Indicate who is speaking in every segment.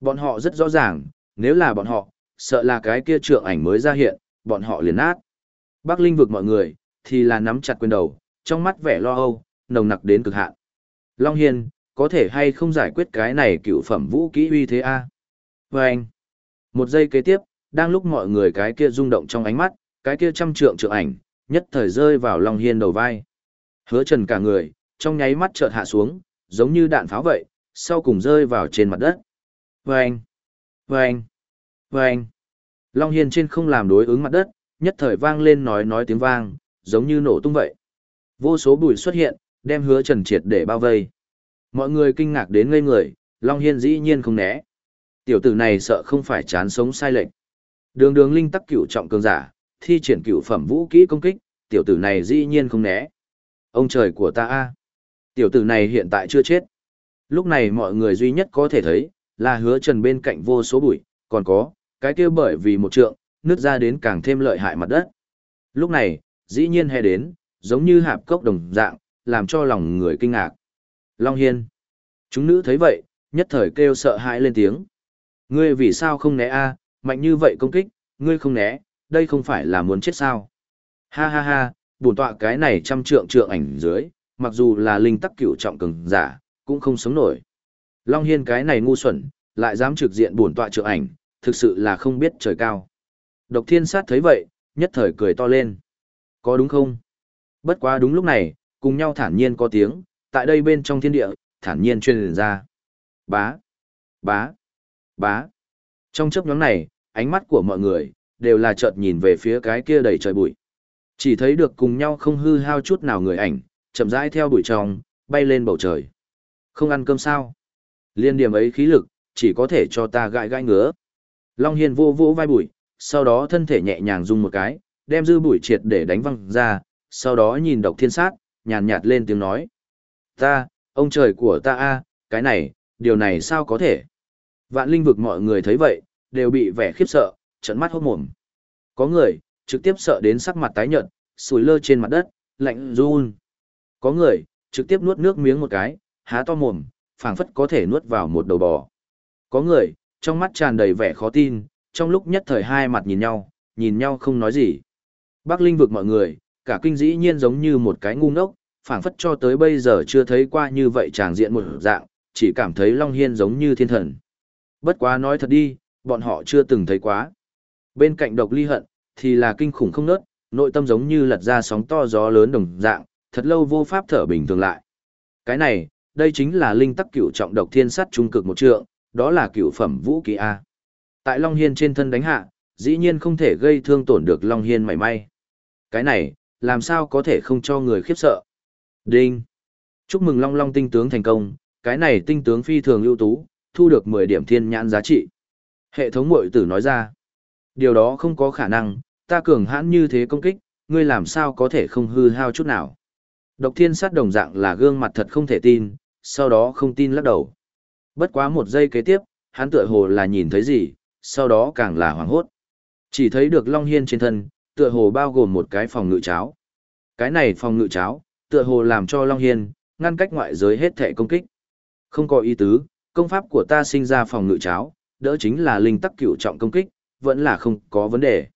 Speaker 1: Bọn họ rất rõ ràng, nếu là bọn họ, sợ là cái kia trượng ảnh mới ra hiện, bọn họ liền nát. Bắc Linh vực mọi người, thì là nắm chặt quyền đầu, trong mắt vẻ lo âu, nồng nặc đến cực hạn. Long Hiên, có thể hay không giải quyết cái này cựu phẩm vũ kỹ uy thế a à? Và anh, một giây kế tiếp, đang lúc mọi người cái kia rung động trong ánh mắt, cái kia trăm trượng trượng ảnh, nhất thời rơi vào Long Hiên đầu vai. Hứa trần cả người, trong nháy mắt chợt hạ xuống, giống như đạn pháo vậy, sau cùng rơi vào trên mặt đất. Vâng! Vâng! Vâng! Long Hiên trên không làm đối ứng mặt đất, nhất thời vang lên nói nói tiếng vang, giống như nổ tung vậy. Vô số bụi xuất hiện, đem hứa trần triệt để bao vây. Mọi người kinh ngạc đến ngây người, Long Hiên dĩ nhiên không né. Tiểu tử này sợ không phải chán sống sai lệch. Đường đường linh tắc cửu trọng cường giả, thi triển cửu phẩm vũ kỹ công kích, tiểu tử này dĩ nhiên không né. Ông trời của ta a Tiểu tử này hiện tại chưa chết. Lúc này mọi người duy nhất có thể thấy, là hứa trần bên cạnh vô số bụi, còn có, cái kia bởi vì một trượng, nứt ra đến càng thêm lợi hại mặt đất. Lúc này, dĩ nhiên hè đến, giống như hạp cốc đồng dạng, làm cho lòng người kinh ngạc. Long Hiên. Chúng nữ thấy vậy, nhất thời kêu sợ hãi lên tiếng. Ngươi vì sao không né a mạnh như vậy công kích, ngươi không né, đây không phải là muốn chết sao. Ha ha ha, bổn tọa cái này trăm trượng trượng ảnh dưới, mặc dù là linh tắc cửu trọng cường giả, cũng không sống nổi. Long Hiên cái này ngu xuẩn, lại dám trực diện bổn tọa trượng ảnh, thực sự là không biết trời cao. Độc thiên sát thấy vậy, nhất thời cười to lên. Có đúng không? Bất quá đúng lúc này, cùng nhau thản nhiên có tiếng, tại đây bên trong thiên địa, thản nhiên truyền ra. Bá, bá, bá. Trong chấp nhóm này, ánh mắt của mọi người, đều là chợt nhìn về phía cái kia đầy trời bụi. Chỉ thấy được cùng nhau không hư hao chút nào người ảnh, chậm rãi theo bụi trong, bay lên bầu trời. Không ăn cơm sao? Liên điểm ấy khí lực, chỉ có thể cho ta gãi gãi ngứa. Long Hiên vô vô vai bụi, sau đó thân thể nhẹ nhàng rung một cái, đem dư bụi triệt để đánh văng ra, sau đó nhìn độc thiên sát, nhàn nhạt lên tiếng nói. Ta, ông trời của ta a cái này, điều này sao có thể? Vạn linh vực mọi người thấy vậy, đều bị vẻ khiếp sợ, trận mắt hốt mồm. Có người, trực tiếp sợ đến sắc mặt tái nhợt, sùi lơ trên mặt đất, lạnh run. Có người, trực tiếp nuốt nước miếng một cái, há to mồm, phảng phất có thể nuốt vào một đầu bò. Có người, trong mắt tràn đầy vẻ khó tin, trong lúc nhất thời hai mặt nhìn nhau, nhìn nhau không nói gì. Bác Linh vực mọi người, cả kinh dĩ nhiên giống như một cái ngu ngốc, phảng phất cho tới bây giờ chưa thấy qua như vậy tràng diện một dạng, chỉ cảm thấy Long Hiên giống như thiên thần. Bất quá nói thật đi, bọn họ chưa từng thấy quá. Bên cạnh độc ly hận, thì là kinh khủng không nớt, nội tâm giống như lật ra sóng to gió lớn đồng dạng, thật lâu vô pháp thở bình thường lại. Cái này, đây chính là linh tắc cửu trọng độc thiên sắt trung cực một trượng, đó là cửu phẩm vũ khí A. Tại Long Hiên trên thân đánh hạ, dĩ nhiên không thể gây thương tổn được Long Hiên mảy may. Cái này, làm sao có thể không cho người khiếp sợ. Đinh! Chúc mừng Long Long tinh tướng thành công, cái này tinh tướng phi thường ưu tú, thu được 10 điểm thiên nhãn giá trị. Hệ thống mội tử nói ra. Điều đó không có khả năng, ta cường hãn như thế công kích, ngươi làm sao có thể không hư hao chút nào. Độc thiên sát đồng dạng là gương mặt thật không thể tin, sau đó không tin lắc đầu. Bất quá một giây kế tiếp, hắn tựa hồ là nhìn thấy gì, sau đó càng là hoảng hốt. Chỉ thấy được Long Hiên trên thân, tựa hồ bao gồm một cái phòng ngự cháo. Cái này phòng ngự cháo, tựa hồ làm cho Long Hiên, ngăn cách ngoại giới hết thể công kích. Không có ý tứ, công pháp của ta sinh ra phòng ngự cháo, đỡ chính là linh tắc cửu trọng công kích, vẫn là không có vấn đề.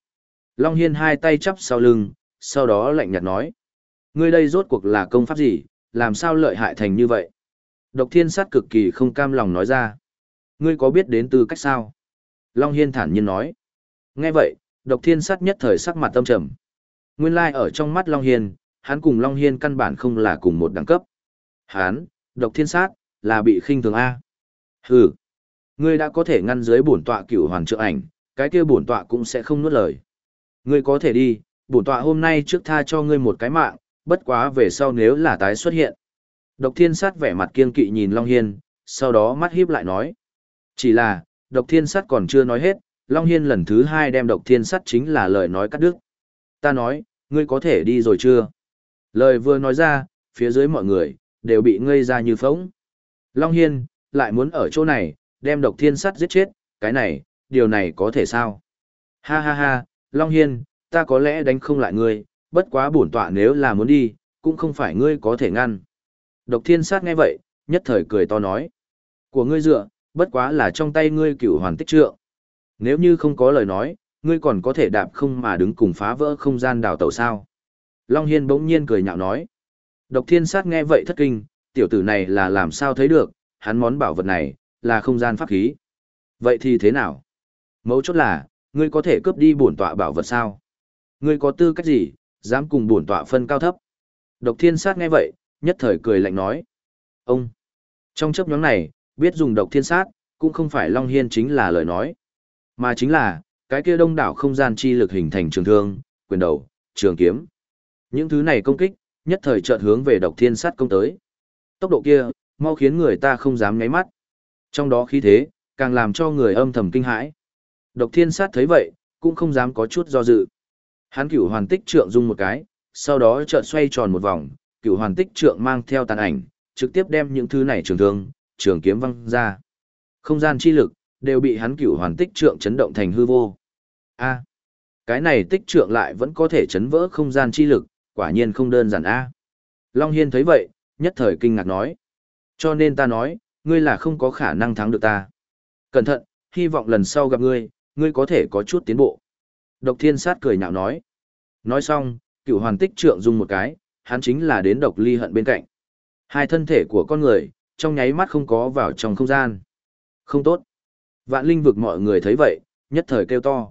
Speaker 1: Long Hiên hai tay chắp sau lưng, sau đó lạnh nhạt nói. Ngươi đây rốt cuộc là công pháp gì, làm sao lợi hại thành như vậy? Độc thiên sát cực kỳ không cam lòng nói ra. Ngươi có biết đến từ cách sao? Long Hiên thản nhiên nói. Nghe vậy, độc thiên sát nhất thời sắc mặt tâm trầm. Nguyên lai like ở trong mắt Long Hiên, hắn cùng Long Hiên căn bản không là cùng một đẳng cấp. Hắn, độc thiên sát, là bị khinh thường A. Hừ, ngươi đã có thể ngăn dưới bổn tọa cửu hoàn trượng ảnh, cái kia bổn tọa cũng sẽ không nuốt lời. Ngươi có thể đi, bổn tọa hôm nay trước tha cho ngươi một cái mạng, bất quá về sau nếu là tái xuất hiện. Độc thiên sát vẻ mặt kiên kỵ nhìn Long Hiên, sau đó mắt híp lại nói. Chỉ là, độc thiên sát còn chưa nói hết, Long Hiên lần thứ hai đem độc thiên sát chính là lời nói cắt đứt. Ta nói, ngươi có thể đi rồi chưa? Lời vừa nói ra, phía dưới mọi người, đều bị ngây ra như phóng. Long Hiên, lại muốn ở chỗ này, đem độc thiên sát giết chết, cái này, điều này có thể sao? Ha ha ha, Long Hiên, ta có lẽ đánh không lại ngươi, bất quá bổn tọa nếu là muốn đi, cũng không phải ngươi có thể ngăn. Độc thiên sát nghe vậy, nhất thời cười to nói. Của ngươi dựa, bất quá là trong tay ngươi cửu hoàn tích trượng. Nếu như không có lời nói, ngươi còn có thể đạp không mà đứng cùng phá vỡ không gian đào tẩu sao. Long Hiên bỗng nhiên cười nhạo nói. Độc thiên sát nghe vậy thất kinh, tiểu tử này là làm sao thấy được, hắn món bảo vật này, là không gian pháp khí. Vậy thì thế nào? Mấu chốt là, ngươi có thể cướp đi bổn tọa bảo vật sao? Ngươi có tư cách gì, dám cùng bổn tọa phân cao thấp? Độc thiên sát nghe vậy, nhất thời cười lạnh nói. Ông! Trong chấp nhóm này, biết dùng độc thiên sát, cũng không phải Long Hiên chính là lời nói. Mà chính là, cái kia đông đảo không gian chi lực hình thành trường thương, quyền đầu, trường kiếm. Những thứ này công kích, nhất thời chợt hướng về độc thiên sát công tới. Tốc độ kia, mau khiến người ta không dám nháy mắt. Trong đó khí thế, càng làm cho người âm thầm kinh hãi. Độc thiên sát thấy vậy, cũng không dám có chút do dự. Hắn cửu hoàn tích trượng dung một cái, sau đó chợt xoay tròn một vòng, Cựu hoàn tích trượng mang theo tàn ảnh, trực tiếp đem những thứ này trường thương, trường kiếm văng ra. Không gian chi lực, đều bị hắn cựu hoàn tích trượng chấn động thành hư vô. A, cái này tích trượng lại vẫn có thể chấn vỡ không gian chi lực, quả nhiên không đơn giản a. Long Hiên thấy vậy, nhất thời kinh ngạc nói. Cho nên ta nói, ngươi là không có khả năng thắng được ta. Cẩn thận, hy vọng lần sau gặp ngươi, ngươi có thể có chút tiến bộ. Độc thiên sát cười nhạo nói. Nói xong, cựu hoàn tích trượng dùng một cái, hắn chính là đến độc ly hận bên cạnh. Hai thân thể của con người, trong nháy mắt không có vào trong không gian. Không tốt. Vạn linh vực mọi người thấy vậy, nhất thời kêu to.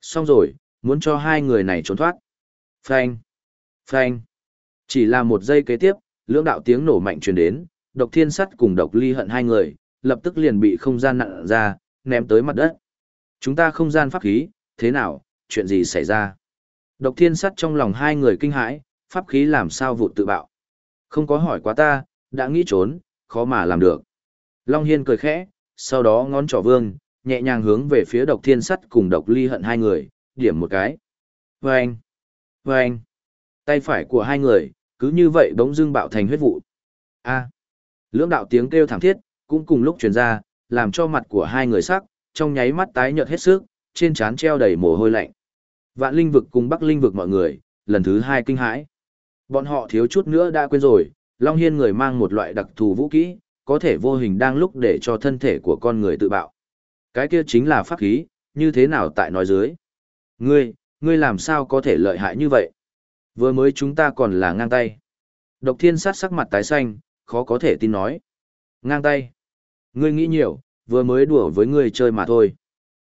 Speaker 1: Xong rồi, muốn cho hai người này trốn thoát. Phanh. Phanh. Chỉ là một giây kế tiếp, lưỡng đạo tiếng nổ mạnh truyền đến, độc thiên sắt cùng độc ly hận hai người, lập tức liền bị không gian nặn ra, ném tới mặt đất. Chúng ta không gian pháp khí, thế nào, chuyện gì xảy ra? Độc thiên sắt trong lòng hai người kinh hãi, pháp khí làm sao vụt tự bạo. Không có hỏi quá ta, đã nghĩ trốn, khó mà làm được. Long Hiên cười khẽ, sau đó ngón trỏ vương, nhẹ nhàng hướng về phía độc thiên sắt cùng độc ly hận hai người, điểm một cái. Vâng! Vâng! Tay phải của hai người, cứ như vậy bỗng dưng bạo thành huyết vụ. A. Lưỡng đạo tiếng kêu thảm thiết, cũng cùng lúc truyền ra, làm cho mặt của hai người sắc, trong nháy mắt tái nhợt hết sức, trên trán treo đầy mồ hôi lạnh. Vạn linh vực cùng bắc linh vực mọi người, lần thứ hai kinh hãi. Bọn họ thiếu chút nữa đã quên rồi, Long Hiên người mang một loại đặc thù vũ kỹ, có thể vô hình đang lúc để cho thân thể của con người tự bạo. Cái kia chính là pháp khí, như thế nào tại nói dưới. Ngươi, ngươi làm sao có thể lợi hại như vậy? Vừa mới chúng ta còn là ngang tay. Độc thiên sát sắc mặt tái xanh, khó có thể tin nói. Ngang tay. Ngươi nghĩ nhiều, vừa mới đùa với ngươi chơi mà thôi.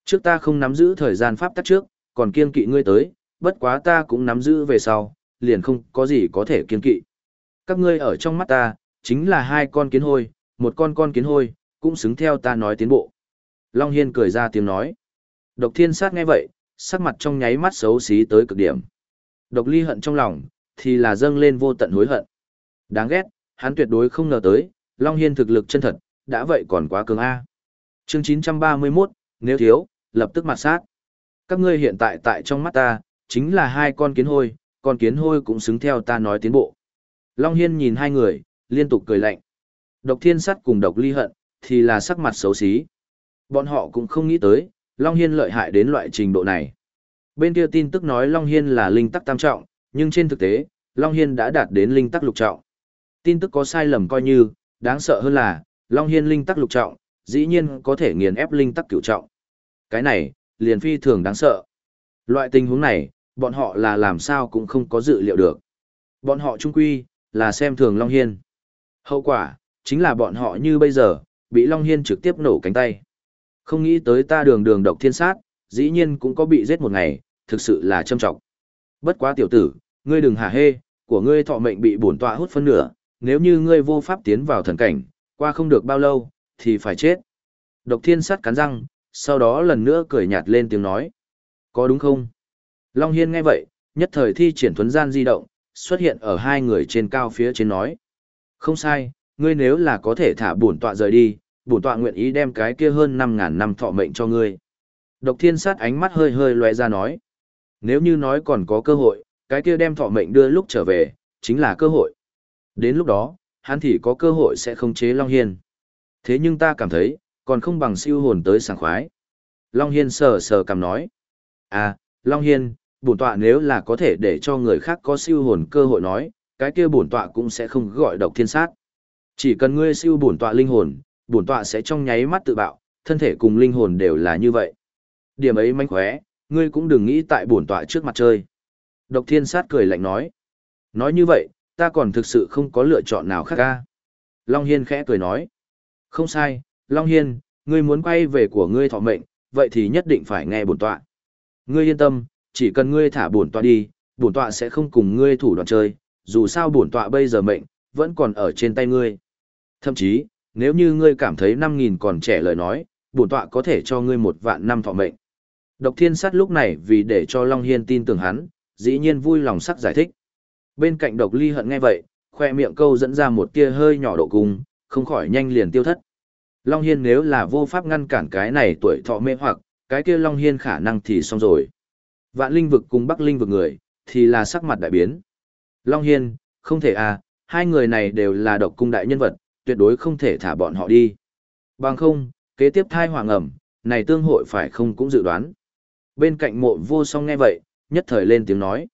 Speaker 1: Trước ta không nắm giữ thời gian pháp tắc trước, còn kiên kỵ ngươi tới, bất quá ta cũng nắm giữ về sau, liền không có gì có thể kiên kỵ. Các ngươi ở trong mắt ta, chính là hai con kiến hôi, một con con kiến hôi, cũng xứng theo ta nói tiến bộ. Long Hiên cười ra tiếng nói. Độc thiên sát nghe vậy, sắc mặt trong nháy mắt xấu xí tới cực điểm. Độc ly hận trong lòng, thì là dâng lên vô tận hối hận. Đáng ghét, hắn tuyệt đối không ngờ tới, Long Hiên thực lực chân thật, đã vậy còn quá cường A. chương 931, nếu thiếu, lập tức mặt sát. Các ngươi hiện tại tại trong mắt ta, chính là hai con kiến hôi, con kiến hôi cũng xứng theo ta nói tiến bộ. Long Hiên nhìn hai người, liên tục cười lạnh. Độc thiên sắt cùng độc ly hận, thì là sắc mặt xấu xí. Bọn họ cũng không nghĩ tới, Long Hiên lợi hại đến loại trình độ này. Bên kia tin tức nói Long Hiên là linh tắc tam trọng, nhưng trên thực tế, Long Hiên đã đạt đến linh tắc lục trọng. Tin tức có sai lầm coi như, đáng sợ hơn là, Long Hiên linh tắc lục trọng, dĩ nhiên có thể nghiền ép linh tắc cửu trọng. Cái này, liền phi thường đáng sợ. Loại tình huống này, bọn họ là làm sao cũng không có dự liệu được. Bọn họ trung quy, là xem thường Long Hiên. Hậu quả, chính là bọn họ như bây giờ, bị Long Hiên trực tiếp nổ cánh tay. Không nghĩ tới ta đường đường độc thiên sát, dĩ nhiên cũng có bị giết một ngày, thực sự là châm trọng. Bất quá tiểu tử, ngươi đừng hả hê, của ngươi thọ mệnh bị bổn tọa hút phân nửa, nếu như ngươi vô pháp tiến vào thần cảnh, qua không được bao lâu, thì phải chết. Độc thiên sát cắn răng, sau đó lần nữa cười nhạt lên tiếng nói. Có đúng không? Long Hiên nghe vậy, nhất thời thi triển thuấn gian di động, xuất hiện ở hai người trên cao phía trên nói. Không sai, ngươi nếu là có thể thả bổn tọa rời đi, bổn tọa nguyện ý đem cái kia hơn 5.000 năm thọ mệnh cho ngươi. Độc thiên sát ánh mắt hơi hơi loe ra nói. Nếu như nói còn có cơ hội, cái kia đem thọ mệnh đưa lúc trở về, chính là cơ hội. Đến lúc đó, hắn thì có cơ hội sẽ không chế Long Hiên. Thế nhưng ta cảm thấy, còn không bằng siêu hồn tới sảng khoái. Long Hiên sờ sờ cầm nói. À, Long Hiên, bổn tọa nếu là có thể để cho người khác có siêu hồn cơ hội nói, cái kia bổn tọa cũng sẽ không gọi độc thiên sát. Chỉ cần ngươi siêu bổn tọa linh hồn, bổn tọa sẽ trong nháy mắt tự bạo, thân thể cùng linh hồn đều là như vậy. Điểm ấy manh khóe, ngươi cũng đừng nghĩ tại bổn tọa trước mặt chơi. Độc thiên sát cười lạnh nói. Nói như vậy, ta còn thực sự không có lựa chọn nào khác ca. Long Hiên khẽ cười nói. Không sai, Long Hiên, ngươi muốn quay về của ngươi thọ mệnh, vậy thì nhất định phải nghe bổn tọa. Ngươi yên tâm, chỉ cần ngươi thả bổn tọa đi, bổn tọa sẽ không cùng ngươi thủ đoạn chơi, dù sao bổn tọa bây giờ mệnh, vẫn còn ở trên tay ngươi. Thậm chí, nếu như ngươi cảm thấy 5.000 còn trẻ lời nói, bổn tọa có thể cho ngươi một vạn năm thọ mệnh. Độc thiên sát lúc này vì để cho Long Hiên tin tưởng hắn, dĩ nhiên vui lòng sắc giải thích. Bên cạnh độc ly hận nghe vậy, khoe miệng câu dẫn ra một tia hơi nhỏ độ cung, không khỏi nhanh liền tiêu thất. Long Hiên nếu là vô pháp ngăn cản cái này tuổi thọ mê hoặc, cái kia Long Hiên khả năng thì xong rồi. Vạn linh vực cùng Bắc linh vực người, thì là sắc mặt đại biến. Long Hiên, không thể à, hai người này đều là độc cung đại nhân vật, tuyệt đối không thể thả bọn họ đi. Bằng không, kế tiếp thai hoàng ẩm, này tương hội phải không cũng dự đoán. Bên cạnh mộ vô song nghe vậy, nhất thời lên tiếng nói.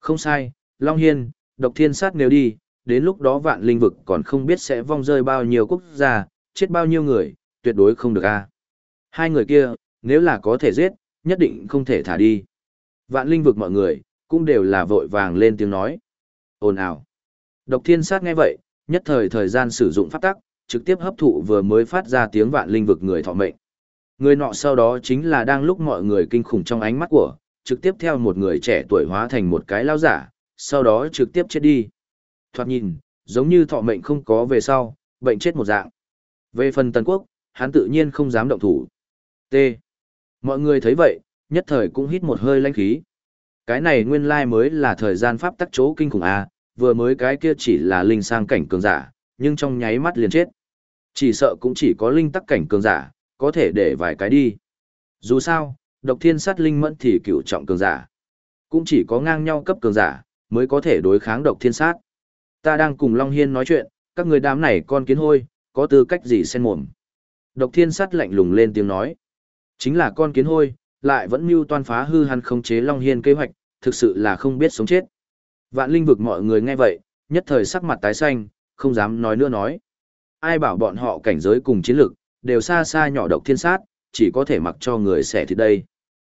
Speaker 1: Không sai, Long Hiên, độc thiên sát nếu đi, đến lúc đó vạn linh vực còn không biết sẽ vong rơi bao nhiêu quốc gia, chết bao nhiêu người, tuyệt đối không được a. Hai người kia, nếu là có thể giết, nhất định không thể thả đi. Vạn linh vực mọi người, cũng đều là vội vàng lên tiếng nói. Ồn ào. Độc thiên sát nghe vậy, nhất thời thời gian sử dụng pháp tắc, trực tiếp hấp thụ vừa mới phát ra tiếng vạn linh vực người thọ mệnh. Người nọ sau đó chính là đang lúc mọi người kinh khủng trong ánh mắt của, trực tiếp theo một người trẻ tuổi hóa thành một cái lao giả, sau đó trực tiếp chết đi. Thoạt nhìn, giống như thọ mệnh không có về sau, bệnh chết một dạng. Về phần Tần Quốc, hắn tự nhiên không dám động thủ. T. Mọi người thấy vậy, nhất thời cũng hít một hơi lãnh khí. Cái này nguyên lai mới là thời gian pháp tắc chỗ kinh khủng a, vừa mới cái kia chỉ là linh sang cảnh cường giả, nhưng trong nháy mắt liền chết. Chỉ sợ cũng chỉ có linh tắc cảnh cường giả, có thể để vài cái đi. Dù sao, độc thiên sát linh mẫn thì cựu trọng cường giả. Cũng chỉ có ngang nhau cấp cường giả, mới có thể đối kháng độc thiên sát. Ta đang cùng Long Hiên nói chuyện, các người đám này con kiến hôi, có tư cách gì xen mồm. Độc thiên sát lạnh lùng lên tiếng nói. Chính là con kiến hôi, lại vẫn mưu toan phá hư hắn khống chế Long Hiên kế hoạch, thực sự là không biết sống chết. Vạn linh vực mọi người nghe vậy, nhất thời sắc mặt tái xanh, không dám nói nữa nói. Ai bảo bọn họ cảnh giới cùng chiến lực, đều xa xa nhỏ độc thiên sát, chỉ có thể mặc cho người xẻ thịt đây.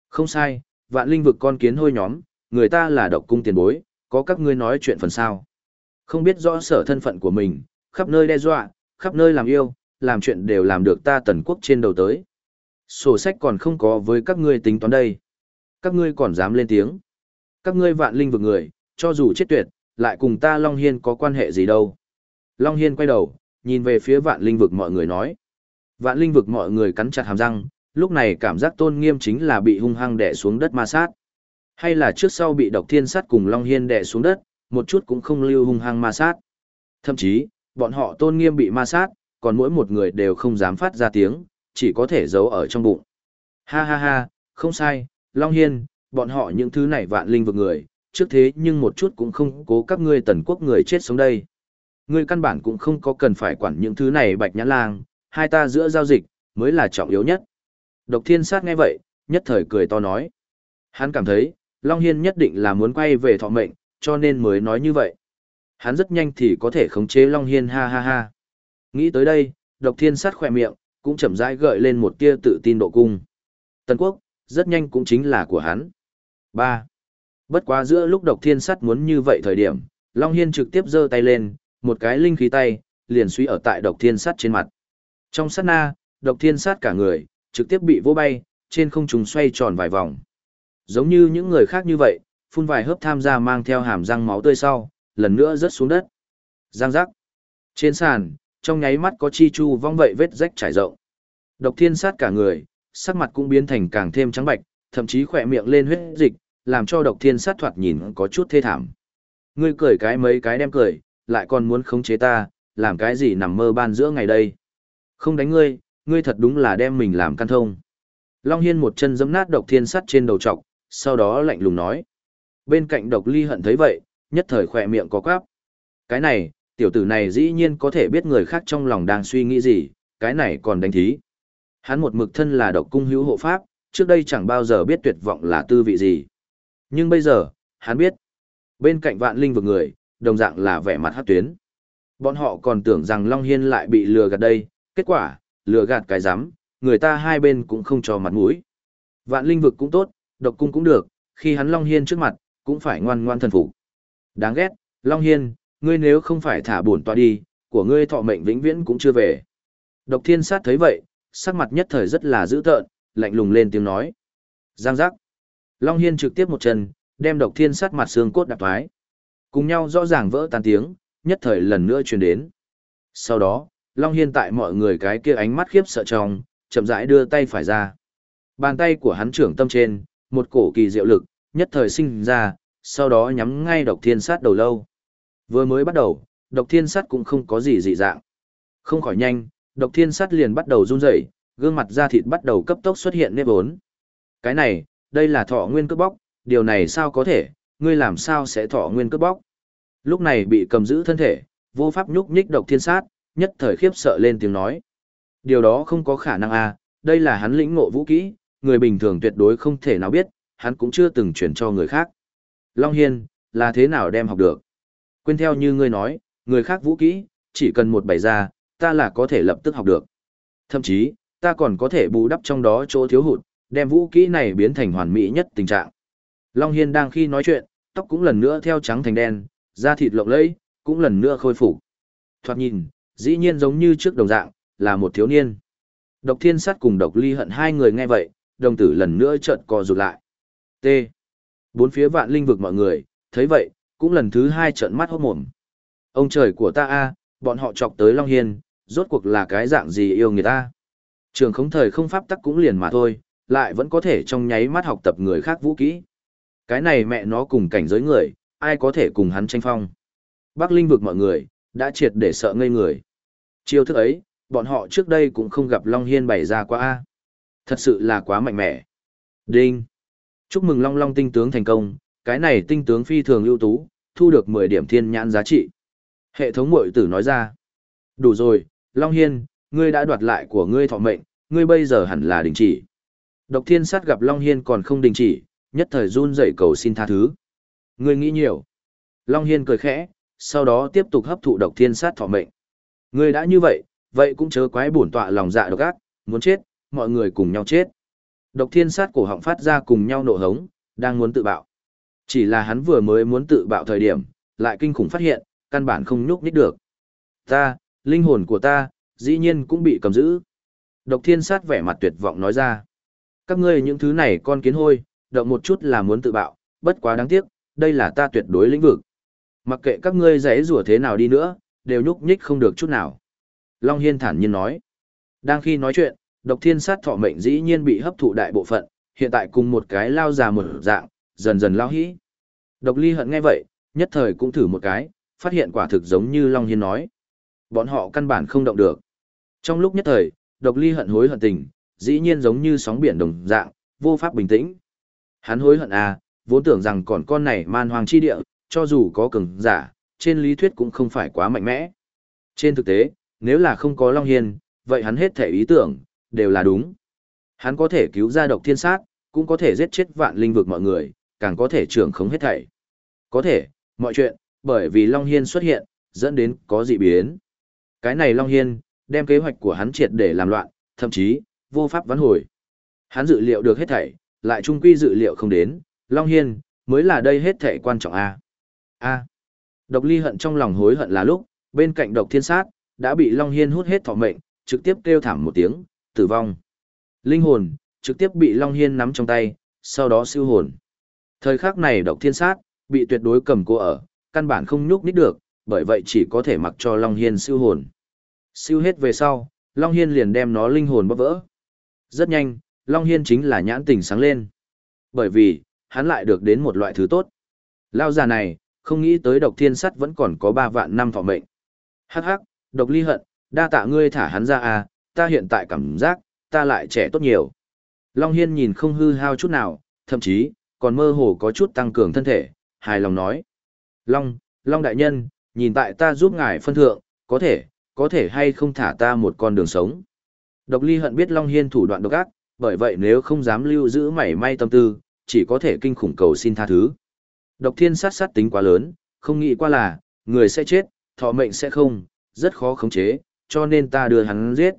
Speaker 1: Không sai, vạn linh vực con kiến hôi nhóm, người ta là độc cung tiền bối, có các ngươi nói chuyện phần sao. Không biết rõ sở thân phận của mình, khắp nơi đe dọa, khắp nơi làm yêu, làm chuyện đều làm được ta tần quốc trên đầu tới. Sổ sách còn không có với các ngươi tính toán đây. Các ngươi còn dám lên tiếng. Các ngươi vạn linh vực người, cho dù chết tuyệt, lại cùng ta Long Hiên có quan hệ gì đâu. Long Hiên quay đầu, nhìn về phía vạn linh vực mọi người nói. Vạn linh vực mọi người cắn chặt hàm răng, lúc này cảm giác tôn nghiêm chính là bị hung hăng đè xuống đất ma sát. Hay là trước sau bị độc thiên sát cùng Long Hiên đè xuống đất, một chút cũng không lưu hung hăng ma sát. Thậm chí, bọn họ tôn nghiêm bị ma sát, còn mỗi một người đều không dám phát ra tiếng, chỉ có thể giấu ở trong bụng. Ha ha ha, không sai, Long Hiên, bọn họ những thứ này vạn linh vực người, trước thế nhưng một chút cũng không cố các ngươi tần quốc người chết sống đây. Ngươi căn bản cũng không có cần phải quản những thứ này bạch nhãn lang, hai ta giữa giao dịch, mới là trọng yếu nhất. Độc thiên sát nghe vậy, nhất thời cười to nói. Hắn cảm thấy, Long Hiên nhất định là muốn quay về thọ mệnh, cho nên mới nói như vậy. Hắn rất nhanh thì có thể khống chế Long Hiên ha ha ha. Nghĩ tới đây, độc thiên sát khỏe miệng, cũng chậm rãi gợi lên một tia tự tin độ cung. Tần quốc, rất nhanh cũng chính là của hắn. 3. Bất quá giữa lúc độc thiên sắt muốn như vậy thời điểm, Long Hiên trực tiếp giơ tay lên, một cái linh khí tay, liền suy ở tại độc thiên sắt trên mặt. Trong sát na, độc thiên sát cả người, trực tiếp bị vô bay, trên không trùng xoay tròn vài vòng. Giống như những người khác như vậy, phun vài hớp tham gia mang theo hàm răng máu tươi sau, lần nữa rớt xuống đất. Giang giác. Trên sàn, trong nháy mắt có chi chu vong vậy vết rách trải rộng. Độc thiên sát cả người, sắc mặt cũng biến thành càng thêm trắng bạch, thậm chí khỏe miệng lên huyết dịch, làm cho độc thiên sát thoạt nhìn có chút thê thảm. Ngươi cười cái mấy cái đem cười, lại còn muốn khống chế ta, làm cái gì nằm mơ ban giữa ngày đây. Không đánh ngươi, ngươi thật đúng là đem mình làm căn thông. Long Hiên một chân giẫm nát độc thiên sắt trên đầu trọc, sau đó lạnh lùng nói. Bên cạnh độc ly hận thấy vậy, nhất thời khỏe miệng có quáp. Cái này, tiểu tử này dĩ nhiên có thể biết người khác trong lòng đang suy nghĩ gì, cái này còn đánh thí. Hắn một mực thân là độc cung hữu hộ pháp, trước đây chẳng bao giờ biết tuyệt vọng là tư vị gì. Nhưng bây giờ, hắn biết. Bên cạnh vạn linh vực người, đồng dạng là vẻ mặt hát tuyến. Bọn họ còn tưởng rằng Long Hiên lại bị lừa gạt đây, Kết quả, lừa gạt cái rắm người ta hai bên cũng không cho mặt mũi. Vạn linh vực cũng tốt, độc cung cũng được, khi hắn Long Hiên trước mặt, cũng phải ngoan ngoan thần phục. Đáng ghét, Long Hiên, ngươi nếu không phải thả bổn tọa đi, của ngươi thọ mệnh vĩnh viễn cũng chưa về. Độc thiên sát thấy vậy, sắc mặt nhất thời rất là dữ tợn, lạnh lùng lên tiếng nói. Giang giác. Long Hiên trực tiếp một chân, đem độc thiên sát mặt xương cốt đạp thoái. Cùng nhau rõ ràng vỡ tan tiếng, nhất thời lần nữa truyền đến. Sau đó, Long Hiên tại mọi người cái kia ánh mắt khiếp sợ trong, chậm rãi đưa tay phải ra. Bàn tay của hắn trưởng tâm trên, một cổ kỳ diệu lực, nhất thời sinh ra, sau đó nhắm ngay độc thiên sát đầu lâu. Vừa mới bắt đầu, độc thiên sát cũng không có gì dị dạng. Không khỏi nhanh, độc thiên sát liền bắt đầu run rẩy, gương mặt da thịt bắt đầu cấp tốc xuất hiện nếp vốn. Cái này, đây là thọ nguyên cướp bóc, điều này sao có thể, ngươi làm sao sẽ thọ nguyên cướp bóc. Lúc này bị cầm giữ thân thể, vô pháp nhúc nhích độc thiên sát, nhất thời khiếp sợ lên tiếng nói. Điều đó không có khả năng à, đây là hắn lĩnh ngộ vũ kỹ, người bình thường tuyệt đối không thể nào biết, hắn cũng chưa từng chuyển cho người khác. Long Hiên, là thế nào đem học được? Quên theo như ngươi nói, người khác vũ kỹ, chỉ cần một bày ra, ta là có thể lập tức học được. Thậm chí, ta còn có thể bù đắp trong đó chỗ thiếu hụt, đem vũ kỹ này biến thành hoàn mỹ nhất tình trạng. Long Hiên đang khi nói chuyện, tóc cũng lần nữa theo trắng thành đen, da thịt lộng lẫy, cũng lần nữa khôi phục. Thoạt nhìn, dĩ nhiên giống như trước đồng dạng, là một thiếu niên. Độc thiên sát cùng độc ly hận hai người nghe vậy, đồng tử lần nữa chợt co rụt lại. T. Bốn phía vạn linh vực mọi người, thấy vậy, cũng lần thứ hai trợn mắt hốt mồm. Ông trời của ta a, bọn họ chọc tới Long Hiên, rốt cuộc là cái dạng gì yêu người ta. Trường không thời không pháp tắc cũng liền mà thôi, lại vẫn có thể trong nháy mắt học tập người khác vũ kỹ. Cái này mẹ nó cùng cảnh giới người, ai có thể cùng hắn tranh phong. Bắc linh vực mọi người, đã triệt để sợ ngây người. Chiêu thức ấy, bọn họ trước đây cũng không gặp Long Hiên bày ra quá a Thật sự là quá mạnh mẽ. Đinh! Chúc mừng Long Long tinh tướng thành công, cái này tinh tướng phi thường ưu tú, thu được 10 điểm thiên nhãn giá trị. Hệ thống mội tử nói ra. Đủ rồi, Long Hiên, ngươi đã đoạt lại của ngươi thọ mệnh, ngươi bây giờ hẳn là đình chỉ. Độc thiên sát gặp Long Hiên còn không đình chỉ, nhất thời run dậy cầu xin tha thứ. Ngươi nghĩ nhiều. Long Hiên cười khẽ, sau đó tiếp tục hấp thụ độc thiên sát thọ mệnh. Ngươi đã như vậy, vậy cũng chớ quái bổn tọa lòng dạ độc ác, muốn chết, mọi người cùng nhau chết. Độc thiên sát cổ họng phát ra cùng nhau nộ hống, đang muốn tự bạo. Chỉ là hắn vừa mới muốn tự bạo thời điểm, lại kinh khủng phát hiện, căn bản không nhúc nhích được. Ta, linh hồn của ta, dĩ nhiên cũng bị cầm giữ. Độc thiên sát vẻ mặt tuyệt vọng nói ra. Các ngươi những thứ này con kiến hôi, động một chút là muốn tự bạo, bất quá đáng tiếc, đây là ta tuyệt đối lĩnh vực. Mặc kệ các ngươi giấy rủa thế nào đi nữa, đều nhúc nhích không được chút nào. Long Hiên thản nhiên nói. Đang khi nói chuyện, độc thiên sát thọ mệnh dĩ nhiên bị hấp thụ đại bộ phận, hiện tại cùng một cái lao già một dạng, dần dần lao hĩ. Độc ly hận nghe vậy, nhất thời cũng thử một cái, phát hiện quả thực giống như Long Hiên nói. Bọn họ căn bản không động được. Trong lúc nhất thời, độc ly hận hối hận tình, dĩ nhiên giống như sóng biển đồng dạng, vô pháp bình tĩnh. Hắn hối hận à, vốn tưởng rằng còn con này man hoàng chi địa, cho dù có cường giả, trên lý thuyết cũng không phải quá mạnh mẽ. Trên thực tế, nếu là không có Long Hiên, vậy hắn hết thể ý tưởng, đều là đúng. Hắn có thể cứu ra độc thiên sát, cũng có thể giết chết vạn linh vực mọi người, càng có thể trưởng khống hết thảy. Có thể, mọi chuyện, bởi vì Long Hiên xuất hiện, dẫn đến có dị biến. Cái này Long Hiên, đem kế hoạch của hắn triệt để làm loạn, thậm chí, vô pháp vãn hồi. Hắn dự liệu được hết thảy, lại trung quy dự liệu không đến, Long Hiên, mới là đây hết thảy quan trọng A. A. Độc ly hận trong lòng hối hận là lúc, bên cạnh độc thiên sát, đã bị Long Hiên hút hết thọ mệnh, trực tiếp kêu thảm một tiếng, tử vong. Linh hồn, trực tiếp bị Long Hiên nắm trong tay, sau đó siêu hồn. Thời khắc này độc thiên sát, bị tuyệt đối cầm cô ở, căn bản không nhúc nít được, bởi vậy chỉ có thể mặc cho Long Hiên siêu hồn. Siêu hết về sau, Long Hiên liền đem nó linh hồn bóp vỡ. Rất nhanh, Long Hiên chính là nhãn tình sáng lên. Bởi vì, hắn lại được đến một loại thứ tốt. Lao già này, không nghĩ tới độc thiên sắt vẫn còn có 3 vạn năm thọ mệnh. Hắc hắc, độc ly hận, đa tạ ngươi thả hắn ra à, ta hiện tại cảm giác, ta lại trẻ tốt nhiều. Long Hiên nhìn không hư hao chút nào, thậm chí, còn mơ hồ có chút tăng cường thân thể, hài lòng nói. Long, Long đại nhân, nhìn tại ta giúp ngài phân thượng, có thể, có thể hay không thả ta một con đường sống. Độc ly hận biết Long Hiên thủ đoạn độc ác, bởi vậy nếu không dám lưu giữ mảy may tâm tư, chỉ có thể kinh khủng cầu xin tha thứ. Độc thiên sát sát tính quá lớn, không nghĩ qua là, người sẽ chết, thọ mệnh sẽ không, rất khó khống chế, cho nên ta đưa hắn giết.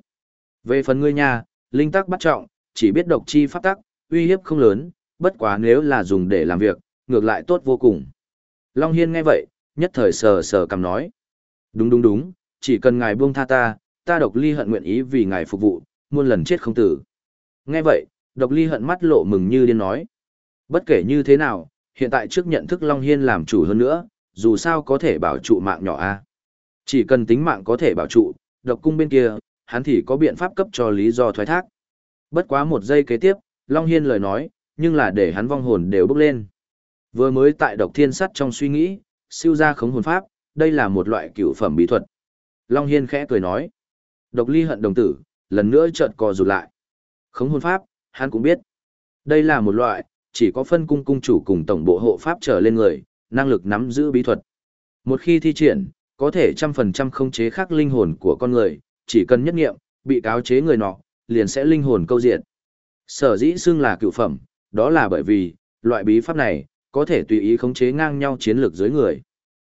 Speaker 1: Về phần ngươi nhà, linh tắc bắt trọng, chỉ biết độc chi pháp tắc, uy hiếp không lớn, bất quá nếu là dùng để làm việc, ngược lại tốt vô cùng. Long Hiên nghe vậy, nhất thời sờ sờ cầm nói. Đúng đúng đúng, chỉ cần ngài buông tha ta, ta độc ly hận nguyện ý vì ngài phục vụ, muôn lần chết không tử. Nghe vậy, độc ly hận mắt lộ mừng như điên nói. Bất kể như thế nào, hiện tại trước nhận thức Long Hiên làm chủ hơn nữa, dù sao có thể bảo trụ mạng nhỏ a Chỉ cần tính mạng có thể bảo trụ, độc cung bên kia, hắn thì có biện pháp cấp cho lý do thoái thác. Bất quá một giây kế tiếp, Long Hiên lời nói, nhưng là để hắn vong hồn đều bốc lên. Vừa mới tại độc thiên sắt trong suy nghĩ, siêu ra khống hồn pháp, đây là một loại cựu phẩm bí thuật. Long Hiên khẽ cười nói. Độc ly hận đồng tử, lần nữa chợt cò rụt lại. Khống hồn pháp, hắn cũng biết. Đây là một loại, chỉ có phân cung cung chủ cùng tổng bộ hộ pháp trở lên người, năng lực nắm giữ bí thuật. Một khi thi triển, có thể trăm phần trăm không chế khắc linh hồn của con người, chỉ cần nhất nghiệm, bị cáo chế người nọ, liền sẽ linh hồn câu diện. Sở dĩ xưng là cựu phẩm, đó là bởi vì, loại bí pháp này, có thể tùy ý khống chế ngang nhau chiến lược dưới người.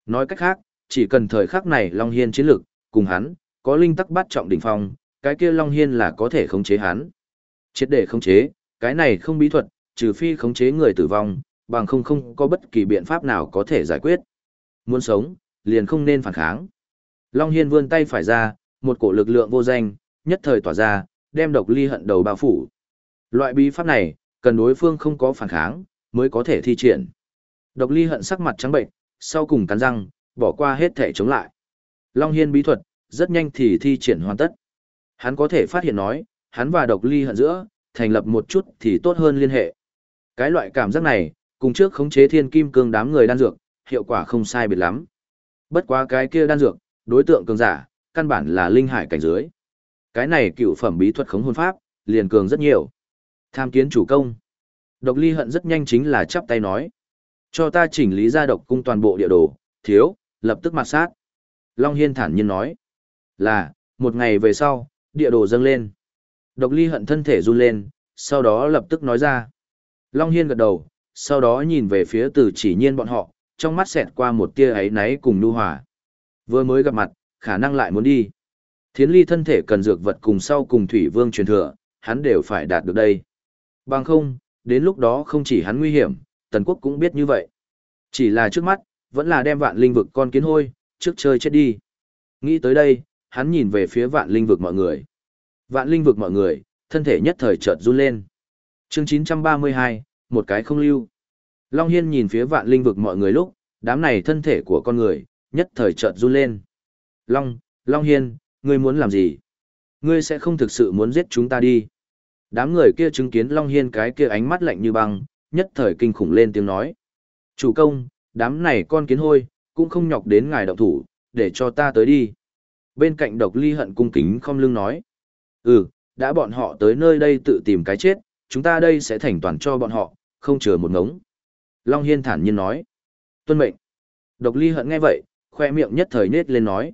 Speaker 1: Nói cách khác, chỉ cần thời khắc này Long Hiên chiến lược, cùng hắn, có linh tắc bắt trọng đỉnh phong, cái kia Long Hiên là có thể khống chế hắn. Chết để khống chế, cái này không bí thuật, trừ phi khống chế người tử vong, bằng không không có bất kỳ biện pháp nào có thể giải quyết. Muốn sống, liền không nên phản kháng. Long Hiên vươn tay phải ra, một cổ lực lượng vô danh, nhất thời tỏa ra, đem độc ly hận đầu bao phủ. Loại bí pháp này, cần đối phương không có phản kháng, mới có thể thi triển. Độc ly hận sắc mặt trắng bệnh, sau cùng cắn răng, bỏ qua hết thể chống lại. Long Hiên bí thuật, rất nhanh thì thi triển hoàn tất. Hắn có thể phát hiện nói, hắn và độc ly hận giữa, thành lập một chút thì tốt hơn liên hệ. Cái loại cảm giác này, cùng trước khống chế thiên kim cương đám người đan dược, hiệu quả không sai biệt lắm. Bất quá cái kia đan dược, đối tượng cường giả, căn bản là linh hải cảnh dưới. Cái này cựu phẩm bí thuật khống hồn pháp, liền cường rất nhiều. Tham kiến chủ công. Độc ly hận rất nhanh chính là chắp tay nói. Cho ta chỉnh lý ra độc cung toàn bộ địa đồ, thiếu, lập tức mặt sát. Long Hiên thản nhiên nói. Là, một ngày về sau, địa đồ dâng lên. Độc ly hận thân thể run lên, sau đó lập tức nói ra. Long Hiên gật đầu, sau đó nhìn về phía từ chỉ nhiên bọn họ, trong mắt xẹt qua một tia ấy náy cùng nu hòa. Vừa mới gặp mặt, khả năng lại muốn đi. Thiến ly thân thể cần dược vật cùng sau cùng thủy vương truyền thừa, hắn đều phải đạt được đây. Bằng không, đến lúc đó không chỉ hắn nguy hiểm, tần quốc cũng biết như vậy. Chỉ là trước mắt, vẫn là đem vạn linh vực con kiến hôi, trước chơi chết đi. Nghĩ tới đây, hắn nhìn về phía vạn linh vực mọi người. Vạn linh vực mọi người, thân thể nhất thời chợt run lên. Chương 932, một cái không lưu. Long Hiên nhìn phía vạn linh vực mọi người lúc, đám này thân thể của con người, nhất thời chợt run lên. Long, Long Hiên, ngươi muốn làm gì? Ngươi sẽ không thực sự muốn giết chúng ta đi. Đám người kia chứng kiến Long Hiên cái kia ánh mắt lạnh như băng, nhất thời kinh khủng lên tiếng nói. Chủ công, đám này con kiến hôi, cũng không nhọc đến ngài động thủ, để cho ta tới đi. Bên cạnh độc ly hận cung kính không lưng nói. Ừ, đã bọn họ tới nơi đây tự tìm cái chết, chúng ta đây sẽ thành toàn cho bọn họ, không chừa một ngống. Long Hiên thản nhiên nói. Tuân mệnh. Độc ly hận nghe vậy, khoe miệng nhất thời nết lên nói.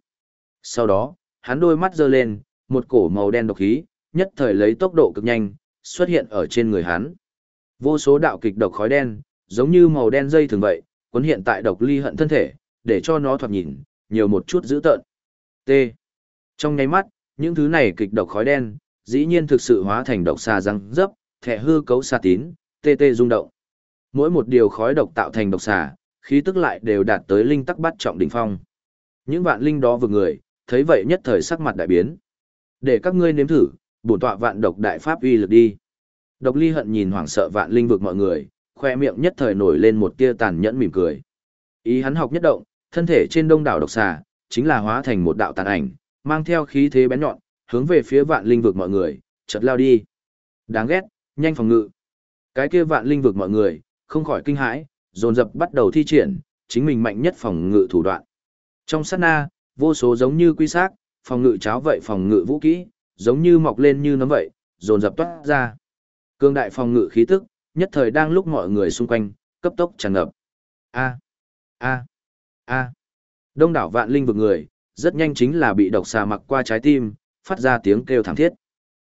Speaker 1: Sau đó, hắn đôi mắt giơ lên, một cổ màu đen độc khí, nhất thời lấy tốc độ cực nhanh, xuất hiện ở trên người hắn. Vô số đạo kịch độc khói đen, giống như màu đen dây thường vậy, cuốn hiện tại độc ly hận thân thể, để cho nó thoạt nhìn, nhiều một chút dữ tợn. T. Trong nháy mắt, những thứ này kịch độc khói đen, dĩ nhiên thực sự hóa thành độc xà răng dấp, thẻ hư cấu xà tín, tê tê rung động. Mỗi một điều khói độc tạo thành độc xà, khí tức lại đều đạt tới linh tắc bắt trọng đỉnh phong. Những vạn linh đó vừa người, thấy vậy nhất thời sắc mặt đại biến. Để các ngươi nếm thử, bổn tọa vạn độc đại pháp uy lực đi. Độc ly hận nhìn hoảng sợ vạn linh vực mọi người, khoe miệng nhất thời nổi lên một tia tàn nhẫn mỉm cười. Ý hắn học nhất động, thân thể trên đông đảo độc xà, chính là hóa thành một đạo tàn ảnh, mang theo khí thế bén nhọn, hướng về phía vạn linh vực mọi người, chợt lao đi. Đáng ghét, nhanh phòng ngự. Cái kia vạn linh vực mọi người, không khỏi kinh hãi, dồn dập bắt đầu thi triển, chính mình mạnh nhất phòng ngự thủ đoạn. Trong sát na, vô số giống như quy xác, phòng ngự cháo vậy phòng ngự vũ kỹ, giống như mọc lên như nấm vậy, dồn dập toát ra. Cương đại phòng ngự khí tức, nhất thời đang lúc mọi người xung quanh, cấp tốc tràn ngập. A, a, a. Đông đảo vạn linh vực người, rất nhanh chính là bị độc xà mặc qua trái tim, phát ra tiếng kêu thảm thiết.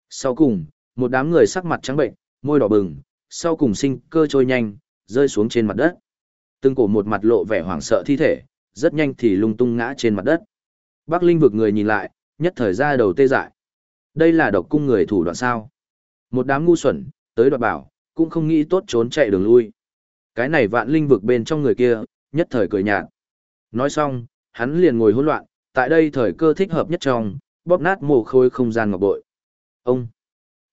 Speaker 1: Sau cùng, một đám người sắc mặt trắng bệnh, môi đỏ bừng, sau cùng sinh cơ trôi nhanh, rơi xuống trên mặt đất. Từng cổ một mặt lộ vẻ hoảng sợ thi thể, rất nhanh thì lung tung ngã trên mặt đất. Bắc Linh vực người nhìn lại, nhất thời ra đầu tê dại. Đây là độc cung người thủ đoạn sao. Một đám ngu xuẩn, tới đoạt bảo, cũng không nghĩ tốt trốn chạy đường lui. Cái này vạn linh vực bên trong người kia, nhất thời cười nhạt. Nói xong, hắn liền ngồi hỗn loạn, tại đây thời cơ thích hợp nhất trong, bóp nát mồ khôi không gian ngọc bội. Ông!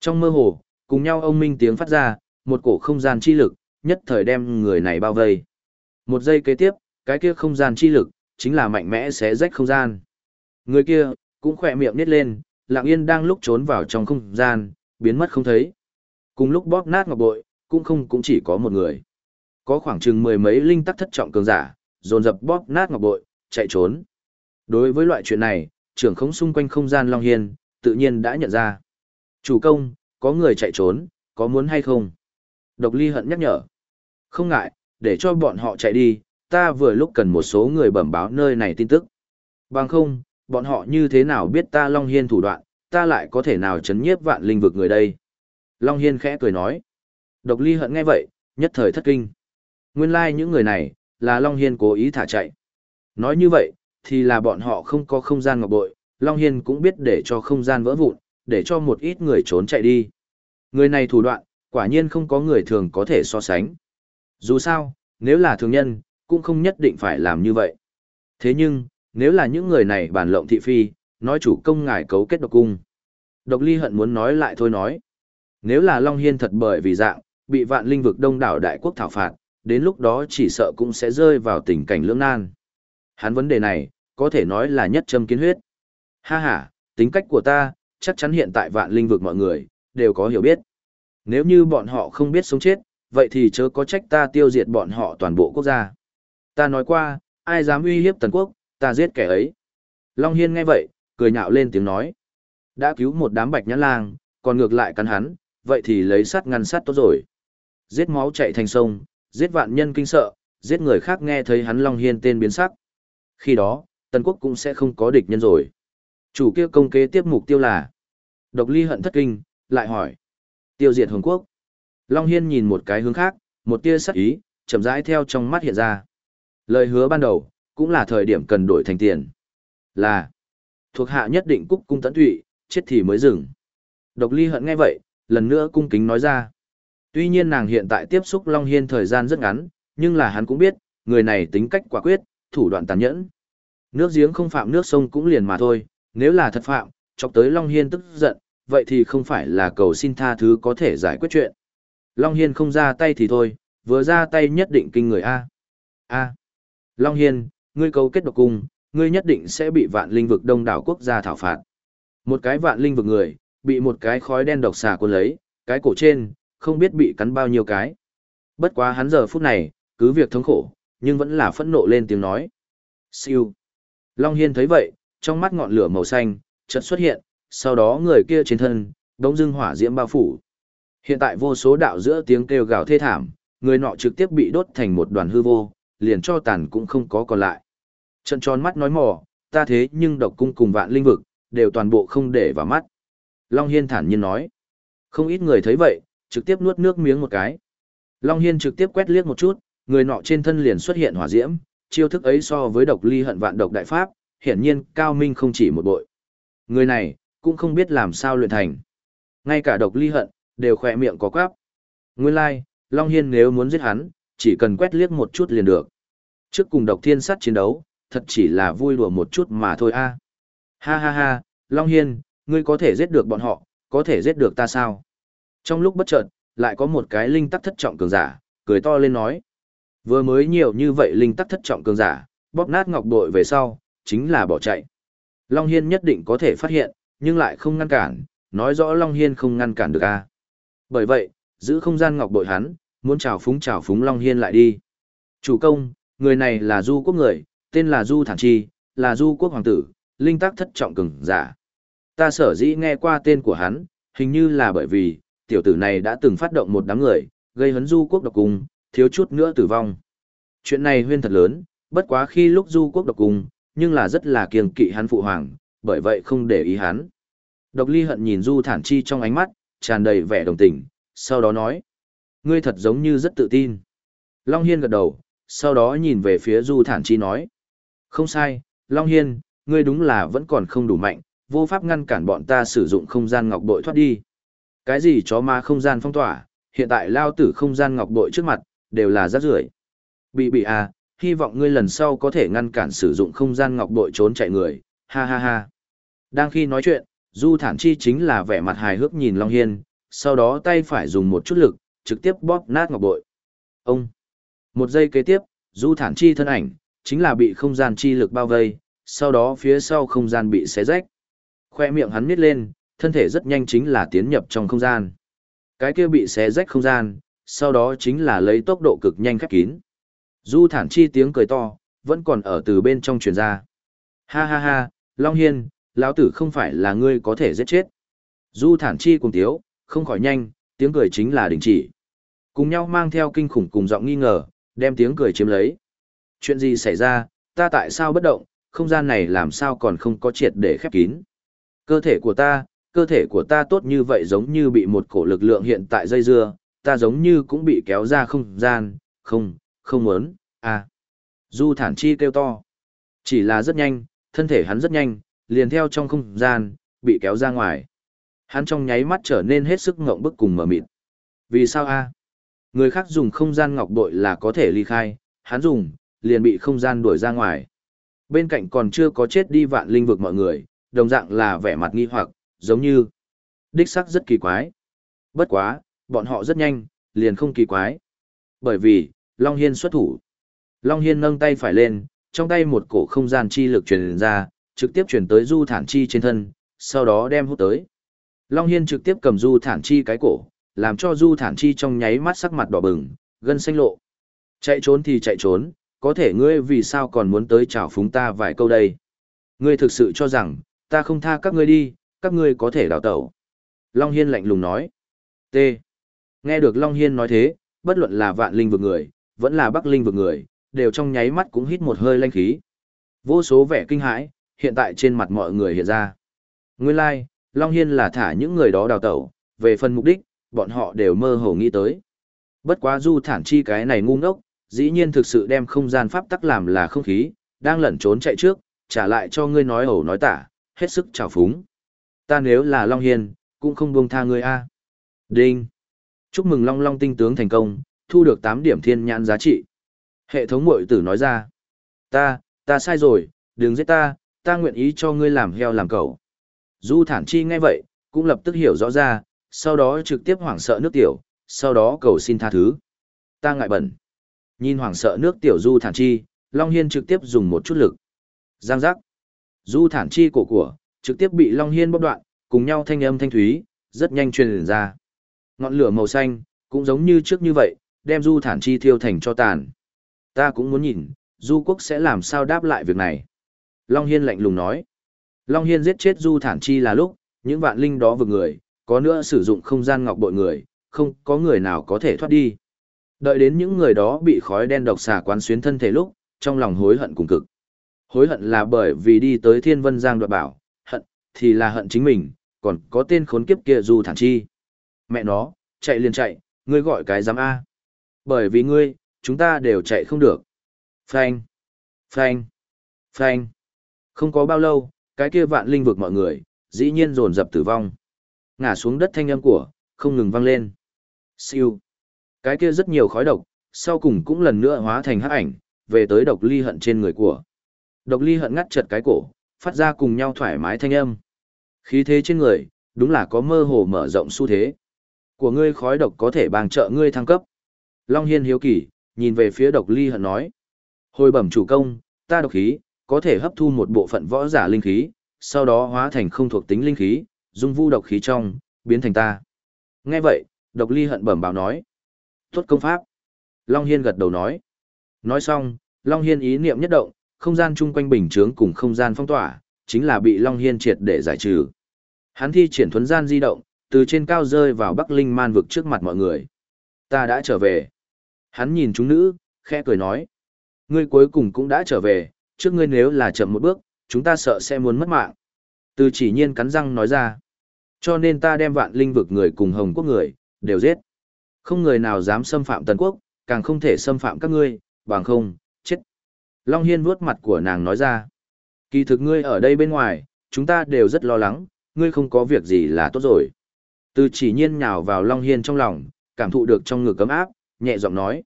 Speaker 1: Trong mơ hồ, cùng nhau ông minh tiếng phát ra, một cổ không gian chi lực, nhất thời đem người này bao vây. Một giây kế tiếp, cái kia không gian chi lực, chính là mạnh mẽ xé rách không gian. Người kia, cũng khỏe miệng nít lên, lặng yên đang lúc trốn vào trong không gian, biến mất không thấy. Cùng lúc bóp nát ngọc bội, cũng không cũng chỉ có một người. Có khoảng chừng mười mấy linh tắc thất trọng cường giả, dồn dập bóp nát ngọc bội, chạy trốn. Đối với loại chuyện này, trưởng khống xung quanh không gian Long Hiên, tự nhiên đã nhận ra. Chủ công, có người chạy trốn, có muốn hay không? Độc ly hận nhắc nhở. Không ngại, để cho bọn họ chạy đi, ta vừa lúc cần một số người bẩm báo nơi này tin tức. Bằng không, bọn họ như thế nào biết ta Long Hiên thủ đoạn, ta lại có thể nào chấn nhiếp vạn linh vực người đây? Long Hiên khẽ cười nói. Độc ly hận nghe vậy, nhất thời thất kinh. Nguyên lai like những người này, là Long Hiên cố ý thả chạy. Nói như vậy, thì là bọn họ không có không gian ngọc bội, Long Hiên cũng biết để cho không gian vỡ vụn, để cho một ít người trốn chạy đi. Người này thủ đoạn, quả nhiên không có người thường có thể so sánh. Dù sao, nếu là thường nhân, cũng không nhất định phải làm như vậy. Thế nhưng, nếu là những người này bàn lộng thị phi, nói chủ công ngài cấu kết độc cung. Độc ly hận muốn nói lại thôi nói. Nếu là Long Hiên thật bởi vì dạng, bị vạn linh vực đông đảo đại quốc thảo phạt, đến lúc đó chỉ sợ cũng sẽ rơi vào tình cảnh lưỡng nan. Hắn vấn đề này, có thể nói là nhất châm kiến huyết. Ha ha, tính cách của ta, chắc chắn hiện tại vạn linh vực mọi người, đều có hiểu biết. Nếu như bọn họ không biết sống chết, vậy thì chớ có trách ta tiêu diệt bọn họ toàn bộ quốc gia. Ta nói qua, ai dám uy hiếp tần quốc, ta giết kẻ ấy. Long Hiên nghe vậy, cười nhạo lên tiếng nói. Đã cứu một đám bạch nhãn lang, còn ngược lại cắn hắn, vậy thì lấy sắt ngăn sắt tốt rồi. Giết máu chạy thành sông, giết vạn nhân kinh sợ, giết người khác nghe thấy hắn Long Hiên tên biến sắc. Khi đó, Tân quốc cũng sẽ không có địch nhân rồi. Chủ kia công kế tiếp mục tiêu là Độc ly hận thất kinh, lại hỏi. Tiêu diệt Hồng Quốc. Long Hiên nhìn một cái hướng khác, một tia sắc ý, chậm rãi theo trong mắt hiện ra. Lời hứa ban đầu, cũng là thời điểm cần đổi thành tiền. Là, thuộc hạ nhất định cúc cung tấn tụy, chết thì mới dừng. Độc ly hận nghe vậy, lần nữa cung kính nói ra. Tuy nhiên nàng hiện tại tiếp xúc Long Hiên thời gian rất ngắn, nhưng là hắn cũng biết, người này tính cách quả quyết, thủ đoạn tàn nhẫn. Nước giếng không phạm nước sông cũng liền mà thôi, nếu là thật phạm, chọc tới Long Hiên tức giận, vậy thì không phải là cầu xin tha thứ có thể giải quyết chuyện. Long Hiên không ra tay thì thôi, vừa ra tay nhất định kinh người A. A. Long Hiên, ngươi cấu kết độc cung, ngươi nhất định sẽ bị vạn linh vực đông đảo quốc gia thảo phạt. Một cái vạn linh vực người, bị một cái khói đen độc xà cuốn lấy, cái cổ trên, không biết bị cắn bao nhiêu cái. Bất quá hắn giờ phút này, cứ việc thống khổ, nhưng vẫn là phẫn nộ lên tiếng nói. Siêu. Long Hiên thấy vậy, trong mắt ngọn lửa màu xanh, chợt xuất hiện, sau đó người kia trên thân, đống dưng hỏa diễm bao phủ. Hiện tại vô số đạo giữa tiếng kêu gào thê thảm, người nọ trực tiếp bị đốt thành một đoàn hư vô, liền cho tàn cũng không có còn lại. Trận tròn mắt nói mò, ta thế nhưng độc cung cùng vạn linh vực, đều toàn bộ không để vào mắt. Long Hiên thản nhiên nói. Không ít người thấy vậy, trực tiếp nuốt nước miếng một cái. Long Hiên trực tiếp quét liếc một chút, người nọ trên thân liền xuất hiện hỏa diễm, chiêu thức ấy so với độc ly hận vạn độc đại pháp, hiển nhiên cao minh không chỉ một bội. Người này, cũng không biết làm sao luyện thành. Ngay cả độc ly hận, đều khỏe miệng có quáp. Nguyên lai, like, Long Hiên nếu muốn giết hắn, chỉ cần quét liếc một chút liền được. Trước cùng độc thiên sát chiến đấu, thật chỉ là vui đùa một chút mà thôi a. À. Ha ha ha, Long Hiên, ngươi có thể giết được bọn họ, có thể giết được ta sao? Trong lúc bất chợt, lại có một cái linh tắc thất trọng cường giả, cười to lên nói. Vừa mới nhiều như vậy linh tắc thất trọng cường giả, bóp nát ngọc bội về sau, chính là bỏ chạy. Long Hiên nhất định có thể phát hiện, nhưng lại không ngăn cản, nói rõ Long Hiên không ngăn cản được a. À. Bởi vậy, giữ không gian ngọc bội hắn, muốn chào phúng chào phúng Long Hiên lại đi. Chủ công, người này là Du quốc người, tên là Du Thản Chi, là Du quốc hoàng tử, linh tác thất trọng cường giả. Ta sở dĩ nghe qua tên của hắn, hình như là bởi vì, tiểu tử này đã từng phát động một đám người, gây hấn Du quốc độc cung, thiếu chút nữa tử vong. Chuyện này huyên thật lớn, bất quá khi lúc Du quốc độc cung, nhưng là rất là kiêng kỵ hắn phụ hoàng, bởi vậy không để ý hắn. Độc ly hận nhìn Du Thản Chi trong ánh mắt, tràn đầy vẻ đồng tình, sau đó nói. Ngươi thật giống như rất tự tin. Long Hiên gật đầu, sau đó nhìn về phía Du Thản Chi nói. Không sai, Long Hiên, ngươi đúng là vẫn còn không đủ mạnh, vô pháp ngăn cản bọn ta sử dụng không gian ngọc bội thoát đi. Cái gì chó ma không gian phong tỏa, hiện tại lao tử không gian ngọc bội trước mặt, đều là rác rưởi. Bị bị à, hy vọng ngươi lần sau có thể ngăn cản sử dụng không gian ngọc bội trốn chạy người, ha ha ha. Đang khi nói chuyện, Du Thản Chi chính là vẻ mặt hài hước nhìn Long Hiên, sau đó tay phải dùng một chút lực, trực tiếp bóp nát ngọc bội. Ông! Một giây kế tiếp, Du Thản Chi thân ảnh, chính là bị không gian chi lực bao vây, sau đó phía sau không gian bị xé rách. Khoe miệng hắn nít lên, thân thể rất nhanh chính là tiến nhập trong không gian. Cái kia bị xé rách không gian, sau đó chính là lấy tốc độ cực nhanh khép kín. Du thản chi tiếng cười to, vẫn còn ở từ bên trong truyền ra. Ha ha ha, Long Hiên, lão tử không phải là ngươi có thể giết chết. Du thản chi cùng tiếu, không khỏi nhanh, tiếng cười chính là đình chỉ. Cùng nhau mang theo kinh khủng cùng giọng nghi ngờ, đem tiếng cười chiếm lấy. Chuyện gì xảy ra, ta tại sao bất động, không gian này làm sao còn không có triệt để khép kín. Cơ thể của ta, cơ thể của ta tốt như vậy giống như bị một cổ lực lượng hiện tại dây dưa, ta giống như cũng bị kéo ra không gian, không, không muốn, à. Du thản chi kêu to. Chỉ là rất nhanh, thân thể hắn rất nhanh, liền theo trong không gian, bị kéo ra ngoài. Hắn trong nháy mắt trở nên hết sức ngộng bức cùng mở mịt. Vì sao a? Người khác dùng không gian ngọc bội là có thể ly khai, hắn dùng, liền bị không gian đuổi ra ngoài. Bên cạnh còn chưa có chết đi vạn linh vực mọi người, đồng dạng là vẻ mặt nghi hoặc, giống như đích sắc rất kỳ quái. Bất quá, bọn họ rất nhanh, liền không kỳ quái. Bởi vì, Long Hiên xuất thủ. Long Hiên nâng tay phải lên, trong tay một cổ không gian chi lực truyền ra, trực tiếp truyền tới Du Thản Chi trên thân, sau đó đem hút tới. Long Hiên trực tiếp cầm Du Thản Chi cái cổ, làm cho Du Thản Chi trong nháy mắt sắc mặt đỏ bừng, gân xanh lộ. Chạy trốn thì chạy trốn, có thể ngươi vì sao còn muốn tới chào phúng ta vài câu đây? Ngươi thực sự cho rằng, ta không tha các ngươi đi, các ngươi có thể đào tẩu. Long Hiên lạnh lùng nói. T. Nghe được Long Hiên nói thế, bất luận là vạn linh vực người, vẫn là bắc linh vực người, đều trong nháy mắt cũng hít một hơi lanh khí. Vô số vẻ kinh hãi, hiện tại trên mặt mọi người hiện ra. Nguyên lai, like, Long Hiên là thả những người đó đào tẩu, về phần mục đích, bọn họ đều mơ hồ nghĩ tới. Bất quá du thản chi cái này ngu ngốc, dĩ nhiên thực sự đem không gian pháp tắc làm là không khí, đang lẩn trốn chạy trước, trả lại cho ngươi nói ẩu nói tả, hết sức trào phúng. Ta nếu là Long Hiên, cũng không buông tha ngươi a. Đinh. Chúc mừng Long Long tinh tướng thành công, thu được 8 điểm thiên nhãn giá trị. Hệ thống mội tử nói ra. Ta, ta sai rồi, đừng giết ta, ta nguyện ý cho ngươi làm heo làm cẩu. Du thản chi nghe vậy, cũng lập tức hiểu rõ ra, sau đó trực tiếp hoảng sợ nước tiểu, sau đó cầu xin tha thứ. Ta ngại bẩn. Nhìn hoảng sợ nước tiểu du thản chi, Long Hiên trực tiếp dùng một chút lực. Giang giác. Du thản chi cổ của, trực tiếp bị Long Hiên bóc đoạn, cùng nhau thanh âm thanh thúy, rất nhanh truyền ra. Ngọn lửa màu xanh, cũng giống như trước như vậy, đem Du thản chi thiêu thành cho tàn. Ta cũng muốn nhìn, Du quốc sẽ làm sao đáp lại việc này. Long Hiên lạnh lùng nói. Long Hiên giết chết Du thản chi là lúc, những vạn linh đó vừa người, có nữa sử dụng không gian ngọc bội người, không có người nào có thể thoát đi. Đợi đến những người đó bị khói đen độc xà quán xuyến thân thể lúc, trong lòng hối hận cùng cực. Hối hận là bởi vì đi tới Thiên Vân Giang đoạt bảo, hận thì là hận chính mình, còn có tên khốn kiếp kia Du Thản Chi. Mẹ nó, chạy liền chạy, ngươi gọi cái giám A. Bởi vì ngươi, chúng ta đều chạy không được. Phanh, phanh, phanh. Không có bao lâu, cái kia vạn linh vực mọi người, dĩ nhiên dồn dập tử vong. Ngã xuống đất thanh âm của, không ngừng vang lên. Siêu. Cái kia rất nhiều khói độc, sau cùng cũng lần nữa hóa thành hắc ảnh, về tới độc ly hận trên người của. Độc ly hận ngắt chật cái cổ, phát ra cùng nhau thoải mái thanh âm. Khí thế trên người, đúng là có mơ hồ mở rộng xu thế. Của ngươi khói độc có thể bằng trợ ngươi thăng cấp. Long Hiên hiếu kỳ, nhìn về phía độc ly hận nói. Hồi bẩm chủ công, ta độc khí, có thể hấp thu một bộ phận võ giả linh khí, sau đó hóa thành không thuộc tính linh khí, dung vu độc khí trong, biến thành ta. Nghe vậy, độc ly hận bẩm báo nói. Tốt công pháp. Long Hiên gật đầu nói. Nói xong, Long Hiên ý niệm nhất động, không gian chung quanh bình chướng cùng không gian phong tỏa, chính là bị Long Hiên triệt để giải trừ. Hắn thi triển thuấn gian di động, từ trên cao rơi vào Bắc Linh Man vực trước mặt mọi người. Ta đã trở về. Hắn nhìn chúng nữ, khẽ cười nói. Ngươi cuối cùng cũng đã trở về, trước ngươi nếu là chậm một bước, chúng ta sợ sẽ muốn mất mạng. Từ chỉ nhiên cắn răng nói ra. Cho nên ta đem vạn linh vực người cùng hồng quốc người, đều giết. Không người nào dám xâm phạm tần quốc, càng không thể xâm phạm các ngươi, bằng không, chết. Long Hiên vuốt mặt của nàng nói ra. Kỳ thực ngươi ở đây bên ngoài, chúng ta đều rất lo lắng, ngươi không có việc gì là tốt rồi. Từ chỉ nhiên nhào vào Long Hiên trong lòng, cảm thụ được trong ngực cấm áp, nhẹ giọng nói.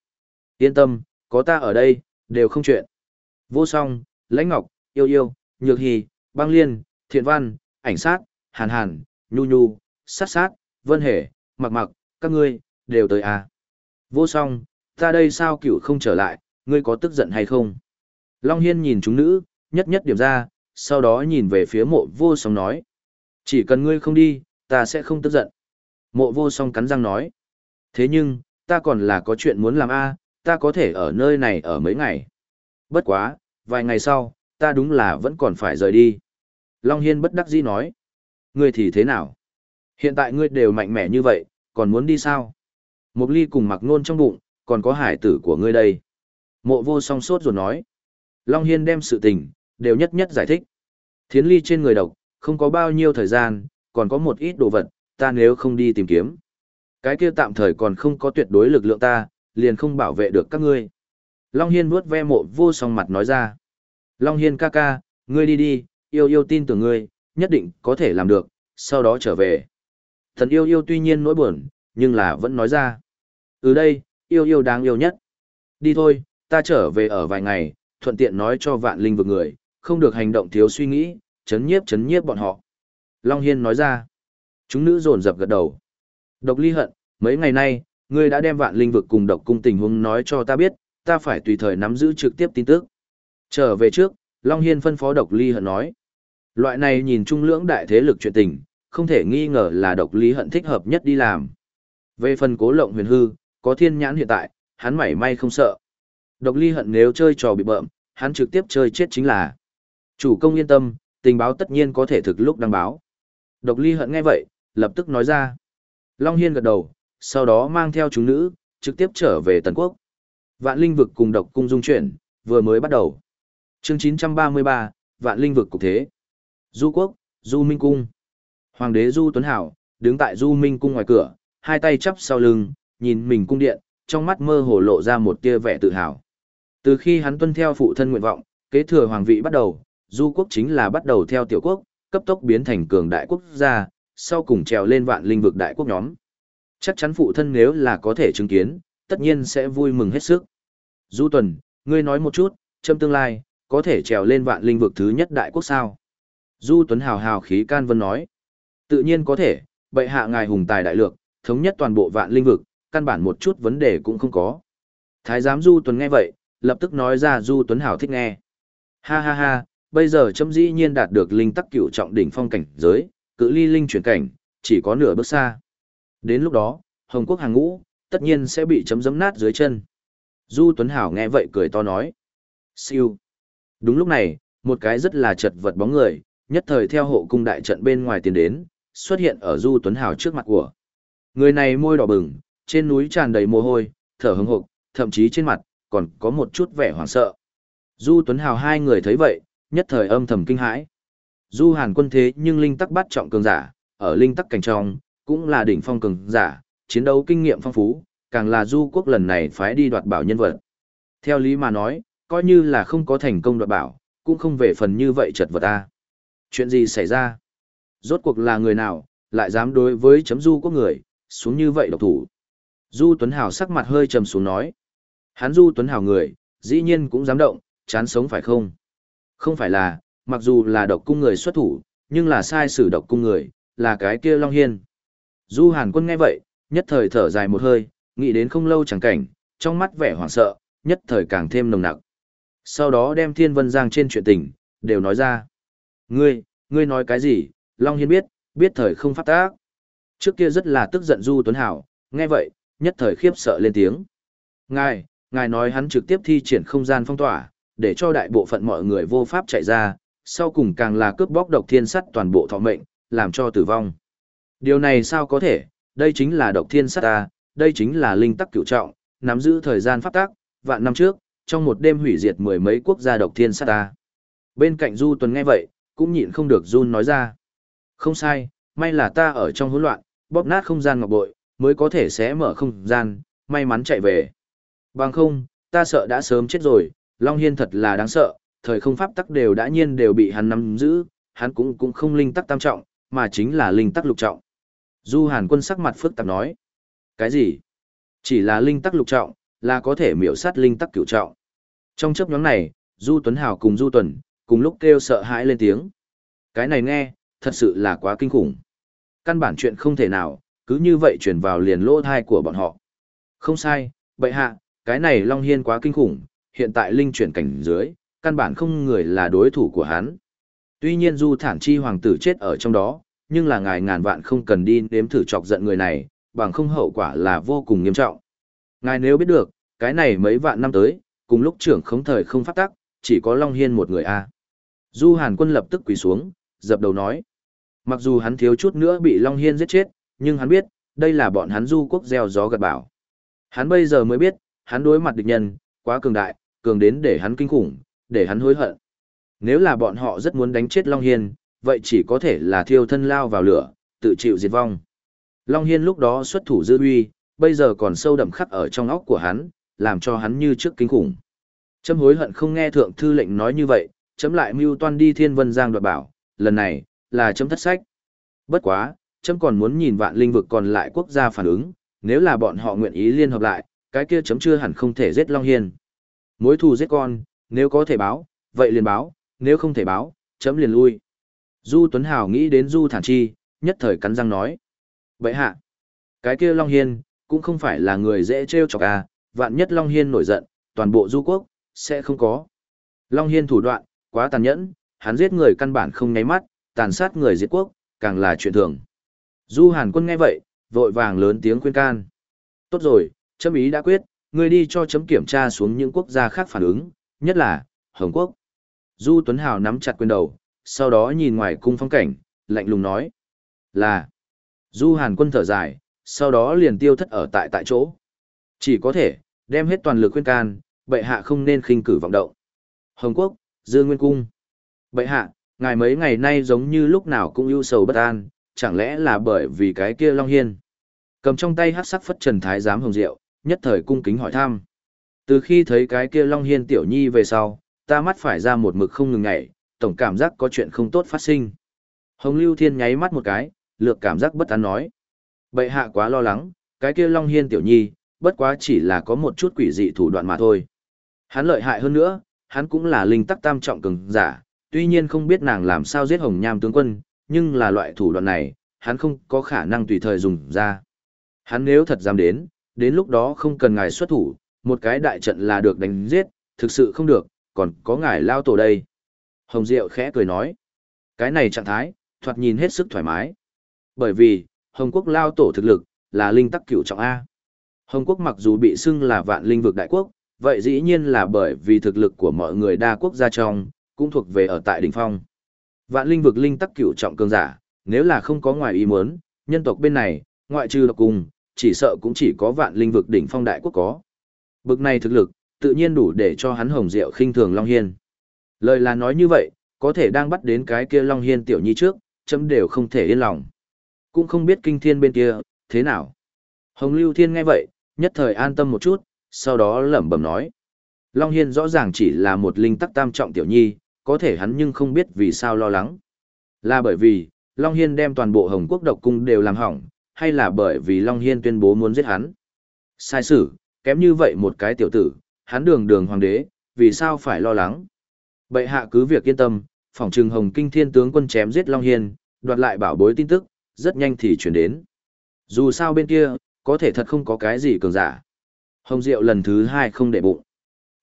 Speaker 1: Yên tâm, có ta ở đây, đều không chuyện. Vô song, lãnh ngọc, yêu yêu, nhược hì, băng liên, thiện văn, ảnh sát, hàn hàn, nhu nhu, sát sát, vân hề, mặc mặc, các ngươi, đều tới à. Vô song, ta đây sao cửu không trở lại, ngươi có tức giận hay không? Long Hiên nhìn chúng nữ, nhất nhất điểm ra, sau đó nhìn về phía mộ vô song nói. Chỉ cần ngươi không đi, ta sẽ không tức giận. Mộ vô song cắn răng nói. Thế nhưng, ta còn là có chuyện muốn làm a ta có thể ở nơi này ở mấy ngày. Bất quá, vài ngày sau, ta đúng là vẫn còn phải rời đi. Long Hiên bất đắc dĩ nói. Ngươi thì thế nào? Hiện tại ngươi đều mạnh mẽ như vậy, còn muốn đi sao? Mộc ly cùng mặc nôn trong bụng, còn có hải tử của ngươi đây. Mộ vô song sốt rồi nói. Long Hiên đem sự tình, đều nhất nhất giải thích. Thiến ly trên người độc, không có bao nhiêu thời gian, còn có một ít đồ vật, ta nếu không đi tìm kiếm. Cái kia tạm thời còn không có tuyệt đối lực lượng ta, liền không bảo vệ được các ngươi. Long Hiên vuốt ve mộ vô song mặt nói ra. Long Hiên ca ca, ngươi đi đi, yêu yêu tin tưởng ngươi, nhất định có thể làm được, sau đó trở về. Thần yêu yêu tuy nhiên nỗi buồn, nhưng là vẫn nói ra. Từ đây, yêu yêu đáng yêu nhất. Đi thôi, ta trở về ở vài ngày, thuận tiện nói cho vạn linh vực người, không được hành động thiếu suy nghĩ, chấn nhiếp chấn nhiếp bọn họ. Long Hiên nói ra. Chúng nữ rồn rập gật đầu. Độc ly hận, mấy ngày nay, ngươi đã đem vạn linh vực cùng độc cung tình huống nói cho ta biết, ta phải tùy thời nắm giữ trực tiếp tin tức. Trở về trước, Long Hiên phân phó độc ly hận nói. Loại này nhìn trung lưỡng đại thế lực chuyện tình, không thể nghi ngờ là độc ly hận thích hợp nhất đi làm. Về phần cố lộng huyền hư, có thiên nhãn hiện tại, hắn mảy may không sợ. Độc ly hận nếu chơi trò bị bợm, hắn trực tiếp chơi chết chính là. Chủ công yên tâm, tình báo tất nhiên có thể thực lúc đăng báo. Độc ly hận nghe vậy, lập tức nói ra. Long Hiên gật đầu, sau đó mang theo chúng nữ, trực tiếp trở về Tần Quốc. Vạn linh vực cùng độc cung dung chuyển, vừa mới bắt đầu. chương 933, Vạn linh vực cục thế. Du quốc, Du Minh Cung. Hoàng đế Du Tuấn Hảo, đứng tại Du Minh Cung ngoài cửa, hai tay chắp sau lưng, nhìn mình cung điện, trong mắt mơ hồ lộ ra một tia vẻ tự hào. Từ khi hắn tuân theo phụ thân nguyện vọng, kế thừa hoàng vị bắt đầu, Du quốc chính là bắt đầu theo tiểu quốc, cấp tốc biến thành cường đại quốc gia, sau cùng trèo lên vạn linh vực đại quốc nhóm. Chắc chắn phụ thân nếu là có thể chứng kiến, tất nhiên sẽ vui mừng hết sức. Du Tuần, ngươi nói một chút, trong tương lai, có thể trèo lên vạn linh vực thứ nhất đại quốc sao? Du Tuấn hào hào khí can vân nói. Tự nhiên có thể, bệ hạ ngài hùng tài đại lược, thống nhất toàn bộ vạn linh vực, căn bản một chút vấn đề cũng không có. Thái giám Du Tuấn nghe vậy, lập tức nói ra Du Tuấn hảo thích nghe. Ha ha ha, bây giờ chấm dĩ nhiên đạt được linh tắc cửu trọng đỉnh phong cảnh giới, cự ly linh chuyển cảnh, chỉ có nửa bước xa. Đến lúc đó, Hồng Quốc hàng ngũ, tất nhiên sẽ bị chấm dấm nát dưới chân. Du Tuấn Hảo nghe vậy cười to nói. Siêu. Đúng lúc này, một cái rất là chật vật bóng người, nhất thời theo hộ cung đại trận bên ngoài tiến đến, xuất hiện ở Du Tuấn Hảo trước mặt của. Người này môi đỏ bừng, trên núi tràn đầy mồ hôi, thở hừng hực, thậm chí trên mặt, còn có một chút vẻ hoảng sợ. Du Tuấn Hào hai người thấy vậy, nhất thời âm thầm kinh hãi. Du Hàn quân thế nhưng linh tắc bắt trọng cường giả, ở linh tắc cảnh trong, cũng là đỉnh phong cường giả, chiến đấu kinh nghiệm phong phú, càng là du quốc lần này phái đi đoạt bảo nhân vật. Theo lý mà nói, coi như là không có thành công đoạt bảo, cũng không về phần như vậy chật vật ta. Chuyện gì xảy ra? Rốt cuộc là người nào, lại dám đối với chấm du quốc người, xuống như vậy độc thủ. Du Tuấn Hào sắc mặt hơi trầm xuống nói. Hắn Du Tuấn Hào người, dĩ nhiên cũng dám động, chán sống phải không? Không phải là, mặc dù là độc cung người xuất thủ, nhưng là sai sử độc cung người, là cái kia Long Hiên. Du Hàn Quân nghe vậy, nhất thời thở dài một hơi, nghĩ đến không lâu chẳng cảnh, trong mắt vẻ hoảng sợ, nhất thời càng thêm nồng nặc. Sau đó đem Thiên Vân Giang trên chuyện tình, đều nói ra. Ngươi, ngươi nói cái gì, Long Hiên biết, biết thời không phát tác. Trước kia rất là tức giận Du Tuấn Hảo, nghe vậy, nhất thời khiếp sợ lên tiếng. Ngài, ngài nói hắn trực tiếp thi triển không gian phong tỏa, để cho đại bộ phận mọi người vô pháp chạy ra, sau cùng càng là cướp bóc độc thiên sắt toàn bộ thọ mệnh, làm cho tử vong. Điều này sao có thể, đây chính là độc thiên sắt ta, đây chính là linh tắc cửu trọng, nắm giữ thời gian pháp tác, vạn năm trước, trong một đêm hủy diệt mười mấy quốc gia độc thiên sắt ta. Bên cạnh Du Tuần nghe vậy, cũng nhịn không được run nói ra. Không sai, may là ta ở trong hỗn loạn, bóp nát không gian ngọc bội, mới có thể xé mở không gian, may mắn chạy về. Bằng không, ta sợ đã sớm chết rồi, Long Hiên thật là đáng sợ, thời không pháp tắc đều đã nhiên đều bị hắn nắm giữ, hắn cũng cũng không linh tắc tam trọng, mà chính là linh tắc lục trọng. Du Hàn Quân sắc mặt phức tạp nói. Cái gì? Chỉ là linh tắc lục trọng, là có thể miểu sát linh tắc cửu trọng. Trong chấp nhóm này, Du Tuấn Hào cùng Du Tuần, cùng lúc kêu sợ hãi lên tiếng. Cái này nghe, thật sự là quá kinh khủng. Căn bản chuyện không thể nào, cứ như vậy truyền vào liền lỗ thai của bọn họ. Không sai, bệ hạ, cái này Long Hiên quá kinh khủng, hiện tại linh chuyển cảnh dưới, căn bản không người là đối thủ của hắn. Tuy nhiên Du Thản Chi hoàng tử chết ở trong đó, nhưng là ngài ngàn vạn không cần đi nếm thử chọc giận người này, bằng không hậu quả là vô cùng nghiêm trọng. Ngài nếu biết được, cái này mấy vạn năm tới, cùng lúc trưởng không thời không phát tắc, chỉ có Long Hiên một người a Du Hàn quân lập tức quỳ xuống, dập đầu nói. Mặc dù hắn thiếu chút nữa bị Long Hiên giết chết, nhưng hắn biết, đây là bọn hắn du quốc gieo gió gật bảo. Hắn bây giờ mới biết, hắn đối mặt địch nhân, quá cường đại, cường đến để hắn kinh khủng, để hắn hối hận. Nếu là bọn họ rất muốn đánh chết Long Hiên, vậy chỉ có thể là thiêu thân lao vào lửa, tự chịu diệt vong. Long Hiên lúc đó xuất thủ dư uy, bây giờ còn sâu đậm khắc ở trong óc của hắn, làm cho hắn như trước kinh khủng. Chấm hối hận không nghe thượng thư lệnh nói như vậy, chấm lại mưu toan đi thiên vân giang đoạt bảo, lần này, là chấm thất sách. Bất quá, chấm còn muốn nhìn vạn linh vực còn lại quốc gia phản ứng, nếu là bọn họ nguyện ý liên hợp lại, cái kia chấm chưa hẳn không thể giết Long Hiên. Mối thù giết con, nếu có thể báo, vậy liền báo, nếu không thể báo, chấm liền lui. Du Tuấn Hào nghĩ đến Du Thản Chi, nhất thời cắn răng nói. Vậy hạ, cái kia Long Hiên, cũng không phải là người dễ trêu chọc à, vạn nhất Long Hiên nổi giận, toàn bộ du quốc, sẽ không có. Long Hiên thủ đoạn, quá tàn nhẫn, hắn giết người căn bản không nháy mắt, tàn sát người diệt quốc, càng là chuyện thường. Du Hàn quân nghe vậy, vội vàng lớn tiếng khuyên can. Tốt rồi, chấm ý đã quyết, người đi cho chấm kiểm tra xuống những quốc gia khác phản ứng, nhất là, Hồng Quốc. Du Tuấn Hào nắm chặt quyền đầu, sau đó nhìn ngoài cung phong cảnh, lạnh lùng nói. Là, Du Hàn quân thở dài, sau đó liền tiêu thất ở tại tại chỗ. Chỉ có thể, đem hết toàn lực khuyên can, bệ hạ không nên khinh cử vọng động. Hồng Quốc, Dương Nguyên Cung. Bệ hạ, ngài mấy ngày nay giống như lúc nào cũng ưu sầu bất an, chẳng lẽ là bởi vì cái kia Long Hiên. Cầm trong tay hát sắc phất trần thái giám hồng rượu, nhất thời cung kính hỏi thăm. Từ khi thấy cái kia Long Hiên tiểu nhi về sau, ta mắt phải ra một mực không ngừng ngày, tổng cảm giác có chuyện không tốt phát sinh. Hồng Lưu Thiên nháy mắt một cái, lược cảm giác bất an nói. Bệ hạ quá lo lắng, cái kia Long Hiên tiểu nhi, bất quá chỉ là có một chút quỷ dị thủ đoạn mà thôi. Hắn lợi hại hơn nữa, hắn cũng là linh tắc tam trọng cường giả, tuy nhiên không biết nàng làm sao giết hồng nham tướng quân, nhưng là loại thủ đoạn này, hắn không có khả năng tùy thời dùng ra. Hắn nếu thật dám đến, đến lúc đó không cần ngài xuất thủ, một cái đại trận là được đánh giết, thực sự không được, còn có ngài lao tổ đây. Hồng Diệu khẽ cười nói, cái này trạng thái, thoạt nhìn hết sức thoải mái. Bởi vì, Hồng Quốc lao tổ thực lực, là linh tắc cửu trọng A. Hồng Quốc mặc dù bị xưng là vạn linh vực đại quốc, vậy dĩ nhiên là bởi vì thực lực của mọi người đa quốc gia trong, cũng thuộc về ở tại đỉnh phong. Vạn linh vực linh tắc cửu trọng cường giả, nếu là không có ngoài ý muốn, nhân tộc bên này, ngoại trừ độc cùng, chỉ sợ cũng chỉ có vạn linh vực đỉnh phong đại quốc có. Bực này thực lực, tự nhiên đủ để cho hắn hồng diệu khinh thường Long Hiên. Lời là nói như vậy, có thể đang bắt đến cái kia Long Hiên tiểu nhi trước, chấm đều không thể yên lòng. Cũng không biết kinh thiên bên kia, thế nào. Hồng Lưu Thiên nghe vậy, nhất thời an tâm một chút, sau đó lẩm bẩm nói. Long Hiên rõ ràng chỉ là một linh tắc tam trọng tiểu nhi, có thể hắn nhưng không biết vì sao lo lắng. Là bởi vì, Long Hiên đem toàn bộ Hồng Quốc độc cung đều làm hỏng, hay là bởi vì Long Hiên tuyên bố muốn giết hắn. Sai sử, kém như vậy một cái tiểu tử, hắn đường đường hoàng đế, vì sao phải lo lắng. Bệ hạ cứ việc yên tâm, phòng trừng Hồng Kinh Thiên tướng quân chém giết Long Hiên, đoạt lại bảo bối tin tức, rất nhanh thì chuyển đến. Dù sao bên kia, có thể thật không có cái gì cường giả. Hồng Diệu lần thứ hai không để bụng.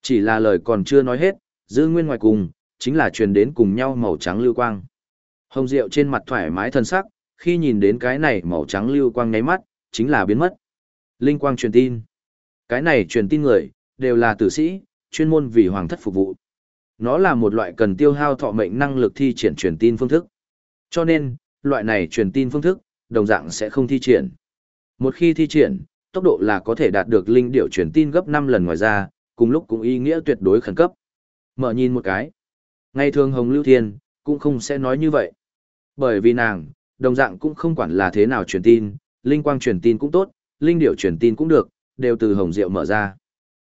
Speaker 1: Chỉ là lời còn chưa nói hết, giữ nguyên ngoài cùng, chính là truyền đến cùng nhau màu trắng lưu quang. Hồng Diệu trên mặt thoải mái thân sắc, khi nhìn đến cái này màu trắng lưu quang nháy mắt, chính là biến mất. Linh quang truyền tin. Cái này truyền tin người, đều là tử sĩ, chuyên môn vì hoàng thất phục vụ. Nó là một loại cần tiêu hao thọ mệnh năng lực thi triển truyền tin phương thức. Cho nên, loại này truyền tin phương thức, đồng dạng sẽ không thi triển. Một khi thi triển, tốc độ là có thể đạt được linh điệu truyền tin gấp 5 lần ngoài ra, cùng lúc cũng ý nghĩa tuyệt đối khẩn cấp. Mở nhìn một cái. Ngày thường Hồng Lưu Thiên, cũng không sẽ nói như vậy. Bởi vì nàng, đồng dạng cũng không quản là thế nào truyền tin, linh quang truyền tin cũng tốt, linh điệu truyền tin cũng được, đều từ Hồng Diệu mở ra.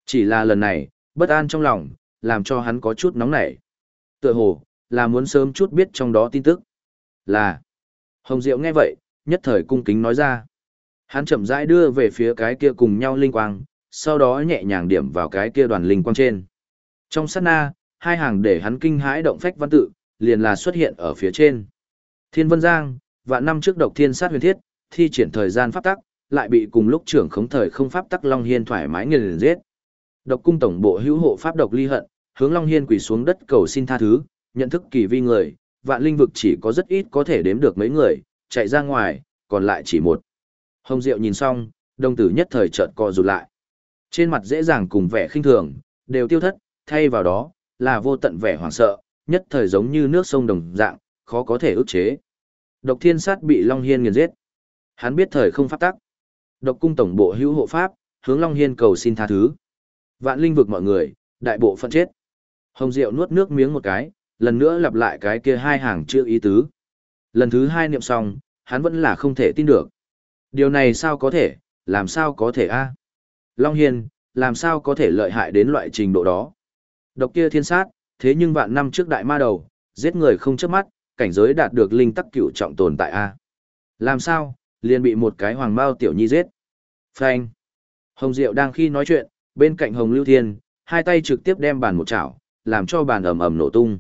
Speaker 1: Chỉ là lần này, bất an trong lòng, làm cho hắn có chút nóng nảy. Tựa hồ, Là muốn sớm chút biết trong đó tin tức. Là. Hồng Diệu nghe vậy, nhất thời cung kính nói ra. Hắn chậm rãi đưa về phía cái kia cùng nhau linh quang, sau đó nhẹ nhàng điểm vào cái kia đoàn linh quang trên. Trong sát na, hai hàng để hắn kinh hãi động phách văn tự, liền là xuất hiện ở phía trên. Thiên Vân Giang, vạn năm trước độc thiên sát huyền thiết, thi triển thời gian pháp tắc, lại bị cùng lúc trưởng khống thời không pháp tắc Long Hiên thoải mái nghiền giết. Độc cung tổng bộ hữu hộ pháp độc ly hận, hướng Long Hiên quỳ xuống đất cầu xin tha thứ, nhận thức kỳ vi người, vạn linh vực chỉ có rất ít có thể đếm được mấy người, chạy ra ngoài, còn lại chỉ một. Hồng Diệu nhìn xong, đồng tử nhất thời chợt co rụt lại. Trên mặt dễ dàng cùng vẻ khinh thường, đều tiêu thất, thay vào đó, là vô tận vẻ hoảng sợ, nhất thời giống như nước sông đồng dạng, khó có thể ức chế. Độc thiên sát bị Long Hiên nghiền giết. Hắn biết thời không pháp tắc. Độc cung tổng bộ hữu hộ pháp, hướng Long Hiên cầu xin tha thứ. Vạn linh vực mọi người, đại bộ phận chết. Hồng Diệu nuốt nước miếng một cái, lần nữa lặp lại cái kia hai hàng chữ ý tứ. Lần thứ hai niệm xong, hắn vẫn là không thể tin được. Điều này sao có thể, làm sao có thể a Long Hiên, làm sao có thể lợi hại đến loại trình độ đó. Độc kia thiên sát, thế nhưng vạn năm trước đại ma đầu, giết người không chớp mắt, cảnh giới đạt được linh tắc cửu trọng tồn tại a Làm sao, liền bị một cái hoàng bao tiểu nhi giết. Phanh. Hồng Diệu đang khi nói chuyện, bên cạnh Hồng Lưu Thiên, hai tay trực tiếp đem bàn một chảo, làm cho bàn ầm ầm nổ tung.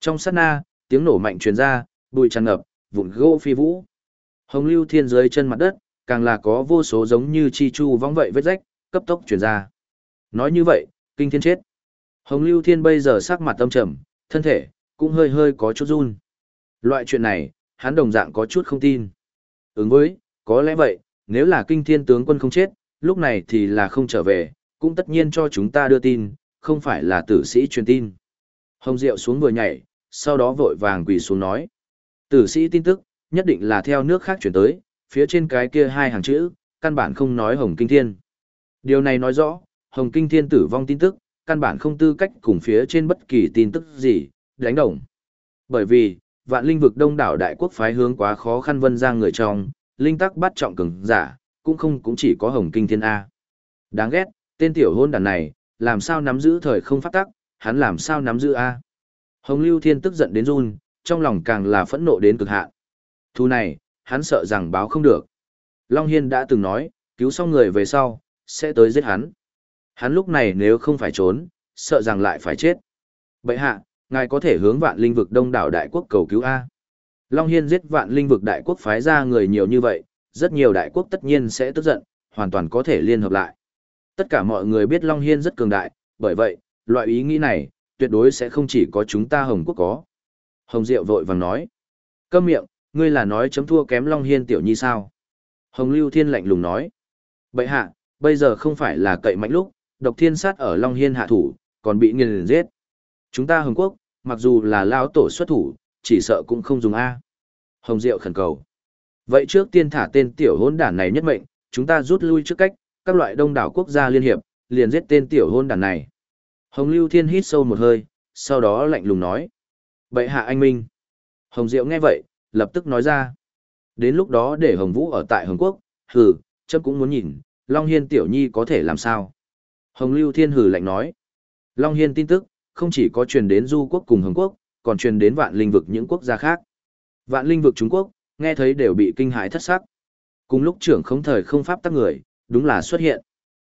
Speaker 1: Trong sát na, tiếng nổ mạnh truyền ra, bụi tràn ngập, vụn gỗ phi vũ. Hồng Lưu Thiên dưới chân mặt đất, càng là có vô số giống như chi chu vong vậy vết rách, cấp tốc truyền ra. Nói như vậy, kinh thiên chết. Hồng Lưu Thiên bây giờ sắc mặt tâm trầm, thân thể cũng hơi hơi có chút run. Loại chuyện này, hắn đồng dạng có chút không tin. Ứng với, có lẽ vậy, nếu là kinh thiên tướng quân không chết, lúc này thì là không trở về, cũng tất nhiên cho chúng ta đưa tin, không phải là tử sĩ truyền tin. Hồng Diệu xuống vừa nhảy, sau đó vội vàng quỳ xuống nói. Tử sĩ tin tức, nhất định là theo nước khác chuyển tới, phía trên cái kia hai hàng chữ, căn bản không nói Hồng Kinh Thiên. Điều này nói rõ, Hồng Kinh Thiên tử vong tin tức, căn bản không tư cách cùng phía trên bất kỳ tin tức gì, đánh đồng. Bởi vì, vạn linh vực đông đảo đại quốc phái hướng quá khó khăn vân ra người trong, linh tắc bắt trọng cường giả, cũng không cũng chỉ có Hồng Kinh Thiên A. Đáng ghét, tên tiểu hôn đàn này, làm sao nắm giữ thời không phát tắc, hắn làm sao nắm giữ A. Hồng Lưu Thiên tức giận đến run, trong lòng càng là phẫn nộ đến cực hạn. Thu này, hắn sợ rằng báo không được. Long Hiên đã từng nói, cứu xong người về sau, sẽ tới giết hắn. Hắn lúc này nếu không phải trốn, sợ rằng lại phải chết. bệ hạ, ngài có thể hướng vạn linh vực đông đảo đại quốc cầu cứu A. Long Hiên giết vạn linh vực đại quốc phái ra người nhiều như vậy, rất nhiều đại quốc tất nhiên sẽ tức giận, hoàn toàn có thể liên hợp lại. Tất cả mọi người biết Long Hiên rất cường đại, bởi vậy, loại ý nghĩ này, tuyệt đối sẽ không chỉ có chúng ta Hồng Quốc có. Hồng Diệu vội vàng nói. Câm miệng, ngươi là nói chấm thua kém Long Hiên tiểu nhi sao? Hồng Lưu Thiên lạnh lùng nói. Bậy hạ, bây giờ không phải là cậy mạnh lúc, độc thiên sát ở Long Hiên hạ thủ, còn bị nghiền giết. Chúng ta Hồng Quốc, mặc dù là lao tổ xuất thủ, chỉ sợ cũng không dùng A. Hồng Diệu khẩn cầu. Vậy trước tiên thả tên tiểu hôn đản này nhất mệnh, chúng ta rút lui trước cách, các loại đông đảo quốc gia liên hiệp, liền giết tên tiểu hôn đản này. Hồng Lưu Thiên hít sâu một hơi, sau đó lạnh lùng nói. Bậy hạ anh Minh. Hồng Diệu nghe vậy, lập tức nói ra. Đến lúc đó để Hồng Vũ ở tại Hồng Quốc, hừ, chấm cũng muốn nhìn, Long Hiên tiểu nhi có thể làm sao. Hồng Lưu Thiên Hử lạnh nói. Long Hiên tin tức, không chỉ có truyền đến du quốc cùng Hồng Quốc, còn truyền đến vạn linh vực những quốc gia khác. Vạn linh vực Trung Quốc, nghe thấy đều bị kinh hãi thất sắc. Cùng lúc trưởng không thời không pháp tắc người, đúng là xuất hiện.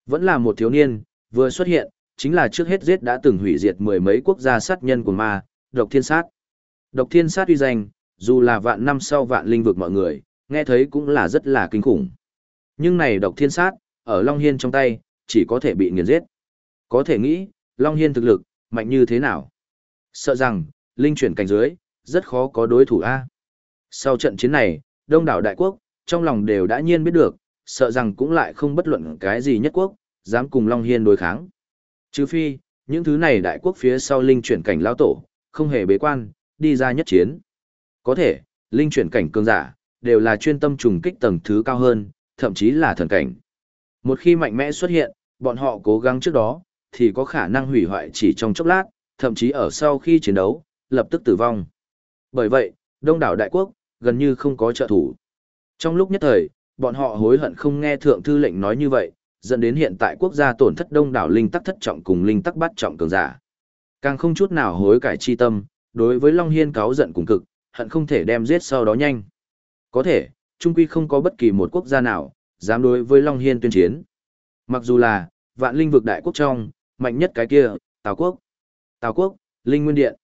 Speaker 1: Vẫn là một thiếu niên, vừa xuất hiện, chính là trước hết giết đã từng hủy diệt mười mấy quốc gia sát nhân của ma, độc thiên sát. Độc thiên sát uy danh, dù là vạn năm sau vạn linh vực mọi người, nghe thấy cũng là rất là kinh khủng. Nhưng này độc thiên sát, ở Long Hiên trong tay, chỉ có thể bị nghiền giết. Có thể nghĩ, Long Hiên thực lực, mạnh như thế nào? Sợ rằng, linh chuyển cảnh dưới, rất khó có đối thủ A. Sau trận chiến này, đông đảo đại quốc, trong lòng đều đã nhiên biết được, sợ rằng cũng lại không bất luận cái gì nhất quốc, dám cùng Long Hiên đối kháng. Chứ phi, những thứ này đại quốc phía sau linh chuyển cảnh lao tổ, không hề bế quan, đi ra nhất chiến. Có thể, linh chuyển cảnh cường giả, đều là chuyên tâm trùng kích tầng thứ cao hơn, thậm chí là thần cảnh. Một khi mạnh mẽ xuất hiện, bọn họ cố gắng trước đó, thì có khả năng hủy hoại chỉ trong chốc lát, thậm chí ở sau khi chiến đấu, lập tức tử vong. Bởi vậy, đông đảo đại quốc, gần như không có trợ thủ. Trong lúc nhất thời, bọn họ hối hận không nghe thượng thư lệnh nói như vậy, dẫn đến hiện tại quốc gia tổn thất đông đảo linh tắc thất trọng cùng linh tắc bắt trọng cường giả. Càng không chút nào hối cải chi tâm, đối với Long Hiên cáo giận cùng cực, hận không thể đem giết sau đó nhanh. Có thể, trung quy không có bất kỳ một quốc gia nào, dám đối với Long Hiên tuyên chiến. Mặc dù là, vạn linh vực đại quốc trong, mạnh nhất cái kia, Tào Quốc. Tào Quốc, Linh Nguyên Điện.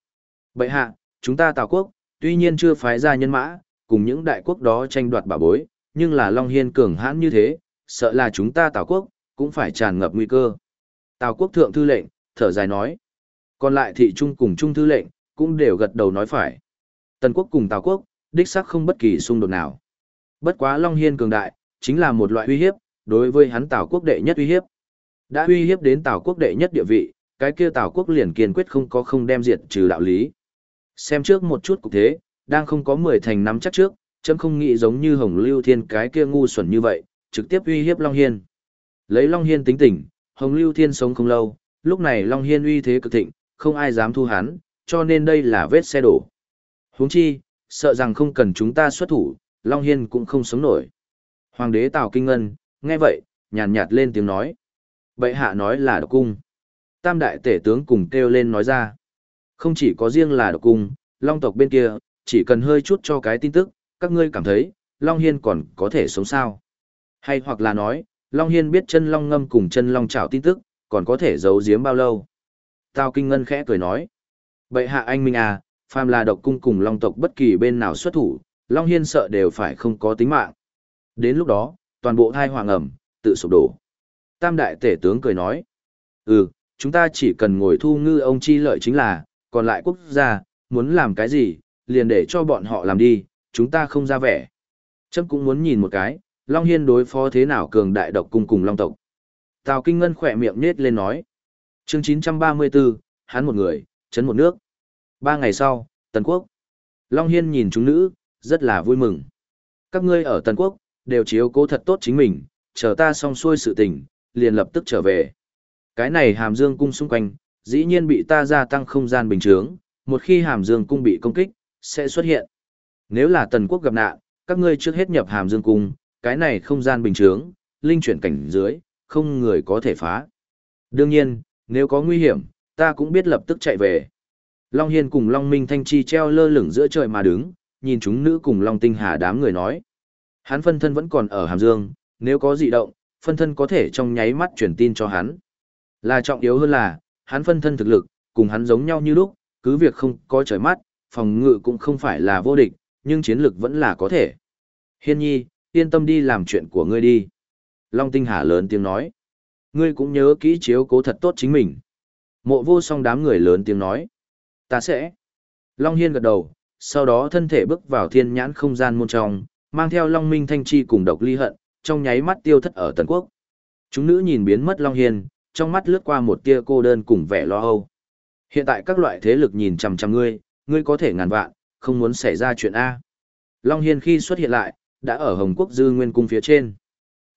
Speaker 1: Bậy hạ, chúng ta Tào Quốc, tuy nhiên chưa phái ra nhân mã, cùng những đại quốc đó tranh đoạt bảo bối, nhưng là Long Hiên cường hãn như thế, sợ là chúng ta Tào Quốc, cũng phải tràn ngập nguy cơ. Tào Quốc thượng thư lệnh, thở dài nói. Còn lại thị trung cùng trung thư lệnh, cũng đều gật đầu nói phải. Tần Quốc cùng Tào Quốc, đích xác không bất kỳ xung đột nào. Bất quá Long Hiên cường đại, chính là một loại uy hiếp, đối với hắn Tào Quốc đệ nhất uy hiếp. Đã uy hiếp đến Tào Quốc đệ nhất địa vị, cái kia Tào Quốc liền kiên quyết không có không đem diệt trừ đạo lý. Xem trước một chút cục thế, đang không có 10 thành nắm chắc trước, chấm không nghĩ giống như Hồng Lưu Thiên cái kia ngu xuẩn như vậy, trực tiếp uy hiếp Long Hiên. Lấy Long Hiên tính tình, Hồng Lưu Thiên sống không lâu, lúc này Long Hiên uy thế cực thịnh, không ai dám thu hắn, cho nên đây là vết xe đổ. Huống chi, sợ rằng không cần chúng ta xuất thủ, Long Hiên cũng không sống nổi. Hoàng đế Tào Kinh Ngân, nghe vậy, nhàn nhạt lên tiếng nói. Bệ hạ nói là độc cung. Tam đại tể tướng cùng kêu lên nói ra. Không chỉ có riêng là độc cung, Long tộc bên kia, chỉ cần hơi chút cho cái tin tức, các ngươi cảm thấy, Long Hiên còn có thể sống sao. Hay hoặc là nói, Long Hiên biết chân Long ngâm cùng chân Long trảo tin tức, còn có thể giấu giếm bao lâu. Tào Kinh Ngân khẽ cười nói. Bệ hạ anh Minh à, phàm là độc cung cùng Long tộc bất kỳ bên nào xuất thủ, Long Hiên sợ đều phải không có tính mạng. Đến lúc đó, toàn bộ thai hoàng ẩm, tự sụp đổ. Tam đại tể tướng cười nói. Ừ, chúng ta chỉ cần ngồi thu ngư ông chi lợi chính là, còn lại quốc gia, muốn làm cái gì, liền để cho bọn họ làm đi, chúng ta không ra vẻ. Trâm cũng muốn nhìn một cái, Long Hiên đối phó thế nào cường đại độc cung cùng Long tộc. Tào Kinh Ngân khỏe miệng nết lên nói. chương 934, hắn một người, chấn một nước. Ba ngày sau, Tần Quốc. Long Hiên nhìn chúng nữ, rất là vui mừng. Các ngươi ở Tần Quốc, đều chiếu cố thật tốt chính mình, chờ ta xong xuôi sự tình, liền lập tức trở về. Cái này hàm dương cung xung quanh, dĩ nhiên bị ta gia tăng không gian bình thường, một khi hàm dương cung bị công kích, sẽ xuất hiện. Nếu là Tần Quốc gặp nạn, các ngươi trước hết nhập hàm dương cung, cái này không gian bình thường, linh chuyển cảnh dưới, không người có thể phá. Đương nhiên, nếu có nguy hiểm, ta cũng biết lập tức chạy về. Long Hiên cùng Long Minh Thanh Chi treo lơ lửng giữa trời mà đứng, nhìn chúng nữ cùng Long Tinh Hà đám người nói. Hắn phân thân vẫn còn ở Hàm Dương, nếu có dị động, phân thân có thể trong nháy mắt truyền tin cho hắn. Là trọng yếu hơn là, hắn phân thân thực lực, cùng hắn giống nhau như lúc, cứ việc không có trời mắt, phòng ngự cũng không phải là vô địch, nhưng chiến lực vẫn là có thể. Hiên nhi, yên tâm đi làm chuyện của ngươi đi. Long Tinh Hà lớn tiếng nói. Ngươi cũng nhớ kỹ chiếu cố thật tốt chính mình. Mộ vô song đám người lớn tiếng nói. Ta sẽ. Long Hiên gật đầu, sau đó thân thể bước vào thiên nhãn không gian môn trong, mang theo Long Minh Thanh Chi cùng độc ly hận, trong nháy mắt tiêu thất ở Tần Quốc. Chúng nữ nhìn biến mất Long Hiên, trong mắt lướt qua một tia cô đơn cùng vẻ lo âu. Hiện tại các loại thế lực nhìn chằm chằm ngươi, ngươi có thể ngàn vạn, không muốn xảy ra chuyện A. Long Hiên khi xuất hiện lại, đã ở Hồng Quốc Dư Nguyên Cung phía trên.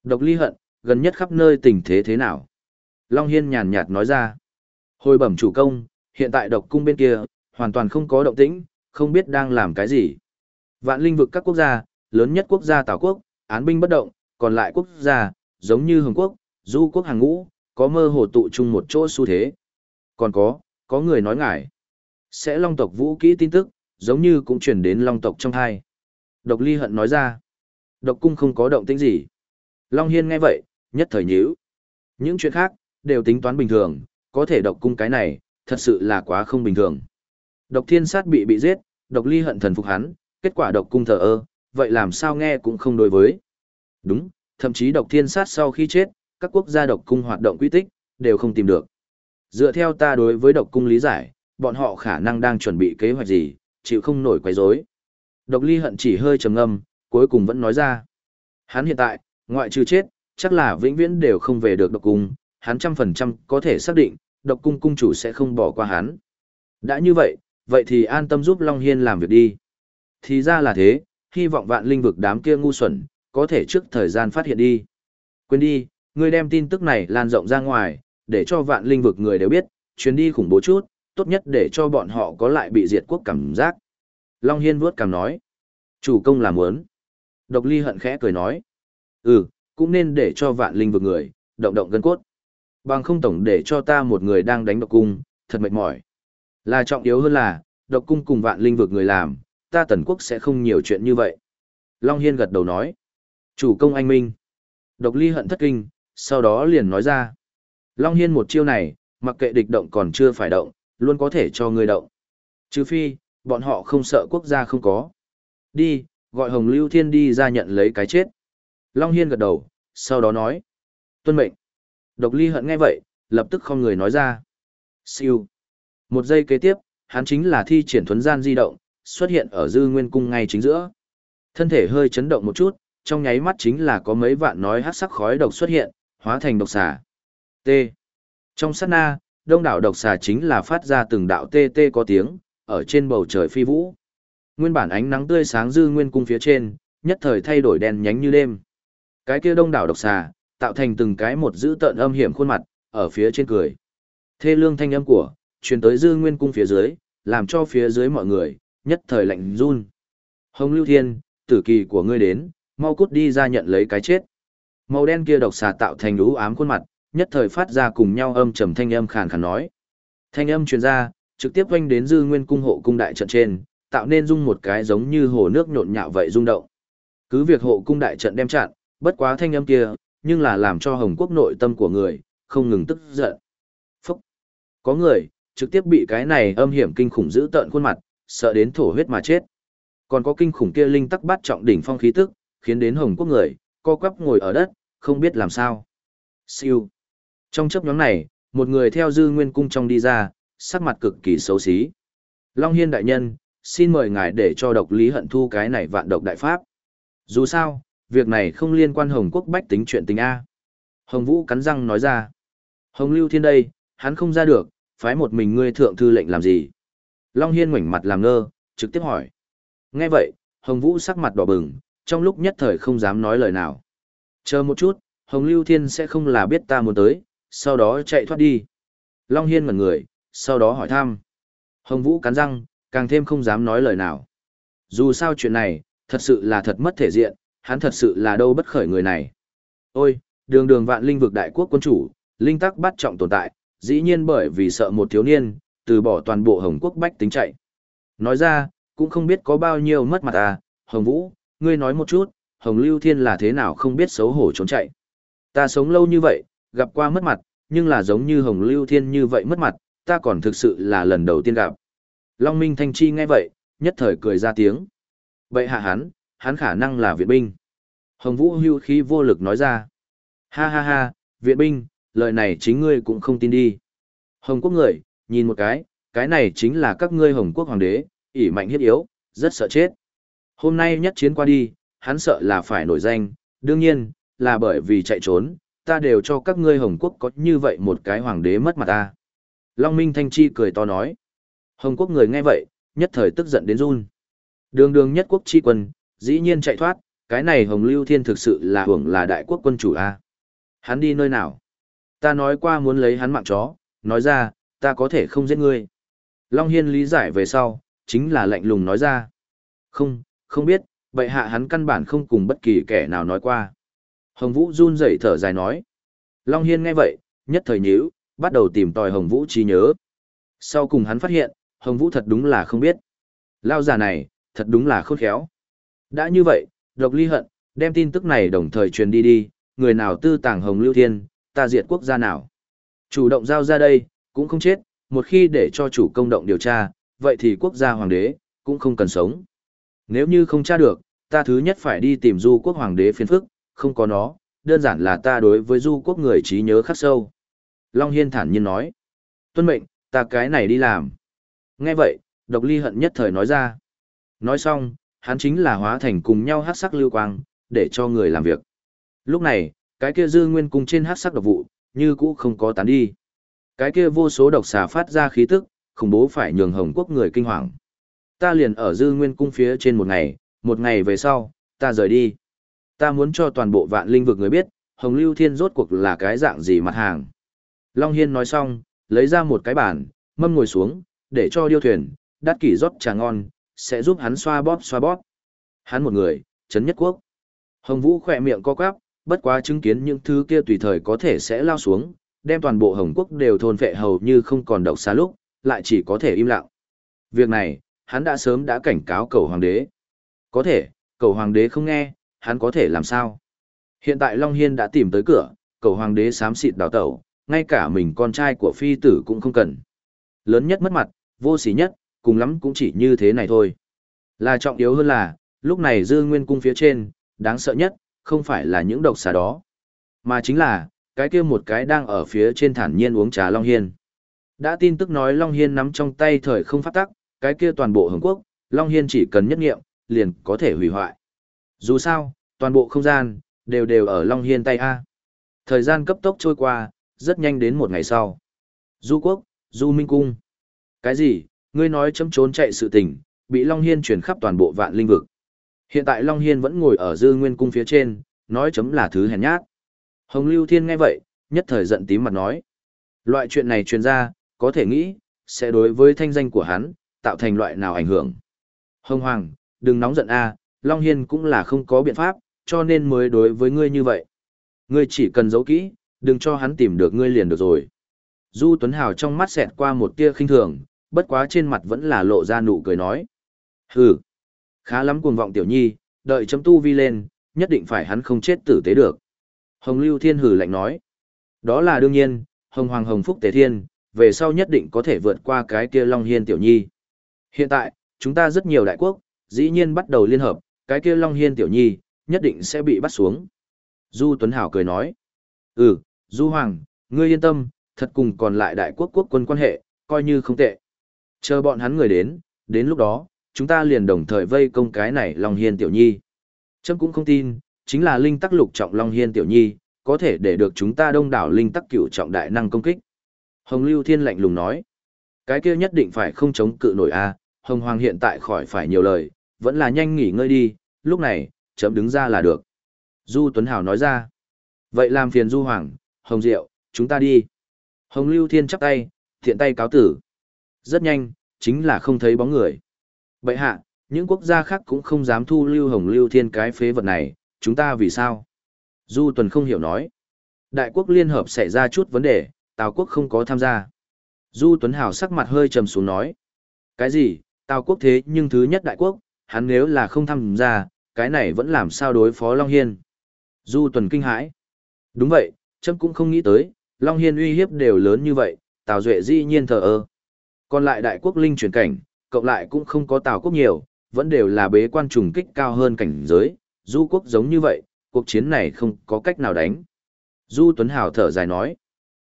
Speaker 1: Độc ly hận, gần nhất khắp nơi tình thế thế nào? Long Hiên nhàn nhạt nói ra. Hồi bẩm chủ công, hiện tại độc cung bên kia, hoàn toàn không có động tĩnh, không biết đang làm cái gì. Vạn linh vực các quốc gia, lớn nhất quốc gia Tào Quốc, án binh bất động, còn lại quốc gia, giống như Hồng Quốc, Du Quốc hàng ngũ, có mơ hồ tụ chung một chỗ xu thế. Còn có, có người nói ngại, sẽ long tộc vũ kỹ tin tức, giống như cũng chuyển đến long tộc trong hai. Độc ly hận nói ra, độc cung không có động tĩnh gì. Long Hiên nghe vậy, nhất thời nhíu. Những chuyện khác, đều tính toán bình thường, có thể độc cung cái này, thật sự là quá không bình thường. Độc thiên sát bị bị giết, độc ly hận thần phục hắn, kết quả độc cung thờ ơ, vậy làm sao nghe cũng không đối với. Đúng, thậm chí độc thiên sát sau khi chết, các quốc gia độc cung hoạt động quy tích, đều không tìm được. Dựa theo ta đối với độc cung lý giải, bọn họ khả năng đang chuẩn bị kế hoạch gì, chịu không nổi quấy rối. Độc ly hận chỉ hơi trầm ngâm, cuối cùng vẫn nói ra. Hắn hiện tại, ngoại trừ chết, chắc là vĩnh viễn đều không về được độc cung, hắn trăm phần trăm có thể xác định, độc cung cung chủ sẽ không bỏ qua hắn. Đã như vậy, vậy thì an tâm giúp Long Hiên làm việc đi. Thì ra là thế, hy vọng vạn linh vực đám kia ngu xuẩn, có thể trước thời gian phát hiện đi. Quên đi, ngươi đem tin tức này lan rộng ra ngoài, để cho vạn linh vực người đều biết, chuyến đi khủng bố chút, tốt nhất để cho bọn họ có lại bị diệt quốc cảm giác. Long Hiên vuốt cảm nói. Chủ công làm muốn. Độc ly hận khẽ cười nói. Ừ, cũng nên để cho vạn linh vực người, động động gân cốt. Bằng không tổng để cho ta một người đang đánh độc cung, thật mệt mỏi. Là trọng yếu hơn là, độc cung cùng vạn linh vực người làm, ta tần quốc sẽ không nhiều chuyện như vậy. Long Hiên gật đầu nói. Chủ công anh Minh. Độc ly hận thất kinh, sau đó liền nói ra. Long Hiên một chiêu này, mặc kệ địch động còn chưa phải động, luôn có thể cho người động. chứ phi, bọn họ không sợ quốc gia không có. Đi, gọi Hồng Lưu Thiên đi ra nhận lấy cái chết. Long Hiên gật đầu, sau đó nói. Tuân mệnh. Độc ly hận nghe vậy, lập tức không người nói ra. Siêu. Một giây kế tiếp, hắn chính là thi triển thuấn gian di động, xuất hiện ở dư nguyên cung ngay chính giữa. Thân thể hơi chấn động một chút, trong nháy mắt chính là có mấy vạn nói hát sắc khói độc xuất hiện, hóa thành độc xà. T. Trong sát na, đông đảo độc xà chính là phát ra từng đạo tê tê có tiếng, ở trên bầu trời phi vũ. Nguyên bản ánh nắng tươi sáng dư nguyên cung phía trên, nhất thời thay đổi đen nhánh như đêm. Cái kia đông đảo độc xà, tạo thành từng cái một dữ tợn âm hiểm khuôn mặt, ở phía trên cười. Thê lương thanh âm của, truyền tới dư nguyên cung phía dưới, làm cho phía dưới mọi người, nhất thời lạnh run. Hồng Lưu Thiên, tử kỳ của ngươi đến, mau cút đi ra nhận lấy cái chết. Màu đen kia độc xà tạo thành lũ ám khuôn mặt, nhất thời phát ra cùng nhau âm trầm thanh âm khàn khàn nói. Thanh âm truyền ra, trực tiếp quanh đến dư nguyên cung hộ cung đại trận trên, tạo nên rung một cái giống như hồ nước nhộn nhạo vậy rung động. Cứ việc hộ cung đại trận đem chặn, bất quá thanh âm kia, nhưng là làm cho Hồng Quốc nội tâm của người, không ngừng tức giận. Phúc! Có người, trực tiếp bị cái này âm hiểm kinh khủng giữ tợn khuôn mặt, sợ đến thổ huyết mà chết. Còn có kinh khủng kia linh tắc bắt trọng đỉnh phong khí tức, khiến đến Hồng Quốc người, co quắp ngồi ở đất, không biết làm sao. Siêu! Trong chấp nhóm này, một người theo dư nguyên cung trong đi ra, sắc mặt cực kỳ xấu xí. Long Hiên đại nhân, xin mời ngài để cho độc lý hận thu cái này vạn độc đại pháp. Dù sao, việc này không liên quan Hồng Quốc bách tính chuyện tình A. Hồng Vũ cắn răng nói ra. Hồng Lưu Thiên đây, hắn không ra được, phái một mình ngươi thượng thư lệnh làm gì? Long Hiên ngoảnh mặt làm ngơ, trực tiếp hỏi. Nghe vậy, Hồng Vũ sắc mặt đỏ bừng, trong lúc nhất thời không dám nói lời nào. Chờ một chút, Hồng Lưu Thiên sẽ không là biết ta muốn tới, sau đó chạy thoát đi. Long Hiên ngẩn người, sau đó hỏi thăm. Hồng Vũ cắn răng, càng thêm không dám nói lời nào. Dù sao chuyện này, thật sự là thật mất thể diện, hắn thật sự là đâu bất khởi người này. Ôi, đường đường vạn linh vực đại quốc quân chủ, linh tắc bắt trọng tồn tại, dĩ nhiên bởi vì sợ một thiếu niên, từ bỏ toàn bộ Hồng Quốc bách tính chạy. Nói ra, cũng không biết có bao nhiêu mất mặt à, Hồng Vũ, ngươi nói một chút, Hồng Lưu Thiên là thế nào không biết xấu hổ trốn chạy. Ta sống lâu như vậy, gặp qua mất mặt, nhưng là giống như Hồng Lưu Thiên như vậy mất mặt, ta còn thực sự là lần đầu tiên gặp. Long Minh Thanh Chi nghe vậy, nhất thời cười ra tiếng. Vậy hạ hắn, hắn khả năng là viện binh. Hồng Vũ hưu khí vô lực nói ra. Ha ha ha, viện binh, lời này chính ngươi cũng không tin đi. Hồng Quốc người, nhìn một cái, cái này chính là các ngươi Hồng Quốc hoàng đế, ỷ mạnh hiết yếu, rất sợ chết. Hôm nay nhất chiến qua đi, hắn sợ là phải nổi danh, đương nhiên, là bởi vì chạy trốn, ta đều cho các ngươi Hồng Quốc có như vậy một cái hoàng đế mất mặt ta. Long Minh Thanh Chi cười to nói. Hồng Quốc người nghe vậy, nhất thời tức giận đến run. Đường đường nhất quốc chi quân, dĩ nhiên chạy thoát, cái này Hồng Lưu Thiên thực sự là hưởng là đại quốc quân chủ a. Hắn đi nơi nào? Ta nói qua muốn lấy hắn mạng chó, nói ra, ta có thể không giết ngươi. Long Hiên lý giải về sau, chính là lạnh lùng nói ra. Không, không biết, bệ hạ hắn căn bản không cùng bất kỳ kẻ nào nói qua. Hồng Vũ run rẩy thở dài nói. Long Hiên nghe vậy, nhất thời nhíu, bắt đầu tìm tòi Hồng Vũ trí nhớ. Sau cùng hắn phát hiện, Hồng Vũ thật đúng là không biết. Lao già này, thật đúng là khôn khéo. Đã như vậy, độc ly hận, đem tin tức này đồng thời truyền đi đi, người nào tư tàng Hồng Lưu Thiên, ta diệt quốc gia nào. Chủ động giao ra đây, cũng không chết, một khi để cho chủ công động điều tra, vậy thì quốc gia hoàng đế, cũng không cần sống. Nếu như không tra được, ta thứ nhất phải đi tìm du quốc hoàng đế phiền phức, không có nó, đơn giản là ta đối với du quốc người trí nhớ khắc sâu. Long Hiên thản nhiên nói. Tuân mệnh, ta cái này đi làm. Nghe vậy, độc ly hận nhất thời nói ra. Nói xong, hắn chính là hóa thành cùng nhau hát sắc lưu quang, để cho người làm việc. Lúc này, cái kia dư nguyên cung trên hát sắc độc vụ, như cũ không có tán đi. Cái kia vô số độc xà phát ra khí tức, khủng bố phải nhường hồng quốc người kinh hoàng. Ta liền ở dư nguyên cung phía trên một ngày, một ngày về sau, ta rời đi. Ta muốn cho toàn bộ vạn linh vực người biết, hồng lưu thiên rốt cuộc là cái dạng gì mặt hàng. Long Hiên nói xong, lấy ra một cái bàn, mâm ngồi xuống, để cho điêu thuyền, đắt kỷ rót trà ngon, sẽ giúp hắn xoa bóp xoa bóp. Hắn một người, chấn nhất quốc. Hồng Vũ khỏe miệng co quắp, bất quá chứng kiến những thứ kia tùy thời có thể sẽ lao xuống, đem toàn bộ Hồng Quốc đều thôn phệ hầu như không còn độc xa lúc, lại chỉ có thể im lặng. Việc này, hắn đã sớm đã cảnh cáo cầu hoàng đế. Có thể, cầu hoàng đế không nghe, hắn có thể làm sao? Hiện tại Long Hiên đã tìm tới cửa, cầu hoàng đế xám xịt đào tẩu, ngay cả mình con trai của phi tử cũng không cần. Lớn nhất mất mặt, vô sỉ nhất, cùng lắm cũng chỉ như thế này thôi. Là trọng yếu hơn là, lúc này dư nguyên cung phía trên, đáng sợ nhất, không phải là những độc xà đó, mà chính là, cái kia một cái đang ở phía trên thản nhiên uống trà Long Hiên. Đã tin tức nói Long Hiên nắm trong tay thời không phát tắc, cái kia toàn bộ Hồng Quốc, Long Hiên chỉ cần nhất nghiệm, liền có thể hủy hoại. Dù sao, toàn bộ không gian, đều đều ở Long Hiên tay A. Thời gian cấp tốc trôi qua, rất nhanh đến một ngày sau. Du Quốc, Du Minh Cung. Cái gì, ngươi nói chấm trốn chạy sự tình, bị Long Hiên truyền khắp toàn bộ vạn linh vực. Hiện tại Long Hiên vẫn ngồi ở dư nguyên cung phía trên, nói chấm là thứ hèn nhát. Hồng Lưu Thiên nghe vậy, nhất thời giận tím mặt nói. Loại chuyện này truyền ra, có thể nghĩ, sẽ đối với thanh danh của hắn, tạo thành loại nào ảnh hưởng. Hồng Hoàng, đừng nóng giận a Long Hiên cũng là không có biện pháp, cho nên mới đối với ngươi như vậy. Ngươi chỉ cần giấu kỹ, đừng cho hắn tìm được ngươi liền được rồi. Du Tuấn Hào trong mắt xẹt qua một tia khinh thường, bất quá trên mặt vẫn là lộ ra nụ cười nói. Hừ, khá lắm cuồng vọng tiểu nhi, đợi chấm tu vi lên, nhất định phải hắn không chết tử tế được. Hồng Lưu Thiên hử lạnh nói. Đó là đương nhiên, Hồng Hoàng Hồng Phúc Tế Thiên, về sau nhất định có thể vượt qua cái kia Long Hiên tiểu nhi. Hiện tại, chúng ta rất nhiều đại quốc, dĩ nhiên bắt đầu liên hợp, cái kia Long Hiên tiểu nhi, nhất định sẽ bị bắt xuống. Du Tuấn Hảo cười nói. Ừ, Du Hoàng, ngươi yên tâm, thật cùng còn lại đại quốc quốc quân quan hệ, coi như không tệ. Chờ bọn hắn người đến, đến lúc đó, chúng ta liền đồng thời vây công cái này Long Hiên tiểu nhi. Chấm cũng không tin, chính là linh tắc lục trọng Long Hiên tiểu nhi, có thể để được chúng ta đông đảo linh tắc cửu trọng đại năng công kích. Hồng Lưu Thiên lạnh lùng nói, cái kia nhất định phải không chống cự nổi a. Hồng Hoàng hiện tại khỏi phải nhiều lời, vẫn là nhanh nghỉ ngơi đi, lúc này, chấm đứng ra là được. Du Tuấn Hảo nói ra, vậy làm phiền Du Hoàng, Hồng Diệu, chúng ta đi. Hồng Lưu Thiên chắp tay, thiện tay cáo tử. Rất nhanh, chính là không thấy bóng người. Bậy hạ, những quốc gia khác cũng không dám thu lưu Hồng Lưu Thiên cái phế vật này, chúng ta vì sao? Du Tuần không hiểu nói. Đại quốc liên hợp xảy ra chút vấn đề, Tào quốc không có tham gia. Du Tuấn Hào sắc mặt hơi trầm xuống nói. Cái gì, Tào quốc thế nhưng thứ nhất đại quốc, hắn nếu là không tham gia, cái này vẫn làm sao đối phó Long Hiên. Du Tuần kinh hãi. Đúng vậy, chấm cũng không nghĩ tới, Long Hiên uy hiếp đều lớn như vậy, Tào Duệ dĩ nhiên thờ ơ. Còn lại đại quốc linh chuyển cảnh, cộng lại cũng không có Tào quốc nhiều, vẫn đều là bế quan trùng kích cao hơn cảnh giới, du quốc giống như vậy, cuộc chiến này không có cách nào đánh. Du Tuấn Hào thở dài nói,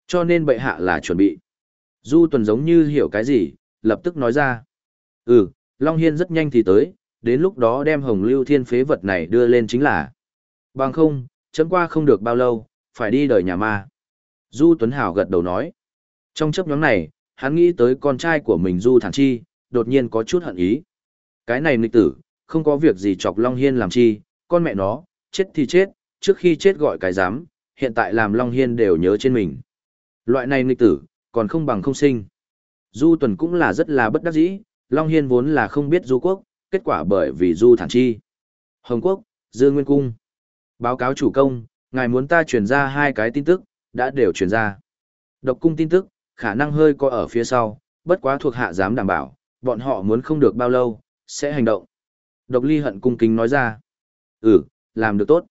Speaker 1: cho nên bệ hạ là chuẩn bị. Du Tuấn giống như hiểu cái gì, lập tức nói ra. Ừ, Long Hiên rất nhanh thì tới, đến lúc đó đem hồng lưu thiên phế vật này đưa lên chính là. Bằng không, chấm qua không được bao lâu, phải đi đời nhà ma. Du Tuấn Hào gật đầu nói. Trong chấp nhóm này, hắn nghĩ tới con trai của mình Du Thản Chi, đột nhiên có chút hận ý. Cái này nghịch tử, không có việc gì chọc Long Hiên làm chi, con mẹ nó, chết thì chết, trước khi chết gọi cái dám, hiện tại làm Long Hiên đều nhớ trên mình. Loại này nghịch tử, còn không bằng không sinh. Du Tuần cũng là rất là bất đắc dĩ, Long Hiên vốn là không biết Du Quốc, kết quả bởi vì Du Thản Chi. Hồng Quốc, Dương Nguyên Cung. Báo cáo chủ công, ngài muốn ta truyền ra hai cái tin tức, đã đều truyền ra. Độc cung tin tức, khả năng hơi có ở phía sau, bất quá thuộc hạ dám đảm bảo, bọn họ muốn không được bao lâu, sẽ hành động. Độc ly hận cung kính nói ra. Ừ, làm được tốt.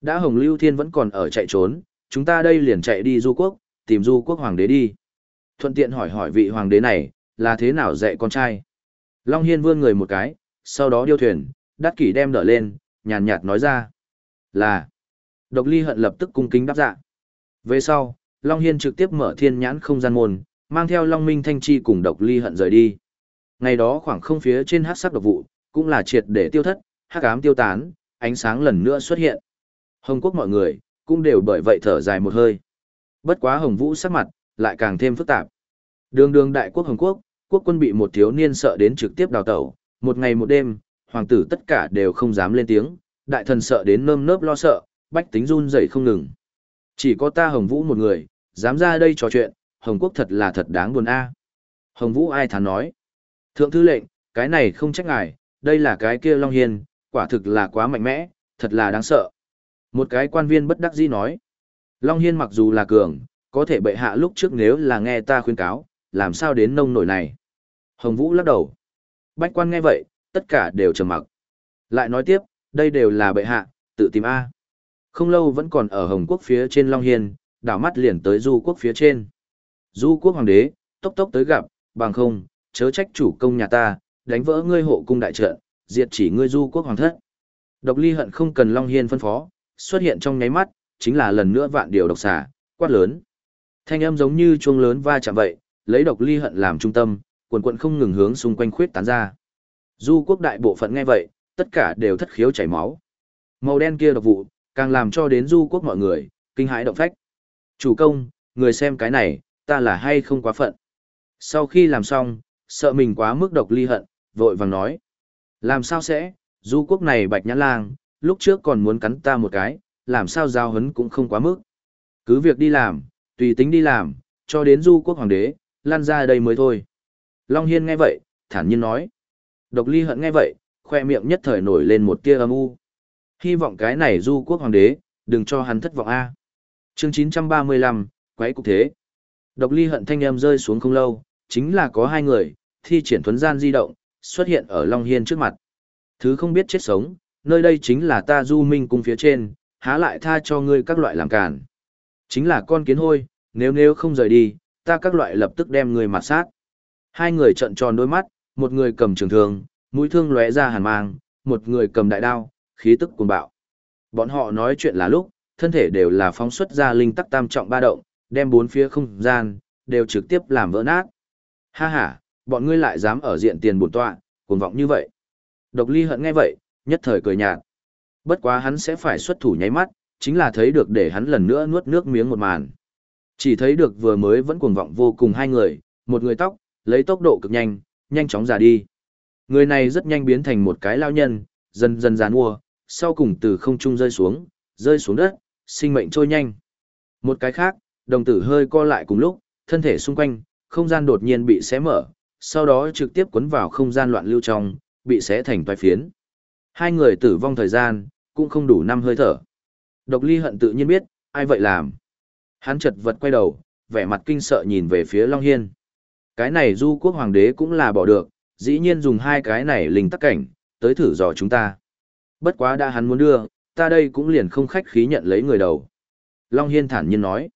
Speaker 1: Đã Hồng Lưu Thiên vẫn còn ở chạy trốn, chúng ta đây liền chạy đi du quốc, tìm du quốc hoàng đế đi. Thuận tiện hỏi hỏi vị hoàng đế này, là thế nào dạy con trai. Long Hiên vươn người một cái, sau đó điêu thuyền, đắt kỷ đem đỡ lên, nhàn nhạt nói ra. Là. Độc ly hận lập tức cung kính đáp dạ. Về sau, Long Hiên trực tiếp mở thiên nhãn không gian môn, mang theo Long Minh Thanh Chi cùng độc ly hận rời đi. Ngày đó khoảng không phía trên hát sắc độc vụ, cũng là triệt để tiêu thất, hắc ám tiêu tán, ánh sáng lần nữa xuất hiện. Hồng quốc mọi người, cũng đều bởi vậy thở dài một hơi. Bất quá Hồng Vũ sắc mặt, lại càng thêm phức tạp. Đường đường đại quốc Hồng quốc, quốc quân bị một thiếu niên sợ đến trực tiếp đào tẩu, một ngày một đêm, hoàng tử tất cả đều không dám lên tiếng, đại thần sợ đến nơm nớp lo sợ, bách tính run rẩy không ngừng. Chỉ có ta Hồng Vũ một người, dám ra đây trò chuyện, Hồng quốc thật là thật đáng buồn a. Hồng Vũ ai thán nói. Thượng thư lệnh, cái này không trách ngài, đây là cái kia Long Hiên, quả thực là quá mạnh mẽ, thật là đáng sợ. Một cái quan viên bất đắc dĩ nói. Long Hiên mặc dù là cường, có thể bệ hạ lúc trước nếu là nghe ta khuyên cáo, làm sao đến nông nổi này. Hồng Vũ lắc đầu. Bách quan nghe vậy, tất cả đều trầm mặc. Lại nói tiếp, đây đều là bệ hạ, tự tìm A. Không lâu vẫn còn ở Hồng Quốc phía trên Long Hiên, đảo mắt liền tới Du Quốc phía trên. Du Quốc Hoàng đế, tốc tốc tới gặp, bằng không, chớ trách chủ công nhà ta, đánh vỡ ngươi hộ cung đại trận, diệt chỉ ngươi Du Quốc Hoàng thất. Độc ly hận không cần Long Hiên phân phó, xuất hiện trong nháy mắt, chính là lần nữa vạn điều độc xà, quát lớn. Thanh âm giống như chuông lớn va chạm vậy, lấy độc ly hận làm trung tâm, quần quận không ngừng hướng xung quanh khuyết tán ra. Du quốc đại bộ phận nghe vậy, tất cả đều thất khiếu chảy máu. Màu đen kia độc vụ, càng làm cho đến du quốc mọi người, kinh hãi động phách. Chủ công, người xem cái này, ta là hay không quá phận. Sau khi làm xong, sợ mình quá mức độc ly hận, vội vàng nói. Làm sao sẽ, du quốc này bạch nhãn lang, lúc trước còn muốn cắn ta một cái, làm sao giao hấn cũng không quá mức. Cứ việc đi làm, tùy tính đi làm, cho đến du quốc hoàng đế, lan ra đây mới thôi. Long Hiên nghe vậy, thản nhiên nói. Độc ly hận nghe vậy, khoe miệng nhất thời nổi lên một tia âm u. Hy vọng cái này du quốc hoàng đế, đừng cho hắn thất vọng a. À. Chương 935, quái cục thế. Độc ly hận thanh âm rơi xuống không lâu, chính là có hai người, thi triển thuấn gian di động, xuất hiện ở Long Hiên trước mặt. Thứ không biết chết sống, nơi đây chính là ta du minh cung phía trên, há lại tha cho ngươi các loại làm cản. Chính là con kiến hôi, nếu nếu không rời đi, ta các loại lập tức đem ngươi mặt sát. Hai người trận tròn đôi mắt, một người cầm trường thương, mũi thương lóe ra hàn mang, một người cầm đại đao, khí tức cuồng bạo. Bọn họ nói chuyện là lúc, thân thể đều là phóng xuất ra linh tắc tam trọng ba động, đem bốn phía không gian, đều trực tiếp làm vỡ nát. Ha ha, bọn ngươi lại dám ở diện tiền bổn tọa, cuồng vọng như vậy. Độc ly hận nghe vậy, nhất thời cười nhạt. Bất quá hắn sẽ phải xuất thủ nháy mắt, chính là thấy được để hắn lần nữa nuốt nước miếng một màn. Chỉ thấy được vừa mới vẫn cuồng vọng vô cùng hai người, một người tóc, lấy tốc độ cực nhanh, nhanh chóng già đi. Người này rất nhanh biến thành một cái lao nhân, dần dần giàn mua, sau cùng từ không trung rơi xuống, rơi xuống đất, sinh mệnh trôi nhanh. Một cái khác, đồng tử hơi co lại cùng lúc, thân thể xung quanh, không gian đột nhiên bị xé mở, sau đó trực tiếp cuốn vào không gian loạn lưu trong, bị xé thành toái phiến. Hai người tử vong thời gian, cũng không đủ năm hơi thở. Độc ly hận tự nhiên biết, ai vậy làm. Hắn chật vật quay đầu, vẻ mặt kinh sợ nhìn về phía Long Hiên. Cái này du quốc hoàng đế cũng là bỏ được, dĩ nhiên dùng hai cái này linh tắc cảnh, tới thử dò chúng ta. Bất quá đã hắn muốn đưa, ta đây cũng liền không khách khí nhận lấy người đầu. Long Hiên thản nhiên nói.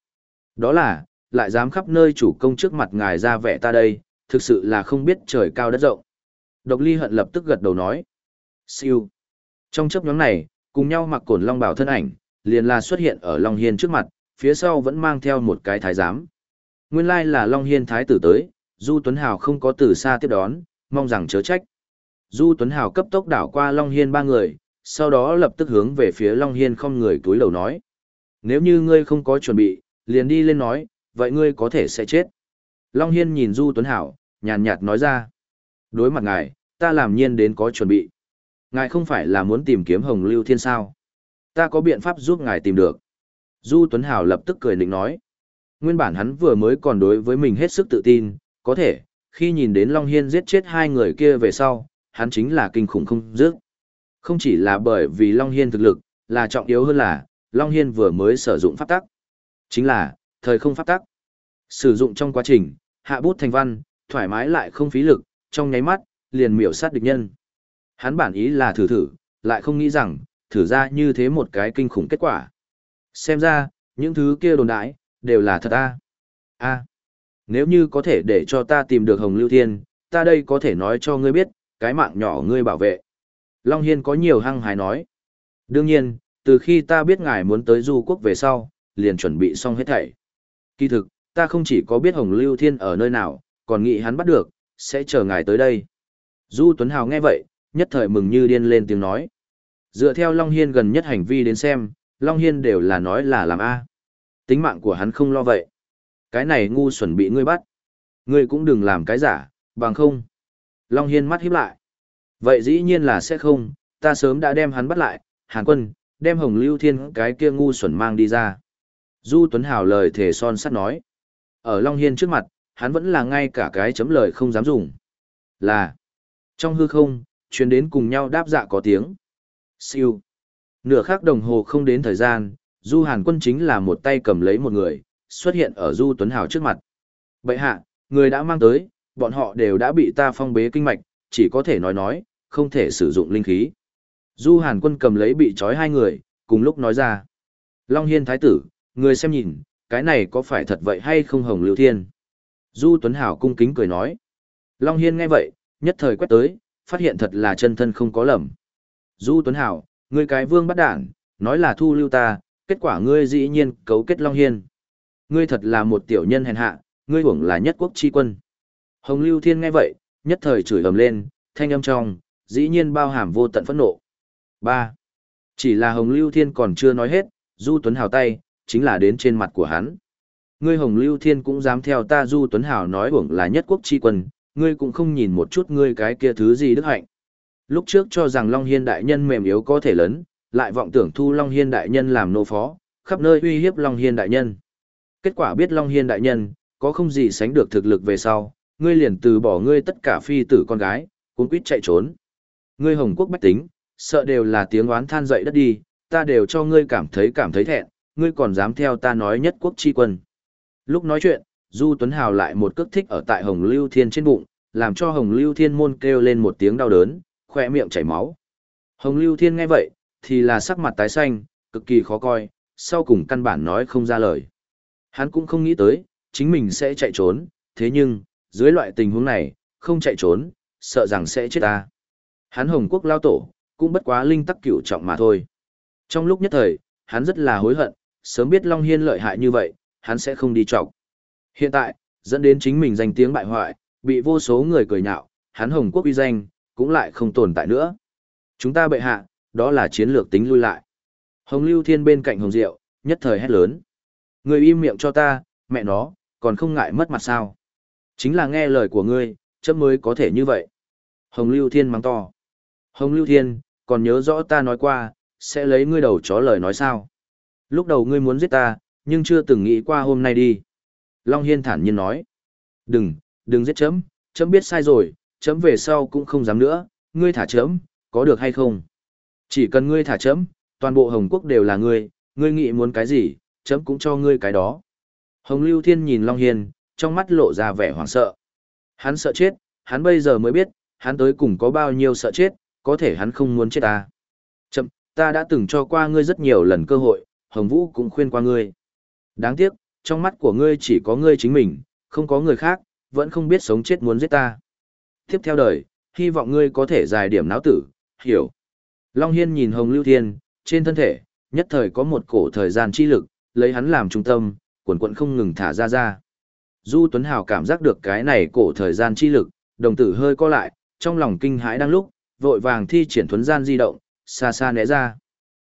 Speaker 1: Đó là, lại dám khắp nơi chủ công trước mặt ngài ra vẻ ta đây, thực sự là không biết trời cao đất rộng. Độc ly hận lập tức gật đầu nói. Siêu. Trong chấp nhóm này, cùng nhau mặc cổn long bảo thân ảnh, liền là xuất hiện ở Long Hiên trước mặt, phía sau vẫn mang theo một cái thái giám. Nguyên lai là Long Hiên thái tử tới, Du Tuấn Hào không có từ xa tiếp đón, mong rằng chớ trách. Du Tuấn Hào cấp tốc đảo qua Long Hiên ba người, sau đó lập tức hướng về phía Long Hiên không người túi lầu nói. Nếu như ngươi không có chuẩn bị, liền đi lên nói, vậy ngươi có thể sẽ chết. Long Hiên nhìn Du Tuấn Hảo, nhàn nhạt nói ra. Đối mặt ngài, ta làm nhiên đến có chuẩn bị. Ngài không phải là muốn tìm kiếm Hồng Lưu Thiên sao. Ta có biện pháp giúp ngài tìm được. Du Tuấn Hảo lập tức cười định nói. Nguyên bản hắn vừa mới còn đối với mình hết sức tự tin, có thể, khi nhìn đến Long Hiên giết chết hai người kia về sau, hắn chính là kinh khủng không dứt. Không chỉ là bởi vì Long Hiên thực lực, là trọng yếu hơn là, Long Hiên vừa mới sử dụng pháp tắc. Chính là, thời không pháp tắc. Sử dụng trong quá trình, hạ bút thành văn, thoải mái lại không phí lực, trong nháy mắt, liền miểu sát địch nhân. Hắn bản ý là thử thử, lại không nghĩ rằng, thử ra như thế một cái kinh khủng kết quả. Xem ra, những thứ kia đồn đãi, đều là thật a a nếu như có thể để cho ta tìm được Hồng Lưu Thiên, ta đây có thể nói cho ngươi biết, cái mạng nhỏ ngươi bảo vệ. Long Hiên có nhiều hăng hái nói. Đương nhiên, từ khi ta biết ngài muốn tới du quốc về sau, liền chuẩn bị xong hết thảy. Kỳ thực, ta không chỉ có biết Hồng Lưu Thiên ở nơi nào, còn nghĩ hắn bắt được, sẽ chờ ngài tới đây. Du Tuấn Hào nghe vậy, nhất thời mừng như điên lên tiếng nói. Dựa theo Long Hiên gần nhất hành vi đến xem, Long Hiên đều là nói là làm A. Tính mạng của hắn không lo vậy. Cái này ngu xuẩn bị ngươi bắt. Ngươi cũng đừng làm cái giả, bằng không. Long Hiên mắt híp lại. Vậy dĩ nhiên là sẽ không, ta sớm đã đem hắn bắt lại, Hàn quân, đem Hồng Lưu Thiên cái kia ngu xuẩn mang đi ra. Du Tuấn Hào lời thể son sắt nói. Ở Long Hiên trước mặt, hắn vẫn là ngay cả cái chấm lời không dám dùng. Là, trong hư không, chuyến đến cùng nhau đáp dạ có tiếng. Siêu. Nửa khắc đồng hồ không đến thời gian, Du Hàn quân chính là một tay cầm lấy một người, xuất hiện ở Du Tuấn Hào trước mặt. Bậy hạ, người đã mang tới, bọn họ đều đã bị ta phong bế kinh mạch, chỉ có thể nói nói, không thể sử dụng linh khí. Du Hàn Quân cầm lấy bị trói hai người, cùng lúc nói ra. Long Hiên Thái tử, người xem nhìn, cái này có phải thật vậy hay không Hồng Lưu Thiên? Du Tuấn Hảo cung kính cười nói. Long Hiên nghe vậy, nhất thời quét tới, phát hiện thật là chân thân không có lầm. Du Tuấn Hảo, ngươi cái vương bắt đảng, nói là thu lưu ta, kết quả ngươi dĩ nhiên cấu kết Long Hiên. Ngươi thật là một tiểu nhân hèn hạ, ngươi hưởng là nhất quốc chi quân. Hồng Lưu Thiên nghe vậy, nhất thời chửi ầm lên, thanh âm trong, dĩ nhiên bao hàm vô tận phẫn nộ. 3. Chỉ là Hồng Lưu Thiên còn chưa nói hết, Du Tuấn Hào tay, chính là đến trên mặt của hắn. Ngươi Hồng Lưu Thiên cũng dám theo ta Du Tuấn Hảo nói uổng là nhất quốc chi quân, ngươi cũng không nhìn một chút ngươi cái kia thứ gì đức hạnh. Lúc trước cho rằng Long Hiên đại nhân mềm yếu có thể lớn, lại vọng tưởng thu Long Hiên đại nhân làm nô phó, khắp nơi uy hiếp Long Hiên đại nhân. Kết quả biết Long Hiên đại nhân, có không gì sánh được thực lực về sau, ngươi liền từ bỏ ngươi tất cả phi tử con gái, cuốn quýt chạy trốn. Ngươi Hồng Quốc bách tính, sợ đều là tiếng oán than dậy đất đi, ta đều cho ngươi cảm thấy cảm thấy thẹn, ngươi còn dám theo ta nói nhất quốc chi quân. Lúc nói chuyện, Du Tuấn Hào lại một cước thích ở tại Hồng Lưu Thiên trên bụng, làm cho Hồng Lưu Thiên môn kêu lên một tiếng đau đớn, khỏe miệng chảy máu. Hồng Lưu Thiên nghe vậy, thì là sắc mặt tái xanh, cực kỳ khó coi, sau cùng căn bản nói không ra lời. Hắn cũng không nghĩ tới, chính mình sẽ chạy trốn, thế nhưng, dưới loại tình huống này, không chạy trốn, sợ rằng sẽ chết ta. Hắn Hồng Quốc lao tổ, cũng bất quá linh tắc cửu trọng mà thôi. Trong lúc nhất thời, hắn rất là hối hận, sớm biết Long Hiên lợi hại như vậy, hắn sẽ không đi chọc Hiện tại, dẫn đến chính mình danh tiếng bại hoại, bị vô số người cười nhạo, hắn Hồng Quốc uy danh, cũng lại không tồn tại nữa. Chúng ta bệ hạ, đó là chiến lược tính lui lại. Hồng Lưu Thiên bên cạnh Hồng Diệu, nhất thời hét lớn. Người im miệng cho ta, mẹ nó, còn không ngại mất mặt sao. Chính là nghe lời của ngươi, chấm mới có thể như vậy. Hồng Lưu Thiên mắng to. Hồng Lưu Thiên, còn nhớ rõ ta nói qua, sẽ lấy ngươi đầu chó lời nói sao. Lúc đầu ngươi muốn giết ta, nhưng chưa từng nghĩ qua hôm nay đi. Long Hiên thản nhiên nói. Đừng, đừng giết chấm, chấm biết sai rồi, chấm về sau cũng không dám nữa, ngươi thả chấm, có được hay không? Chỉ cần ngươi thả chấm, toàn bộ Hồng Quốc đều là ngươi, ngươi nghĩ muốn cái gì, chấm cũng cho ngươi cái đó. Hồng Lưu Thiên nhìn Long Hiên, trong mắt lộ ra vẻ hoảng sợ. Hắn sợ chết, hắn bây giờ mới biết, hắn tới cùng có bao nhiêu sợ chết, có thể hắn không muốn chết ta. Chậm, ta đã từng cho qua ngươi rất nhiều lần cơ hội, Hồng Vũ cũng khuyên qua ngươi. Đáng tiếc, trong mắt của ngươi chỉ có ngươi chính mình, không có người khác, vẫn không biết sống chết muốn giết ta. Tiếp theo đời, hy vọng ngươi có thể giải điểm náo tử, hiểu. Long Hiên nhìn Hồng Lưu Thiên, trên thân thể, nhất thời có một cổ thời gian chi lực, lấy hắn làm trung tâm, quần quận không ngừng thả ra ra. Du Tuấn Hào cảm giác được cái này cổ thời gian chi lực, đồng tử hơi co lại, trong lòng kinh hãi đang lúc, vội vàng thi triển thuấn gian di động, xa xa né ra.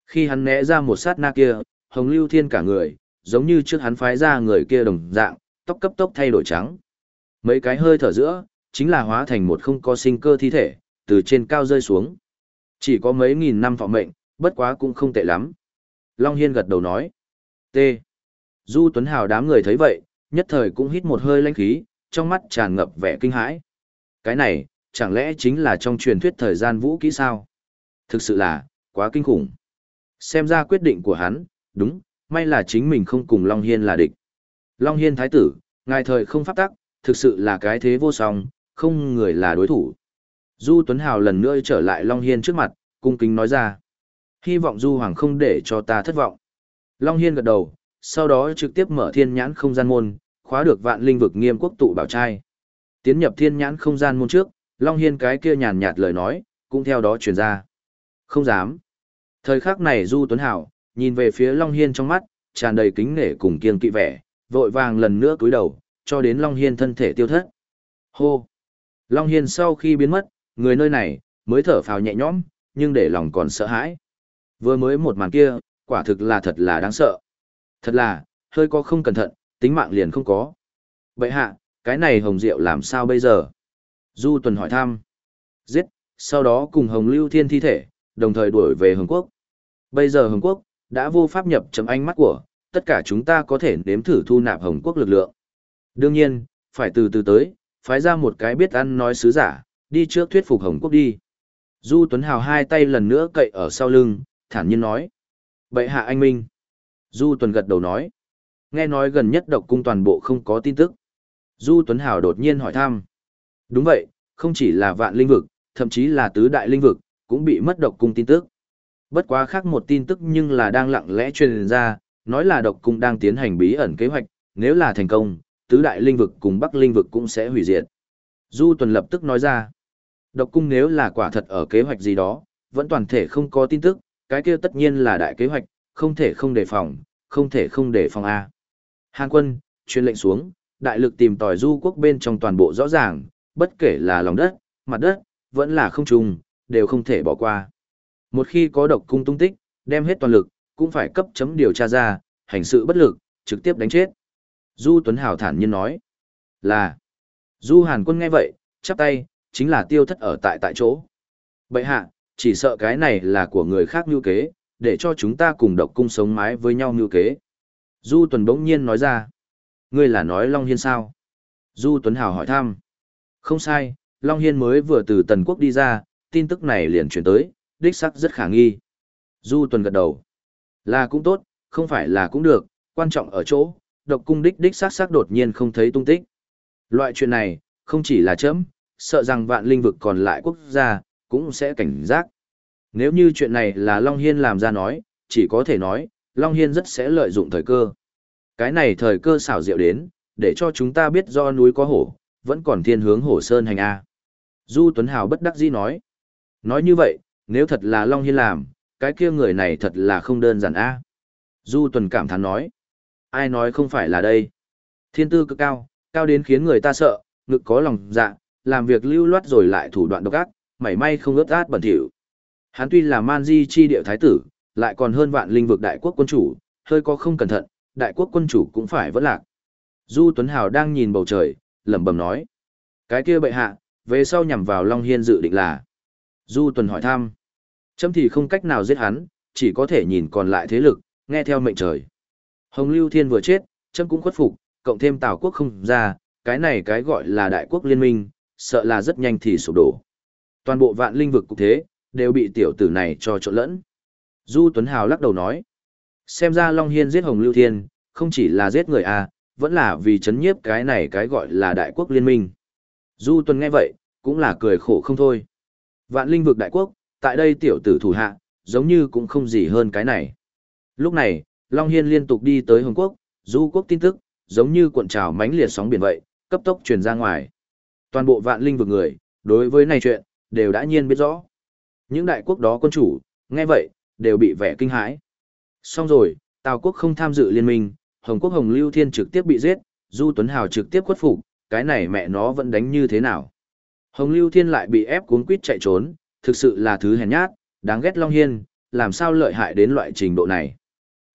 Speaker 1: Khi hắn né ra một sát na kia, Hồng Lưu Thiên cả người, giống như trước hắn phái ra người kia đồng dạng, tóc cấp tốc thay đổi trắng. Mấy cái hơi thở giữa, chính là hóa thành một không có sinh cơ thi thể, từ trên cao rơi xuống. Chỉ có mấy nghìn năm thọ mệnh, bất quá cũng không tệ lắm. Long Hiên gật đầu nói. T. Du Tuấn Hào đám người thấy vậy, nhất thời cũng hít một hơi lãnh khí, trong mắt tràn ngập vẻ kinh hãi. Cái này, chẳng lẽ chính là trong truyền thuyết thời gian vũ kỹ sao? Thực sự là, quá kinh khủng. Xem ra quyết định của hắn, đúng, may là chính mình không cùng Long Hiên là địch. Long Hiên thái tử, ngài thời không pháp tắc, thực sự là cái thế vô song, không người là đối thủ. Du Tuấn Hào lần nữa trở lại Long Hiên trước mặt, cung kính nói ra. Hy vọng Du Hoàng không để cho ta thất vọng. Long Hiên gật đầu, sau đó trực tiếp mở thiên nhãn không gian môn, khóa được vạn linh vực nghiêm quốc tụ bảo trai. Tiến nhập thiên nhãn không gian môn trước, Long Hiên cái kia nhàn nhạt lời nói, cũng theo đó truyền ra. Không dám. Thời khắc này Du Tuấn Hảo, nhìn về phía Long Hiên trong mắt, tràn đầy kính nể cùng kiên kỵ vẻ, vội vàng lần nữa cúi đầu, cho đến Long Hiên thân thể tiêu thất. Hô! Long Hiên sau khi biến mất, người nơi này, mới thở phào nhẹ nhõm, nhưng để lòng còn sợ hãi. Vừa mới một màn kia, quả thực là thật là đáng sợ. Thật là, hơi có không cẩn thận, tính mạng liền không có. Vậy hạ, cái này Hồng Diệu làm sao bây giờ? Du Tuần hỏi thăm. Giết, sau đó cùng Hồng Lưu Thiên thi thể, đồng thời đuổi về Hồng Quốc. Bây giờ Hồng Quốc, đã vô pháp nhập chấm ánh mắt của, tất cả chúng ta có thể nếm thử thu nạp Hồng Quốc lực lượng. Đương nhiên, phải từ từ tới, phái ra một cái biết ăn nói sứ giả, đi trước thuyết phục Hồng Quốc đi. Du Tuấn Hào hai tay lần nữa cậy ở sau lưng, thản nhiên nói. Bệ hạ anh Minh. Du Tuấn gật đầu nói. Nghe nói gần nhất độc cung toàn bộ không có tin tức. Du Tuấn Hào đột nhiên hỏi thăm. Đúng vậy, không chỉ là vạn linh vực, thậm chí là tứ đại linh vực, cũng bị mất độc cung tin tức. Bất quá khác một tin tức nhưng là đang lặng lẽ truyền ra, nói là độc cung đang tiến hành bí ẩn kế hoạch, nếu là thành công, tứ đại linh vực cùng bắc linh vực cũng sẽ hủy diệt. Du Tuần lập tức nói ra, độc cung nếu là quả thật ở kế hoạch gì đó, vẫn toàn thể không có tin tức, cái kia tất nhiên là đại kế hoạch, không thể không đề phòng, không thể không đề phòng A. Hàn quân, truyền lệnh xuống, đại lực tìm tòi du quốc bên trong toàn bộ rõ ràng, bất kể là lòng đất, mặt đất, vẫn là không trùng, đều không thể bỏ qua. Một khi có độc cung tung tích, đem hết toàn lực, cũng phải cấp chấm điều tra ra, hành sự bất lực, trực tiếp đánh chết. Du Tuấn Hảo thản nhiên nói, là, Du Hàn quân nghe vậy, chắp tay, chính là tiêu thất ở tại tại chỗ. Bậy hạ, chỉ sợ cái này là của người khác như kế, để cho chúng ta cùng độc cung sống mái với nhau như kế. Du Tuấn bỗng nhiên nói ra, ngươi là nói Long Hiên sao? Du Tuấn Hảo hỏi thăm, không sai, Long Hiên mới vừa từ Tần Quốc đi ra, tin tức này liền chuyển tới, đích sắc rất khả nghi. Du Tuần gật đầu. Là cũng tốt, không phải là cũng được, quan trọng ở chỗ, độc cung đích đích sắc sắc đột nhiên không thấy tung tích. Loại chuyện này, không chỉ là chấm, sợ rằng vạn linh vực còn lại quốc gia, cũng sẽ cảnh giác. Nếu như chuyện này là Long Hiên làm ra nói, chỉ có thể nói, Long Hiên rất sẽ lợi dụng thời cơ. Cái này thời cơ xảo diệu đến, để cho chúng ta biết do núi có hổ, vẫn còn thiên hướng hổ sơn hành A. Du Tuấn Hào bất đắc dĩ nói. Nói như vậy, nếu thật là Long Hiên làm, cái kia người này thật là không đơn giản A. Du Tuần cảm thán nói. Ai nói không phải là đây? Thiên tư cực cao, cao đến khiến người ta sợ, ngực có lòng dạ, làm việc lưu loát rồi lại thủ đoạn độc ác, mảy may không ướt át bẩn thỉu. Hắn tuy là man di chi địa thái tử, lại còn hơn vạn linh vực đại quốc quân chủ, hơi có không cẩn thận, đại quốc quân chủ cũng phải vẫn lạc. Du Tuấn Hào đang nhìn bầu trời, lẩm bẩm nói. Cái kia bệ hạ, về sau nhằm vào Long Hiên dự định là. Du Tuần hỏi thăm. Chấm thì không cách nào giết hắn, chỉ có thể nhìn còn lại thế lực, nghe theo mệnh trời. Hồng Lưu Thiên vừa chết, chấm cũng khuất phục, cộng thêm Tào quốc không ra, cái này cái gọi là đại quốc liên minh, sợ là rất nhanh thì sụp đổ. Toàn bộ vạn linh vực cục thế, đều bị tiểu tử này cho trộn lẫn. Du Tuấn Hào lắc đầu nói. Xem ra Long Hiên giết Hồng Lưu Thiên, không chỉ là giết người à, vẫn là vì chấn nhiếp cái này cái gọi là đại quốc liên minh. Du Tuấn nghe vậy, cũng là cười khổ không thôi. Vạn linh vực đại quốc, tại đây tiểu tử thủ hạ, giống như cũng không gì hơn cái này. Lúc này, Long Hiên liên tục đi tới Hồng Quốc, du quốc tin tức, giống như cuộn trào mãnh liệt sóng biển vậy, cấp tốc truyền ra ngoài. Toàn bộ vạn linh vực người, đối với này chuyện, đều đã nhiên biết rõ. Những đại quốc đó quân chủ, nghe vậy, đều bị vẻ kinh hãi. Xong rồi, Tào quốc không tham dự liên minh, Hồng quốc Hồng Lưu Thiên trực tiếp bị giết, Du Tuấn Hào trực tiếp khuất phục, cái này mẹ nó vẫn đánh như thế nào. Hồng Lưu Thiên lại bị ép cuốn quýt chạy trốn, thực sự là thứ hèn nhát, đáng ghét Long Hiên, làm sao lợi hại đến loại trình độ này.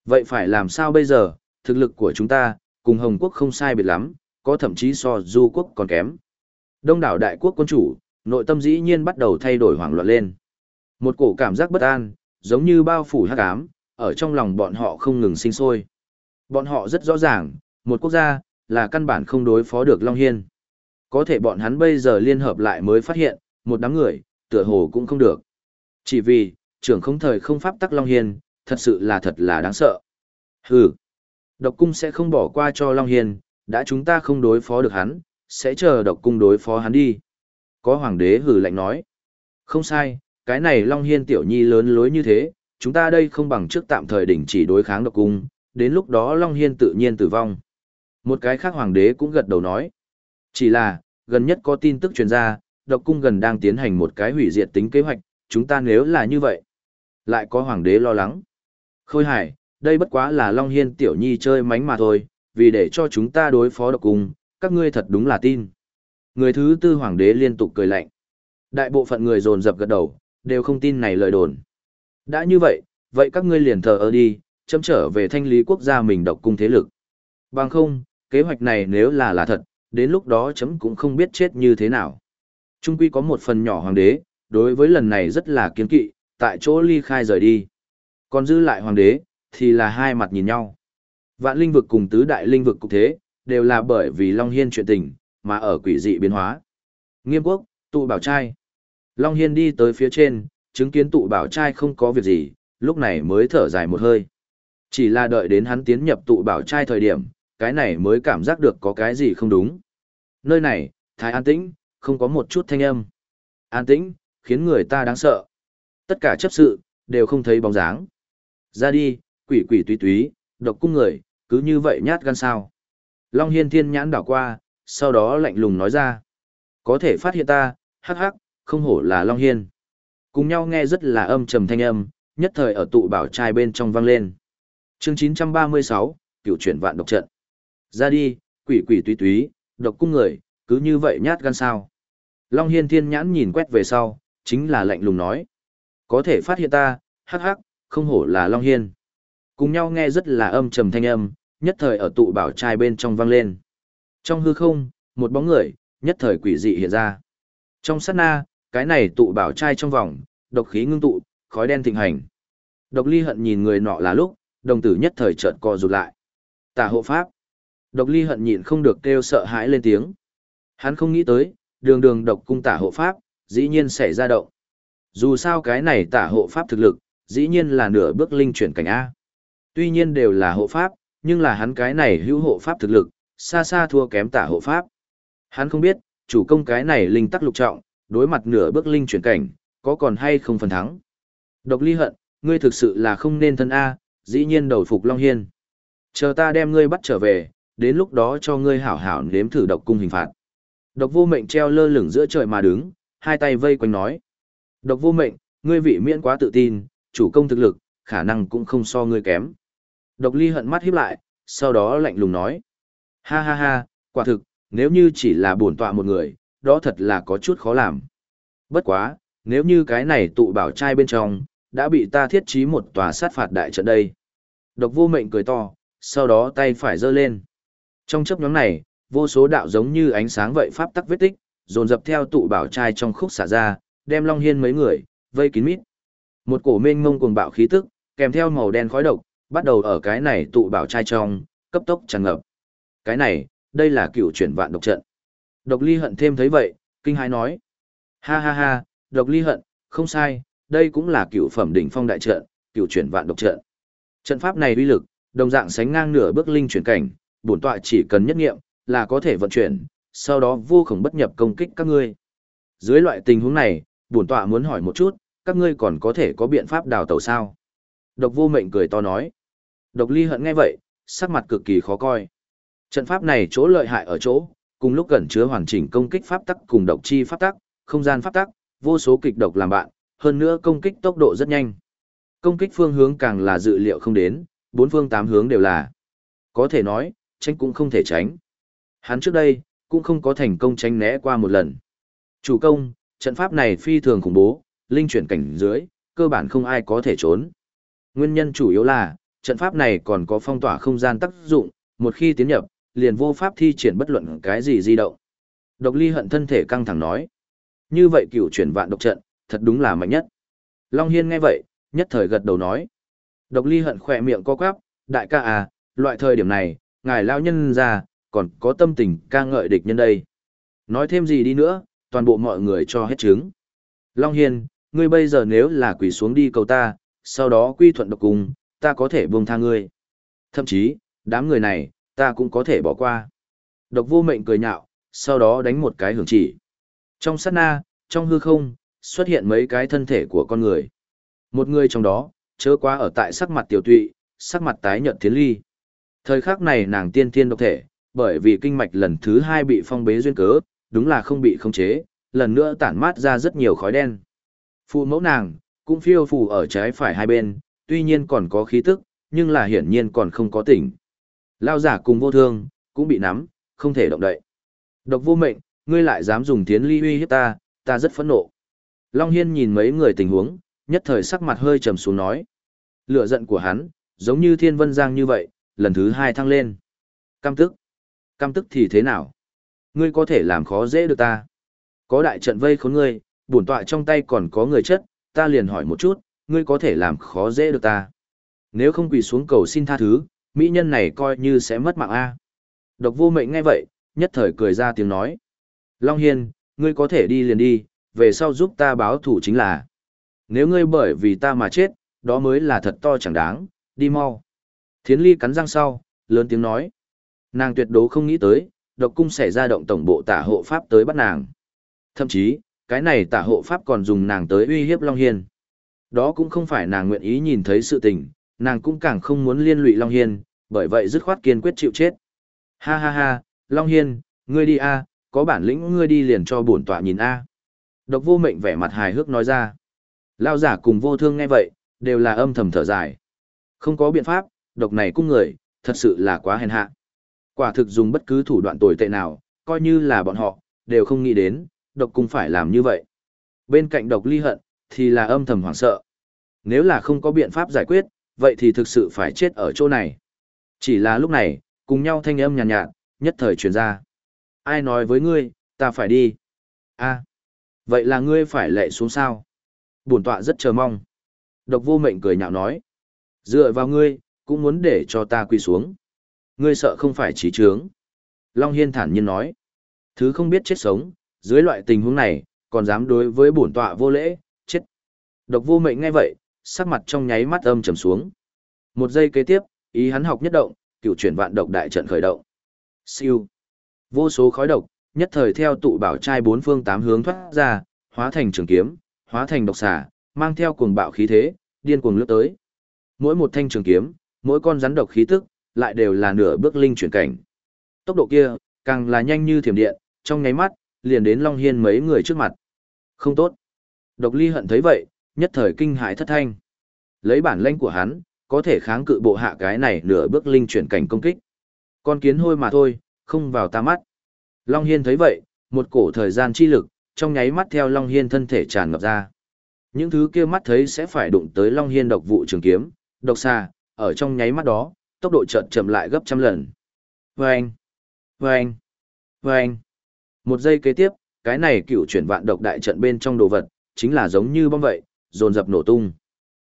Speaker 1: Vậy phải làm sao bây giờ, thực lực của chúng ta, cùng Hồng Quốc không sai biệt lắm, có thậm chí so Du Quốc còn kém. Đông đảo đại quốc quân chủ, nội tâm dĩ nhiên bắt đầu thay đổi hoảng loạn lên. Một cổ cảm giác bất an, giống như bao phủ hắc ám, ở trong lòng bọn họ không ngừng sinh sôi. Bọn họ rất rõ ràng, một quốc gia, là căn bản không đối phó được Long Hiên. Có thể bọn hắn bây giờ liên hợp lại mới phát hiện, một đám người, tựa hồ cũng không được. Chỉ vì, trưởng không thời không pháp tắc Long Hiên, thật sự là thật là đáng sợ. Hừ, độc cung sẽ không bỏ qua cho Long Hiên, đã chúng ta không đối phó được hắn, sẽ chờ độc cung đối phó hắn đi. Có hoàng đế hừ lạnh nói. Không sai, cái này Long Hiên tiểu nhi lớn lối như thế, chúng ta đây không bằng trước tạm thời đỉnh chỉ đối kháng độc cung, đến lúc đó Long Hiên tự nhiên tử vong. Một cái khác hoàng đế cũng gật đầu nói. Chỉ là, gần nhất có tin tức truyền ra, độc cung gần đang tiến hành một cái hủy diệt tính kế hoạch, chúng ta nếu là như vậy. Lại có hoàng đế lo lắng. Khôi hải, đây bất quá là Long Hiên tiểu nhi chơi mánh mà thôi, vì để cho chúng ta đối phó độc cung, các ngươi thật đúng là tin. Người thứ tư hoàng đế liên tục cười lạnh. Đại bộ phận người dồn dập gật đầu, đều không tin này lời đồn. Đã như vậy, vậy các ngươi liền thờ ơ đi, chấm trở về thanh lý quốc gia mình độc cung thế lực. Bằng không, kế hoạch này nếu là là thật, đến lúc đó chấm cũng không biết chết như thế nào. Trung quy có một phần nhỏ hoàng đế, đối với lần này rất là kiên kỵ, tại chỗ ly khai rời đi. Còn giữ lại hoàng đế, thì là hai mặt nhìn nhau. Vạn linh vực cùng tứ đại linh vực cục thế, đều là bởi vì Long Hiên chuyện tình, mà ở quỷ dị biến hóa. Nghiêm quốc, tụ bảo trai. Long Hiên đi tới phía trên, chứng kiến tụ bảo trai không có việc gì, lúc này mới thở dài một hơi. Chỉ là đợi đến hắn tiến nhập tụ bảo trai thời điểm, cái này mới cảm giác được có cái gì không đúng. Nơi này, thái an tĩnh, không có một chút thanh âm. An tĩnh, khiến người ta đáng sợ. Tất cả chấp sự, đều không thấy bóng dáng. Ra đi, quỷ quỷ túy túy, độc cung người, cứ như vậy nhát gan sao. Long Hiên thiên nhãn đảo qua, sau đó lạnh lùng nói ra. Có thể phát hiện ta, hắc hắc, không hổ là Long Hiên. Cùng nhau nghe rất là âm trầm thanh âm, nhất thời ở tụ bảo trai bên trong vang lên. chương 936, cựu chuyển vạn độc trận. Ra đi, quỷ quỷ túy túy, độc cung người, cứ như vậy nhát gan sao. Long Hiên thiên nhãn nhìn quét về sau, chính là lạnh lùng nói. Có thể phát hiện ta, hắc hắc, không hổ là Long Hiên. Cùng nhau nghe rất là âm trầm thanh âm, nhất thời ở tụ bảo trai bên trong vang lên. Trong hư không, một bóng người, nhất thời quỷ dị hiện ra. Trong sát na, cái này tụ bảo trai trong vòng, độc khí ngưng tụ, khói đen thịnh hành. Độc ly hận nhìn người nọ là lúc, đồng tử nhất thời chợt co rụt lại. Tả hộ pháp. Độc ly hận nhịn không được kêu sợ hãi lên tiếng. Hắn không nghĩ tới, đường đường độc cung tả hộ pháp, dĩ nhiên xảy ra động. Dù sao cái này tả hộ pháp thực lực, dĩ nhiên là nửa bước linh chuyển cảnh A. Tuy nhiên đều là hộ pháp, nhưng là hắn cái này hữu hộ pháp thực lực, xa xa thua kém tả hộ pháp. Hắn không biết, chủ công cái này linh tắc lục trọng, đối mặt nửa bước linh chuyển cảnh, có còn hay không phần thắng. Độc ly hận, ngươi thực sự là không nên thân A, dĩ nhiên đầu phục Long Hiên. Chờ ta đem ngươi bắt trở về, đến lúc đó cho ngươi hảo hảo nếm thử độc cung hình phạt. Độc vô mệnh treo lơ lửng giữa trời mà đứng, hai tay vây quanh nói. Độc vô mệnh, ngươi vị miễn quá tự tin, chủ công thực lực, khả năng cũng không so ngươi kém. Độc ly hận mắt híp lại, sau đó lạnh lùng nói. Ha ha ha, quả thực, nếu như chỉ là bổn tọa một người, đó thật là có chút khó làm. Bất quá, nếu như cái này tụ bảo trai bên trong, đã bị ta thiết trí một tòa sát phạt đại trận đây. Độc vô mệnh cười to, sau đó tay phải giơ lên. Trong chấp nhóm này, vô số đạo giống như ánh sáng vậy pháp tắc vết tích, dồn dập theo tụ bảo trai trong khúc xả ra, đem Long Hiên mấy người, vây kín mít. Một cổ mênh mông cuồng bạo khí tức, kèm theo màu đen khói độc, bắt đầu ở cái này tụ bảo trai trong, cấp tốc tràn ngập. Cái này, đây là cựu chuyển vạn độc trận. Độc ly hận thêm thấy vậy, kinh hãi nói. Ha ha ha, độc ly hận, không sai, đây cũng là cựu phẩm đỉnh phong đại trận, cựu chuyển vạn độc trận. Trận pháp này uy lực, đồng dạng sánh ngang nửa bước linh chuyển cảnh, bổn tọa chỉ cần nhất nghiệm, là có thể vận chuyển, sau đó vô khổng bất nhập công kích các ngươi. Dưới loại tình huống này, bổn tọa muốn hỏi một chút, các ngươi còn có thể có biện pháp đào tẩu sao? Độc vô mệnh cười to nói. Độc ly hận nghe vậy, sắc mặt cực kỳ khó coi. Trận pháp này chỗ lợi hại ở chỗ, cùng lúc gần chứa hoàn chỉnh công kích pháp tắc cùng độc chi pháp tắc, không gian pháp tắc, vô số kịch độc làm bạn, hơn nữa công kích tốc độ rất nhanh. Công kích phương hướng càng là dự liệu không đến, bốn phương tám hướng đều là. Có thể nói, tránh cũng không thể tránh. Hắn trước đây, cũng không có thành công tránh né qua một lần. Chủ công, trận pháp này phi thường khủng bố, linh chuyển cảnh dưới, cơ bản không ai có thể trốn. Nguyên nhân chủ yếu là, trận pháp này còn có phong tỏa không gian tác dụng, một khi tiến nhập, liền vô pháp thi triển bất luận cái gì di động. Độc ly hận thân thể căng thẳng nói. Như vậy cửu chuyển vạn độc trận, thật đúng là mạnh nhất. Long Hiên nghe vậy, nhất thời gật đầu nói. Độc ly hận khỏe miệng co quắp, đại ca à, loại thời điểm này, ngài lao nhân ra, còn có tâm tình ca ngợi địch nhân đây. Nói thêm gì đi nữa, toàn bộ mọi người cho hết chứng. Long Hiên, ngươi bây giờ nếu là quỷ xuống đi cầu ta, sau đó quy thuận độc cùng, ta có thể buông tha ngươi. Thậm chí, đám người này, ta cũng có thể bỏ qua. Độc vô mệnh cười nhạo, sau đó đánh một cái hưởng chỉ. Trong sát na, trong hư không, xuất hiện mấy cái thân thể của con người. Một người trong đó, chớ quá ở tại sắc mặt tiểu tụy, sắc mặt tái nhợt thiến ly. Thời khắc này nàng tiên thiên độc thể, bởi vì kinh mạch lần thứ hai bị phong bế duyên cớ, đúng là không bị khống chế, lần nữa tản mát ra rất nhiều khói đen. Phụ mẫu nàng, cũng phiêu phù ở trái phải hai bên, tuy nhiên còn có khí tức, nhưng là hiển nhiên còn không có tỉnh. Lao giả cùng vô thương, cũng bị nắm, không thể động đậy. Độc vô mệnh, ngươi lại dám dùng tiến ly uy hiếp ta, ta rất phẫn nộ. Long Hiên nhìn mấy người tình huống, nhất thời sắc mặt hơi trầm xuống nói. Lửa giận của hắn, giống như thiên vân giang như vậy, lần thứ hai thăng lên. Cam tức tam tức thì thế nào? Ngươi có thể làm khó dễ được ta. Có đại trận vây khốn ngươi, bổn tọa trong tay còn có người chất, ta liền hỏi một chút, ngươi có thể làm khó dễ được ta. Nếu không quỳ xuống cầu xin tha thứ, mỹ nhân này coi như sẽ mất mạng A. Độc vô mệnh nghe vậy, nhất thời cười ra tiếng nói. Long Hiên, ngươi có thể đi liền đi, về sau giúp ta báo thủ chính là. Nếu ngươi bởi vì ta mà chết, đó mới là thật to chẳng đáng, đi mau. Thiến ly cắn răng sau, lớn tiếng nói. Nàng tuyệt đối không nghĩ tới, độc cung xảy ra động tổng bộ tả hộ pháp tới bắt nàng. Thậm chí, cái này tả hộ pháp còn dùng nàng tới uy hiếp Long Hiên. Đó cũng không phải nàng nguyện ý nhìn thấy sự tình, nàng cũng càng không muốn liên lụy Long Hiên, bởi vậy dứt khoát kiên quyết chịu chết. Ha ha ha, Long Hiên, ngươi đi a, có bản lĩnh ngươi đi liền cho bổn tọa nhìn a. Độc vô mệnh vẻ mặt hài hước nói ra. Lao giả cùng vô thương nghe vậy, đều là âm thầm thở dài. Không có biện pháp, độc này cung người, thật sự là quá hèn hạ. Quả thực dùng bất cứ thủ đoạn tồi tệ nào, coi như là bọn họ, đều không nghĩ đến, độc cung phải làm như vậy. Bên cạnh độc ly hận, thì là âm thầm hoảng sợ. Nếu là không có biện pháp giải quyết, vậy thì thực sự phải chết ở chỗ này. Chỉ là lúc này, cùng nhau thanh âm nhàn nhạt, nhạt, nhất thời truyền ra. Ai nói với ngươi, ta phải đi. a vậy là ngươi phải lệ xuống sao? Bổn tọa rất chờ mong. Độc vô mệnh cười nhạo nói. Dựa vào ngươi, cũng muốn để cho ta quỳ xuống. Ngươi sợ không phải trí trướng. Long Hiên thản nhiên nói. Thứ không biết chết sống, dưới loại tình huống này, còn dám đối với bổn tọa vô lễ, chết. Độc vô mệnh ngay vậy, sắc mặt trong nháy mắt âm trầm xuống. Một giây kế tiếp, ý hắn học nhất động, cựu chuyển vạn độc đại trận khởi động. Siêu. Vô số khói độc, nhất thời theo tụ bảo trai bốn phương tám hướng thoát ra, hóa thành trường kiếm, hóa thành độc xà, mang theo cuồng bạo khí thế, điên cuồng lướt tới. Mỗi một thanh trường kiếm, mỗi con rắn độc khí tức, lại đều là nửa bước linh chuyển cảnh. Tốc độ kia, càng là nhanh như thiểm điện, trong nháy mắt, liền đến Long Hiên mấy người trước mặt. Không tốt. Độc ly hận thấy vậy, nhất thời kinh hãi thất thanh. Lấy bản lãnh của hắn, có thể kháng cự bộ hạ cái này nửa bước linh chuyển cảnh công kích. Con kiến hôi mà thôi, không vào ta mắt. Long Hiên thấy vậy, một cổ thời gian chi lực, trong nháy mắt theo Long Hiên thân thể tràn ngập ra. Những thứ kia mắt thấy sẽ phải đụng tới Long Hiên độc vụ trường kiếm, độc xa, ở trong nháy mắt đó, tốc độ chợt chậm lại gấp trăm lần. Vâng! Vâng! Vâng! Một giây kế tiếp, cái này cựu chuyển vạn độc đại trận bên trong đồ vật, chính là giống như bom vậy, dồn dập nổ tung.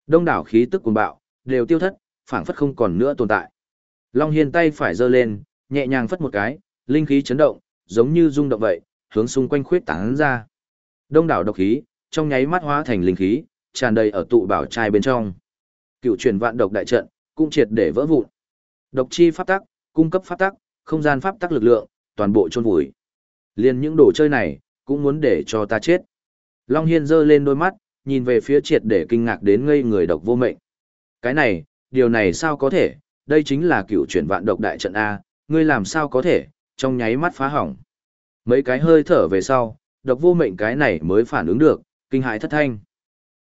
Speaker 1: Đông đảo khí tức cuồng bạo, đều tiêu thất, phảng phất không còn nữa tồn tại. Long Hiên tay phải giơ lên, nhẹ nhàng phất một cái, linh khí chấn động, giống như rung động vậy, hướng xung quanh khuyết tán ra. Đông đảo độc khí, trong nháy mắt hóa thành linh khí, tràn đầy ở tụ bảo trai bên trong. Cựu truyền vạn độc đại trận, cũng triệt để vỡ vụn. Độc chi pháp tắc, cung cấp pháp tắc, không gian pháp tắc lực lượng, toàn bộ chôn vùi. Liên những đồ chơi này, cũng muốn để cho ta chết. Long Hiên giơ lên đôi mắt, nhìn về phía triệt để kinh ngạc đến ngây người độc vô mệnh. Cái này, điều này sao có thể, đây chính là cựu chuyển vạn độc đại trận A, ngươi làm sao có thể, trong nháy mắt phá hỏng. Mấy cái hơi thở về sau, độc vô mệnh cái này mới phản ứng được, kinh hãi thất thanh.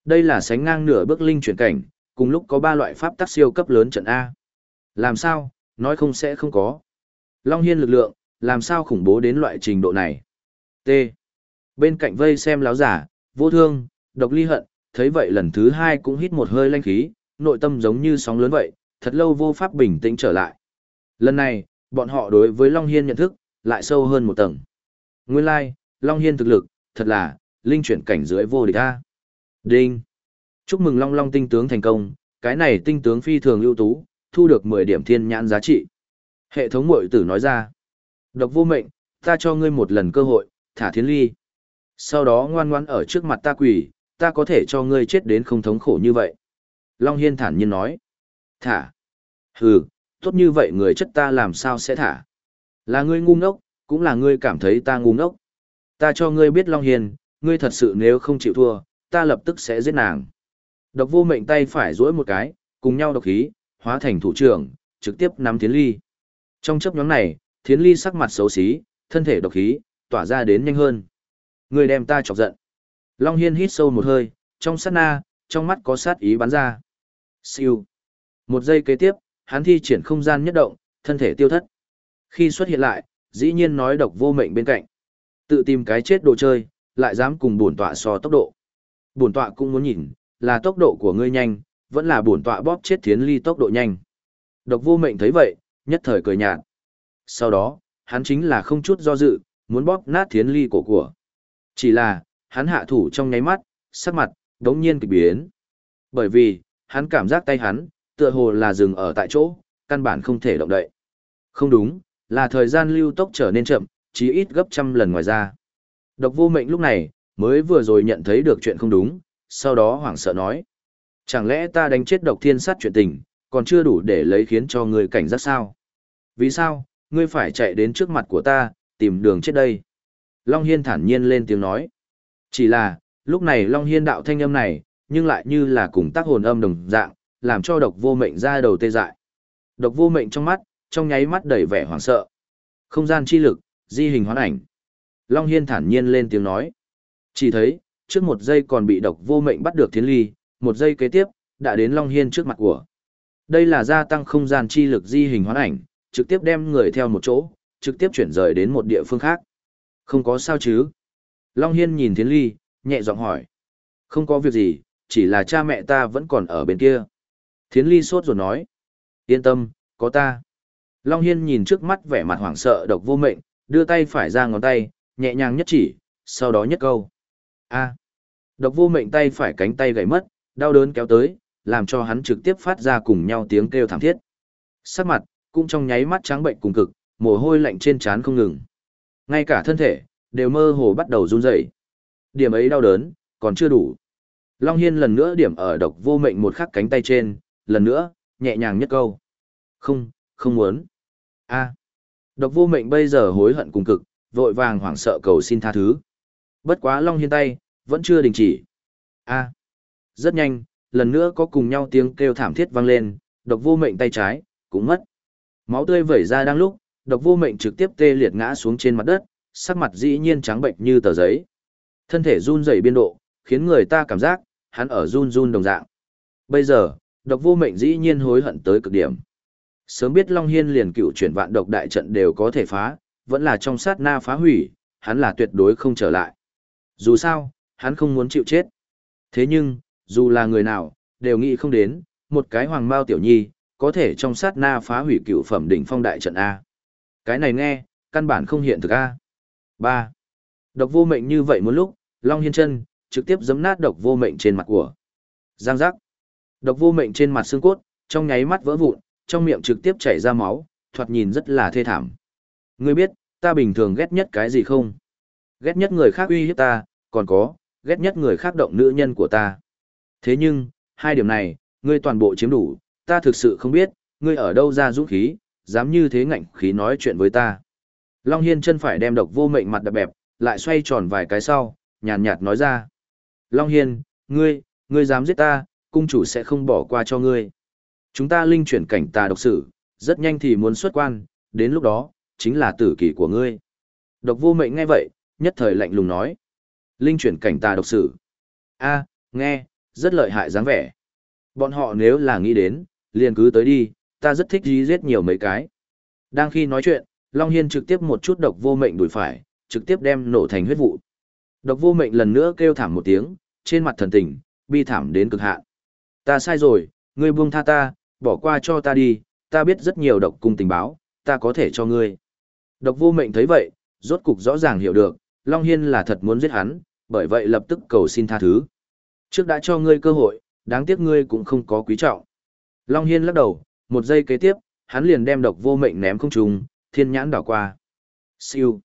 Speaker 1: Đây là sánh ngang nửa bước linh chuyển cảnh, cùng lúc có ba loại pháp tắc siêu cấp lớn trận A. Làm sao, nói không sẽ không có. Long Hiên lực lượng, làm sao khủng bố đến loại trình độ này. T. Bên cạnh vây xem láo giả, vô thương, độc ly hận, thấy vậy lần thứ hai cũng hít một hơi lanh khí, nội tâm giống như sóng lớn vậy, thật lâu vô pháp bình tĩnh trở lại. Lần này, bọn họ đối với Long Hiên nhận thức, lại sâu hơn một tầng. Nguyên lai, like, Long Hiên thực lực, thật là, linh chuyển cảnh dưới vô địch a. Đinh. Chúc mừng Long Long tinh tướng thành công, cái này tinh tướng phi thường ưu tú, thu được 10 điểm thiên nhãn giá trị. Hệ thống mội tử nói ra. Độc vô mệnh, ta cho ngươi một lần cơ hội, thả Thiên ly. Sau đó ngoan ngoan ở trước mặt ta quỷ, ta có thể cho ngươi chết đến không thống khổ như vậy. Long Hiên thản nhiên nói. Thả. Hừ, tốt như vậy người chất ta làm sao sẽ thả. Là ngươi ngu ngốc, cũng là ngươi cảm thấy ta ngu ngốc. Ta cho ngươi biết Long Hiên, ngươi thật sự nếu không chịu thua, ta lập tức sẽ giết nàng. Độc vô mệnh tay phải duỗi một cái, cùng nhau độc khí, hóa thành thủ trưởng, trực tiếp nắm thiến ly. Trong chấp nhóm này, thiến ly sắc mặt xấu xí, thân thể độc khí, tỏa ra đến nhanh hơn. Người đem ta chọc giận. Long Hiên hít sâu một hơi, trong sát na, trong mắt có sát ý bắn ra. Siêu. Một giây kế tiếp, hắn thi triển không gian nhất động, thân thể tiêu thất. Khi xuất hiện lại, dĩ nhiên nói độc vô mệnh bên cạnh. Tự tìm cái chết đồ chơi, lại dám cùng bổn tọa so tốc độ. Bổn tọa cũng muốn nhìn, là tốc độ của ngươi nhanh, vẫn là bổn tọa bóp chết thiến ly tốc độ nhanh. Độc vô mệnh thấy vậy, nhất thời cười nhạt. Sau đó, hắn chính là không chút do dự, muốn bóp nát thiến ly cổ của. Chỉ là, hắn hạ thủ trong nháy mắt, sắc mặt, đống nhiên kịch biến. Bởi vì, hắn cảm giác tay hắn, tựa hồ là dừng ở tại chỗ, căn bản không thể động đậy. Không đúng, là thời gian lưu tốc trở nên chậm, chí ít gấp trăm lần ngoài ra. Độc vô mệnh lúc này, mới vừa rồi nhận thấy được chuyện không đúng, sau đó hoảng sợ nói. Chẳng lẽ ta đánh chết độc thiên sát chuyện tình, còn chưa đủ để lấy khiến cho ngươi cảnh giác sao? Vì sao, ngươi phải chạy đến trước mặt của ta, tìm đường chết đây? Long Hiên thản nhiên lên tiếng nói. Chỉ là, lúc này Long Hiên đạo thanh âm này, nhưng lại như là cùng tác hồn âm đồng dạng, làm cho độc vô mệnh ra đầu tê dại. Độc vô mệnh trong mắt, trong nháy mắt đầy vẻ hoảng sợ. Không gian chi lực, di hình hoán ảnh. Long Hiên thản nhiên lên tiếng nói. Chỉ thấy, trước một giây còn bị độc vô mệnh bắt được thiến ly, một giây kế tiếp, đã đến Long Hiên trước mặt của. Đây là gia tăng không gian chi lực di hình hoán ảnh, trực tiếp đem người theo một chỗ, trực tiếp chuyển rời đến một địa phương khác. Không có sao chứ? Long Hiên nhìn thiến ly, nhẹ giọng hỏi. Không có việc gì, chỉ là cha mẹ ta vẫn còn ở bên kia. Thiến ly sốt rồi nói. Yên tâm, có ta. Long Hiên nhìn trước mắt vẻ mặt hoảng sợ độc vô mệnh, đưa tay phải ra ngón tay, nhẹ nhàng nhất chỉ, sau đó nhất câu. A. Độc vô mệnh tay phải cánh tay gãy mất, đau đớn kéo tới, làm cho hắn trực tiếp phát ra cùng nhau tiếng kêu thảm thiết. Sắc mặt, cũng trong nháy mắt trắng bệnh cùng cực, mồ hôi lạnh trên trán không ngừng. Ngay cả thân thể, đều mơ hồ bắt đầu run rẩy. Điểm ấy đau đớn, còn chưa đủ. Long Hiên lần nữa điểm ở độc vô mệnh một khắc cánh tay trên, lần nữa, nhẹ nhàng nhất câu. Không, không muốn. a à. Độc vô mệnh bây giờ hối hận cùng cực, vội vàng hoảng sợ cầu xin tha thứ. Bất quá Long Hiên tay, vẫn chưa đình chỉ. a à. Rất nhanh, lần nữa có cùng nhau tiếng kêu thảm thiết vang lên, độc vô mệnh tay trái, cũng mất. Máu tươi vẩy ra đang lúc, độc vô mệnh trực tiếp tê liệt ngã xuống trên mặt đất, sắc mặt dĩ nhiên trắng bệnh như tờ giấy. Thân thể run rẩy biên độ, khiến người ta cảm giác, hắn ở run run đồng dạng. Bây giờ, độc vô mệnh dĩ nhiên hối hận tới cực điểm. Sớm biết Long Hiên liền cựu chuyển vạn độc đại trận đều có thể phá, vẫn là trong sát na phá hủy, hắn là tuyệt đối không trở lại. Dù sao, hắn không muốn chịu chết. Thế nhưng, dù là người nào, đều nghĩ không đến, một cái hoàng mao tiểu nhi, có thể trong sát na phá hủy cựu phẩm đỉnh phong đại trận A. Cái này nghe, căn bản không hiện thực A. 3. Độc vô mệnh như vậy một lúc, Long Hiên chân, trực tiếp giấm nát độc vô mệnh trên mặt của. Giang giác. Độc vô mệnh trên mặt xương cốt, trong nháy mắt vỡ vụn, trong miệng trực tiếp chảy ra máu, thoạt nhìn rất là thê thảm. Ngươi biết, ta bình thường ghét nhất cái gì không? Ghét nhất người khác uy hiếp ta, còn có, ghét nhất người khác động nữ nhân của ta. Thế nhưng, hai điểm này, ngươi toàn bộ chiếm đủ, ta thực sự không biết, ngươi ở đâu ra dũng khí, dám như thế ngạnh khí nói chuyện với ta. Long Hiên chân phải đem độc vô mệnh mặt đập bẹp, lại xoay tròn vài cái sau, nhàn nhạt nói ra. Long Hiên, ngươi, ngươi dám giết ta, cung chủ sẽ không bỏ qua cho ngươi. Chúng ta linh chuyển cảnh tà độc sử, rất nhanh thì muốn xuất quan, đến lúc đó, chính là tử kỳ của ngươi. Độc vô mệnh nghe vậy, nhất thời lạnh lùng nói. Linh chuyển cảnh tà độc sử. a nghe, rất lợi hại dáng vẻ. Bọn họ nếu là nghĩ đến, liền cứ tới đi, ta rất thích dí giết nhiều mấy cái. Đang khi nói chuyện, Long Hiên trực tiếp một chút độc vô mệnh đuổi phải, trực tiếp đem nổ thành huyết vụ. Độc vô mệnh lần nữa kêu thảm một tiếng, trên mặt thần tình, bi thảm đến cực hạn. Ta sai rồi, ngươi buông tha ta, bỏ qua cho ta đi, ta biết rất nhiều độc cung tình báo, ta có thể cho ngươi. Độc vô mệnh thấy vậy, rốt cục rõ ràng hiểu được, Long Hiên là thật muốn giết hắn, bởi vậy lập tức cầu xin tha thứ. Trước đã cho ngươi cơ hội, đáng tiếc ngươi cũng không có quý trọng. Long Hiên lắc đầu, một giây kế tiếp, hắn liền đem độc vô mệnh ném không trùng, thiên nhãn đảo qua. Siêu.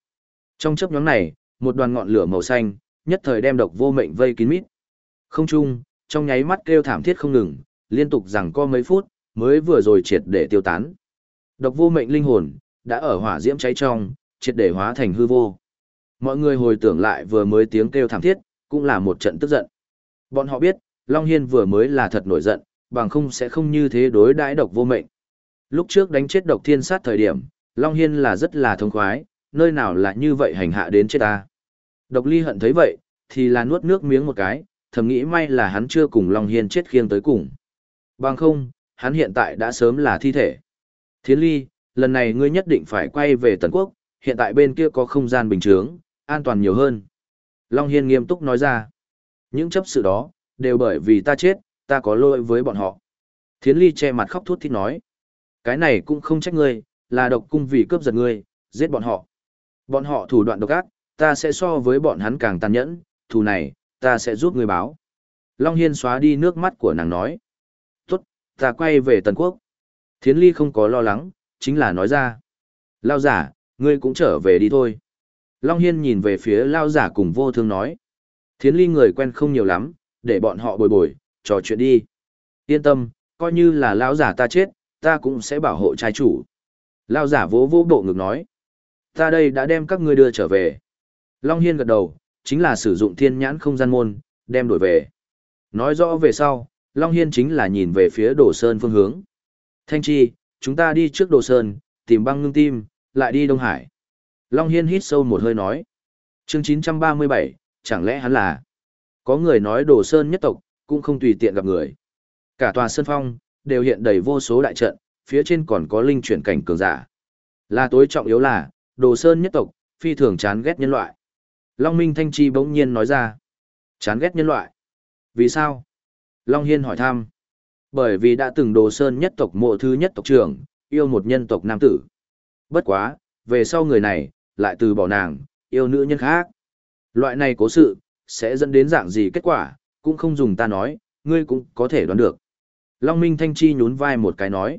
Speaker 1: Trong chấp nhóm này, một đoàn ngọn lửa màu xanh, nhất thời đem độc vô mệnh vây kín mít. Không trung, trong nháy mắt kêu thảm thiết không ngừng, liên tục rằng co mấy phút, mới vừa rồi triệt để tiêu tán. Độc vô mệnh linh hồn, đã ở hỏa diễm cháy trong, triệt để hóa thành hư vô. Mọi người hồi tưởng lại vừa mới tiếng kêu thảm thiết, cũng là một trận tức giận. Bọn họ biết, Long Hiên vừa mới là thật nổi giận, bằng không sẽ không như thế đối đãi độc vô mệnh. Lúc trước đánh chết độc thiên sát thời điểm, Long Hiên là rất là thông khoái, nơi nào là như vậy hành hạ đến chết ta. Độc ly hận thấy vậy, thì là nuốt nước miếng một cái, thầm nghĩ may là hắn chưa cùng Long Hiên chết khiêng tới cùng. Bằng không, hắn hiện tại đã sớm là thi thể. Thiến ly, lần này ngươi nhất định phải quay về Tần Quốc, hiện tại bên kia có không gian bình thường, an toàn nhiều hơn. Long Hiên nghiêm túc nói ra. Những chấp sự đó, đều bởi vì ta chết, ta có lỗi với bọn họ. Thiến ly che mặt khóc thút thít nói. Cái này cũng không trách ngươi, là độc cung vì cướp giật ngươi, giết bọn họ. Bọn họ thủ đoạn độc ác, ta sẽ so với bọn hắn càng tàn nhẫn, thù này, ta sẽ giúp ngươi báo. Long Hiên xóa đi nước mắt của nàng nói. Tốt, ta quay về Tần Quốc. Thiến Ly không có lo lắng, chính là nói ra. Lao giả, ngươi cũng trở về đi thôi. Long Hiên nhìn về phía Lao giả cùng vô thương nói. Thiến Ly người quen không nhiều lắm, để bọn họ bồi bồi, trò chuyện đi. Yên tâm, coi như là lão giả ta chết, ta cũng sẽ bảo hộ trai chủ. Lao giả vỗ vỗ bộ ngực nói. Ta đây đã đem các ngươi đưa trở về. Long Hiên gật đầu, chính là sử dụng thiên nhãn không gian môn, đem đổi về. Nói rõ về sau, Long Hiên chính là nhìn về phía Đồ Sơn phương hướng. Thanh Chi, chúng ta đi trước Đồ Sơn, tìm băng ngưng tim, lại đi Đông Hải. Long Hiên hít sâu một hơi nói. chương 937, chẳng lẽ hắn là... Có người nói Đồ Sơn nhất tộc, cũng không tùy tiện gặp người. Cả tòa Sơn Phong, đều hiện đầy vô số đại trận, phía trên còn có linh chuyển cảnh cường giả. Là tối trọng yếu là, Đồ Sơn nhất tộc, phi thường chán ghét nhân loại. Long Minh Thanh Chi bỗng nhiên nói ra. Chán ghét nhân loại. Vì sao? Long Hiên hỏi thăm. Bởi vì đã từng đồ sơn nhất tộc mộ thứ nhất tộc trưởng, yêu một nhân tộc nam tử. Bất quá, về sau người này, lại từ bỏ nàng, yêu nữ nhân khác. Loại này cố sự, sẽ dẫn đến dạng gì kết quả, cũng không dùng ta nói, ngươi cũng có thể đoán được. Long Minh Thanh Chi nhún vai một cái nói.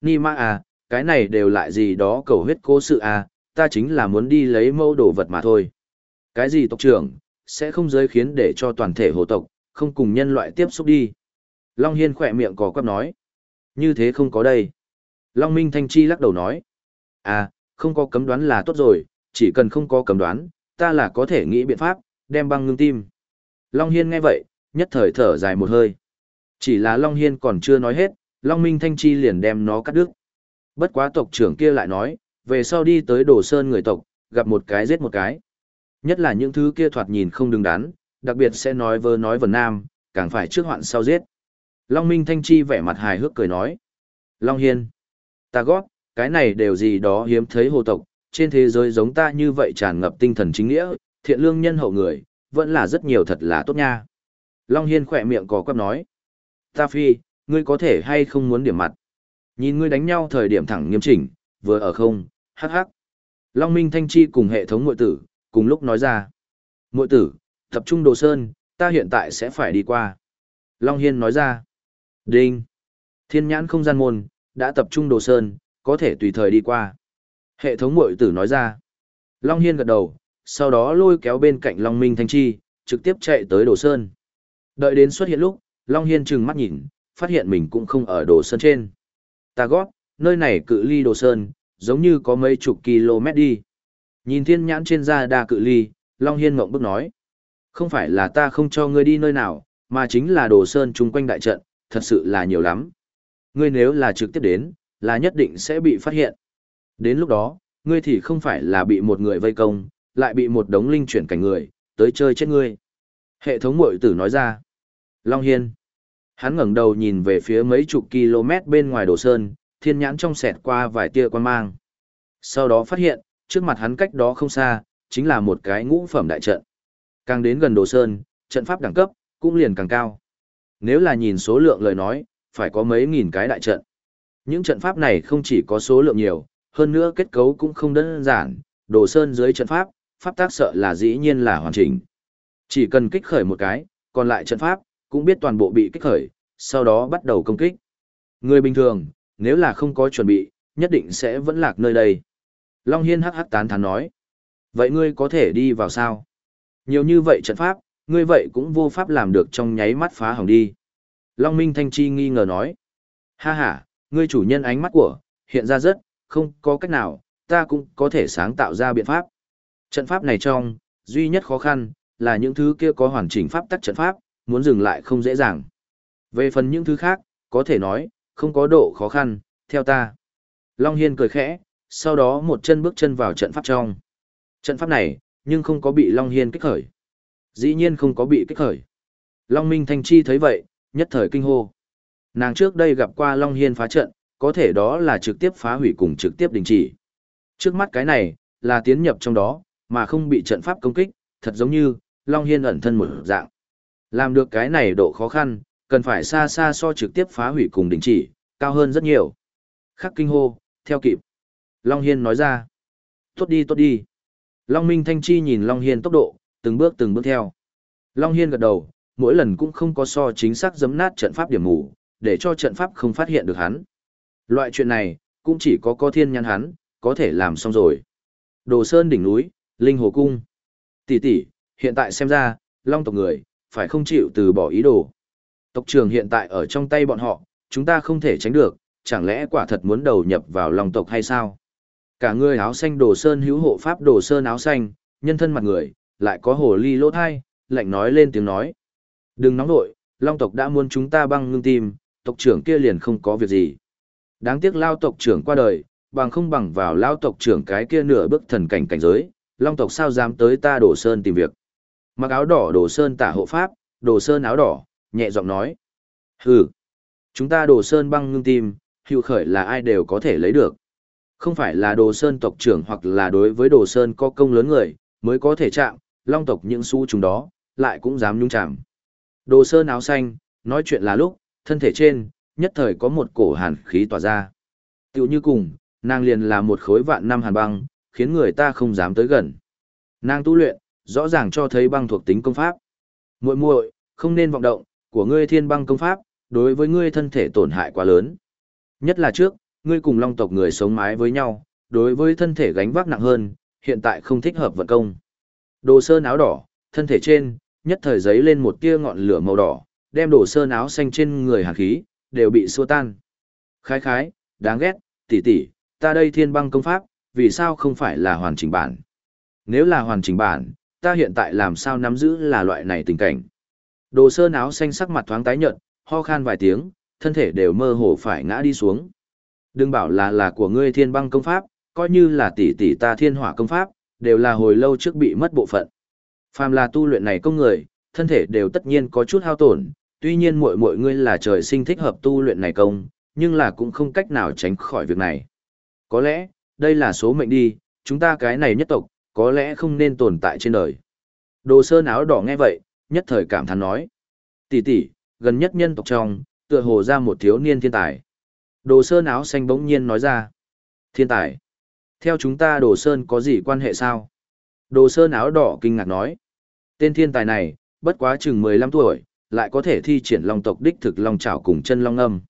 Speaker 1: Ni ma à, cái này đều lại gì đó cầu huyết cố sự à, ta chính là muốn đi lấy mẫu đồ vật mà thôi. Cái gì tộc trưởng, sẽ không giới khiến để cho toàn thể hồ tộc, không cùng nhân loại tiếp xúc đi. Long Hiên khỏe miệng có quắp nói. Như thế không có đây. Long Minh Thanh Chi lắc đầu nói. À, không có cấm đoán là tốt rồi, chỉ cần không có cấm đoán, ta là có thể nghĩ biện pháp, đem băng ngưng tim. Long Hiên nghe vậy, nhất thời thở dài một hơi. Chỉ là Long Hiên còn chưa nói hết, Long Minh Thanh Chi liền đem nó cắt đứt. Bất quá tộc trưởng kia lại nói, về sau đi tới Đồ Sơn người tộc, gặp một cái giết một cái. Nhất là những thứ kia thoạt nhìn không đứng đắn, đặc biệt sẽ nói vơ nói vần nam, càng phải trước hoạn sau giết. Long Minh Thanh Chi vẻ mặt hài hước cười nói. Long Hiên, ta gót, cái này đều gì đó hiếm thấy hồ tộc, trên thế giới giống ta như vậy tràn ngập tinh thần chính nghĩa, thiện lương nhân hậu người, vẫn là rất nhiều thật là tốt nha. Long Hiên khỏe miệng có quắp nói. Ta phi, ngươi có thể hay không muốn điểm mặt. Nhìn ngươi đánh nhau thời điểm thẳng nghiêm chỉnh, vừa ở không, hắc hắc. Long Minh Thanh Chi cùng hệ thống mội tử, cùng lúc nói ra. Mội tử, tập trung đồ sơn, ta hiện tại sẽ phải đi qua. Long Hiên nói ra. Đinh. Thiên nhãn không gian môn, đã tập trung đồ sơn, có thể tùy thời đi qua. Hệ thống mội tử nói ra. Long Hiên gật đầu, sau đó lôi kéo bên cạnh Long Minh Thanh Chi, trực tiếp chạy tới đồ sơn. Đợi đến xuất hiện lúc, Long Hiên trừng mắt nhìn, phát hiện mình cũng không ở đồ sơn trên. Ta gót, nơi này cự ly đồ sơn, giống như có mấy chục km đi. Nhìn thiên nhãn trên da đa cự ly, Long Hiên mộng bức nói. Không phải là ta không cho ngươi đi nơi nào, mà chính là đồ sơn chung quanh đại trận, thật sự là nhiều lắm. Ngươi nếu là trực tiếp đến, là nhất định sẽ bị phát hiện. Đến lúc đó, ngươi thì không phải là bị một người vây công, lại bị một đống linh chuyển cảnh người, tới chơi chết ngươi. Hệ thống mội tử nói ra. Long Hiên. Hắn ngẩng đầu nhìn về phía mấy chục km bên ngoài đồ sơn, thiên nhãn trong sẹt qua vài tia quan mang. Sau đó phát hiện, trước mặt hắn cách đó không xa, chính là một cái ngũ phẩm đại trận. Càng đến gần đồ sơn, trận pháp đẳng cấp, cũng liền càng cao. Nếu là nhìn số lượng lời nói, phải có mấy nghìn cái đại trận. Những trận pháp này không chỉ có số lượng nhiều, hơn nữa kết cấu cũng không đơn giản, đồ sơn dưới trận pháp, pháp tác sợ là dĩ nhiên là hoàn chỉnh. Chỉ cần kích khởi một cái, còn lại trận pháp, cũng biết toàn bộ bị kích khởi, sau đó bắt đầu công kích. Người bình thường, nếu là không có chuẩn bị, nhất định sẽ vẫn lạc nơi đây. Long Hiên hắc hắc tán thán nói. Vậy ngươi có thể đi vào sao? Nhiều như vậy trận pháp, ngươi vậy cũng vô pháp làm được trong nháy mắt phá hỏng đi. Long Minh Thanh Chi nghi ngờ nói. Ha ha, ngươi chủ nhân ánh mắt của, hiện ra rất, không có cách nào, ta cũng có thể sáng tạo ra biện pháp. Trận pháp này trong, duy nhất khó khăn, là những thứ kia có hoàn chỉnh pháp tắc trận pháp, muốn dừng lại không dễ dàng. Về phần những thứ khác, có thể nói, không có độ khó khăn, theo ta. Long Hiên cười khẽ, sau đó một chân bước chân vào trận pháp trong. Trận pháp này, nhưng không có bị Long Hiên kích khởi. Dĩ nhiên không có bị kích khởi. Long Minh Thanh Chi thấy vậy, nhất thời kinh hô. Nàng trước đây gặp qua Long Hiên phá trận, có thể đó là trực tiếp phá hủy cùng trực tiếp đình chỉ. Trước mắt cái này, là tiến nhập trong đó, mà không bị trận pháp công kích, thật giống như, Long Hiên ẩn thân một dạng. Làm được cái này độ khó khăn, cần phải xa xa so trực tiếp phá hủy cùng đình chỉ, cao hơn rất nhiều. Khắc kinh hô, theo kịp. Long Hiên nói ra. Tốt đi tốt đi. Long Minh Thanh Chi nhìn Long Hiên tốc độ, từng bước từng bước theo. Long Hiên gật đầu, mỗi lần cũng không có so chính xác giấm nát trận pháp điểm mù, để cho trận pháp không phát hiện được hắn. Loại chuyện này, cũng chỉ có có thiên nhắn hắn, có thể làm xong rồi. Đồ Sơn đỉnh núi, Linh Hồ Cung. Tỷ tỷ, hiện tại xem ra, Long tộc người, phải không chịu từ bỏ ý đồ. Tộc trưởng hiện tại ở trong tay bọn họ, chúng ta không thể tránh được, chẳng lẽ quả thật muốn đầu nhập vào Long tộc hay sao? Cả người áo xanh đồ sơn hữu hộ pháp đồ sơn áo xanh, nhân thân mặt người, lại có hồ ly lỗ thai, lạnh nói lên tiếng nói. Đừng nóng nội, long tộc đã muốn chúng ta băng ngưng tim, tộc trưởng kia liền không có việc gì. Đáng tiếc lao tộc trưởng qua đời, bằng không bằng vào lao tộc trưởng cái kia nửa bước thần cảnh cảnh giới, long tộc sao dám tới ta đổ sơn tìm việc. Mặc áo đỏ đổ sơn tả hộ pháp, đổ sơn áo đỏ, nhẹ giọng nói. Hừ, chúng ta đổ sơn băng ngưng tim, hữu khởi là ai đều có thể lấy được. Không phải là đồ sơn tộc trưởng hoặc là đối với đồ sơn có công lớn người, mới có thể chạm, long tộc những su chúng đó, lại cũng dám nhung chạm. Đồ sơn áo xanh, nói chuyện là lúc, thân thể trên, nhất thời có một cổ hàn khí tỏa ra. Tiểu như cùng, nàng liền là một khối vạn năm hàn băng, khiến người ta không dám tới gần. Nàng tu luyện, rõ ràng cho thấy băng thuộc tính công pháp. Muội muội, không nên vọng động, của ngươi thiên băng công pháp, đối với ngươi thân thể tổn hại quá lớn. Nhất là trước, ngươi cùng long tộc người sống mái với nhau, đối với thân thể gánh vác nặng hơn, hiện tại không thích hợp vận công. Đồ sơn áo đỏ, thân thể trên, nhất thời giấy lên một tia ngọn lửa màu đỏ, đem đồ sơn áo xanh trên người hàn khí, đều bị xua tan. Khái khái, đáng ghét, tỷ tỷ, ta đây thiên băng công pháp, vì sao không phải là hoàn chỉnh bản? Nếu là hoàn chỉnh bản, ta hiện tại làm sao nắm giữ là loại này tình cảnh? Đồ sơn áo xanh sắc mặt thoáng tái nhợt, ho khan vài tiếng, thân thể đều mơ hồ phải ngã đi xuống. Đừng bảo là là của ngươi thiên băng công pháp, coi như là tỷ tỷ ta thiên hỏa công pháp, đều là hồi lâu trước bị mất bộ phận. Phàm là tu luyện này công người, thân thể đều tất nhiên có chút hao tổn, tuy nhiên muội muội ngươi là trời sinh thích hợp tu luyện này công, nhưng là cũng không cách nào tránh khỏi việc này. Có lẽ, đây là số mệnh đi, chúng ta cái này nhất tộc, có lẽ không nên tồn tại trên đời. Đồ sơn áo đỏ nghe vậy, nhất thời cảm thán nói. Tỷ tỷ, gần nhất nhân tộc trong, tựa hồ ra một thiếu niên thiên tài. Đồ sơn áo xanh bỗng nhiên nói ra. Thiên tài. Theo chúng ta đồ sơn có gì quan hệ sao? Đồ sơn áo đỏ kinh ngạc nói. Tên thiên tài này, bất quá chừng 15 tuổi, lại có thể thi triển long tộc đích thực long trảo cùng chân long âm.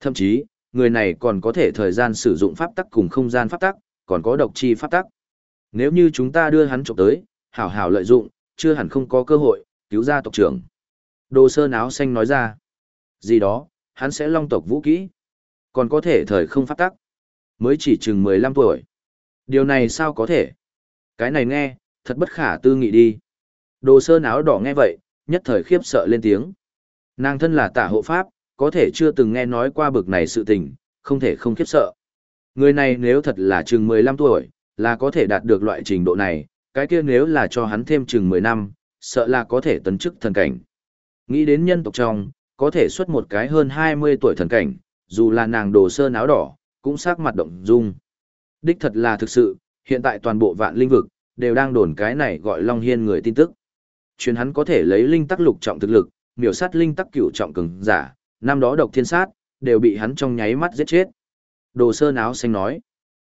Speaker 1: Thậm chí, người này còn có thể thời gian sử dụng pháp tắc cùng không gian pháp tắc, còn có độc chi pháp tắc. Nếu như chúng ta đưa hắn trộm tới, hảo hảo lợi dụng, chưa hẳn không có cơ hội, cứu ra tộc trưởng. Đồ sơn áo xanh nói ra. Gì đó, hắn sẽ long tộc vũ kỹ. Còn có thể thời không pháp tắc. Mới chỉ chừng 15 tuổi. Điều này sao có thể? Cái này nghe, thật bất khả tư nghị đi. Đồ sơn áo đỏ nghe vậy, nhất thời khiếp sợ lên tiếng. Nàng thân là tả hộ pháp, có thể chưa từng nghe nói qua bực này sự tình, không thể không khiếp sợ. Người này nếu thật là chừng 15 tuổi, là có thể đạt được loại trình độ này, cái kia nếu là cho hắn thêm chừng 10 năm, sợ là có thể tấn chức thần cảnh. Nghĩ đến nhân tộc trong, có thể xuất một cái hơn 20 tuổi thần cảnh, dù là nàng đồ sơn áo đỏ, cũng sắc mặt động dung. Đích thật là thực sự, hiện tại toàn bộ vạn linh vực, đều đang đồn cái này gọi Long Hiên người tin tức. Chuyến hắn có thể lấy linh tắc lục trọng thực lực, miểu sát linh tắc cửu trọng cường giả, năm đó độc thiên sát, đều bị hắn trong nháy mắt giết chết. Đồ sơn áo xanh nói,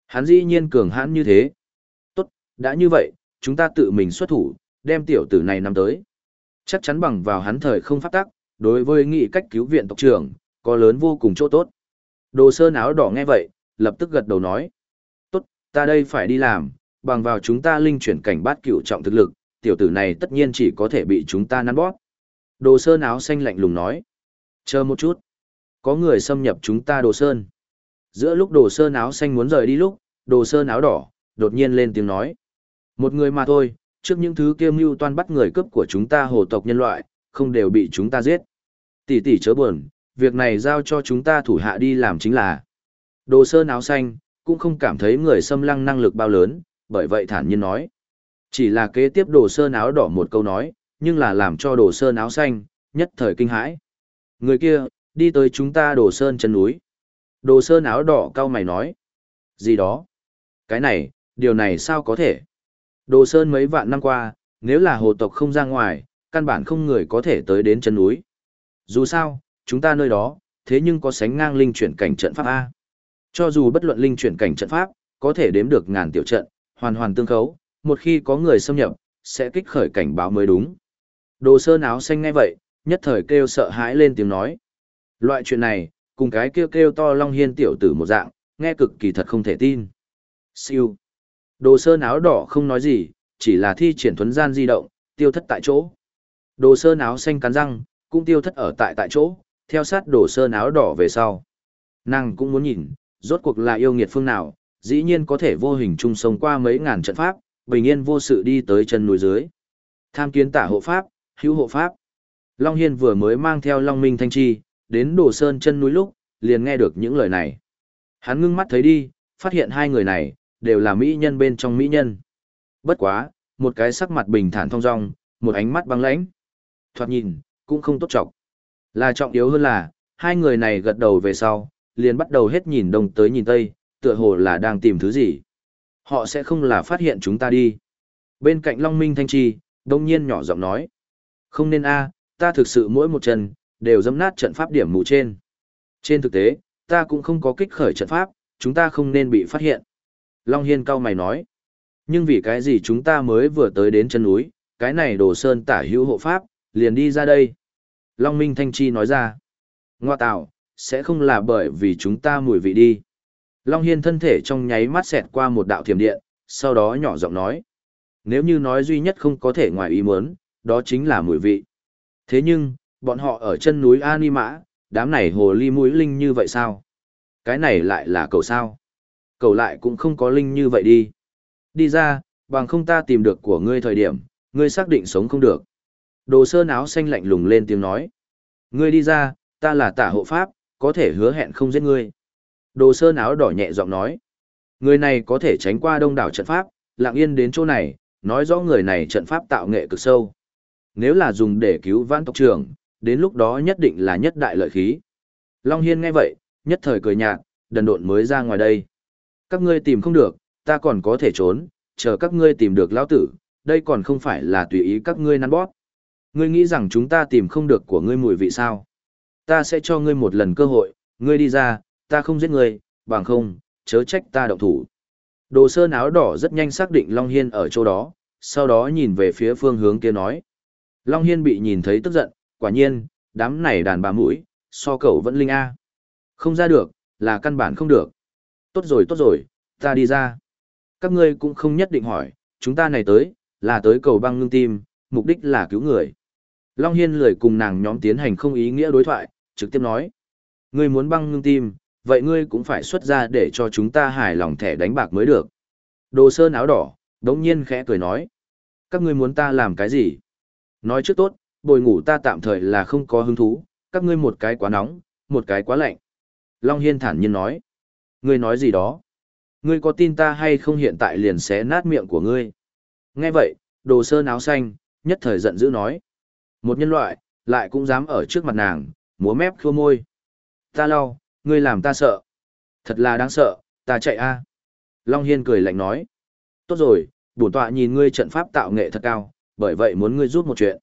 Speaker 1: hắn dĩ nhiên cường hãn như thế. Tốt, đã như vậy, chúng ta tự mình xuất thủ, đem tiểu tử này năm tới. Chắc chắn bằng vào hắn thời không phát tắc, đối với nghị cách cứu viện tộc trưởng, có lớn vô cùng chỗ tốt. Đồ sơn áo đỏ nghe vậy, lập tức gật đầu nói. Tốt, ta đây phải đi làm, bằng vào chúng ta linh chuyển cảnh bát cửu trọng thực lực, tiểu tử này tất nhiên chỉ có thể bị chúng ta nắn bóp. Đồ sơn áo xanh lạnh lùng nói. Chờ một chút. Có người xâm nhập chúng ta đồ sơn. Giữa lúc đồ sơn áo xanh muốn rời đi lúc, đồ sơn áo đỏ, đột nhiên lên tiếng nói. Một người mà thôi, trước những thứ kiêm mưu toan bắt người cướp của chúng ta hồ tộc nhân loại, không đều bị chúng ta giết. Tỷ tỷ chớ buồn, việc này giao cho chúng ta thủ hạ đi làm chính là. Đồ sơn áo xanh, cũng không cảm thấy người xâm lăng năng lực bao lớn, bởi vậy thản nhiên nói. Chỉ là kế tiếp đồ sơn áo đỏ một câu nói, nhưng là làm cho đồ sơn áo xanh, nhất thời kinh hãi. Người kia, đi tới chúng ta đồ sơn chân núi. Đồ sơn áo đỏ cao mày nói. Gì đó? Cái này, điều này sao có thể? Đồ sơn mấy vạn năm qua, nếu là hồ tộc không ra ngoài, căn bản không người có thể tới đến chân núi. Dù sao, chúng ta nơi đó, thế nhưng có sánh ngang linh chuyển cảnh trận pháp A. Cho dù bất luận linh chuyển cảnh trận pháp, có thể đếm được ngàn tiểu trận, hoàn hoàn tương khấu, một khi có người xâm nhập, sẽ kích khởi cảnh báo mới đúng. Đồ sơn áo xanh ngay vậy, nhất thời kêu sợ hãi lên tiếng nói. Loại chuyện này, cùng cái kêu kêu to long hiên tiểu tử một dạng, nghe cực kỳ thật không thể tin. Siêu. Đồ sơn áo đỏ không nói gì, chỉ là thi triển thuấn gian di động, tiêu thất tại chỗ. Đồ sơn áo xanh cắn răng, cũng tiêu thất ở tại tại chỗ, theo sát đồ sơn áo đỏ về sau. Nàng cũng muốn nhìn, rốt cuộc là yêu nghiệt phương nào, dĩ nhiên có thể vô hình chung sống qua mấy ngàn trận pháp, bình yên vô sự đi tới chân núi dưới. Tham kiến tả hộ pháp, hữu hộ pháp. Long Hiên vừa mới mang theo Long Minh Thanh Chi, đến Đồ Sơn chân núi lúc, liền nghe được những lời này. Hắn ngưng mắt thấy đi, phát hiện hai người này, đều là mỹ nhân bên trong mỹ nhân. Bất quá, một cái sắc mặt bình thản thong dong, một ánh mắt băng lãnh. Thoạt nhìn, cũng không tốt trọng. Là trọng yếu hơn là, hai người này gật đầu về sau, liền bắt đầu hết nhìn đông tới nhìn tây, tựa hồ là đang tìm thứ gì. Họ sẽ không là phát hiện chúng ta đi. Bên cạnh Long Minh Thanh Chi, đông nhiên nhỏ giọng nói. Không nên a, ta thực sự mỗi một chân, đều dẫm nát trận pháp điểm mù trên. Trên thực tế, ta cũng không có kích khởi trận pháp, chúng ta không nên bị phát hiện. Long Hiên cao mày nói. Nhưng vì cái gì chúng ta mới vừa tới đến chân núi, cái này đồ sơn tả hữu hộ pháp, liền đi ra đây. Long Minh Thanh Chi nói ra. Ngoa tạo, sẽ không là bởi vì chúng ta mùi vị đi. Long Hiên thân thể trong nháy mắt xẹt qua một đạo thiểm điện, sau đó nhỏ giọng nói. Nếu như nói duy nhất không có thể ngoài ý muốn, đó chính là mùi vị. Thế nhưng, bọn họ ở chân núi Ani Mã, đám này hồ ly mũi linh như vậy sao? Cái này lại là cầu sao? Cầu lại cũng không có linh như vậy đi. Đi ra, bằng không ta tìm được của ngươi thời điểm, ngươi xác định sống không được. Đồ sơn áo xanh lạnh lùng lên tiếng nói. Ngươi đi ra, ta là tả hộ pháp, có thể hứa hẹn không giết ngươi. Đồ sơn áo đỏ nhẹ giọng nói. Người này có thể tránh qua đông đảo trận pháp, lặng yên đến chỗ này, nói rõ người này trận pháp tạo nghệ cực sâu. Nếu là dùng để cứu vãn tộc trưởng, đến lúc đó nhất định là nhất đại lợi khí. Long Hiên nghe vậy, nhất thời cười nhạt, đần độn mới ra ngoài đây. Các ngươi tìm không được, ta còn có thể trốn, chờ các ngươi tìm được lão tử, đây còn không phải là tùy ý các ngươi nắn bóp. Ngươi nghĩ rằng chúng ta tìm không được của ngươi mùi vị sao? Ta sẽ cho ngươi một lần cơ hội, ngươi đi ra, ta không giết người, bằng không, chớ trách ta động thủ. Đồ sơn áo đỏ rất nhanh xác định Long Hiên ở chỗ đó, sau đó nhìn về phía phương hướng kia nói. Long Hiên bị nhìn thấy tức giận, quả nhiên, đám này đàn bà mũi, so cậu vẫn linh A. Không ra được, là căn bản không được. Tốt rồi tốt rồi, ta đi ra. Các ngươi cũng không nhất định hỏi, chúng ta này tới, là tới cầu băng ngưng tim, mục đích là cứu người. Long Hiên lười cùng nàng nhóm tiến hành không ý nghĩa đối thoại, trực tiếp nói. Ngươi muốn băng ngưng tim, vậy ngươi cũng phải xuất ra để cho chúng ta hài lòng thẻ đánh bạc mới được. Đồ sơn áo đỏ, đống nhiên khẽ cười nói. Các ngươi muốn ta làm cái gì? Nói trước tốt, bồi ngủ ta tạm thời là không có hứng thú, các ngươi một cái quá nóng, một cái quá lạnh. Long Hiên thản nhiên nói. Ngươi nói gì đó? Ngươi có tin ta hay không hiện tại liền xé nát miệng của ngươi? Nghe vậy, đồ sơn áo xanh, nhất thời giận dữ nói. Một nhân loại, lại cũng dám ở trước mặt nàng, múa mép khua môi. Ta lau, ngươi làm ta sợ. Thật là đáng sợ, ta chạy a. Long Hiên cười lạnh nói. Tốt rồi, bổn tọa nhìn ngươi trận pháp tạo nghệ thật cao, bởi vậy muốn ngươi giúp một chuyện.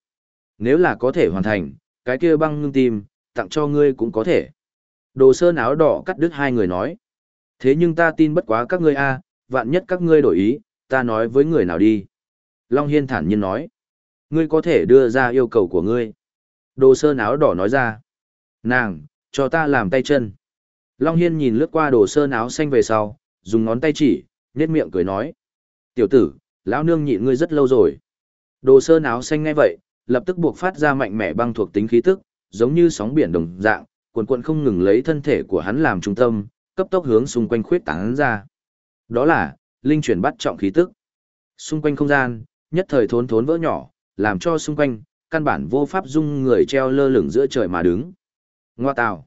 Speaker 1: Nếu là có thể hoàn thành, cái kia băng ngưng tim, tặng cho ngươi cũng có thể. Đồ sơn áo đỏ cắt đứt hai người nói. Thế nhưng ta tin bất quá các ngươi a, vạn nhất các ngươi đổi ý, ta nói với người nào đi. Long Hiên thản nhiên nói. Ngươi có thể đưa ra yêu cầu của ngươi. Đồ sơn áo đỏ nói ra. Nàng, cho ta làm tay chân. Long Hiên nhìn lướt qua đồ sơn áo xanh về sau, dùng ngón tay chỉ, nhét miệng cười nói. Tiểu tử, lão nương nhịn ngươi rất lâu rồi. Đồ sơn áo xanh ngay vậy, lập tức buộc phát ra mạnh mẽ băng thuộc tính khí tức, giống như sóng biển đồng dạng, cuộn cuộn không ngừng lấy thân thể của hắn làm trung tâm, cấp tốc hướng xung quanh khuyết tán ra. Đó là, linh chuyển bắt trọng khí tức. Xung quanh không gian, nhất thời thốn thốn vỡ nhỏ, làm cho xung quanh, căn bản vô pháp dung người treo lơ lửng giữa trời mà đứng. Ngoa tào.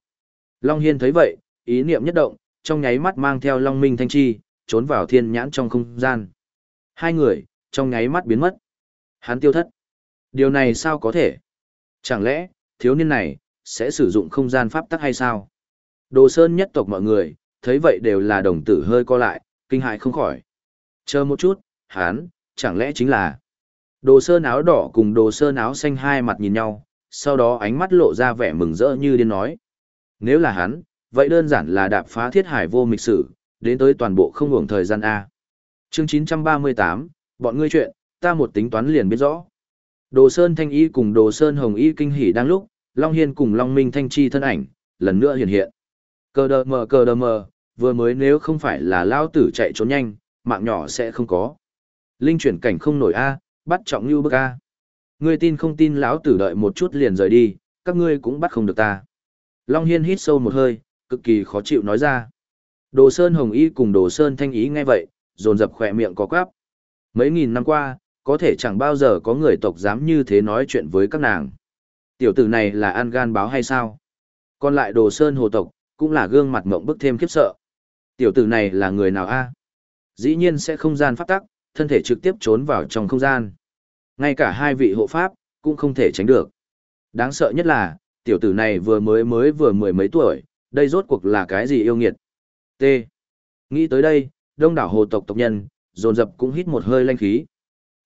Speaker 1: Long Hiên thấy vậy, ý niệm nhất động, trong nháy mắt mang theo Long Minh Thanh Chi, trốn vào thiên nhãn trong không gian. Hai người, trong nháy mắt biến mất. Hắn tiêu thất. Điều này sao có thể? Chẳng lẽ, thiếu niên này, sẽ sử dụng không gian pháp tắc hay sao? Đồ Sơn nhất tộc mọi người, thấy vậy đều là đồng tử hơi co lại, kinh hại không khỏi. Chờ một chút, hắn, chẳng lẽ chính là... Đồ Sơn áo đỏ cùng đồ Sơn áo xanh hai mặt nhìn nhau, sau đó ánh mắt lộ ra vẻ mừng rỡ như điên nói. Nếu là hắn, vậy đơn giản là đạp phá thiết hải vô mịch sử, đến tới toàn bộ không hưởng thời gian A. Chương 938, bọn ngươi chuyện, ta một tính toán liền biết rõ. Đồ Sơn Thanh Y cùng Đồ Sơn Hồng Y kinh hỉ đang lúc, Long Hiên cùng Long Minh Thanh Chi thân ảnh, lần nữa hiện hiện. Cờ đờ mờ cờ đờ mờ, vừa mới nếu không phải là lao tử chạy trốn nhanh, mạng nhỏ sẽ không có. Linh chuyển cảnh không nổi A, bắt trọng như bức A. Ngươi tin không tin lão tử đợi một chút liền rời đi, các ngươi cũng bắt không được ta. Long Hiên hít sâu một hơi, cực kỳ khó chịu nói ra. Đồ Sơn Hồng Y cùng Đồ Sơn Thanh Ý nghe vậy, dồn dập khỏe miệng có quáp. Mấy nghìn năm qua, có thể chẳng bao giờ có người tộc dám như thế nói chuyện với các nàng. Tiểu tử này là ăn gan báo hay sao? Còn lại đồ sơn hồ tộc, cũng là gương mặt mộng bức thêm khiếp sợ. Tiểu tử này là người nào a? Dĩ nhiên sẽ không gian pháp tắc, thân thể trực tiếp trốn vào trong không gian. Ngay cả hai vị hộ pháp, cũng không thể tránh được. Đáng sợ nhất là, tiểu tử này vừa mới mới vừa mười mấy tuổi, đây rốt cuộc là cái gì yêu nghiệt. T. Nghĩ tới đây, đông đảo hồ tộc tộc nhân, dồn dập cũng hít một hơi lanh khí.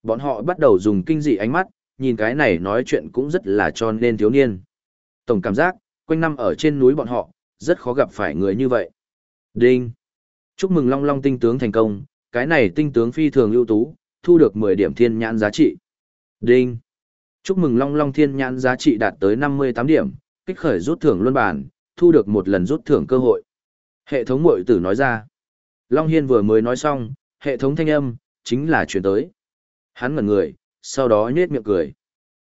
Speaker 1: Bọn họ bắt đầu dùng kinh dị ánh mắt, nhìn cái này nói chuyện cũng rất là cho nên thiếu niên. Tổng cảm giác, quanh năm ở trên núi bọn họ, rất khó gặp phải người như vậy. Đinh! Chúc mừng Long Long tinh tướng thành công, cái này tinh tướng phi thường ưu tú, thu được 10 điểm thiên nhãn giá trị. Đinh! Chúc mừng Long Long thiên nhãn giá trị đạt tới 58 điểm, kích khởi rút thưởng luân bản, thu được một lần rút thưởng cơ hội. Hệ thống mội tử nói ra. Long Hiên vừa mới nói xong, hệ thống thanh âm, chính là chuyển tới. Hắn ngẩn người, sau đó nhết miệng cười.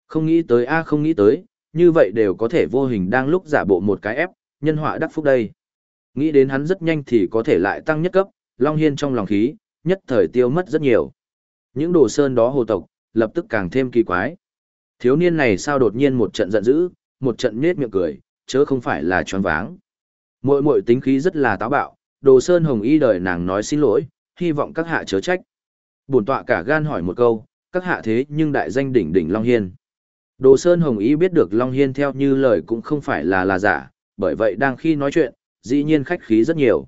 Speaker 1: Không nghĩ tới a không nghĩ tới, như vậy đều có thể vô hình đang lúc giả bộ một cái ép, nhân họa đắc phúc đây. Nghĩ đến hắn rất nhanh thì có thể lại tăng nhất cấp, Long Hiên trong lòng khí, nhất thời tiêu mất rất nhiều. Những đồ sơn đó hồ tộc, lập tức càng thêm kỳ quái. Thiếu niên này sao đột nhiên một trận giận dữ, một trận nhết miệng cười, chớ không phải là choáng váng. muội muội tính khí rất là táo bạo, đồ sơn hồng y đời nàng nói xin lỗi, hy vọng các hạ chớ trách. Bổn tọa cả gan hỏi một câu, các hạ thế nhưng đại danh đỉnh đỉnh Long Hiên. Đồ Sơn Hồng Ý biết được Long Hiên theo như lời cũng không phải là là giả, bởi vậy đang khi nói chuyện, dĩ nhiên khách khí rất nhiều.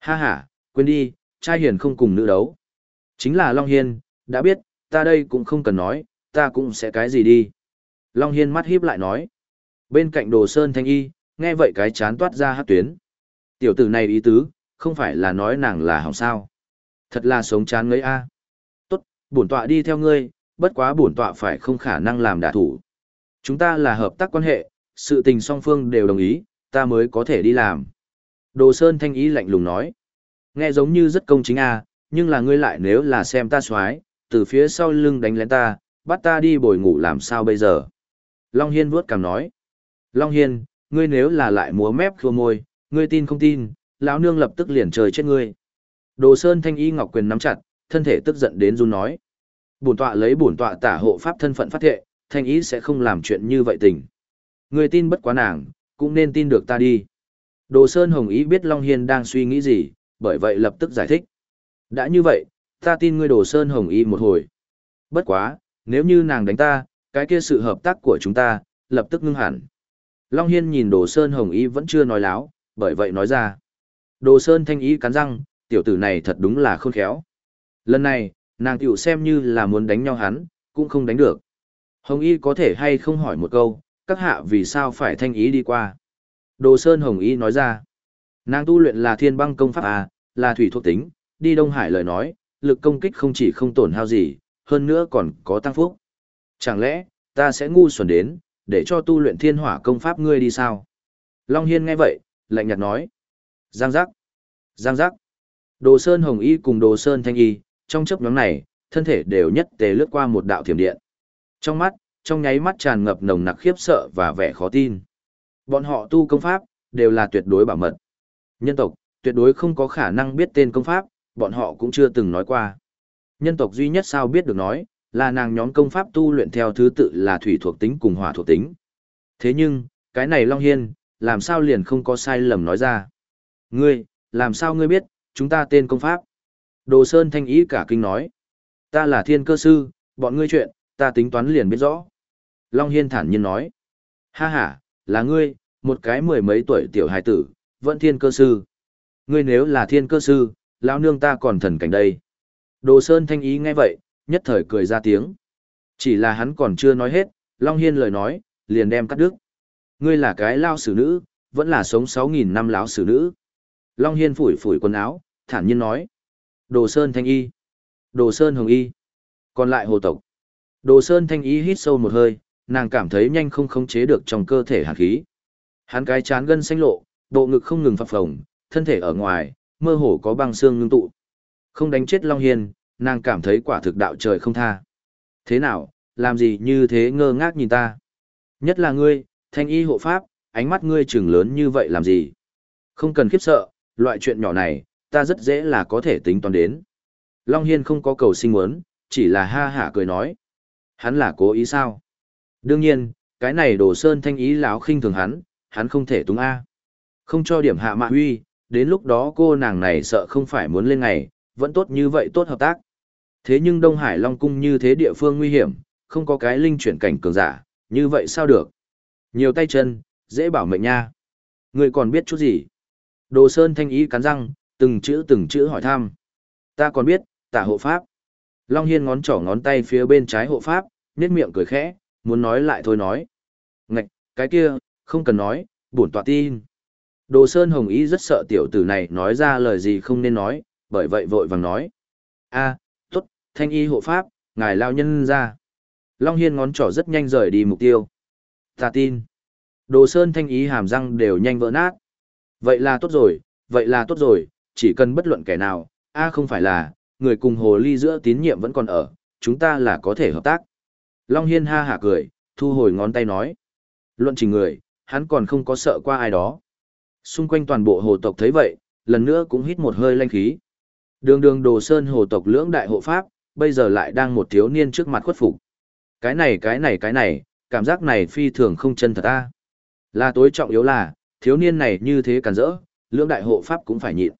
Speaker 1: Ha ha, quên đi, trai hiền không cùng nữ đấu. Chính là Long Hiên, đã biết, ta đây cũng không cần nói, ta cũng sẽ cái gì đi. Long Hiên mắt híp lại nói. Bên cạnh Đồ Sơn Thanh Y, nghe vậy cái chán toát ra hát tuyến. Tiểu tử này ý tứ, không phải là nói nàng là hỏng sao. Thật là sống chán ngấy a bổn tọa đi theo ngươi, bất quá bổn tọa phải không khả năng làm đả thủ. Chúng ta là hợp tác quan hệ, sự tình song phương đều đồng ý, ta mới có thể đi làm. Đồ Sơn thanh ý lạnh lùng nói. Nghe giống như rất công chính à, nhưng là ngươi lại nếu là xem ta xoái, từ phía sau lưng đánh lén ta, bắt ta đi bồi ngủ làm sao bây giờ. Long Hiên vuốt cằm nói. Long Hiên, ngươi nếu là lại múa mép khua môi, ngươi tin không tin, lão nương lập tức liền trời chết ngươi. Đồ Sơn thanh y ngọc quyền nắm chặt, thân thể tức giận đến run nói. Bổn tọa lấy bổn tọa tả hộ pháp thân phận phát thệ, thanh Y sẽ không làm chuyện như vậy tình. Ngươi tin bất quá nàng, cũng nên tin được ta đi. Đồ Sơn Hồng Ý biết Long Hiên đang suy nghĩ gì, bởi vậy lập tức giải thích. Đã như vậy, ta tin ngươi Đồ Sơn Hồng Ý một hồi. Bất quá, nếu như nàng đánh ta, cái kia sự hợp tác của chúng ta, lập tức ngưng hẳn. Long Hiên nhìn Đồ Sơn Hồng Y vẫn chưa nói láo, bởi vậy nói ra. Đồ Sơn Thanh Y cắn răng, tiểu tử này thật đúng là khôn khéo. Lần này, nàng tiểu xem như là muốn đánh nhau hắn, cũng không đánh được. Hồng Y có thể hay không hỏi một câu, các hạ vì sao phải thanh Y đi qua. Đồ Sơn Hồng Y nói ra, nàng tu luyện là thiên băng công pháp à, là thủy thuộc tính, đi Đông Hải lời nói, lực công kích không chỉ không tổn hao gì, hơn nữa còn có tăng phúc. Chẳng lẽ, ta sẽ ngu xuẩn đến, để cho tu luyện thiên hỏa công pháp ngươi đi sao? Long Hiên nghe vậy, lạnh nhạt nói. Giang giác. Giang giác. Đồ Sơn Hồng Y cùng Đồ Sơn Thanh Y, trong chấp nhóm này, thân thể đều nhất tề lướt qua một đạo thiểm điện. Trong mắt, trong nháy mắt tràn ngập nồng nặc khiếp sợ và vẻ khó tin. Bọn họ tu công pháp, đều là tuyệt đối bảo mật. Nhân tộc, tuyệt đối không có khả năng biết tên công pháp, bọn họ cũng chưa từng nói qua. Nhân tộc duy nhất sao biết được nói, là nàng nhóm công pháp tu luyện theo thứ tự là thủy thuộc tính cùng hỏa thuộc tính. Thế nhưng, cái này Long Hiên, làm sao liền không có sai lầm nói ra. Ngươi, làm sao ngươi biết, chúng ta tên công pháp? Đồ Sơn thanh ý cả kinh nói. Ta là thiên cơ sư, bọn ngươi chuyện, ta tính toán liền biết rõ. Long Hiên thản nhiên nói. Ha ha, là ngươi, một cái mười mấy tuổi tiểu hài tử, vẫn thiên cơ sư. Ngươi nếu là thiên cơ sư, lão nương ta còn thần cảnh đây. Đồ Sơn thanh ý nghe vậy, nhất thời cười ra tiếng. Chỉ là hắn còn chưa nói hết, Long Hiên lời nói, liền đem cắt đứt. Ngươi là cái lao xử nữ, vẫn là sống 6.000 năm lão xử nữ. Long Hiên phủi phủi quần áo, thản nhiên nói. Đồ Sơn Thanh Y. Đồ Sơn Hồng Y. Còn lại hồ tộc. Đồ Sơn Thanh Y hít sâu một hơi, nàng cảm thấy nhanh không khống chế được trong cơ thể hàn khí. Hắn cái chán gân xanh lộ, bộ ngực không ngừng phập phồng, thân thể ở ngoài, mơ hồ có băng xương ngưng tụ. Không đánh chết Long Hiên, nàng cảm thấy quả thực đạo trời không tha. Thế nào, làm gì như thế ngơ ngác nhìn ta? Nhất là ngươi, thanh y hộ pháp, ánh mắt ngươi trừng lớn như vậy làm gì? Không cần khiếp sợ, loại chuyện nhỏ này, ta rất dễ là có thể tính toán đến. Long Hiên không có cầu sinh muốn, chỉ là ha hả cười nói. Hắn là cố ý sao? Đương nhiên, cái này đồ sơn thanh ý lão khinh thường hắn, hắn không thể túng A. Không cho điểm hạ mạ huy, đến lúc đó cô nàng này sợ không phải muốn lên ngày, vẫn tốt như vậy tốt hợp tác. Thế nhưng Đông Hải Long Cung như thế địa phương nguy hiểm, không có cái linh chuyển cảnh cường giả, như vậy sao được? Nhiều tay chân, dễ bảo mệnh nha. Người còn biết chút gì? Đồ Sơn thanh ý cắn răng, từng chữ từng chữ hỏi thăm. Ta còn biết, tả hộ pháp. Long Hiên ngón trỏ ngón tay phía bên trái hộ pháp, nét miệng cười khẽ, muốn nói lại thôi nói. Ngạch, cái kia, không cần nói, bổn tọa tin. Đồ Sơn Hồng Ý rất sợ tiểu tử này nói ra lời gì không nên nói, bởi vậy vội vàng nói. a thanh y hộ pháp, ngài lao nhân ra. Long Hiên ngón trỏ rất nhanh rời đi mục tiêu. Ta tin. Đồ Sơn thanh ý hàm răng đều nhanh vỡ nát. Vậy là tốt rồi, vậy là tốt rồi, chỉ cần bất luận kẻ nào, a không phải là, người cùng hồ ly giữa tín nhiệm vẫn còn ở, chúng ta là có thể hợp tác. Long Hiên ha hả cười, thu hồi ngón tay nói. Luận trình người, hắn còn không có sợ qua ai đó. Xung quanh toàn bộ hồ tộc thấy vậy, lần nữa cũng hít một hơi lanh khí. Đường đường đồ sơn hồ tộc lưỡng đại hộ pháp, bây giờ lại đang một thiếu niên trước mặt khuất phục. Cái này cái này cái này, cảm giác này phi thường không chân thật ta. Là tối trọng yếu là, thiếu niên này như thế cản rỡ, lưỡng đại hộ pháp cũng phải nhịn.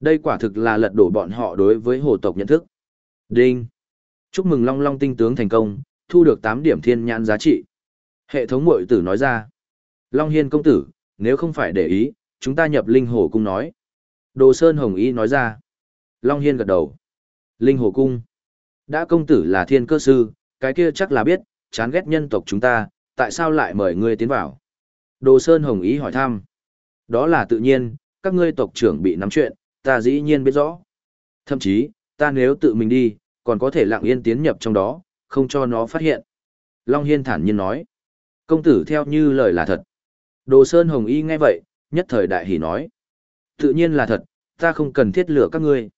Speaker 1: Đây quả thực là lật đổ bọn họ đối với hồ tộc nhận thức. Đinh! Chúc mừng Long Long tinh tướng thành công, thu được 8 điểm thiên nhãn giá trị. Hệ thống mội tử nói ra. Long Hiên công tử, nếu không phải để ý, chúng ta nhập linh hồ cung nói. Đồ Sơn Hồng Y nói ra. Long Hiên gật đầu. Linh hồ cung. Đã công tử là thiên cơ sư, cái kia chắc là biết, chán ghét nhân tộc chúng ta, tại sao lại mời ngươi tiến vào? Đồ Sơn Hồng Ý hỏi thăm. Đó là tự nhiên, các ngươi tộc trưởng bị nắm chuyện, ta dĩ nhiên biết rõ. Thậm chí, ta nếu tự mình đi, còn có thể lặng yên tiến nhập trong đó, không cho nó phát hiện. Long Hiên thản nhiên nói. Công tử theo như lời là thật. Đồ Sơn Hồng Y nghe vậy, nhất thời đại hỉ nói. Tự nhiên là thật, ta không cần thiết lửa các ngươi.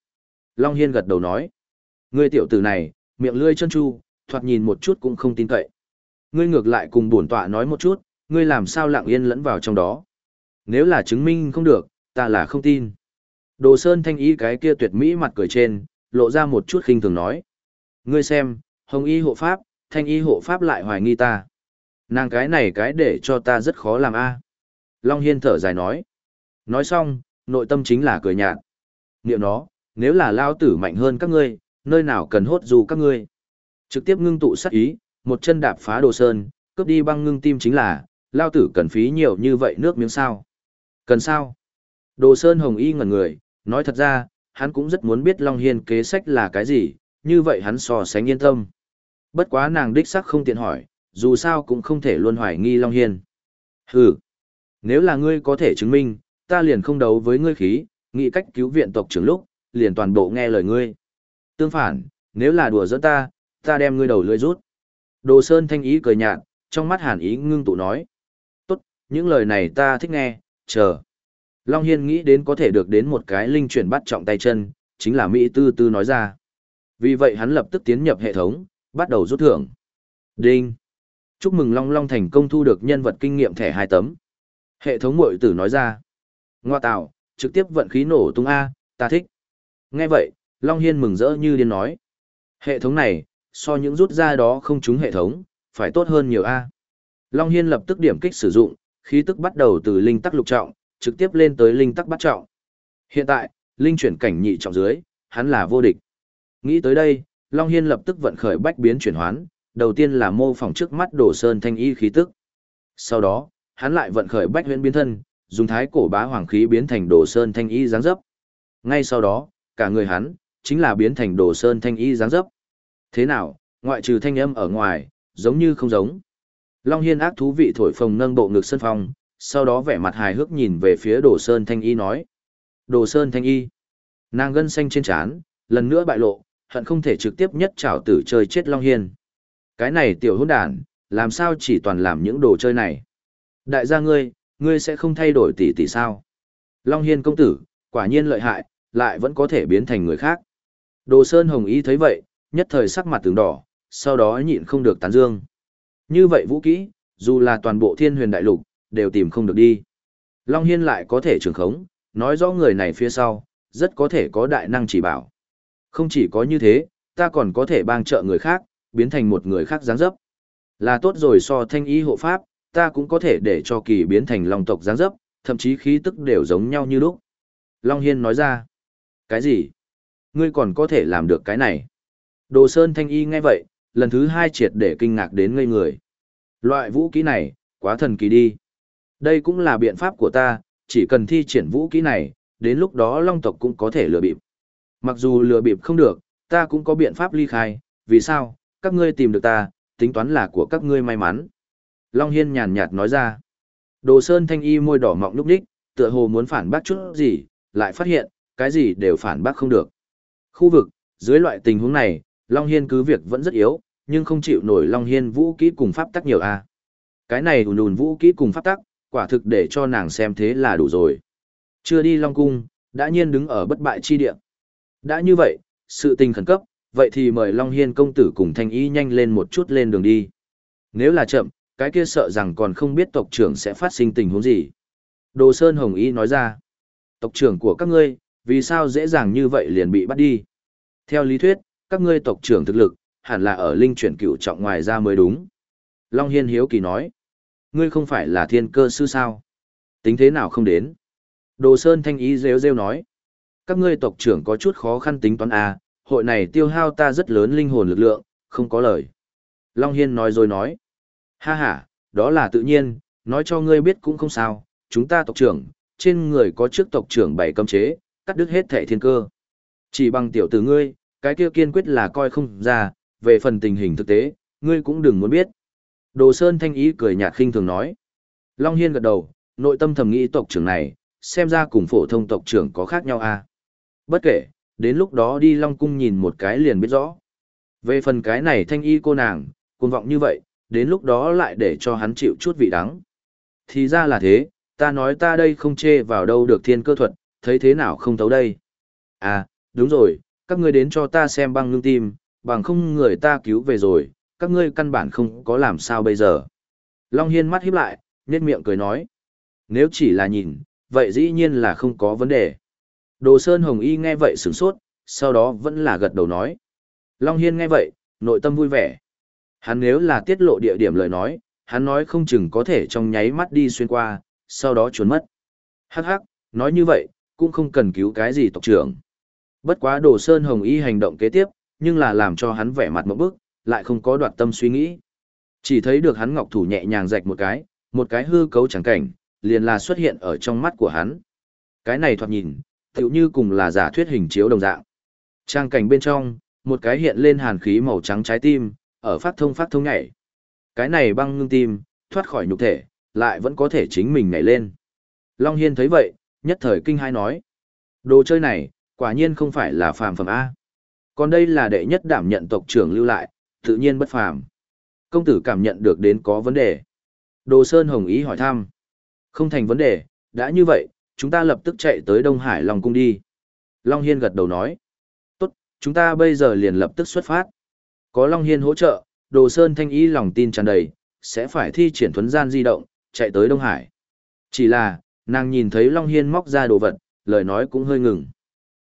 Speaker 1: Long Hiên gật đầu nói. Ngươi tiểu tử này, miệng lươi chân chu, thoạt nhìn một chút cũng không tin cậy. Ngươi ngược lại cùng bổn tọa nói một chút, ngươi làm sao lặng yên lẫn vào trong đó. Nếu là chứng minh không được, ta là không tin. Đồ Sơn thanh y cái kia tuyệt mỹ mặt cười trên, lộ ra một chút khinh thường nói. Ngươi xem, hồng y hộ pháp, thanh y hộ pháp lại hoài nghi ta. Nàng cái này cái để cho ta rất khó làm a. À. Long Hiên thở dài nói. Nói xong, nội tâm chính là cười nhạt. Niệm nó, nếu là lao tử mạnh hơn các ngươi, nơi nào cần hốt dù các ngươi. Trực tiếp ngưng tụ sát ý, một chân đạp phá đồ sơn, cướp đi băng ngưng tim chính là, lao tử cần phí nhiều như vậy nước miếng sao. Cần sao? Đồ sơn hồng y ngẩn người, nói thật ra, hắn cũng rất muốn biết Long Hiên kế sách là cái gì, như vậy hắn so sánh yên tâm. Bất quá nàng đích sắc không tiện hỏi, dù sao cũng không thể luôn hoài nghi Long Hiên. Hừ, nếu là ngươi có thể chứng minh, ta liền không đấu với ngươi khí, nghĩ cách cứu viện tộc trưởng lúc, liền toàn bộ nghe lời ngươi. Tương phản, nếu là đùa dẫn ta, ta đem ngươi đầu lưỡi rút. Đồ Sơn thanh ý cười nhạt, trong mắt hàn ý ngưng tụ nói. Tốt, những lời này ta thích nghe, chờ. Long Hiên nghĩ đến có thể được đến một cái linh chuyển bắt trọng tay chân, chính là Mỹ Tư Tư nói ra. Vì vậy hắn lập tức tiến nhập hệ thống, bắt đầu rút thưởng. Đinh! Chúc mừng Long Long thành công thu được nhân vật kinh nghiệm thẻ hai tấm. Hệ thống mội tử nói ra. Ngoa tạo, trực tiếp vận khí nổ tung A, ta thích. Nghe vậy, Long Hiên mừng rỡ như điên nói. Hệ thống này, so những rút ra đó không trúng hệ thống, phải tốt hơn nhiều A. Long Hiên lập tức điểm kích sử dụng, khí tức bắt đầu từ linh tắc lục trọng, trực tiếp lên tới linh tắc bắt trọng. Hiện tại, linh chuyển cảnh nhị trọng dưới, hắn là vô địch. Nghĩ tới đây, Long Hiên lập tức vận khởi bách biến chuyển hoán, đầu tiên là mô phỏng trước mắt đổ sơn thanh y khí tức. Sau đó, hắn lại vận khởi bách huyễn biến thân, dùng thái cổ bá hoàng khí biến thành đồ sơn thanh y dáng dấp. Ngay sau đó, cả người hắn chính là biến thành đồ sơn thanh y dáng dấp. Thế nào, ngoại trừ thanh âm ở ngoài, giống như không giống. Long Hiên ác thú vị thổi phồng nâng bộ ngực sân phong, sau đó vẻ mặt hài hước nhìn về phía đồ sơn thanh y nói. Đồ sơn thanh y. Nàng gân xanh trên trán lần nữa bại lộ, hận không thể trực tiếp nhất trảo tử chơi chết Long Hiên. Cái này tiểu hôn đàn, làm sao chỉ toàn làm những đồ chơi này. Đại gia ngươi, ngươi sẽ không thay đổi tỷ tỷ sao. Long Hiên công tử, quả nhiên lợi hại, lại vẫn có thể biến thành người khác. Đồ Sơn Hồng Ý thấy vậy, nhất thời sắc mặt tướng đỏ, sau đó nhịn không được tán dương. Như vậy vũ kỹ, dù là toàn bộ thiên huyền đại lục, đều tìm không được đi. Long Hiên lại có thể trường khống, nói rõ người này phía sau, rất có thể có đại năng chỉ bảo. Không chỉ có như thế, ta còn có thể bang trợ người khác, biến thành một người khác dáng dấp. Là tốt rồi so thanh ý hộ pháp, ta cũng có thể để cho kỳ biến thành long tộc dáng dấp, thậm chí khí tức đều giống nhau như lúc. Long Hiên nói ra, cái gì? Ngươi còn có thể làm được cái này? Đồ Sơn Thanh Y nghe vậy, lần thứ hai triệt để kinh ngạc đến ngây người. Loại vũ kỹ này, quá thần kỳ đi. Đây cũng là biện pháp của ta, chỉ cần thi triển vũ kỹ này, đến lúc đó long tộc cũng có thể lừa bịp. Mặc dù lừa bịp không được, ta cũng có biện pháp ly khai, vì sao, các ngươi tìm được ta, tính toán là của các ngươi may mắn. Long Hiên nhàn nhạt nói ra. Đồ Sơn Thanh Y môi đỏ mọng lúc đích, tựa hồ muốn phản bác chút gì, lại phát hiện, cái gì đều phản bác không được. Khu vực, dưới loại tình huống này, Long Hiên cứ việc vẫn rất yếu, nhưng không chịu nổi Long Hiên vũ kỹ cùng pháp tắc nhiều a Cái này ùn ùn vũ kỹ cùng pháp tắc, quả thực để cho nàng xem thế là đủ rồi. Chưa đi Long Cung, đã nhiên đứng ở bất bại chi địa. Đã như vậy, sự tình khẩn cấp, vậy thì mời Long Hiên công tử cùng thanh ý nhanh lên một chút lên đường đi. Nếu là chậm, cái kia sợ rằng còn không biết tộc trưởng sẽ phát sinh tình huống gì. Đồ Sơn Hồng Ý nói ra, tộc trưởng của các ngươi, vì sao dễ dàng như vậy liền bị bắt đi? Theo lý thuyết, các ngươi tộc trưởng thực lực, hẳn là ở linh chuyển cựu trọng ngoài ra mới đúng. Long Hiên Hiếu Kỳ nói, ngươi không phải là thiên cơ sư sao? Tính thế nào không đến? Đồ Sơn Thanh Ý rêu rêu nói, các ngươi tộc trưởng có chút khó khăn tính toán à, hội này tiêu hao ta rất lớn linh hồn lực lượng, không có lời. Long Hiên nói rồi nói, ha ha, đó là tự nhiên, nói cho ngươi biết cũng không sao, chúng ta tộc trưởng, trên người có trước tộc trưởng bảy cấm chế, cắt đứt hết thẻ thiên cơ. Chỉ bằng tiểu tử ngươi, cái kia kiên quyết là coi không ra, về phần tình hình thực tế, ngươi cũng đừng muốn biết. Đồ Sơn Thanh Ý cười nhạt khinh thường nói. Long Hiên gật đầu, nội tâm thầm nghĩ tộc trưởng này, xem ra cùng phổ thông tộc trưởng có khác nhau à. Bất kể, đến lúc đó đi Long Cung nhìn một cái liền biết rõ. Về phần cái này Thanh Y cô nàng, cuồng vọng như vậy, đến lúc đó lại để cho hắn chịu chút vị đắng. Thì ra là thế, ta nói ta đây không chê vào đâu được thiên cơ thuật, thấy thế nào không thấu đây. À, đúng rồi, các ngươi đến cho ta xem băng ngưng tim, bằng không người ta cứu về rồi, các ngươi căn bản không có làm sao bây giờ. Long Hiên mắt híp lại, nhét miệng cười nói. Nếu chỉ là nhìn, vậy dĩ nhiên là không có vấn đề. Đồ Sơn Hồng Y nghe vậy sửng sốt, sau đó vẫn là gật đầu nói. Long Hiên nghe vậy, nội tâm vui vẻ. Hắn nếu là tiết lộ địa điểm lời nói, hắn nói không chừng có thể trong nháy mắt đi xuyên qua, sau đó trốn mất. Hắc hắc, nói như vậy, cũng không cần cứu cái gì tộc trưởng. Bất quá Đồ Sơn Hồng Y hành động kế tiếp, nhưng là làm cho hắn vẻ mặt một bức, lại không có đoạt tâm suy nghĩ. Chỉ thấy được hắn ngọc thủ nhẹ nhàng rạch một cái, một cái hư cấu chẳng cảnh, liền là xuất hiện ở trong mắt của hắn. Cái này thoạt nhìn, tựu như cùng là giả thuyết hình chiếu đồng dạng. Trang cảnh bên trong, một cái hiện lên hàn khí màu trắng trái tim, ở phát thông phát thông nhảy. Cái này băng ngưng tim, thoát khỏi nhục thể, lại vẫn có thể chính mình nhảy lên. Long Hiên thấy vậy, nhất thời kinh hai nói. Đồ chơi này, quả nhiên không phải là phàm phẩm A. Còn đây là đệ nhất đảm nhận tộc trưởng lưu lại, tự nhiên bất phàm. Công tử cảm nhận được đến có vấn đề. Đồ Sơn Hồng ý hỏi thăm. Không thành vấn đề, đã như vậy, chúng ta lập tức chạy tới Đông Hải Long Cung đi. Long Hiên gật đầu nói. Tốt, chúng ta bây giờ liền lập tức xuất phát. Có Long Hiên hỗ trợ, Đồ Sơn Thanh ý lòng tin tràn đầy, sẽ phải thi triển thuấn gian di động, chạy tới Đông Hải. Chỉ là, nàng nhìn thấy Long Hiên móc ra đồ vật, lời nói cũng hơi ngừng.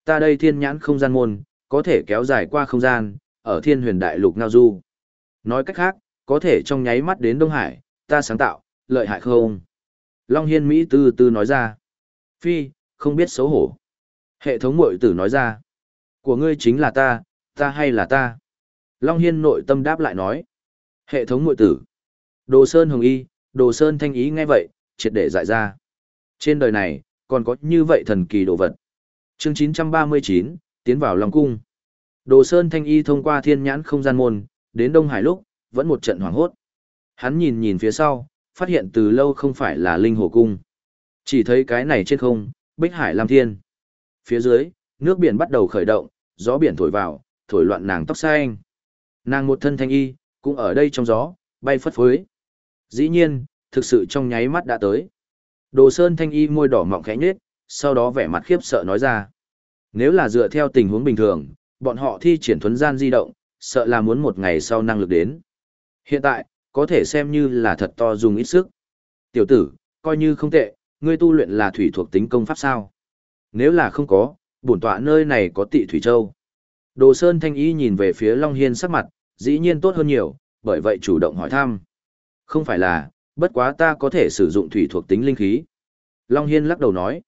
Speaker 1: Ta đây thiên nhãn không gian môn, có thể kéo dài qua không gian, ở thiên huyền đại lục ngao du. Nói cách khác, có thể trong nháy mắt đến Đông Hải, ta sáng tạo, lợi hại không? Long Hiên Mỹ từ từ nói ra. Phi, không biết xấu hổ. Hệ thống mội tử nói ra. Của ngươi chính là ta, ta hay là ta? Long Hiên nội tâm đáp lại nói. Hệ thống mội tử. Đồ Sơn Hồng Y, Đồ Sơn Thanh Ý nghe vậy, triệt để dại ra. Trên đời này, còn có như vậy thần kỳ đồ vật. chương 939, tiến vào Long Cung. Đồ Sơn Thanh Y thông qua thiên nhãn không gian môn, đến Đông Hải lúc, vẫn một trận hoảng hốt. Hắn nhìn nhìn phía sau, phát hiện từ lâu không phải là Linh Hồ Cung. Chỉ thấy cái này trên không, Bích Hải Lam Thiên. Phía dưới, nước biển bắt đầu khởi động, gió biển thổi vào, thổi loạn nàng tóc xanh. Nàng một thân thanh y, cũng ở đây trong gió, bay phất phới. Dĩ nhiên, thực sự trong nháy mắt đã tới. Đồ Sơn thanh y môi đỏ mọng khẽ nhếch, sau đó vẻ mặt khiếp sợ nói ra. Nếu là dựa theo tình huống bình thường, bọn họ thi triển thuấn gian di động, sợ là muốn một ngày sau năng lực đến. Hiện tại, có thể xem như là thật to dùng ít sức. Tiểu tử, coi như không tệ, ngươi tu luyện là thủy thuộc tính công pháp sao? Nếu là không có, bổn tọa nơi này có tị thủy châu. Đồ Sơn Thanh Y nhìn về phía Long Hiên sắc mặt, dĩ nhiên tốt hơn nhiều, bởi vậy chủ động hỏi thăm. Không phải là, bất quá ta có thể sử dụng thủy thuộc tính linh khí. Long Hiên lắc đầu nói.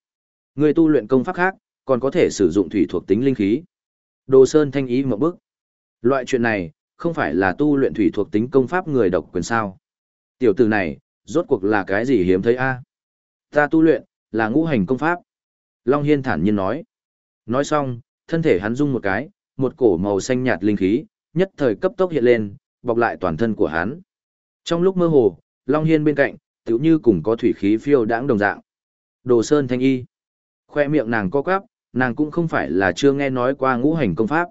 Speaker 1: Người tu luyện công pháp khác, còn có thể sử dụng thủy thuộc tính linh khí. Đồ Sơn Thanh ý một bước. Loại chuyện này, không phải là tu luyện thủy thuộc tính công pháp người độc quyền sao. Tiểu tử này, rốt cuộc là cái gì hiếm thấy a Ta tu luyện, là ngũ hành công pháp. Long Hiên thản nhiên nói. Nói xong, thân thể hắn rung một cái, một cổ màu xanh nhạt linh khí, nhất thời cấp tốc hiện lên, bọc lại toàn thân của hắn. Trong lúc mơ hồ, Long Hiên bên cạnh, tựu như cùng có thủy khí phiêu đãng đồng dạng. Đồ Sơn Thanh Y. Khoe miệng nàng co quắp, nàng cũng không phải là chưa nghe nói qua ngũ hành công pháp.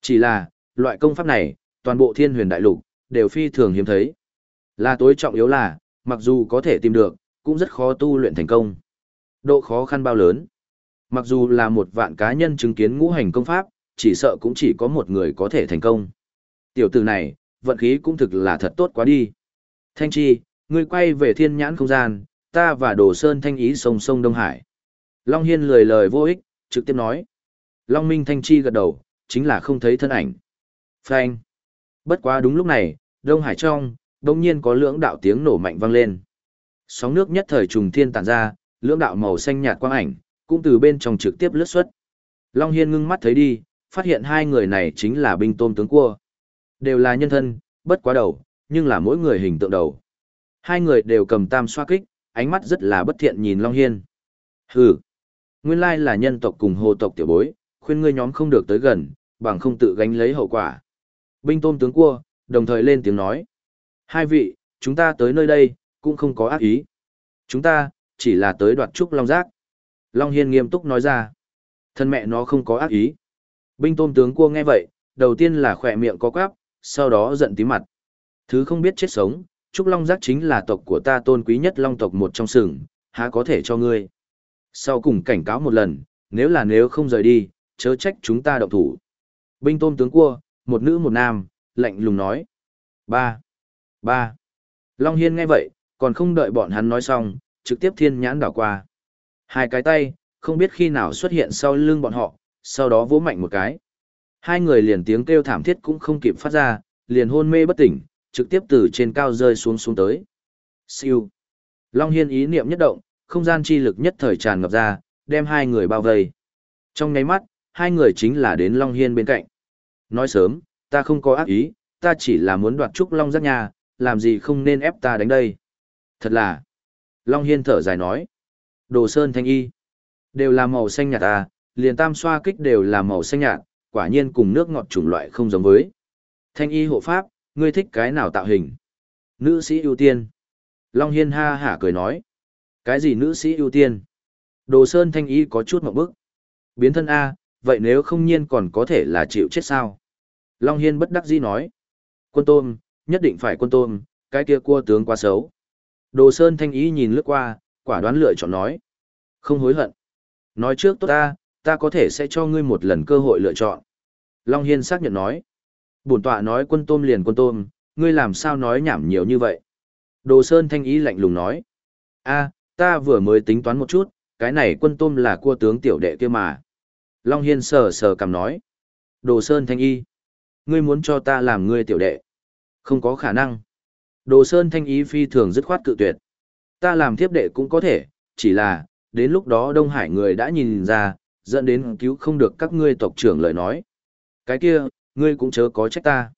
Speaker 1: Chỉ là, loại công pháp này, toàn bộ thiên huyền đại lục, đều phi thường hiếm thấy. Là tối trọng yếu là, mặc dù có thể tìm được, cũng rất khó tu luyện thành công. Độ khó khăn bao lớn. Mặc dù là một vạn cá nhân chứng kiến ngũ hành công pháp, chỉ sợ cũng chỉ có một người có thể thành công. Tiểu tử này, vận khí cũng thực là thật tốt quá đi. Thanh Chi, ngươi quay về thiên nhãn không gian, ta và Đồ Sơn Thanh Ý sông sông Đông Hải. Long Hiên lười lời vô ích, trực tiếp nói. Long Minh Thanh Chi gật đầu, chính là không thấy thân ảnh. Phanh. Bất quá đúng lúc này, Đông Hải trong, đông nhiên có lưỡng đạo tiếng nổ mạnh vang lên. Sóng nước nhất thời trùng thiên tản ra, lưỡng đạo màu xanh nhạt quang ảnh, cũng từ bên trong trực tiếp lướt xuất. Long Hiên ngưng mắt thấy đi, phát hiện hai người này chính là binh tôm tướng cua. Đều là nhân thân, bất quá đầu, nhưng là mỗi người hình tượng đầu. Hai người đều cầm tam xoa kích, ánh mắt rất là bất thiện nhìn Long Hiên. Hừ, nguyên lai là nhân tộc cùng hồ tộc tiểu bối, khuyên ngươi nhóm không được tới gần, bằng không tự gánh lấy hậu quả. Binh tôm tướng cua, đồng thời lên tiếng nói. Hai vị, chúng ta tới nơi đây, cũng không có ác ý. Chúng ta, chỉ là tới đoạt trúc Long Giác. Long Hiên nghiêm túc nói ra. Thân mẹ nó không có ác ý. Binh tôm tướng cua nghe vậy, đầu tiên là khỏe miệng có quáp, sau đó giận tí mặt. Thứ không biết chết sống, Trúc Long Giác chính là tộc của ta tôn quý nhất Long tộc một trong sừng, há có thể cho ngươi. Sau cùng cảnh cáo một lần, nếu là nếu không rời đi, chớ trách chúng ta động thủ. Binh tôm tướng cua, một nữ một nam, lạnh lùng nói. Ba. Ba. Long Hiên nghe vậy, còn không đợi bọn hắn nói xong, trực tiếp thiên nhãn đảo qua. Hai cái tay, không biết khi nào xuất hiện sau lưng bọn họ, sau đó vỗ mạnh một cái. Hai người liền tiếng kêu thảm thiết cũng không kịp phát ra, liền hôn mê bất tỉnh, trực tiếp từ trên cao rơi xuống xuống tới. Siêu. Long Hiên ý niệm nhất động, không gian chi lực nhất thời tràn ngập ra, đem hai người bao vây. Trong nháy mắt, hai người chính là đến Long Hiên bên cạnh. Nói sớm, ta không có ác ý, ta chỉ là muốn đoạt trúc Long giác nhà, làm gì không nên ép ta đánh đây. Thật là. Long Hiên thở dài nói. Đồ Sơn Thanh Y. Đều là màu xanh nhạt à, liền tam xoa kích đều là màu xanh nhạt, quả nhiên cùng nước ngọt chủng loại không giống với. Thanh Y hộ pháp, ngươi thích cái nào tạo hình? Nữ sĩ ưu tiên. Long Hiên ha hả cười nói. Cái gì nữ sĩ ưu tiên? Đồ Sơn Thanh Y có chút mộng bức. Biến thân A, vậy nếu không nhiên còn có thể là chịu chết sao? Long Hiên bất đắc dĩ nói. Quân tôm, nhất định phải quân tôm, cái kia cua tướng quá xấu. Đồ Sơn Thanh Y nhìn lướt qua, quả đoán lựa chọn nói. Không hối hận. Nói trước tốt ta, ta có thể sẽ cho ngươi một lần cơ hội lựa chọn. Long Hiên xác nhận nói. Bổn tọa nói quân tôm liền quân tôm, ngươi làm sao nói nhảm nhiều như vậy. Đồ Sơn Thanh Ý lạnh lùng nói. a ta vừa mới tính toán một chút, cái này quân tôm là cua tướng tiểu đệ kia mà. Long Hiên sờ sờ cầm nói. Đồ Sơn Thanh Y. Ngươi muốn cho ta làm ngươi tiểu đệ. Không có khả năng. Đồ Sơn Thanh ý phi thường dứt khoát cự tuyệt. Ta làm thiếp đệ cũng có thể, chỉ là, đến lúc đó Đông Hải người đã nhìn ra, dẫn đến cứu không được các ngươi tộc trưởng lời nói. Cái kia, ngươi cũng chớ có trách ta.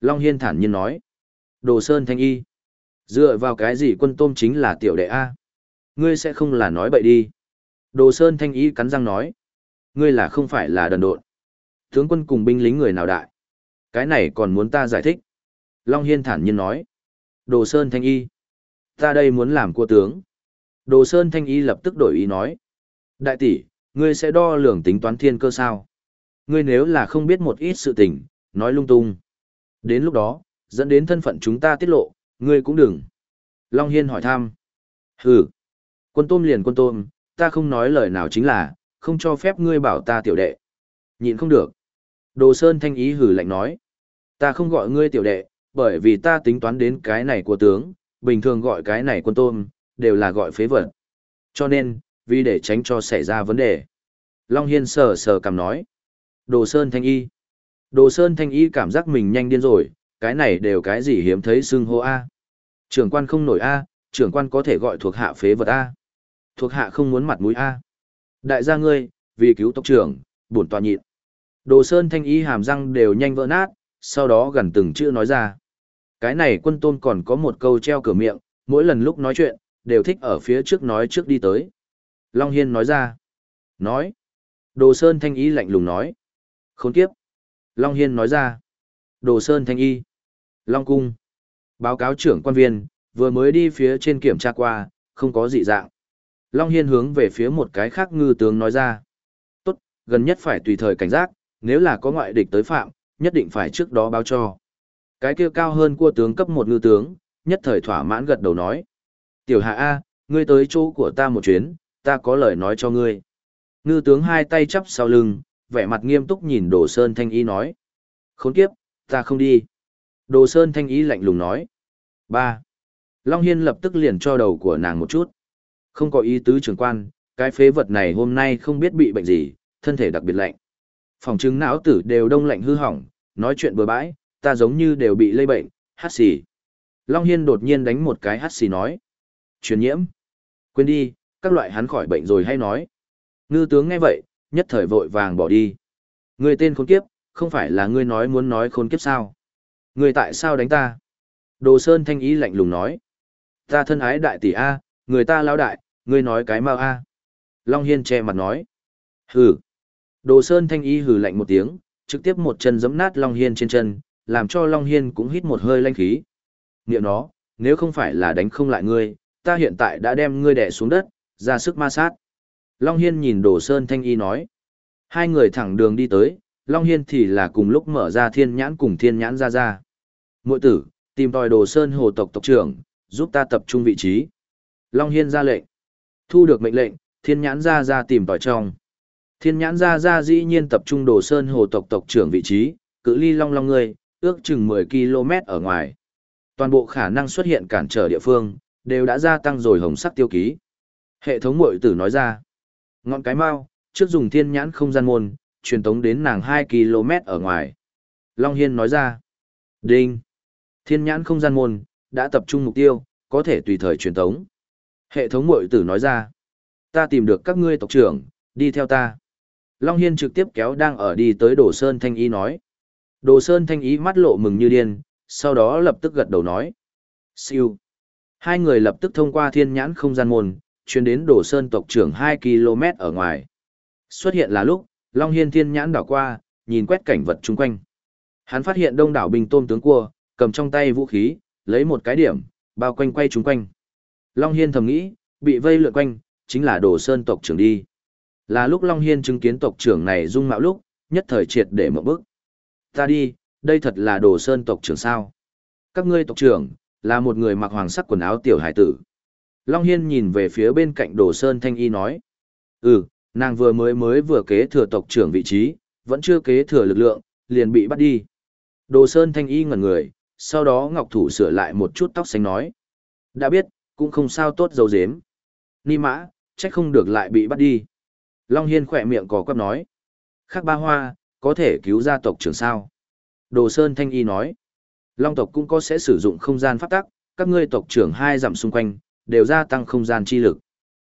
Speaker 1: Long Hiên thản nhiên nói. Đồ Sơn Thanh y. Dựa vào cái gì quân tôm chính là tiểu đệ A? Ngươi sẽ không là nói bậy đi. Đồ Sơn Thanh y cắn răng nói. Ngươi là không phải là đần độn. Tướng quân cùng binh lính người nào đại? Cái này còn muốn ta giải thích. Long Hiên thản nhiên nói. Đồ Sơn Thanh Y. Ta đây muốn làm cua tướng. Đồ Sơn Thanh Y lập tức đổi ý nói. Đại tỷ, ngươi sẽ đo lường tính toán thiên cơ sao? Ngươi nếu là không biết một ít sự tình, nói lung tung. Đến lúc đó, dẫn đến thân phận chúng ta tiết lộ, ngươi cũng đừng. Long Hiên hỏi thăm. Hừ. Quân tôm liền quân tôm, ta không nói lời nào chính là, không cho phép ngươi bảo ta tiểu đệ. Nhìn không được. Đồ Sơn Thanh Ý hử lạnh nói. Ta không gọi ngươi tiểu đệ, bởi vì ta tính toán đến cái này của tướng, bình thường gọi cái này quân tôm, đều là gọi phế vật. Cho nên, vì để tránh cho xảy ra vấn đề. Long Hiên sờ sờ cầm nói. Đồ Sơn Thanh Y. Đồ Sơn Thanh Y cảm giác mình nhanh điên rồi, cái này đều cái gì hiếm thấy xưng hô A. Trưởng quan không nổi A, trưởng quan có thể gọi thuộc hạ phế vật A. Thuộc hạ không muốn mặt mũi A. Đại gia ngươi, vì cứu tộc trưởng, bổn tòa nhịn. Đồ Sơn Thanh Y hàm răng đều nhanh vỡ nát, sau đó gần từng chữ nói ra. Cái này quân tôn còn có một câu treo cửa miệng, mỗi lần lúc nói chuyện, đều thích ở phía trước nói trước đi tới. Long Hiên nói ra. Nói. Đồ Sơn Thanh Y lạnh lùng nói. Khốn kiếp. Long Hiên nói ra. Đồ Sơn Thanh Y. Long Cung. Báo cáo trưởng quan viên, vừa mới đi phía trên kiểm tra qua, không có dị dạng. Long Hiên hướng về phía một cái khác ngư tướng nói ra. Tốt, gần nhất phải tùy thời cảnh giác, nếu là có ngoại địch tới phạm, nhất định phải trước đó báo cho. Cái kia cao hơn cua tướng cấp một ngư tướng, nhất thời thỏa mãn gật đầu nói. Tiểu hạ A, ngươi tới chỗ của ta một chuyến, ta có lời nói cho ngươi. Ngư tướng hai tay chắp sau lưng, vẻ mặt nghiêm túc nhìn Đồ Sơn Thanh Y nói. Khốn kiếp, ta không đi. Đồ Sơn Thanh Y lạnh lùng nói. ba Long Hiên lập tức liền cho đầu của nàng một chút. Không có ý tứ trưởng quan, cái phế vật này hôm nay không biết bị bệnh gì, thân thể đặc biệt lạnh. Phòng chứng não tử đều đông lạnh hư hỏng, nói chuyện bừa bãi, ta giống như đều bị lây bệnh, hát xì. Long Hiên đột nhiên đánh một cái hát xì nói. Truyền nhiễm. Quên đi, các loại hắn khỏi bệnh rồi hay nói. Ngư tướng nghe vậy, nhất thời vội vàng bỏ đi. Người tên khốn kiếp, không phải là ngươi nói muốn nói khốn kiếp sao? Người tại sao đánh ta? Đồ Sơn thanh ý lạnh lùng nói. Ta thân ái đại tỷ A, người ta lao đại, ngươi nói cái mau A. Long Hiên che mặt nói. Hừ. Đồ Sơn thanh ý hừ lạnh một tiếng, trực tiếp một chân giẫm nát Long Hiên trên chân, làm cho Long Hiên cũng hít một hơi lanh khí. Niệm nó, nếu không phải là đánh không lại ngươi, ta hiện tại đã đem ngươi đè xuống đất, ra sức ma sát. Long Hiên nhìn Đồ Sơn Thanh Y nói. Hai người thẳng đường đi tới, Long Hiên thì là cùng lúc mở ra thiên nhãn cùng thiên nhãn ra ra. Mội tử, tìm tòi Đồ Sơn Hồ tộc tộc trưởng, giúp ta tập trung vị trí. Long Hiên ra lệnh. Thu được mệnh lệnh, thiên nhãn ra ra tìm tòi trong. Thiên nhãn ra ra dĩ nhiên tập trung Đồ Sơn Hồ tộc tộc trưởng vị trí, cự ly Long Long người, ước chừng 10 km ở ngoài. Toàn bộ khả năng xuất hiện cản trở địa phương, đều đã gia tăng rồi hồng sắc tiêu ký. Hệ thống mội tử nói ra. Ngọn cái mau, trước dùng thiên nhãn không gian môn, truyền tống đến nàng 2 km ở ngoài. Long Hiên nói ra. Đinh. Thiên nhãn không gian môn, đã tập trung mục tiêu, có thể tùy thời truyền tống. Hệ thống mội tử nói ra. Ta tìm được các ngươi tộc trưởng, đi theo ta. Long Hiên trực tiếp kéo đang ở đi tới Đồ Sơn Thanh Y nói. Đồ Sơn Thanh Y mắt lộ mừng như điên, sau đó lập tức gật đầu nói. Siêu. Hai người lập tức thông qua thiên nhãn không gian môn, chuyên đến Đồ Sơn tộc trưởng 2 km ở ngoài. Xuất hiện là lúc, Long Hiên thiên nhãn đảo qua, nhìn quét cảnh vật chung quanh. Hắn phát hiện đông đảo bình tôm tướng cua, cầm trong tay vũ khí, lấy một cái điểm, bao quanh quay chung quanh. Long Hiên thầm nghĩ, bị vây lượn quanh, chính là Đồ Sơn tộc trưởng đi. Là lúc Long Hiên chứng kiến tộc trưởng này dung mạo lúc, nhất thời triệt để một bước. Ta đi, đây thật là Đồ Sơn tộc trưởng sao? Các ngươi tộc trưởng, là một người mặc hoàng sắc quần áo tiểu hải tử. Long Hiên nhìn về phía bên cạnh Đồ Sơn Thanh Y nói. Ừ, nàng vừa mới mới vừa kế thừa tộc trưởng vị trí, vẫn chưa kế thừa lực lượng, liền bị bắt đi. Đồ Sơn Thanh Y ngẩn người, sau đó Ngọc Thủ sửa lại một chút tóc xanh nói. Đã biết, cũng không sao tốt dấu dếm. Ni mã, trách không được lại bị bắt đi. Long Hiên khỏe miệng có quắp nói. Khác ba hoa, có thể cứu gia tộc trưởng sao. Đồ Sơn Thanh Y nói. Long tộc cũng có sẽ sử dụng không gian pháp tắc, các ngươi tộc trưởng hai dặm xung quanh, đều gia tăng không gian chi lực.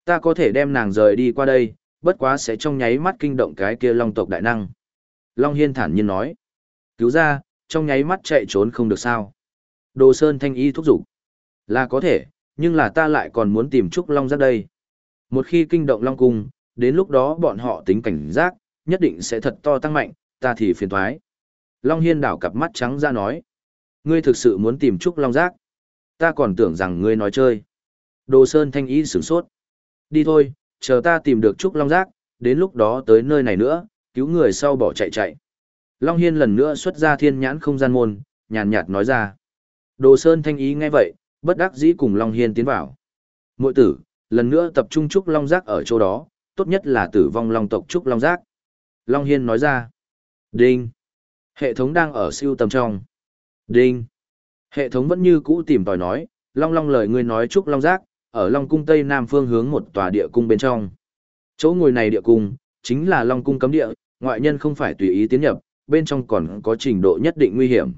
Speaker 1: Ta có thể đem nàng rời đi qua đây, bất quá sẽ trong nháy mắt kinh động cái kia long tộc đại năng. Long Hiên thản nhiên nói. Cứu ra, trong nháy mắt chạy trốn không được sao. Đồ Sơn Thanh Y thúc giục. Là có thể, nhưng là ta lại còn muốn tìm Trúc Long ra đây. Một khi kinh động Long Cung, đến lúc đó bọn họ tính cảnh giác, nhất định sẽ thật to tăng mạnh, ta thì phiền thoái. Long Hiên đảo cặp mắt trắng ra nói. Ngươi thực sự muốn tìm Trúc Long Giác. Ta còn tưởng rằng ngươi nói chơi. Đồ Sơn Thanh Y sửng sốt. Đi thôi, chờ ta tìm được Trúc Long Giác, đến lúc đó tới nơi này nữa, cứu người sau bỏ chạy chạy. Long Hiên lần nữa xuất ra thiên nhãn không gian môn, nhàn nhạt nói ra. Đồ Sơn Thanh Y nghe vậy, bất đắc dĩ cùng Long Hiên tiến vào. Mội tử, lần nữa tập trung Trúc Long Giác ở chỗ đó, tốt nhất là tử vong Long tộc Trúc Long Giác. Long Hiên nói ra. Đinh. Hệ thống đang ở siêu tầm trong. Đinh. Hệ thống vẫn như cũ tìm tòi nói, Long Long lời ngươi nói Trúc Long Giác, ở Long Cung Tây Nam phương hướng một tòa địa cung bên trong. Chỗ ngồi này địa cung, chính là Long Cung cấm địa, ngoại nhân không phải tùy ý tiến nhập, bên trong còn có trình độ nhất định nguy hiểm.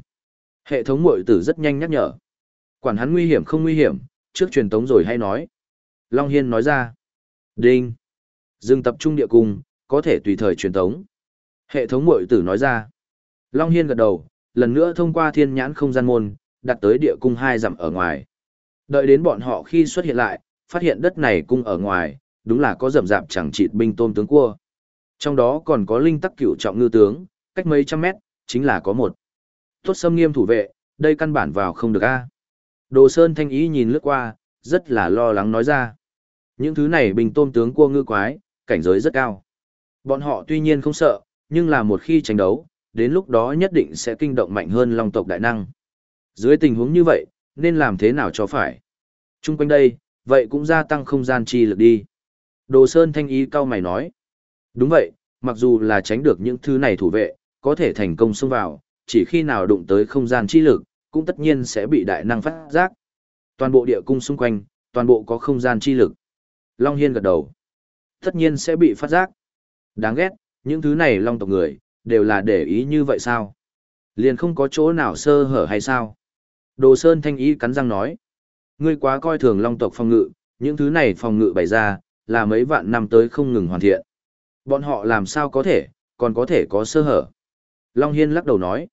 Speaker 1: Hệ thống mội tử rất nhanh nhắc nhở. Quản hắn nguy hiểm không nguy hiểm, trước truyền tống rồi hay nói. Long Hiên nói ra. Đinh. Dừng tập trung địa cung, có thể tùy thời truyền tống. Hệ thống mội tử nói ra. Long Hiên gật đầu, lần nữa thông qua thiên nhãn không gian môn, đặt tới địa cung hai dặm ở ngoài. Đợi đến bọn họ khi xuất hiện lại, phát hiện đất này cung ở ngoài, đúng là có rầm rạp chẳng chịt binh tôm tướng cua. Trong đó còn có linh tắc cửu trọng ngư tướng, cách mấy trăm mét, chính là có một. Tốt xâm nghiêm thủ vệ, đây căn bản vào không được a. Đồ Sơn Thanh Ý nhìn lướt qua, rất là lo lắng nói ra. Những thứ này bình tôm tướng cua ngư quái, cảnh giới rất cao. Bọn họ tuy nhiên không sợ, nhưng là một khi tranh đấu, đến lúc đó nhất định sẽ kinh động mạnh hơn long tộc đại năng. Dưới tình huống như vậy, nên làm thế nào cho phải? Trung quanh đây, vậy cũng gia tăng không gian chi lực đi. Đồ Sơn Thanh Ý cao mày nói. Đúng vậy, mặc dù là tránh được những thứ này thủ vệ, có thể thành công xông vào, chỉ khi nào đụng tới không gian chi lực, cũng tất nhiên sẽ bị đại năng phát giác. Toàn bộ địa cung xung quanh, toàn bộ có không gian chi lực. Long Hiên gật đầu. Tất nhiên sẽ bị phát giác. Đáng ghét, những thứ này long tộc người, đều là để ý như vậy sao? Liền không có chỗ nào sơ hở hay sao? Đồ Sơn Thanh Ý cắn răng nói. Ngươi quá coi thường long tộc phòng ngự, những thứ này phòng ngự bày ra, là mấy vạn năm tới không ngừng hoàn thiện. Bọn họ làm sao có thể, còn có thể có sơ hở. Long Hiên lắc đầu nói.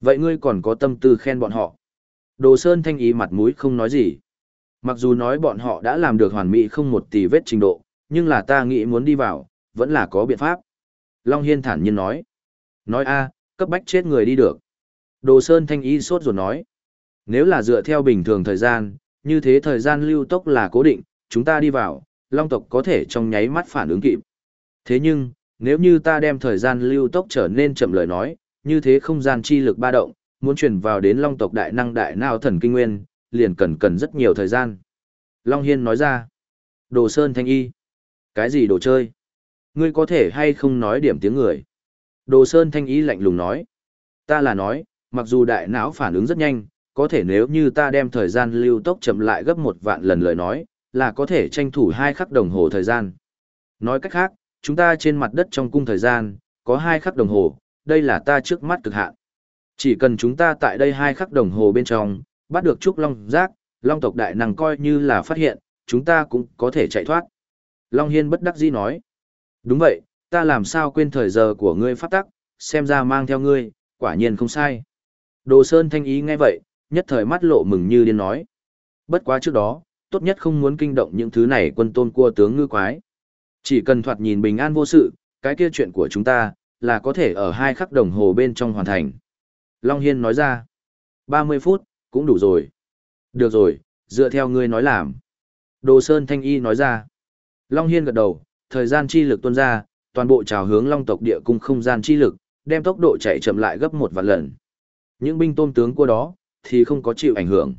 Speaker 1: Vậy ngươi còn có tâm tư khen bọn họ. Đồ Sơn Thanh Ý mặt mũi không nói gì. Mặc dù nói bọn họ đã làm được hoàn mỹ không một tỷ vết trình độ, nhưng là ta nghĩ muốn đi vào, vẫn là có biện pháp. Long Hiên thản nhiên nói. Nói a cấp bách chết người đi được. Đồ Sơn Thanh Y sốt rồi nói. Nếu là dựa theo bình thường thời gian, như thế thời gian lưu tốc là cố định, chúng ta đi vào, Long tộc có thể trong nháy mắt phản ứng kịp. Thế nhưng, nếu như ta đem thời gian lưu tốc trở nên chậm lời nói, như thế không gian chi lực ba động, muốn truyền vào đến Long tộc đại năng đại nào thần kinh nguyên, liền cần cần rất nhiều thời gian. Long Hiên nói ra. Đồ Sơn Thanh Y. Cái gì đồ chơi? Ngươi có thể hay không nói điểm tiếng người? Đồ Sơn Thanh Y lạnh lùng nói. Ta là nói, mặc dù đại não phản ứng rất nhanh, có thể nếu như ta đem thời gian lưu tốc chậm lại gấp một vạn lần lời nói, là có thể tranh thủ hai khắc đồng hồ thời gian. Nói cách khác, chúng ta trên mặt đất trong cung thời gian, có hai khắc đồng hồ, đây là ta trước mắt cực hạn. Chỉ cần chúng ta tại đây hai khắc đồng hồ bên trong, bắt được Trúc Long Giác, Long tộc đại năng coi như là phát hiện, chúng ta cũng có thể chạy thoát. Long Hiên bất đắc dĩ nói. Đúng vậy, ta làm sao quên thời giờ của ngươi phát tắc, xem ra mang theo ngươi, quả nhiên không sai. Đồ Sơn thanh ý nghe vậy, nhất thời mắt lộ mừng như điên nói. Bất quá trước đó, tốt nhất không muốn kinh động những thứ này quân tôn cua tướng ngư quái. Chỉ cần thoạt nhìn bình an vô sự, cái kia chuyện của chúng ta, là có thể ở hai khắc đồng hồ bên trong hoàn thành. Long Hiên nói ra, 30 phút, cũng đủ rồi. Được rồi, dựa theo ngươi nói làm. Đồ Sơn Thanh Y nói ra. Long Hiên gật đầu, thời gian chi lực tuôn ra, toàn bộ trào hướng Long tộc địa cung không gian chi lực, đem tốc độ chạy chậm lại gấp một vạn lần. Những binh tôm tướng của đó, thì không có chịu ảnh hưởng.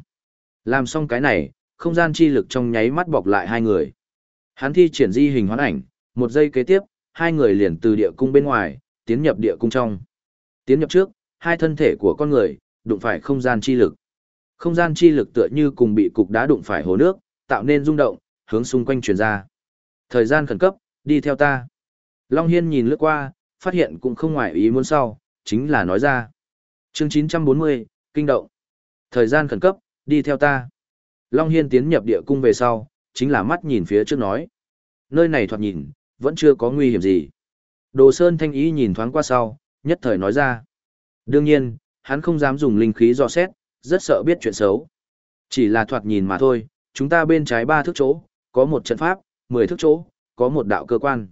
Speaker 1: Làm xong cái này, không gian chi lực trong nháy mắt bọc lại hai người. Hắn thi triển di hình hoán ảnh, một giây kế tiếp, hai người liền từ địa cung bên ngoài, tiến nhập địa cung trong. Tiến nhập trước, hai thân thể của con người, đụng phải không gian chi lực. Không gian chi lực tựa như cùng bị cục đá đụng phải hồ nước, tạo nên rung động, hướng xung quanh truyền ra. Thời gian khẩn cấp, đi theo ta. Long Hiên nhìn lướt qua, phát hiện cũng không ngoài ý muốn sau, chính là nói ra. chương 940, kinh động. Thời gian khẩn cấp, đi theo ta. Long Hiên tiến nhập địa cung về sau, chính là mắt nhìn phía trước nói. Nơi này thoạt nhìn, vẫn chưa có nguy hiểm gì. Đồ Sơn Thanh Ý nhìn thoáng qua sau, nhất thời nói ra. Đương nhiên, hắn không dám dùng linh khí dò xét, rất sợ biết chuyện xấu. Chỉ là thoạt nhìn mà thôi, chúng ta bên trái ba thước chỗ, có một trận pháp, 10 thước chỗ, có một đạo cơ quan.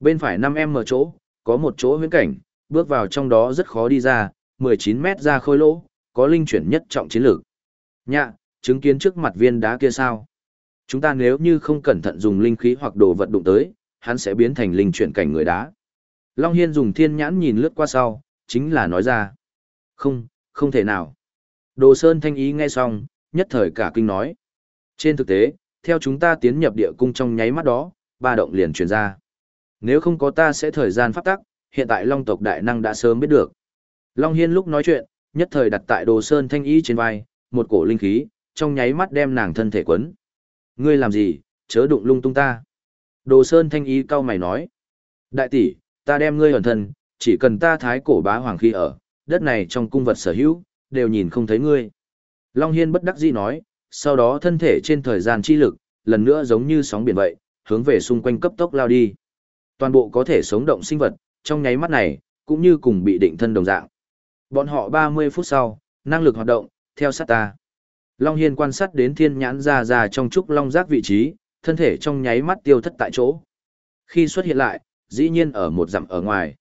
Speaker 1: Bên phải 5M chỗ, có một chỗ huyễn cảnh, bước vào trong đó rất khó đi ra, 19 mét ra khôi lỗ, có linh chuyển nhất trọng chiến lược. Nhạ, chứng kiến trước mặt viên đá kia sao? Chúng ta nếu như không cẩn thận dùng linh khí hoặc đồ vật đụng tới, hắn sẽ biến thành linh chuyển cảnh người đá. Long Hiên dùng thiên nhãn nhìn lướt qua sau, chính là nói ra. Không, không thể nào. Đồ Sơn Thanh Ý nghe xong, nhất thời cả kinh nói. Trên thực tế, theo chúng ta tiến nhập địa cung trong nháy mắt đó, ba động liền truyền ra. Nếu không có ta sẽ thời gian phát tắc, hiện tại Long tộc đại năng đã sớm biết được. Long Hiên lúc nói chuyện, nhất thời đặt tại Đồ Sơn Thanh Ý trên vai, một cổ linh khí, trong nháy mắt đem nàng thân thể quấn. Ngươi làm gì, chớ đụng lung tung ta. Đồ Sơn Thanh Ý cau mày nói. Đại tỷ, ta đem ngươi ẩn thân, chỉ cần ta thái cổ bá hoàng khi ở, đất này trong cung vật sở hữu, đều nhìn không thấy ngươi. Long Hiên bất đắc dĩ nói, sau đó thân thể trên thời gian chi lực, lần nữa giống như sóng biển vậy, hướng về xung quanh cấp tốc lao đi. Toàn bộ có thể sống động sinh vật, trong nháy mắt này, cũng như cùng bị định thân đồng dạng. Bọn họ 30 phút sau, năng lực hoạt động, theo sát ta. Long Hiên quan sát đến thiên nhãn ra ra trong trúc long giác vị trí, thân thể trong nháy mắt tiêu thất tại chỗ. Khi xuất hiện lại, dĩ nhiên ở một dặm ở ngoài.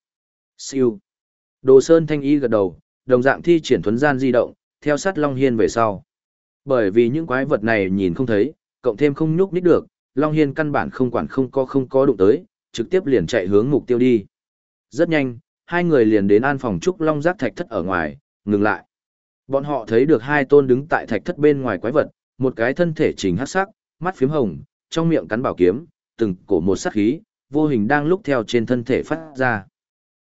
Speaker 1: Siêu. Đồ Sơn thanh y gật đầu, đồng dạng thi triển thuấn gian di động, theo sát Long Hiên về sau. Bởi vì những quái vật này nhìn không thấy, cộng thêm không nhúc nít được, Long Hiên căn bản không quản không có không có đụng tới, trực tiếp liền chạy hướng mục tiêu đi. Rất nhanh, hai người liền đến an phòng trúc Long giác thạch thất ở ngoài, ngừng lại. Bọn họ thấy được hai tôn đứng tại thạch thất bên ngoài quái vật, một cái thân thể trình hắc sắc, mắt phím hồng, trong miệng cắn bảo kiếm, từng cổ một sắc khí, vô hình đang lúc theo trên thân thể phát ra.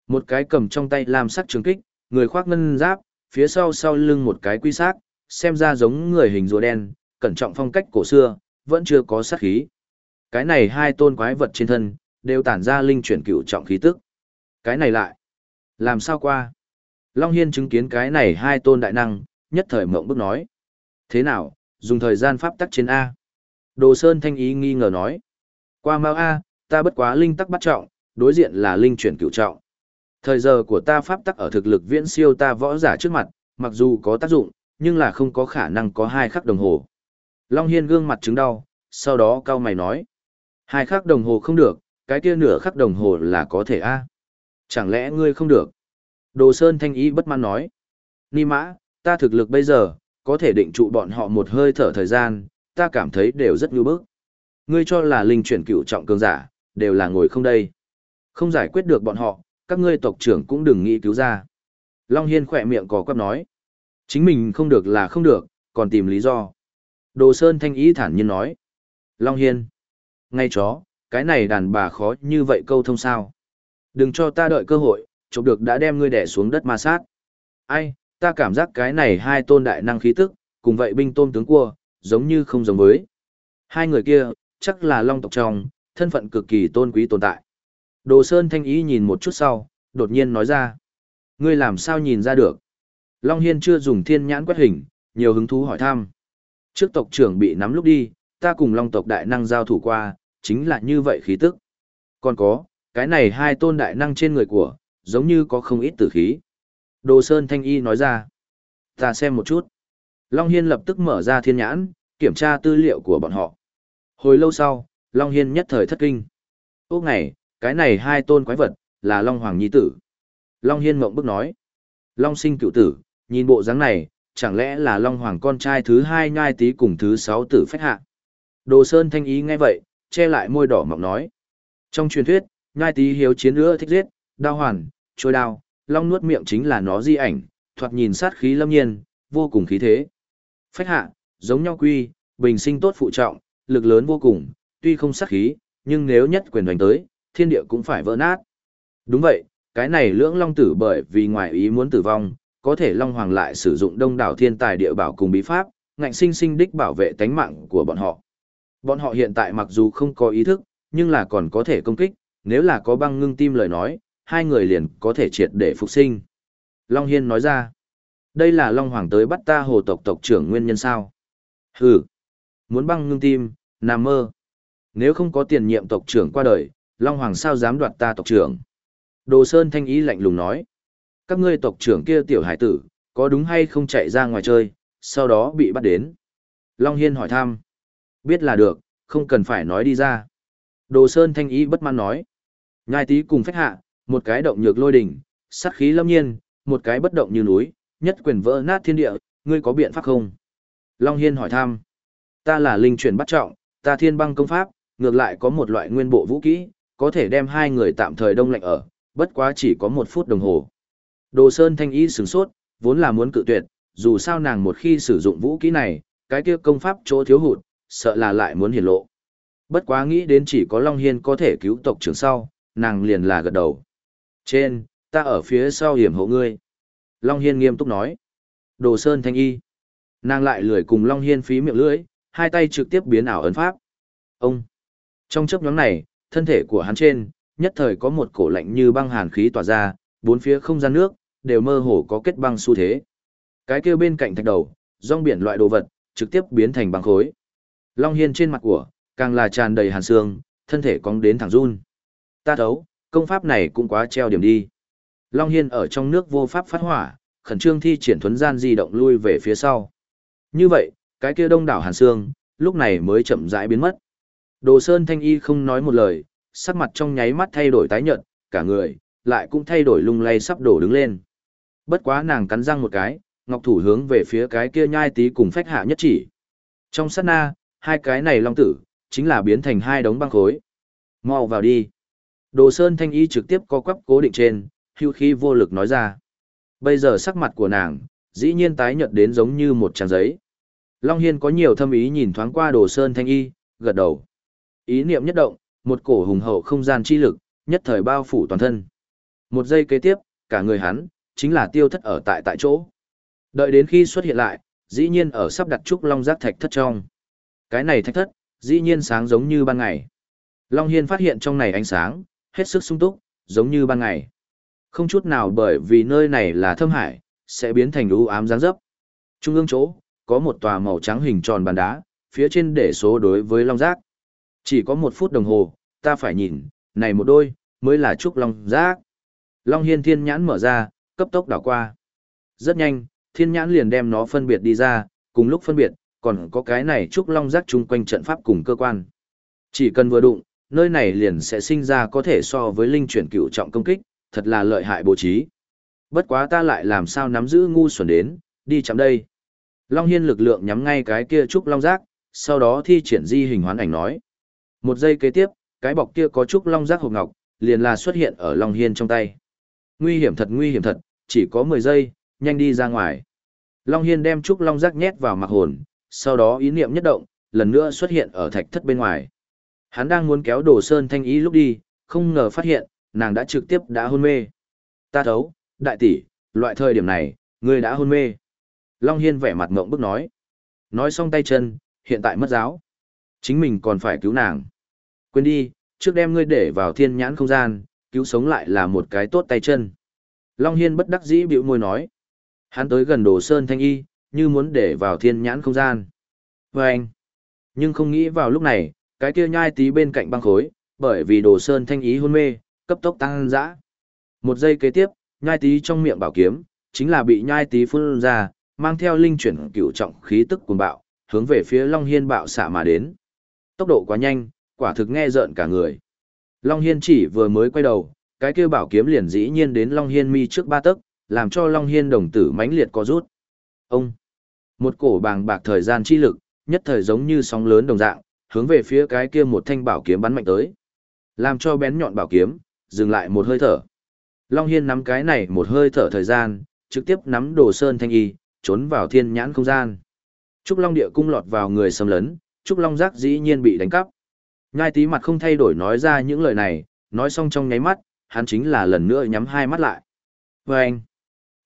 Speaker 1: Một cái cầm trong tay làm sắc trường kích, người khoác ngân giáp, phía sau sau lưng một cái quy xác, xem ra giống người hình rùa đen, cẩn trọng phong cách cổ xưa, vẫn chưa có sát khí. Cái này hai tôn quái vật trên thân, đều tản ra linh chuyển cựu trọng khí tức. Cái này lại, làm sao qua? Long Hiên chứng kiến cái này hai tôn đại năng, nhất thời mộng bức nói. Thế nào, dùng thời gian pháp tắc trên A. Đồ Sơn Thanh Ý nghi ngờ nói. Qua mau A, ta bất quá linh tắc bắt trọng, đối diện là linh chuyển cửu trọng. Thời giờ của ta pháp tắc ở thực lực viễn siêu ta võ giả trước mặt, mặc dù có tác dụng, nhưng là không có khả năng có hai khắc đồng hồ. Long Hiên gương mặt chứng đau, sau đó cao mày nói. Hai khắc đồng hồ không được, cái kia nửa khắc đồng hồ là có thể a Chẳng lẽ ngươi không được? Đồ Sơn Thanh Ý bất mãn nói. Ni mã, ta thực lực bây giờ, có thể định trụ bọn họ một hơi thở thời gian, ta cảm thấy đều rất nhu bức. Ngươi cho là linh chuyển cựu trọng cường giả, đều là ngồi không đây. Không giải quyết được bọn họ, các ngươi tộc trưởng cũng đừng nghĩ cứu ra. Long Hiên khỏe miệng có quắp nói. Chính mình không được là không được, còn tìm lý do. Đồ Sơn Thanh Ý thản nhiên nói. Long Hiên. Ngay chó, cái này đàn bà khó như vậy câu thông sao. Đừng cho ta đợi cơ hội, chụp được đã đem ngươi đè xuống đất ma sát. Ai, ta cảm giác cái này hai tôn đại năng khí tức, cùng vậy binh tôm tướng cua, giống như không giống với. Hai người kia, chắc là long tộc trong, thân phận cực kỳ tôn quý tồn tại. Đồ Sơn Thanh Ý nhìn một chút sau, đột nhiên nói ra. Ngươi làm sao nhìn ra được? Long Hiên chưa dùng thiên nhãn quét hình, nhiều hứng thú hỏi thăm. Trước tộc trưởng bị nắm lúc đi, ta cùng long tộc đại năng giao thủ qua, chính là như vậy khí tức. Còn có, cái này hai tôn đại năng trên người của, giống như có không ít tử khí. Đồ Sơn Thanh Y nói ra. Ta xem một chút. Long Hiên lập tức mở ra thiên nhãn, kiểm tra tư liệu của bọn họ. Hồi lâu sau, Long Hiên nhất thời thất kinh. Ốc này, cái này hai tôn quái vật, là Long Hoàng Nhi Tử. Long Hiên mộng bức nói. Long sinh cựu tử, nhìn bộ dáng này, chẳng lẽ là Long Hoàng con trai thứ hai nhai tí cùng thứ sáu tử phách hạ. Đồ Sơn Thanh Ý nghe vậy, che lại môi đỏ mọng nói. Trong truyền thuyết, nhai tí hiếu chiến nữa thích giết, đao hoàn, trôi đao, long nuốt miệng chính là nó di ảnh, thoạt nhìn sát khí lâm nhiên, vô cùng khí thế. Phách hạ, giống nhau quy, bình sinh tốt phụ trọng, lực lớn vô cùng, tuy không sát khí, nhưng nếu nhất quyền đánh tới, thiên địa cũng phải vỡ nát. Đúng vậy, cái này lưỡng long tử bởi vì ngoài ý muốn tử vong, có thể long hoàng lại sử dụng đông đảo thiên tài địa bảo cùng bí pháp, ngạnh sinh sinh đích bảo vệ tánh mạng của bọn họ. Bọn họ hiện tại mặc dù không có ý thức, nhưng là còn có thể công kích, nếu là có băng ngưng tim lời nói, hai người liền có thể triệt để phục sinh. Long Hiên nói ra, đây là Long Hoàng tới bắt ta hồ tộc tộc trưởng nguyên nhân sao? Hừ, muốn băng ngưng tim, nằm mơ. Nếu không có tiền nhiệm tộc trưởng qua đời, Long Hoàng sao dám đoạt ta tộc trưởng? Đồ Sơn Thanh Ý lạnh lùng nói, các ngươi tộc trưởng kia tiểu hải tử, có đúng hay không chạy ra ngoài chơi, sau đó bị bắt đến? Long Hiên hỏi thăm, biết là được, không cần phải nói đi ra. Đồ Sơn Thanh Ý bất mãn nói, nhai tí cùng phách hạ, một cái động nhược lôi đỉnh, sát khí lâm nhiên, một cái bất động như núi, nhất quyền vỡ nát thiên địa, ngươi có biện pháp không? Long Hiên hỏi thăm. Ta là linh chuyển bắt trọng, ta thiên băng công pháp, ngược lại có một loại nguyên bộ vũ kỹ, có thể đem hai người tạm thời đông lạnh ở, bất quá chỉ có một phút đồng hồ. Đồ Sơn Thanh Y sửng sốt, vốn là muốn cự tuyệt, dù sao nàng một khi sử dụng vũ kỹ này, cái kia công pháp chỗ thiếu hụt, sợ là lại muốn hiển lộ. Bất quá nghĩ đến chỉ có Long Hiên có thể cứu tộc trưởng sau, nàng liền là gật đầu. Trên, ta ở phía sau hiểm hộ ngươi. Long Hiên nghiêm túc nói. Đồ Sơn Thanh Y. Nàng lại lười cùng Long Hiên phí miệng lưỡi, hai tay trực tiếp biến ảo ấn pháp. Ông. Trong chấp nhóm này, thân thể của hắn trên, nhất thời có một cổ lạnh như băng hàn khí tỏa ra, bốn phía không gian nước, đều mơ hồ có kết băng xu thế. Cái kia bên cạnh thạch đầu, rong biển loại đồ vật, trực tiếp biến thành băng khối. Long Hiên trên mặt của, càng là tràn đầy hàn xương, thân thể cong đến thẳng run. Ta thấu, công pháp này cũng quá treo điểm đi. Long Hiên ở trong nước vô pháp phát hỏa, khẩn trương thi triển thuấn gian di động lui về phía sau. Như vậy, cái kia đông đảo hàn xương, lúc này mới chậm rãi biến mất. Đồ Sơn Thanh Y không nói một lời, sắc mặt trong nháy mắt thay đổi tái nhợt, cả người, lại cũng thay đổi lung lay sắp đổ đứng lên. Bất quá nàng cắn răng một cái, ngọc thủ hướng về phía cái kia nhai tí cùng phách hạ nhất chỉ. Trong sát na, hai cái này long tử, chính là biến thành hai đống băng khối. Mau vào đi. Đồ Sơn Thanh Y trực tiếp co quắp cố định trên, hưu khí vô lực nói ra. Bây giờ sắc mặt của nàng, dĩ nhiên tái nhợt đến giống như một trang giấy. Long Hiên có nhiều thâm ý nhìn thoáng qua Đồ Sơn Thanh Y, gật đầu. Ý niệm nhất động, một cổ hùng hậu không gian chi lực, nhất thời bao phủ toàn thân. Một giây kế tiếp, cả người hắn, chính là tiêu thất ở tại tại chỗ. Đợi đến khi xuất hiện lại, dĩ nhiên ở sắp đặt trúc long giác thạch thất trong. Cái này thạch thất, dĩ nhiên sáng giống như ban ngày. Long Hiên phát hiện trong này ánh sáng, hết sức sung túc, giống như ban ngày. Không chút nào bởi vì nơi này là thâm hải, sẽ biến thành u ám dáng dấp. Trung ương chỗ, có một tòa màu trắng hình tròn bàn đá, phía trên để số đối với long giác. Chỉ có một phút đồng hồ, ta phải nhìn, này một đôi, mới là trúc long giác. Long hiên thiên nhãn mở ra, cấp tốc đảo qua. Rất nhanh, thiên nhãn liền đem nó phân biệt đi ra, cùng lúc phân biệt, còn có cái này trúc long giác chung quanh trận pháp cùng cơ quan. Chỉ cần vừa đụng, nơi này liền sẽ sinh ra có thể so với linh chuyển cựu trọng công kích, thật là lợi hại bố trí. Bất quá ta lại làm sao nắm giữ ngu xuẩn đến, đi chạm đây. Long Hiên lực lượng nhắm ngay cái kia trúc long giác, sau đó thi triển di hình hoán ảnh nói. Một giây kế tiếp, cái bọc kia có trúc long giác hộp ngọc, liền là xuất hiện ở Long Hiên trong tay. Nguy hiểm thật nguy hiểm thật, chỉ có 10 giây, nhanh đi ra ngoài. Long Hiên đem trúc long giác nhét vào mặc hồn, sau đó ý niệm nhất động, lần nữa xuất hiện ở thạch thất bên ngoài. Hắn đang muốn kéo đồ sơn thanh ý lúc đi, không ngờ phát hiện, nàng đã trực tiếp đã hôn mê. Ta thấu, đại tỷ, loại thời điểm này, ngươi đã hôn mê. Long Hiên vẻ mặt ngộng bức nói. Nói xong tay chân, hiện tại mất giáo. Chính mình còn phải cứu nàng. Quên đi, trước đem ngươi để vào thiên nhãn không gian, cứu sống lại là một cái tốt tay chân. Long Hiên bất đắc dĩ biểu môi nói. Hắn tới gần đồ sơn thanh y, như muốn để vào thiên nhãn không gian. Và anh, nhưng không nghĩ vào lúc này, cái kia nhai tí bên cạnh băng khối, bởi vì đồ sơn thanh ý hôn mê, cấp tốc tăng dã. Một giây kế tiếp, nhai tí trong miệng bảo kiếm, chính là bị nhai tí phun ra, mang theo linh chuyển cửu trọng khí tức cuồng bạo, hướng về phía Long Hiên bạo xạ mà đến. Tốc độ quá nhanh, quả thực nghe rợn cả người. Long Hiên chỉ vừa mới quay đầu, cái kia bảo kiếm liền dĩ nhiên đến Long Hiên mi trước ba tấc, làm cho Long Hiên đồng tử mãnh liệt có rút. Ông! Một cổ bàng bạc thời gian chi lực, nhất thời giống như sóng lớn đồng dạng, hướng về phía cái kia một thanh bảo kiếm bắn mạnh tới. Làm cho bén nhọn bảo kiếm, dừng lại một hơi thở. Long Hiên nắm cái này một hơi thở thời gian, trực tiếp nắm đồ sơn thanh y, trốn vào thiên nhãn không gian. Trúc Long địa cung lọt vào người xâm lấn, Trúc Long giác dĩ nhiên bị đánh cắp. Ngai tí mặt không thay đổi nói ra những lời này, nói xong trong nháy mắt, hắn chính là lần nữa nhắm hai mắt lại. Và anh,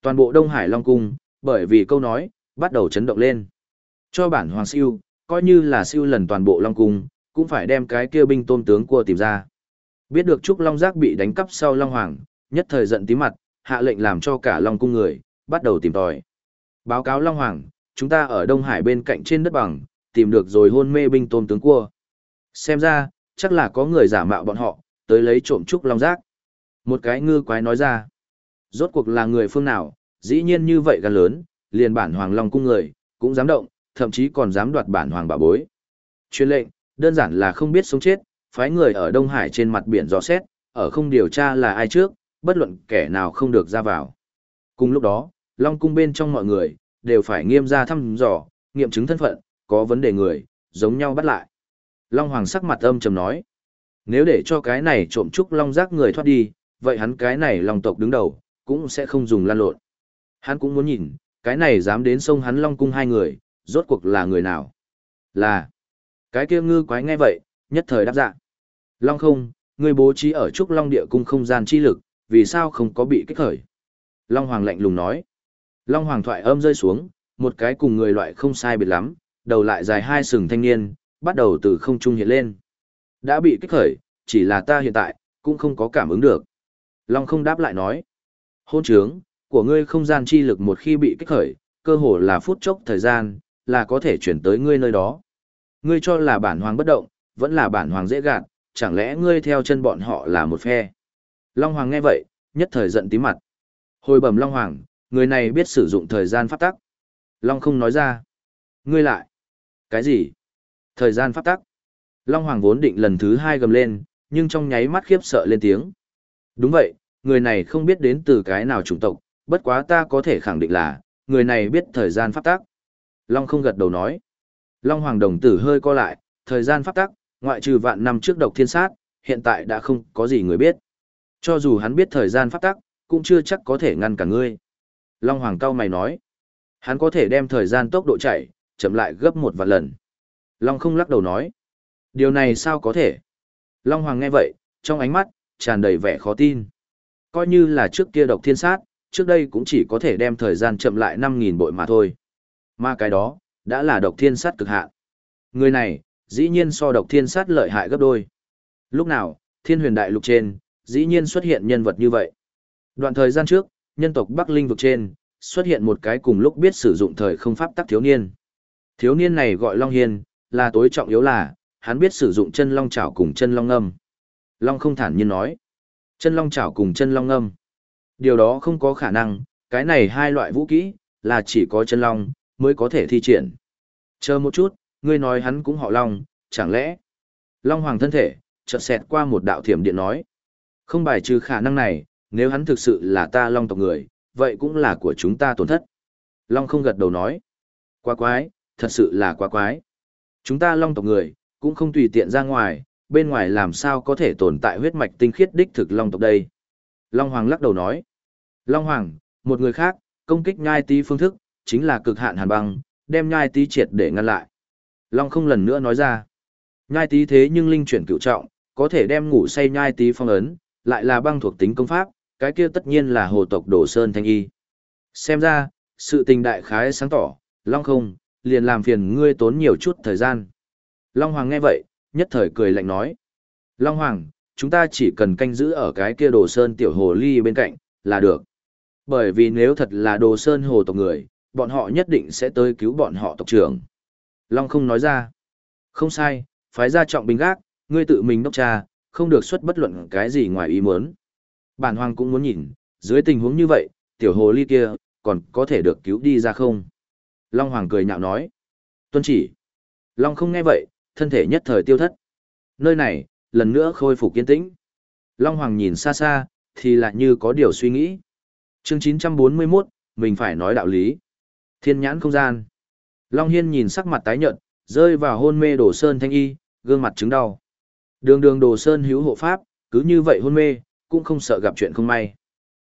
Speaker 1: toàn bộ Đông Hải Long Cung, bởi vì câu nói, bắt đầu chấn động lên. Cho bản hoàng siêu, coi như là siêu lần toàn bộ Long Cung, cũng phải đem cái kia binh tôn tướng của tìm ra. Biết được Trúc Long Giác bị đánh cắp sau Long Hoàng, nhất thời giận tí mặt, hạ lệnh làm cho cả Long Cung người, bắt đầu tìm tòi. Báo cáo Long Hoàng, chúng ta ở Đông Hải bên cạnh trên đất bằng, tìm được rồi hôn mê binh tôn tướng cua. Xem ra, chắc là có người giả mạo bọn họ, tới lấy trộm Trúc Long Giác. Một cái ngư quái nói ra. Rốt cuộc là người phương nào, dĩ nhiên như vậy gan lớn, liền bản Hoàng Long Cung người, cũng dám động, thậm chí còn dám đoạt bản Hoàng bảo bối. Chuyên lệnh, đơn giản là không biết sống chết, phái người ở Đông Hải trên mặt biển dò xét, ở không điều tra là ai trước, bất luận kẻ nào không được ra vào. Cùng lúc đó, Long cung bên trong mọi người, đều phải nghiêm ra thăm dò, nghiệm chứng thân phận, có vấn đề người, giống nhau bắt lại. Long Hoàng sắc mặt âm trầm nói, nếu để cho cái này trộm trúc Long giác người thoát đi, vậy hắn cái này Long tộc đứng đầu, cũng sẽ không dùng lan lộn. Hắn cũng muốn nhìn, cái này dám đến sông hắn Long cung hai người, rốt cuộc là người nào? Là, cái kia ngư quái nghe vậy, nhất thời đáp dạ. Long không, người bố trí ở trúc Long địa cung không gian chi lực, vì sao không có bị kích khởi? Long Hoàng lạnh lùng nói. Long Hoàng thoại âm rơi xuống, một cái cùng người loại không sai biệt lắm, đầu lại dài hai sừng thanh niên, bắt đầu từ không trung hiện lên. Đã bị kích khởi, chỉ là ta hiện tại, cũng không có cảm ứng được. Long không đáp lại nói. Hôn trướng, của ngươi không gian chi lực một khi bị kích khởi, cơ hồ là phút chốc thời gian, là có thể chuyển tới ngươi nơi đó. Ngươi cho là bản hoàng bất động, vẫn là bản hoàng dễ gạt, chẳng lẽ ngươi theo chân bọn họ là một phe. Long Hoàng nghe vậy, nhất thời giận tím mặt. Hồi bẩm Long Hoàng, người này biết sử dụng thời gian pháp tắc. Long không nói ra. Ngươi lại. Cái gì? Thời gian pháp tắc. Long Hoàng vốn định lần thứ hai gầm lên, nhưng trong nháy mắt khiếp sợ lên tiếng. Đúng vậy, người này không biết đến từ cái nào chủng tộc, bất quá ta có thể khẳng định là, người này biết thời gian pháp tắc. Long không gật đầu nói. Long Hoàng đồng tử hơi co lại, thời gian pháp tắc, ngoại trừ vạn năm trước độc thiên sát, hiện tại đã không có gì người biết. Cho dù hắn biết thời gian pháp tắc, cũng chưa chắc có thể ngăn cả ngươi. Long Hoàng cao mày nói. Hắn có thể đem thời gian tốc độ chạy, chậm lại gấp một vạn lần. Long không lắc đầu nói. Điều này sao có thể? Long Hoàng nghe vậy, trong ánh mắt, tràn đầy vẻ khó tin. Coi như là trước kia độc thiên sát, trước đây cũng chỉ có thể đem thời gian chậm lại 5.000 bội mà thôi. Mà cái đó, đã là độc thiên sát cực hạn. Người này, dĩ nhiên so độc thiên sát lợi hại gấp đôi. Lúc nào, thiên huyền đại lục trên, dĩ nhiên xuất hiện nhân vật như vậy. Đoạn thời gian trước, nhân tộc Bắc Linh vực trên, xuất hiện một cái cùng lúc biết sử dụng thời không pháp tắc thiếu niên. Thiếu niên này gọi Long Hiên, là tối trọng yếu là, hắn biết sử dụng chân long chảo cùng chân long âm. Long không thản nhiên nói. Chân long chảo cùng chân long âm. Điều đó không có khả năng, cái này hai loại vũ kỹ, là chỉ có chân long, mới có thể thi triển. Chờ một chút, ngươi nói hắn cũng họ long, chẳng lẽ? Long hoàng thân thể, chợt xẹt qua một đạo thiểm điện nói. Không bài trừ khả năng này, nếu hắn thực sự là ta long tộc người, vậy cũng là của chúng ta tổn thất. Long không gật đầu nói. Quá quái, thật sự là quá quái. Chúng ta long tộc người, cũng không tùy tiện ra ngoài, bên ngoài làm sao có thể tồn tại huyết mạch tinh khiết đích thực long tộc đây. Long Hoàng lắc đầu nói. Long Hoàng, một người khác, công kích nhai tí phương thức, chính là cực hạn hàn băng, đem nhai tí triệt để ngăn lại. Long không lần nữa nói ra. Nhai tí thế nhưng linh chuyển cựu trọng, có thể đem ngủ say nhai tí phong ấn, lại là băng thuộc tính công pháp, cái kia tất nhiên là hồ tộc đổ sơn thanh y. Xem ra, sự tình đại khái sáng tỏ, Long không, liền làm phiền ngươi tốn nhiều chút thời gian. Long Hoàng nghe vậy, nhất thời cười lạnh nói. Long Hoàng, chúng ta chỉ cần canh giữ ở cái kia đồ sơn tiểu hồ ly bên cạnh, là được. Bởi vì nếu thật là đồ sơn hồ tộc người, bọn họ nhất định sẽ tới cứu bọn họ tộc trưởng. Long không nói ra. Không sai, phái ra trọng binh gác, ngươi tự mình đốc tra, không được xuất bất luận cái gì ngoài ý muốn. Bản hoàng cũng muốn nhìn, dưới tình huống như vậy, tiểu hồ ly kia, còn có thể được cứu đi ra không? Long hoàng cười nhạo nói. Tuân chỉ. Long không nghe vậy, thân thể nhất thời tiêu thất. Nơi này, lần nữa khôi phục kiên tĩnh. Long hoàng nhìn xa xa, thì lại như có điều suy nghĩ. Chương 941, mình phải nói đạo lý. Thiên nhãn không gian. Long Hiên nhìn sắc mặt tái nhợt, rơi vào hôn mê đổ sơn thanh y, gương mặt chứng đau. Đường đường đồ sơn hữu hộ pháp, cứ như vậy hôn mê, cũng không sợ gặp chuyện không may.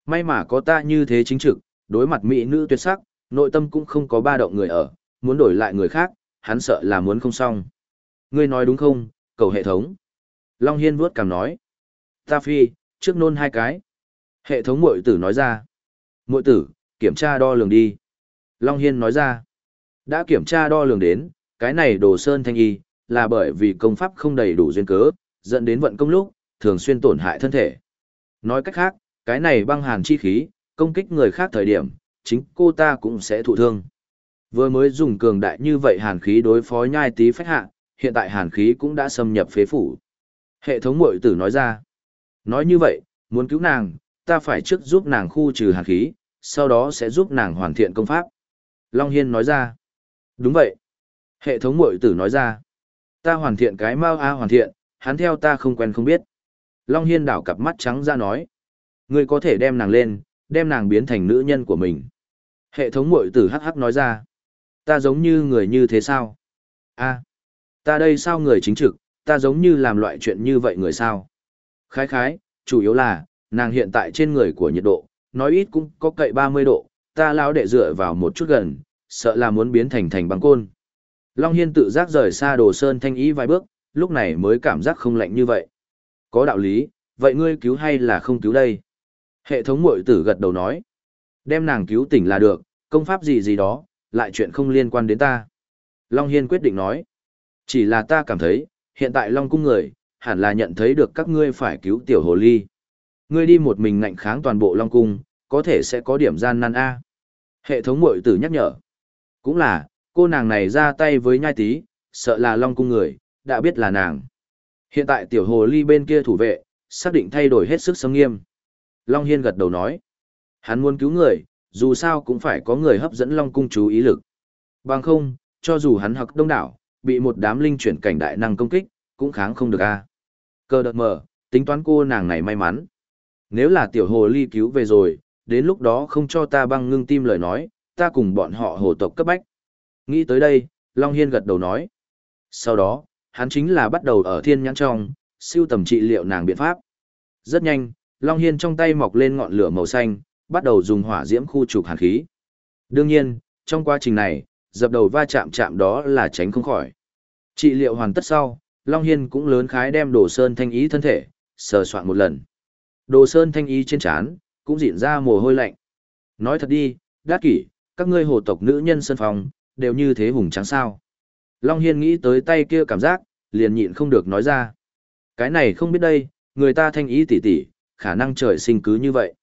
Speaker 1: May mà có ta như thế chính trực, đối mặt mỹ nữ tuyệt sắc, nội tâm cũng không có ba động người ở, muốn đổi lại người khác, hắn sợ là muốn không xong. Ngươi nói đúng không, cầu hệ thống. Long Hiên vuốt cằm nói. Ta phi, trước nôn hai cái. Hệ thống mội tử nói ra. Mội tử, kiểm tra đo lường đi. Long Hiên nói ra. Đã kiểm tra đo lường đến, cái này đồ sơn thanh y, là bởi vì công pháp không đầy đủ duyên cớ, dẫn đến vận công lúc, thường xuyên tổn hại thân thể. Nói cách khác, cái này băng hàn chi khí, công kích người khác thời điểm, chính cô ta cũng sẽ thụ thương. Vừa mới dùng cường đại như vậy hàn khí đối phó nhai tí phách hạ, hiện tại hàn khí cũng đã xâm nhập phế phủ. Hệ thống mội tử nói ra. Nói như vậy, muốn cứu nàng, ta phải trước giúp nàng khu trừ hàn khí, sau đó sẽ giúp nàng hoàn thiện công pháp. Long Hiên nói ra. Đúng vậy. Hệ thống mội tử nói ra. Ta hoàn thiện cái mau a hoàn thiện, hắn theo ta không quen không biết. Long Hiên đảo cặp mắt trắng ra nói. Ngươi có thể đem nàng lên, đem nàng biến thành nữ nhân của mình. Hệ thống mội tử hắc hắc nói ra. Ta giống như người như thế sao? a ta đây sao người chính trực, ta giống như làm loại chuyện như vậy người sao? Khái khái, chủ yếu là, nàng hiện tại trên người của nhiệt độ, nói ít cũng có cậy 30 độ, ta lão đệ dựa vào một chút gần, sợ là muốn biến thành thành băng côn. Long Hiên tự giác rời xa đồ sơn thanh ý vài bước, lúc này mới cảm giác không lạnh như vậy. Có đạo lý, vậy ngươi cứu hay là không cứu đây? Hệ thống mội tử gật đầu nói. Đem nàng cứu tỉnh là được, công pháp gì gì đó, lại chuyện không liên quan đến ta. Long Hiên quyết định nói. Chỉ là ta cảm thấy, hiện tại Long Cung người, hẳn là nhận thấy được các ngươi phải cứu tiểu hồ ly. Ngươi đi một mình ngạnh kháng toàn bộ Long Cung, có thể sẽ có điểm gian nan A. Hệ thống mội tử nhắc nhở. Cũng là, cô nàng này ra tay với nhai tí, sợ là long cung người, đã biết là nàng. Hiện tại tiểu hồ ly bên kia thủ vệ, xác định thay đổi hết sức sâm nghiêm. Long Hiên gật đầu nói. Hắn muốn cứu người, dù sao cũng phải có người hấp dẫn Long Cung chú ý lực. Bằng không, cho dù hắn học đông đảo, bị một đám linh chuyển cảnh đại năng công kích, cũng kháng không được a. Cơ đợt mở, tính toán cô nàng này may mắn. Nếu là tiểu hồ ly cứu về rồi, đến lúc đó không cho ta băng ngưng tim lời nói, ta cùng bọn họ hồ tộc cấp bách. Nghĩ tới đây, Long Hiên gật đầu nói. Sau đó, hắn chính là bắt đầu ở thiên nhãn trong, siêu tầm trị liệu nàng biện pháp. Rất nhanh, Long Hiên trong tay mọc lên ngọn lửa màu xanh, bắt đầu dùng hỏa diễm khu trục hàn khí. Đương nhiên, trong quá trình này, dập đầu va chạm chạm đó là tránh không khỏi. Trị liệu hoàn tất sau, Long Hiên cũng lớn khái đem đồ sơn thanh ý thân thể, sờ soạn một lần. Đồ sơn thanh ý trên chán, cũng dịn ra mồ hôi lạnh. Nói thật đi, đát kỷ, các ngươi hồ tộc nữ nhân sân phòng, đều như thế hùng trắng sao. Long Hiên nghĩ tới tay kia cảm giác, liền nhịn không được nói ra. Cái này không biết đây, người ta thanh ý tỉ tỉ, khả năng trời sinh cứ như vậy.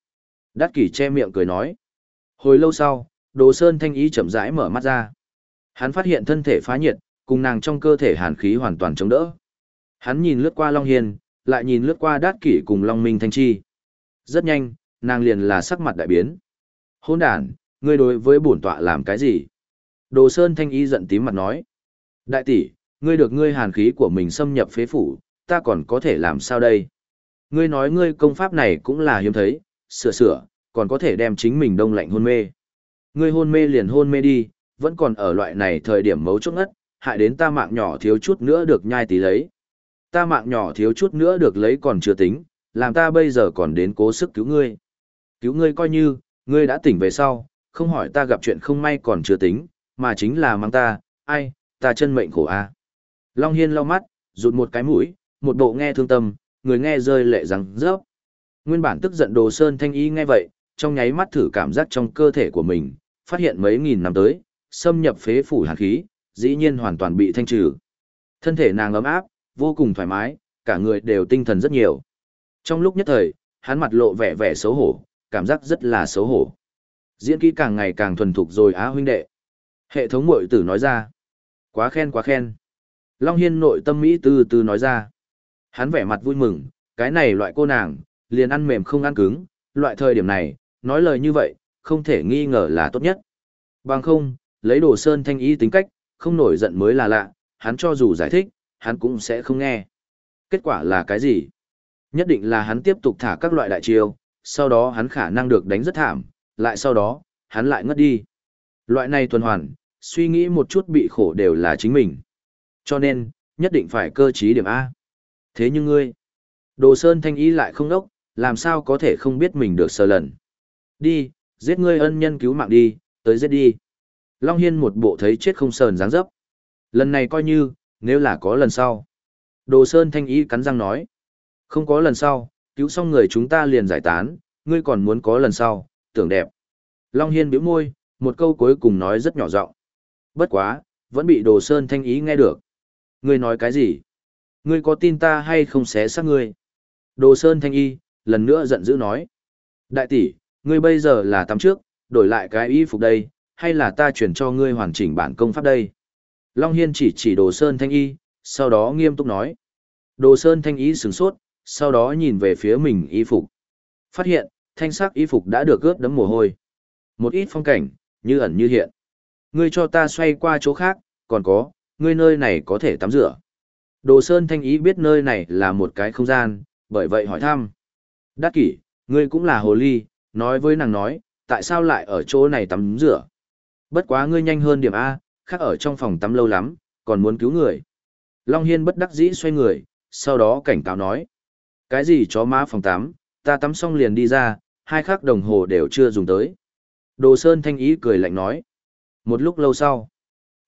Speaker 1: Đát kỷ che miệng cười nói. Hồi lâu sau, đồ sơn thanh ý chậm rãi mở mắt ra. Hắn phát hiện thân thể phá nhiệt, cùng nàng trong cơ thể hàn khí hoàn toàn chống đỡ. Hắn nhìn lướt qua Long Hiên, lại nhìn lướt qua đát kỷ cùng Long Minh Thanh Chi. Rất nhanh, nàng liền là sắc mặt đại biến. Hôn đàn, ngươi đối với bổn tọa làm cái gì? Đồ Sơn Thanh Y giận tím mặt nói. Đại tỷ, ngươi được ngươi hàn khí của mình xâm nhập phế phủ, ta còn có thể làm sao đây? Ngươi nói ngươi công pháp này cũng là hiếm thấy, sửa sửa, còn có thể đem chính mình đông lạnh hôn mê. Ngươi hôn mê liền hôn mê đi, vẫn còn ở loại này thời điểm mấu chốt ngất, hại đến ta mạng nhỏ thiếu chút nữa được nhai tí lấy. Ta mạng nhỏ thiếu chút nữa được lấy còn chưa tính, làm ta bây giờ còn đến cố sức cứu ngươi. Cứu ngươi coi như, ngươi đã tỉnh về sau, không hỏi ta gặp chuyện không may còn chưa tính, mà chính là mang ta, ai, ta chân mệnh khổ a. Long Hiên lau mắt, rụt một cái mũi, một bộ nghe thương tâm, người nghe rơi lệ răng rớp. Nguyên bản tức giận đồ sơn thanh y nghe vậy, trong nháy mắt thử cảm giác trong cơ thể của mình, phát hiện mấy nghìn năm tới, xâm nhập phế phủ hàn khí, dĩ nhiên hoàn toàn bị thanh trừ. Thân thể nàng ấm áp, vô cùng thoải mái, cả người đều tinh thần rất nhiều. Trong lúc nhất thời, hắn mặt lộ vẻ vẻ xấu hổ, cảm giác rất là xấu hổ. Diễn kỹ càng ngày càng thuần thục rồi á huynh đệ. Hệ thống mội tử nói ra. Quá khen quá khen. Long Hiên nội tâm Mỹ từ từ nói ra. Hắn vẻ mặt vui mừng, cái này loại cô nàng, liền ăn mềm không ăn cứng, loại thời điểm này, nói lời như vậy, không thể nghi ngờ là tốt nhất. Bằng không, lấy đồ sơn thanh ý tính cách, không nổi giận mới là lạ, hắn cho dù giải thích, hắn cũng sẽ không nghe. Kết quả là cái gì? Nhất định là hắn tiếp tục thả các loại đại chiêu, sau đó hắn khả năng được đánh rất thảm, lại sau đó, hắn lại ngất đi. Loại này tuần hoàn, suy nghĩ một chút bị khổ đều là chính mình. Cho nên, nhất định phải cơ trí điểm A. Thế nhưng ngươi, đồ sơn thanh ý lại không đốc, làm sao có thể không biết mình được sờ lần. Đi, giết ngươi ân nhân cứu mạng đi, tới giết đi. Long Hiên một bộ thấy chết không sờn dáng dấp. Lần này coi như, nếu là có lần sau. Đồ Sơn Thanh Ý cắn răng nói. Không có lần sau, cứu xong người chúng ta liền giải tán, ngươi còn muốn có lần sau, tưởng đẹp. Long Hiên biểu môi, một câu cuối cùng nói rất nhỏ giọng Bất quá, vẫn bị Đồ Sơn Thanh Ý nghe được. Ngươi nói cái gì? Ngươi có tin ta hay không xé xác ngươi? Đồ Sơn Thanh Y, lần nữa giận dữ nói. Đại tỷ, ngươi bây giờ là tắm trước, đổi lại cái y phục đây, hay là ta chuyển cho ngươi hoàn chỉnh bản công pháp đây? Long Hiên chỉ chỉ Đồ Sơn Thanh Y, sau đó nghiêm túc nói. Đồ Sơn Thanh Y sửng sốt, sau đó nhìn về phía mình y phục. Phát hiện, thanh sắc y phục đã được ướt đấm mồ hôi. Một ít phong cảnh, như ẩn như hiện. Ngươi cho ta xoay qua chỗ khác, còn có, ngươi nơi này có thể tắm rửa. Đồ Sơn Thanh Ý biết nơi này là một cái không gian, bởi vậy hỏi thăm. Đắc kỷ, ngươi cũng là hồ ly, nói với nàng nói, tại sao lại ở chỗ này tắm rửa? Bất quá ngươi nhanh hơn điểm A, khác ở trong phòng tắm lâu lắm, còn muốn cứu người. Long Hiên bất đắc dĩ xoay người, sau đó cảnh cáo nói. Cái gì chó má phòng tắm, ta tắm xong liền đi ra, hai khắc đồng hồ đều chưa dùng tới. Đồ Sơn Thanh Ý cười lạnh nói. Một lúc lâu sau,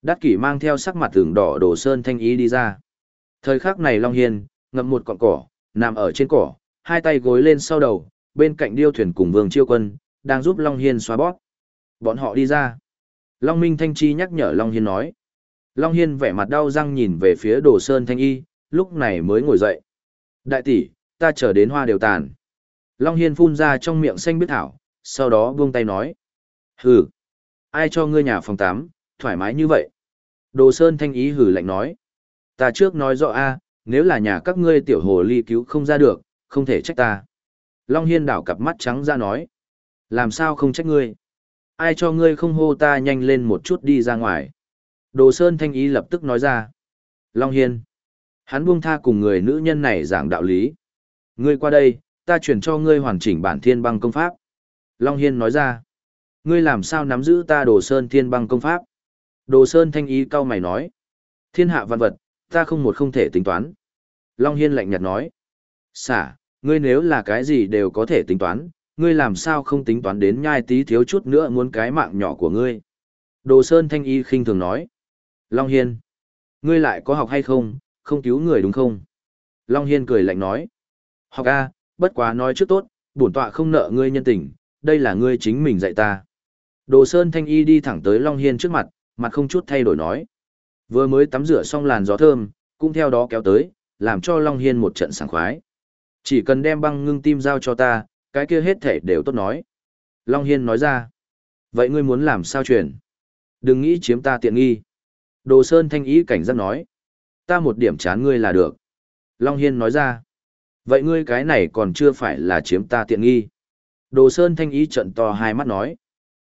Speaker 1: Đắc kỷ mang theo sắc mặt tưởng đỏ Đồ Sơn Thanh Ý đi ra. Thời khắc này Long Hiên, ngậm một cọng cỏ, nằm ở trên cỏ, hai tay gối lên sau đầu, bên cạnh điêu thuyền cùng vương chiêu quân, đang giúp Long Hiên xóa bóp. Bọn họ đi ra. Long Minh Thanh Chi nhắc nhở Long Hiên nói. Long Hiên vẻ mặt đau răng nhìn về phía đồ sơn thanh y, lúc này mới ngồi dậy. Đại tỷ, ta chờ đến hoa đều tàn. Long Hiên phun ra trong miệng xanh biết thảo, sau đó buông tay nói. Hừ, ai cho ngươi nhà phòng 8, thoải mái như vậy? Đồ Sơn thanh ý hừ lạnh nói. Ta trước nói rõ a, nếu là nhà các ngươi tiểu hồ ly cứu không ra được, không thể trách ta. Long Hiên đảo cặp mắt trắng ra nói. Làm sao không trách ngươi? Ai cho ngươi không hô ta nhanh lên một chút đi ra ngoài? Đồ Sơn thanh ý lập tức nói ra. Long Hiên. Hắn buông tha cùng người nữ nhân này giảng đạo lý. Ngươi qua đây, ta chuyển cho ngươi hoàn chỉnh bản thiên băng công pháp. Long Hiên nói ra. Ngươi làm sao nắm giữ ta đồ sơn thiên băng công pháp? Đồ sơn thanh ý cao mày nói. Thiên hạ văn vật, ta không một không thể tính toán. Long Hiên lạnh nhạt nói. Xả, ngươi nếu là cái gì đều có thể tính toán, ngươi làm sao không tính toán đến nhai tí thiếu chút nữa muốn cái mạng nhỏ của ngươi. Đồ Sơn Thanh Y khinh thường nói. Long Hiên, ngươi lại có học hay không, không cứu người đúng không? Long Hiên cười lạnh nói. Học A, bất quá nói trước tốt, bổn tọa không nợ ngươi nhân tình, đây là ngươi chính mình dạy ta. Đồ Sơn Thanh Y đi thẳng tới Long Hiên trước mặt, mặt không chút thay đổi nói. Vừa mới tắm rửa xong làn gió thơm, cũng theo đó kéo tới, làm cho Long Hiên một trận sảng khoái. Chỉ cần đem băng ngưng tim giao cho ta, cái kia hết thể đều tốt nói. Long Hiên nói ra. Vậy ngươi muốn làm sao truyền? Đừng nghĩ chiếm ta tiện nghi. Đồ Sơn Thanh ý cảnh giác nói. Ta một điểm chán ngươi là được. Long Hiên nói ra. Vậy ngươi cái này còn chưa phải là chiếm ta tiện nghi. Đồ Sơn Thanh ý trận to hai mắt nói.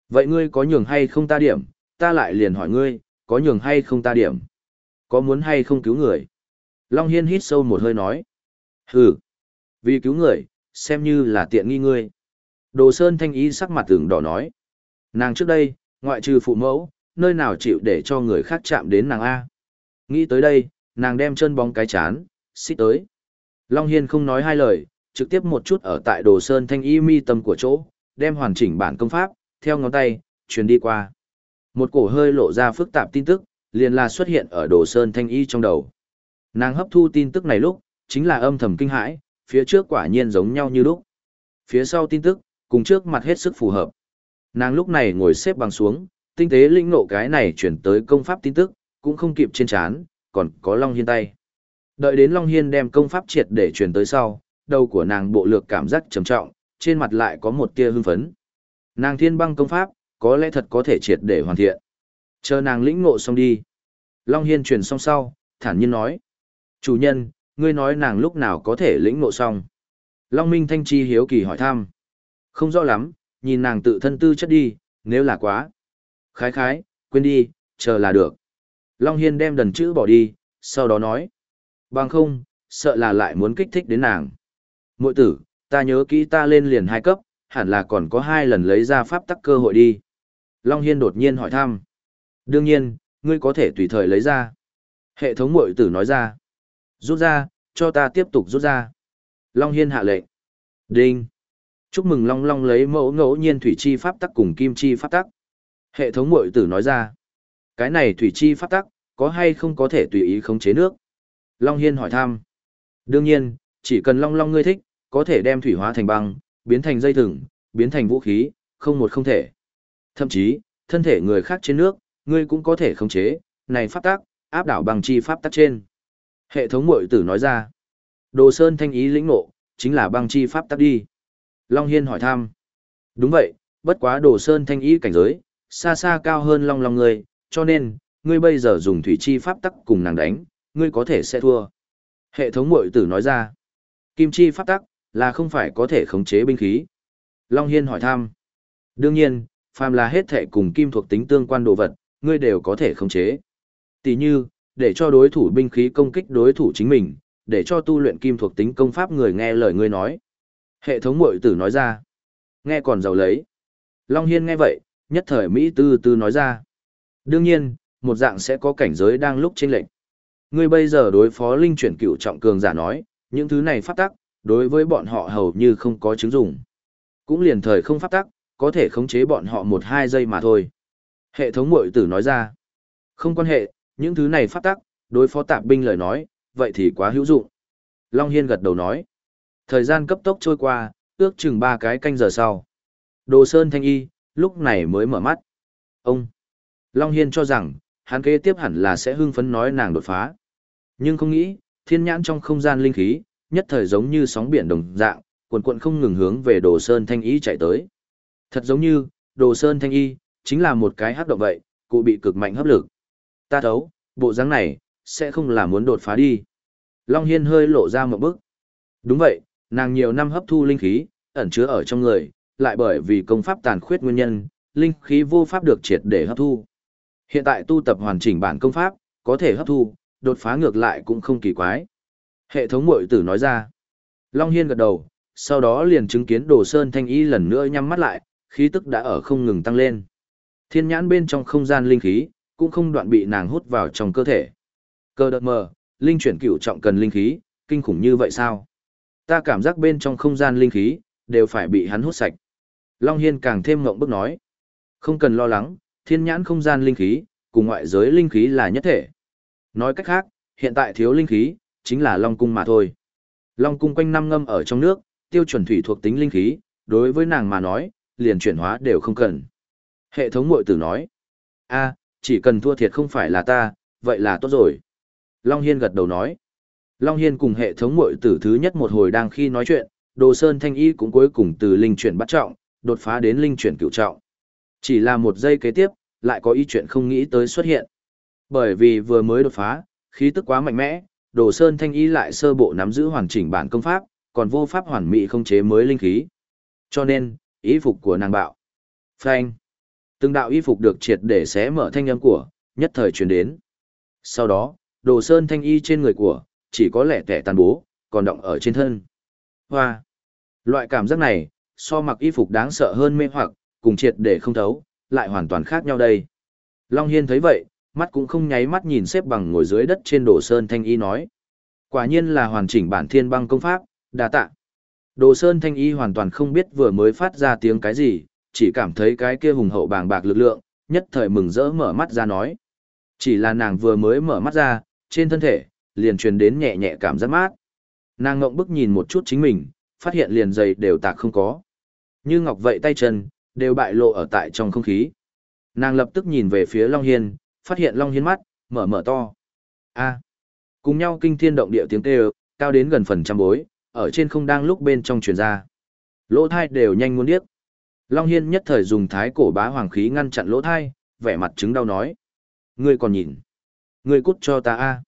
Speaker 1: Vậy ngươi có nhường hay không ta điểm, ta lại liền hỏi ngươi, có nhường hay không ta điểm? Có muốn hay không cứu người? Long Hiên hít sâu một hơi nói. Hừ, vì cứu người, xem như là tiện nghi ngươi. Đồ Sơn Thanh y sắc mặt tưởng đỏ nói. Nàng trước đây, ngoại trừ phụ mẫu, nơi nào chịu để cho người khác chạm đến nàng A. Nghĩ tới đây, nàng đem chân bóng cái chán, xích tới. Long Hiên không nói hai lời, trực tiếp một chút ở tại Đồ Sơn Thanh y mi tâm của chỗ, đem hoàn chỉnh bản công pháp, theo ngón tay, truyền đi qua. Một cổ hơi lộ ra phức tạp tin tức, liền là xuất hiện ở Đồ Sơn Thanh y trong đầu. Nàng hấp thu tin tức này lúc, chính là âm thầm kinh hãi, phía trước quả nhiên giống nhau như lúc. Phía sau tin tức, cùng trước mặt hết sức phù hợp. Nàng lúc này ngồi xếp bằng xuống, tinh tế linh ngộ cái này chuyển tới công pháp tin tức, cũng không kịp trên chán, còn có Long Hiên tay. Đợi đến Long Hiên đem công pháp triệt để truyền tới sau, đầu của nàng bộ lược cảm giác trầm trọng, trên mặt lại có một tia hưng phấn. Nàng thiên băng công pháp, có lẽ thật có thể triệt để hoàn thiện. Chờ nàng lĩnh ngộ xong đi. Long Hiên truyền xong sau, thản nhiên nói. Chủ nhân, ngươi nói nàng lúc nào có thể lĩnh ngộ xong. Long Minh Thanh Chi hiếu kỳ hỏi thăm. Không rõ lắm, nhìn nàng tự thân tư chất đi, nếu là quá. Khái khái, quên đi, chờ là được. Long Hiên đem đần chữ bỏ đi, sau đó nói. Bằng không, sợ là lại muốn kích thích đến nàng. Mội tử, ta nhớ kỹ ta lên liền hai cấp, hẳn là còn có hai lần lấy ra pháp tắc cơ hội đi. Long Hiên đột nhiên hỏi thăm. Đương nhiên, ngươi có thể tùy thời lấy ra. Hệ thống mội tử nói ra. Rút ra, cho ta tiếp tục rút ra. Long Hiên hạ lệnh. Đinh. Chúc mừng Long Long lấy mẫu ngẫu nhiên thủy chi pháp tắc cùng kim chi pháp tắc. Hệ thống mội tử nói ra. Cái này thủy chi pháp tắc, có hay không có thể tùy ý khống chế nước? Long Hiên hỏi thăm. Đương nhiên, chỉ cần Long Long ngươi thích, có thể đem thủy hóa thành băng, biến thành dây thừng, biến thành vũ khí, không một không thể. Thậm chí, thân thể người khác trên nước, ngươi cũng có thể khống chế, này pháp tắc, áp đảo bằng chi pháp tắc trên. Hệ thống mội tử nói ra. Đồ Sơn thanh ý lĩnh ngộ, chính là băng chi pháp tắc đi. Long Hiên hỏi thăm. Đúng vậy, bất quá Đồ Sơn thanh ý cảnh giới, xa xa cao hơn Long Long ngươi, cho nên, ngươi bây giờ dùng thủy chi pháp tắc cùng nàng đánh, ngươi có thể sẽ thua. Hệ thống mội tử nói ra. Kim chi pháp tắc, là không phải có thể khống chế binh khí. Long Hiên hỏi thăm. Đương nhiên, phàm là hết thể cùng kim thuộc tính tương quan đồ vật, ngươi đều có thể khống chế. Tỷ như, để cho đối thủ binh khí công kích đối thủ chính mình, để cho tu luyện kim thuộc tính công pháp người nghe lời ngươi nói. Hệ thống mội tử nói ra. Nghe còn giàu lấy. Long Hiên nghe vậy, nhất thời Mỹ tư tư nói ra. Đương nhiên, một dạng sẽ có cảnh giới đang lúc trên lệnh. Ngươi bây giờ đối phó linh chuyển cựu trọng cường giả nói, những thứ này phát tắc, đối với bọn họ hầu như không có chứng dụng. Cũng liền thời không phát tắc, có thể khống chế bọn họ một hai giây mà thôi. Hệ thống mội tử nói ra. Không quan hệ, những thứ này phát tắc, đối phó tạp binh lời nói, vậy thì quá hữu dụng. Long Hiên gật đầu nói. Thời gian cấp tốc trôi qua, ước chừng ba cái canh giờ sau. Đồ Sơn Thanh Y, lúc này mới mở mắt. Ông! Long Hiên cho rằng, hắn kế tiếp hẳn là sẽ hưng phấn nói nàng đột phá. Nhưng không nghĩ, thiên nhãn trong không gian linh khí, nhất thời giống như sóng biển đồng dạng, cuộn cuộn không ngừng hướng về Đồ Sơn Thanh Y chạy tới. Thật giống như, đồ sơn thanh y, chính là một cái hát động vậy, cụ bị cực mạnh hấp lực. Ta thấu, bộ dáng này, sẽ không là muốn đột phá đi. Long Hiên hơi lộ ra một bức. Đúng vậy, nàng nhiều năm hấp thu linh khí, ẩn chứa ở trong người, lại bởi vì công pháp tàn khuyết nguyên nhân, linh khí vô pháp được triệt để hấp thu. Hiện tại tu tập hoàn chỉnh bản công pháp, có thể hấp thu, đột phá ngược lại cũng không kỳ quái. Hệ thống mội tử nói ra. Long Hiên gật đầu, sau đó liền chứng kiến Đồ Sơn Thanh Y lần nữa nhắm mắt lại, khí tức đã ở không ngừng tăng lên. Thiên nhãn bên trong không gian linh khí, cũng không đoạn bị nàng hút vào trong cơ thể. Cơ đợt mờ, linh chuyển cửu trọng cần linh khí, kinh khủng như vậy sao? Ta cảm giác bên trong không gian linh khí, đều phải bị hắn hút sạch. Long Hiên càng thêm ngộng bức nói. Không cần lo lắng, thiên nhãn không gian linh khí, cùng ngoại giới linh khí là nhất thể. Nói cách khác, hiện tại thiếu linh khí, chính là Long Cung mà thôi. Long Cung quanh năm ngâm ở trong nước, tiêu chuẩn thủy thuộc tính linh khí, đối với nàng mà nói, liền chuyển hóa đều không cần. Hệ thống mội tử nói, a chỉ cần thua thiệt không phải là ta, vậy là tốt rồi. Long Hiên gật đầu nói, Long Hiên cùng hệ thống mội tử thứ nhất một hồi đang khi nói chuyện, Đồ Sơn Thanh Y cũng cuối cùng từ linh chuyển bắt trọng, đột phá đến linh chuyển cửu trọng. Chỉ là một giây kế tiếp, lại có ý chuyện không nghĩ tới xuất hiện. Bởi vì vừa mới đột phá, khí tức quá mạnh mẽ, Đồ Sơn Thanh Y lại sơ bộ nắm giữ hoàn chỉnh bản công pháp, còn vô pháp hoàn mỹ không chế mới linh khí. Cho nên, ý phục của nàng bạo. Phanh. Từng đạo y phục được triệt để xé mở thanh âm của, nhất thời truyền đến. Sau đó, Đồ Sơn Thanh Y trên người của, chỉ có lẻ tẻ tàn bố, còn động ở trên thân. Hoa. Loại cảm giác này, so mặc y phục đáng sợ hơn mê hoặc, cùng triệt để không thấu, lại hoàn toàn khác nhau đây. Long Hiên thấy vậy, mắt cũng không nháy mắt nhìn xếp bằng ngồi dưới đất trên đồ sơn thanh y nói. Quả nhiên là hoàn chỉnh bản thiên băng công pháp, đa tạ. Đồ sơn thanh y hoàn toàn không biết vừa mới phát ra tiếng cái gì, chỉ cảm thấy cái kia hùng hậu bàng bạc lực lượng, nhất thời mừng rỡ mở mắt ra nói. Chỉ là nàng vừa mới mở mắt ra, trên thân thể, liền truyền đến nhẹ nhẹ cảm giác mát. Nàng ngộng bức nhìn một chút chính mình, phát hiện liền giày đều tạc không có. Như ngọc vậy tay chân, đều bại lộ ở tại trong không khí. Nàng lập tức nhìn về phía Long Hiên, phát hiện Long Hiên mắt, mở mở to. a cùng nhau kinh thiên động địa tiếng kêu, cao đến gần phần trăm bối, ở trên không đang lúc bên trong truyền ra. Lỗ thai đều nhanh muốn điếc. Long Hiên nhất thời dùng thái cổ bá hoàng khí ngăn chặn lỗ thai, vẻ mặt chứng đau nói. Ngươi còn nhìn. Ngươi cút cho ta a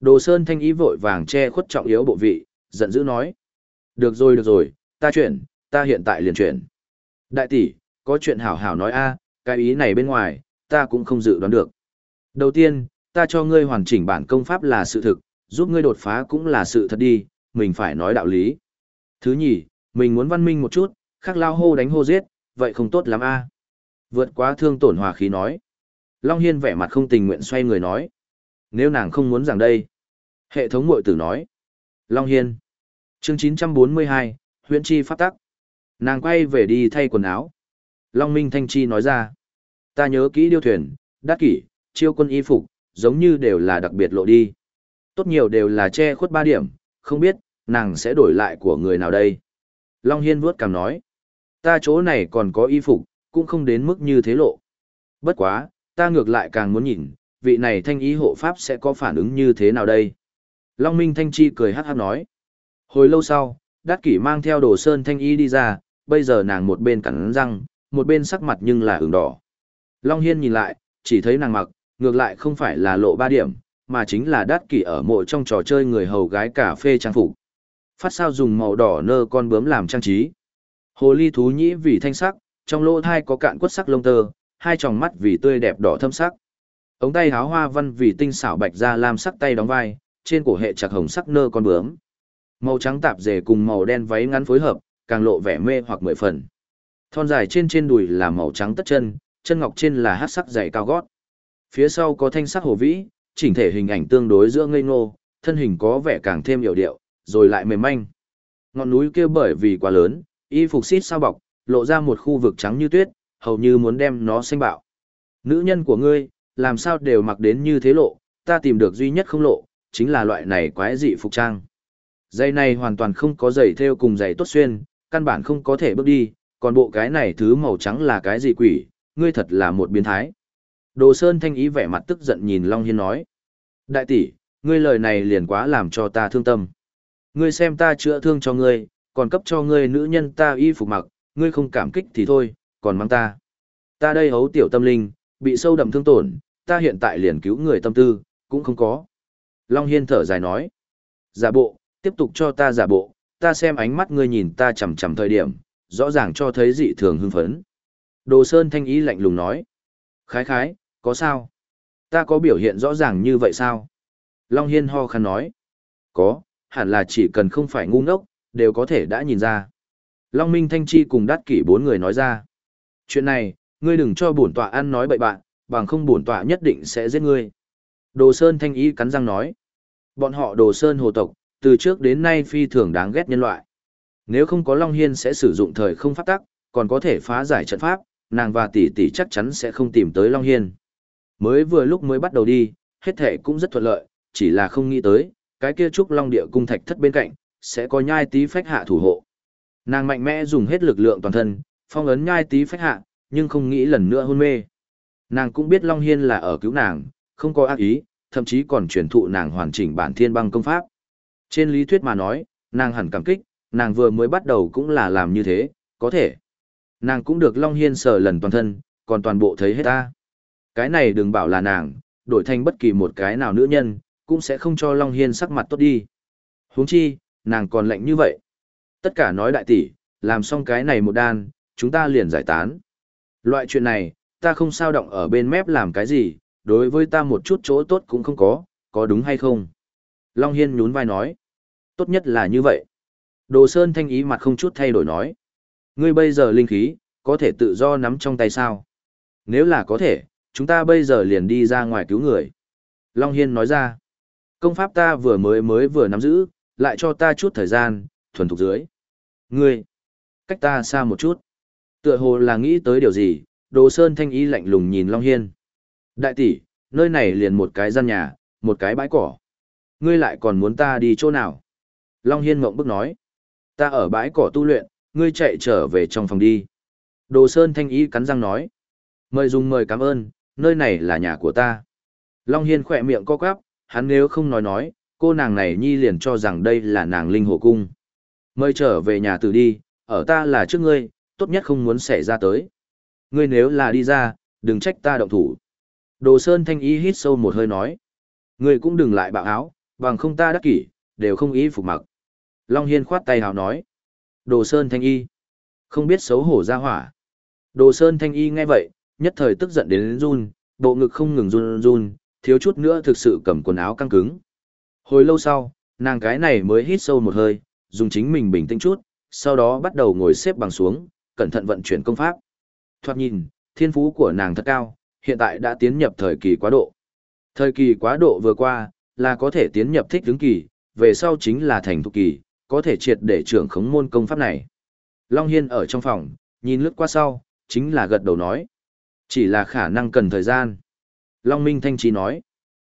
Speaker 1: Đồ Sơn thanh ý vội vàng che khuất trọng yếu bộ vị, giận dữ nói. Được rồi được rồi, ta chuyển, ta hiện tại liền chuyển. Đại tỷ, có chuyện hảo hảo nói a, cái ý này bên ngoài, ta cũng không dự đoán được. Đầu tiên, ta cho ngươi hoàn chỉnh bản công pháp là sự thực, giúp ngươi đột phá cũng là sự thật đi, mình phải nói đạo lý. Thứ nhì, mình muốn văn minh một chút, khác lao hô đánh hô giết, vậy không tốt lắm a. Vượt quá thương tổn hòa khí nói. Long Hiên vẻ mặt không tình nguyện xoay người nói. Nếu nàng không muốn rằng đây. Hệ thống mội tử nói. Long Hiên. chương 942, huyện chi phát tắc. Nàng quay về đi thay quần áo. Long Minh Thanh Chi nói ra. Ta nhớ kỹ điêu thuyền, đắc kỷ, chiêu quân y phục, giống như đều là đặc biệt lộ đi. Tốt nhiều đều là che khuất ba điểm, không biết, nàng sẽ đổi lại của người nào đây. Long Hiên vuốt cằm nói. Ta chỗ này còn có y phục, cũng không đến mức như thế lộ. Bất quá, ta ngược lại càng muốn nhìn, vị này thanh ý hộ pháp sẽ có phản ứng như thế nào đây. Long Minh Thanh Chi cười hát hát nói. Hồi lâu sau, Đát Kỷ mang theo đồ sơn thanh ý đi ra, bây giờ nàng một bên cắn răng, một bên sắc mặt nhưng là ửng đỏ. Long Hiên nhìn lại, chỉ thấy nàng mặc, ngược lại không phải là lộ ba điểm, mà chính là Đát Kỷ ở mộ trong trò chơi người hầu gái cà phê trang phục. Phát sao dùng màu đỏ nơ con bướm làm trang trí. Hồ ly thú nhĩ vì thanh sắc, trong lỗ thai có cạn quất sắc lông tơ, hai tròng mắt vì tươi đẹp đỏ thâm sắc. Ống tay háo hoa văn vì tinh xảo bạch da lam sắc tay đóng vai, trên cổ hệ chặt hồng sắc nơ con bướm. Màu trắng tạp dề cùng màu đen váy ngắn phối hợp, càng lộ vẻ mê hoặc mười phần. Thon dài trên trên đùi là màu trắng tất chân, chân ngọc trên là hát sắc dày cao gót. Phía sau có thanh sắc hồ vĩ, chỉnh thể hình ảnh tương đối giữa ngây ngô, thân hình có vẻ càng thêm hiệu điệu, rồi lại mềm manh. Ngọn núi kia bởi vì quá lớn, y phục xít sao bọc, lộ ra một khu vực trắng như tuyết, hầu như muốn đem nó xanh bạo. Nữ nhân của ngươi, làm sao đều mặc đến như thế lộ, ta tìm được duy nhất không lộ, chính là loại này quái dị phục trang. Dây này hoàn toàn không có giày theo cùng giày tốt xuyên, căn bản không có thể bước đi, còn bộ cái này thứ màu trắng là cái gì quỷ, ngươi thật là một biến thái. Đồ Sơn thanh ý vẻ mặt tức giận nhìn Long Hiên nói. Đại tỷ, ngươi lời này liền quá làm cho ta thương tâm. Ngươi xem ta chữa thương cho ngươi, còn cấp cho ngươi nữ nhân ta y phục mặc, ngươi không cảm kích thì thôi, còn mang ta. Ta đây hấu tiểu tâm linh, bị sâu đậm thương tổn, ta hiện tại liền cứu người tâm tư, cũng không có. Long Hiên thở dài nói. Giả bộ, tiếp tục cho ta giả bộ, ta xem ánh mắt ngươi nhìn ta chầm chầm thời điểm, rõ ràng cho thấy dị thường hưng phấn. Đồ Sơn thanh ý lạnh lùng nói. Khái khái, có sao? Ta có biểu hiện rõ ràng như vậy sao? Long Hiên ho khăn nói. Có, hẳn là chỉ cần không phải ngu ngốc, đều có thể đã nhìn ra. Long Minh Thanh Chi cùng đắt kỷ bốn người nói ra. Chuyện này, ngươi đừng cho bổn tọa ăn nói bậy bạn, bằng không bổn tọa nhất định sẽ giết ngươi. Đồ Sơn Thanh Ý cắn răng nói. Bọn họ Đồ Sơn hồ tộc, từ trước đến nay phi thường đáng ghét nhân loại. Nếu không có Long Hiên sẽ sử dụng thời không pháp tắc, còn có thể phá giải trận pháp, nàng và tỷ tỷ chắc chắn sẽ không tìm tới Long Hiên. Mới vừa lúc mới bắt đầu đi, hết thể cũng rất thuận lợi, chỉ là không nghĩ tới, cái kia trúc Long địa cung thạch thất bên cạnh, sẽ có nhai tí phách hạ thủ hộ. Nàng mạnh mẽ dùng hết lực lượng toàn thân, phong ấn nhai tí phách hạ, nhưng không nghĩ lần nữa hôn mê. Nàng cũng biết Long Hiên là ở cứu nàng, không có ác ý, thậm chí còn truyền thụ nàng hoàn chỉnh bản thiên băng công pháp. Trên lý thuyết mà nói, nàng hẳn cảm kích, nàng vừa mới bắt đầu cũng là làm như thế, có thể. Nàng cũng được Long Hiên sờ lần toàn thân, còn toàn bộ thấy hết ta. Cái này đừng bảo là nàng, đổi thành bất kỳ một cái nào nữ nhân, cũng sẽ không cho Long Hiên sắc mặt tốt đi. huống chi, nàng còn lạnh như vậy. Tất cả nói đại tỷ, làm xong cái này một đan, chúng ta liền giải tán. Loại chuyện này, ta không sao động ở bên mép làm cái gì, đối với ta một chút chỗ tốt cũng không có, có đúng hay không? Long Hiên nhún vai nói. Tốt nhất là như vậy. Đồ Sơn thanh ý mặt không chút thay đổi nói. Ngươi bây giờ linh khí, có thể tự do nắm trong tay sao? Nếu là có thể, chúng ta bây giờ liền đi ra ngoài cứu người. Long Hiên nói ra. Công pháp ta vừa mới mới vừa nắm giữ, lại cho ta chút thời gian, thuần thục dưới. Ngươi, cách ta xa một chút. Tựa hồ là nghĩ tới điều gì, Đồ Sơn thanh ý lạnh lùng nhìn Long Hiên. Đại tỷ, nơi này liền một cái gian nhà, một cái bãi cỏ. Ngươi lại còn muốn ta đi chỗ nào? Long Hiên mộng bức nói. Ta ở bãi cỏ tu luyện, ngươi chạy trở về trong phòng đi. Đồ Sơn thanh ý cắn răng nói. Mời dùng mời cảm ơn, nơi này là nhà của ta. Long Hiên khỏe miệng co quắp, hắn nếu không nói nói, cô nàng này nhi liền cho rằng đây là nàng linh hồ cung. Mời trở về nhà từ đi, ở ta là trước ngươi, tốt nhất không muốn xảy ra tới. Ngươi nếu là đi ra, đừng trách ta động thủ. Đồ Sơn Thanh Y hít sâu một hơi nói. Ngươi cũng đừng lại bạo áo, bằng không ta đắc kỷ, đều không ý phục mặc. Long Hiên khoát tay hào nói. Đồ Sơn Thanh Y. Không biết xấu hổ ra hỏa. Đồ Sơn Thanh Y nghe vậy, nhất thời tức giận đến run, bộ ngực không ngừng run run, thiếu chút nữa thực sự cầm quần áo căng cứng. Hồi lâu sau, nàng cái này mới hít sâu một hơi, dùng chính mình bình tĩnh chút, sau đó bắt đầu ngồi xếp bằng xuống, cẩn thận vận chuyển công pháp. Thoạt nhìn, thiên phú của nàng thật cao, hiện tại đã tiến nhập thời kỳ quá độ. Thời kỳ quá độ vừa qua, là có thể tiến nhập thích ứng kỳ, về sau chính là thành thục kỳ, có thể triệt để trưởng khống môn công pháp này. Long Hiên ở trong phòng, nhìn lướt qua sau, chính là gật đầu nói. Chỉ là khả năng cần thời gian. Long Minh Thanh Trí nói.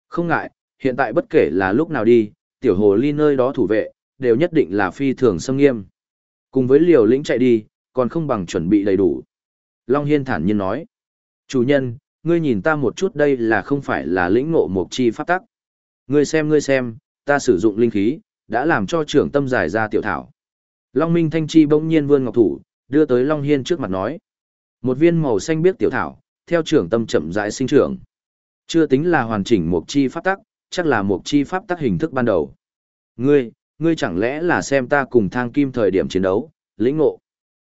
Speaker 1: Không ngại, hiện tại bất kể là lúc nào đi, tiểu hồ ly nơi đó thủ vệ, đều nhất định là phi thường xâm nghiêm. Cùng với liều lĩnh chạy đi, còn không bằng chuẩn bị đầy đủ. Long Hiên thản nhiên nói. Chủ nhân, ngươi nhìn ta một chút đây là không phải là lĩnh ngộ một chi pháp tắc. Ngươi xem ngươi xem, ta sử dụng linh khí, đã làm cho trưởng tâm giải ra tiểu thảo. Long Minh Thanh Chi bỗng nhiên vươn ngọc thủ, đưa tới Long Hiên trước mặt nói. Một viên màu xanh biếc tiểu thảo, theo trưởng tâm chậm rãi sinh trưởng. Chưa tính là hoàn chỉnh một chi pháp tắc, chắc là một chi pháp tắc hình thức ban đầu. Ngươi, ngươi chẳng lẽ là xem ta cùng thang kim thời điểm chiến đấu, lĩnh ngộ.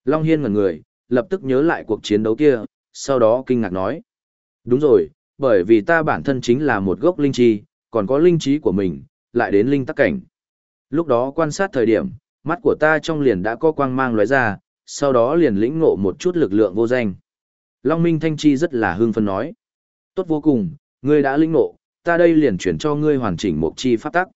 Speaker 1: Long Hiên ngẩn người, lập tức nhớ lại cuộc chiến đấu kia, sau đó kinh ngạc nói. Đúng rồi, bởi vì ta bản thân chính là một gốc linh chi, còn có linh trí của mình, lại đến linh tắc cảnh. Lúc đó quan sát thời điểm, mắt của ta trong liền đã có quang mang lóe ra, sau đó liền lĩnh ngộ một chút lực lượng vô danh. Long Minh Thanh Chi rất là hưng phấn nói. Tốt vô cùng, ngươi đã lĩnh ngộ, ta đây liền chuyển cho ngươi hoàn chỉnh một chi pháp tắc.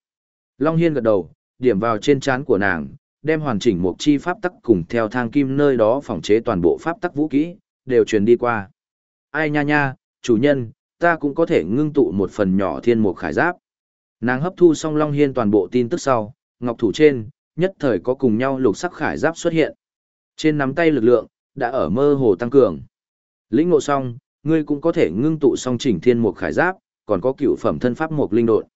Speaker 1: Long Hiên gật đầu, điểm vào trên trán của nàng, đem hoàn chỉnh một chi pháp tắc cùng theo thang kim nơi đó phòng chế toàn bộ pháp tắc vũ kỹ, đều truyền đi qua. Ai nha nha, chủ nhân, ta cũng có thể ngưng tụ một phần nhỏ thiên mục khải giáp. Nàng hấp thu xong Long Hiên toàn bộ tin tức sau, ngọc thủ trên, nhất thời có cùng nhau lục sắc khải giáp xuất hiện. Trên nắm tay lực lượng, đã ở mơ hồ tăng cường. Lĩnh ngộ xong, ngươi cũng có thể ngưng tụ song chỉnh thiên mục khải giáp, còn có cựu phẩm thân pháp mục linh độn.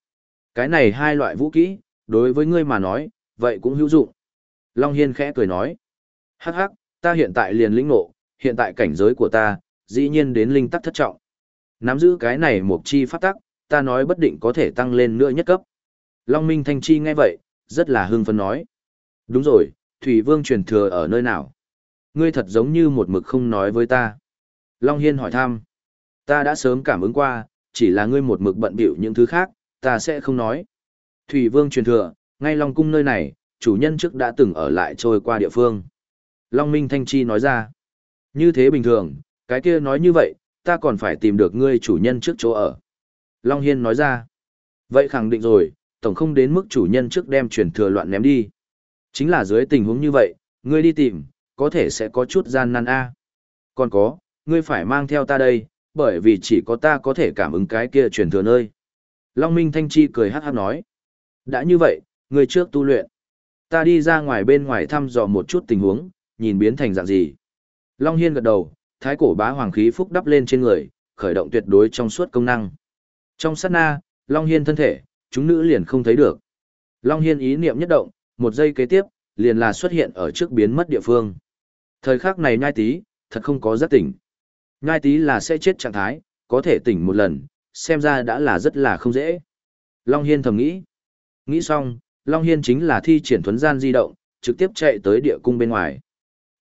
Speaker 1: Cái này hai loại vũ kỹ, đối với ngươi mà nói, vậy cũng hữu dụng. Long Hiên khẽ cười nói. Hắc hắc, ta hiện tại liền lĩnh ngộ, hiện tại cảnh giới của ta, dĩ nhiên đến linh tắc thất trọng. Nắm giữ cái này một chi pháp tắc, ta nói bất định có thể tăng lên nữa nhất cấp. Long Minh Thanh Chi nghe vậy, rất là hưng phấn nói. Đúng rồi, Thủy Vương truyền thừa ở nơi nào? Ngươi thật giống như một mực không nói với ta. Long Hiên hỏi thăm. Ta đã sớm cảm ứng qua, chỉ là ngươi một mực bận bịu những thứ khác, ta sẽ không nói. Thủy Vương truyền thừa, ngay Long Cung nơi này, chủ nhân trước đã từng ở lại trôi qua địa phương. Long Minh Thanh Chi nói ra. Như thế bình thường, cái kia nói như vậy, ta còn phải tìm được ngươi chủ nhân trước chỗ ở. Long Hiên nói ra. Vậy khẳng định rồi, tổng không đến mức chủ nhân trước đem truyền thừa loạn ném đi. Chính là dưới tình huống như vậy, ngươi đi tìm, có thể sẽ có chút gian nan a. Còn có, ngươi phải mang theo ta đây, bởi vì chỉ có ta có thể cảm ứng cái kia truyền thừa nơi. Long Minh Thanh Chi cười hát hát nói. Đã như vậy, người trước tu luyện. Ta đi ra ngoài bên ngoài thăm dò một chút tình huống, nhìn biến thành dạng gì. Long Hiên gật đầu, thái cổ bá hoàng khí phúc đắp lên trên người, khởi động tuyệt đối trong suốt công năng. Trong sát na, Long Hiên thân thể, chúng nữ liền không thấy được. Long Hiên ý niệm nhất động, một giây kế tiếp, liền là xuất hiện ở trước biến mất địa phương. Thời khắc này nhai tí, thật không có giác tỉnh. Nhai tí là sẽ chết trạng thái, có thể tỉnh một lần, xem ra đã là rất là không dễ. Long Hiên thầm nghĩ. Nghĩ xong, Long Hiên chính là thi triển thuấn gian di động, trực tiếp chạy tới địa cung bên ngoài.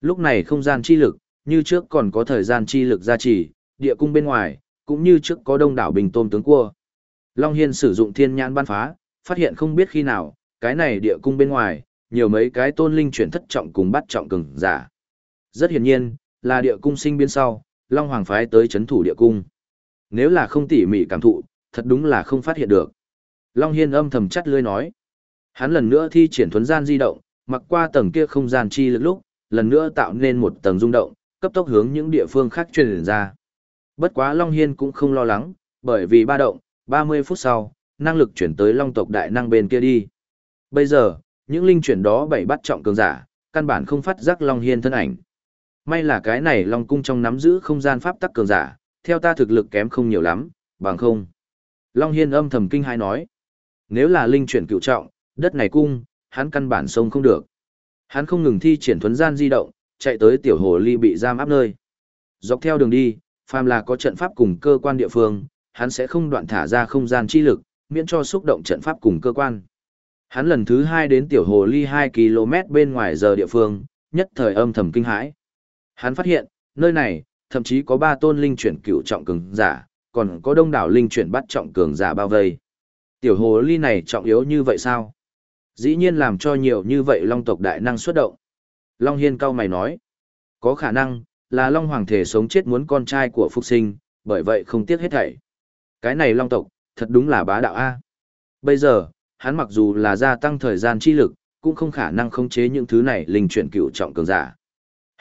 Speaker 1: Lúc này không gian chi lực, như trước còn có thời gian chi lực gia trì, địa cung bên ngoài, cũng như trước có đông đảo bình tôm tướng cua. Long Hiên sử dụng thiên nhãn ban phá, phát hiện không biết khi nào, cái này địa cung bên ngoài, nhiều mấy cái tôn linh chuyển thất trọng cùng bắt trọng cường giả. Rất hiển nhiên, là địa cung sinh biến sau, Long Hoàng phái tới chấn thủ địa cung. Nếu là không tỉ mỉ cảm thụ, thật đúng là không phát hiện được. Long Hiên âm thầm chắt lươi nói. Hắn lần nữa thi triển thuấn gian di động, mặc qua tầng kia không gian chi lực lúc, lần nữa tạo nên một tầng rung động, cấp tốc hướng những địa phương khác truyền ra. Bất quá Long Hiên cũng không lo lắng, bởi vì ba động, 30 phút sau, năng lực chuyển tới Long tộc đại năng bên kia đi. Bây giờ, những linh chuyển đó bảy bắt trọng cường giả, căn bản không phát giác Long Hiên thân ảnh. May là cái này Long cung trong nắm giữ không gian pháp tắc cường giả, theo ta thực lực kém không nhiều lắm, bằng không. Long Hiên âm thầm kinh hai nói. Nếu là linh chuyển cựu trọng, đất này cung, hắn căn bản sông không được. Hắn không ngừng thi triển thuấn gian di động, chạy tới tiểu hồ ly bị giam áp nơi. Dọc theo đường đi, phàm là có trận pháp cùng cơ quan địa phương, hắn sẽ không đoạn thả ra không gian chi lực, miễn cho xúc động trận pháp cùng cơ quan. Hắn lần thứ hai đến tiểu hồ ly 2 km bên ngoài giờ địa phương, nhất thời âm thầm kinh hãi. Hắn phát hiện, nơi này, thậm chí có ba tôn linh chuyển cựu trọng cường giả, còn có đông đảo linh chuyển bắt trọng cường giả bao vây. Tiểu hồ ly này trọng yếu như vậy sao? Dĩ nhiên làm cho nhiều như vậy long tộc đại năng xuất động. Long Hiên cao mày nói, có khả năng, là long hoàng thể sống chết muốn con trai của Phục Sinh, bởi vậy không tiếc hết thảy. Cái này long tộc, thật đúng là bá đạo A. Bây giờ, hắn mặc dù là gia tăng thời gian chi lực, cũng không khả năng khống chế những thứ này linh chuyển cựu trọng cường giả.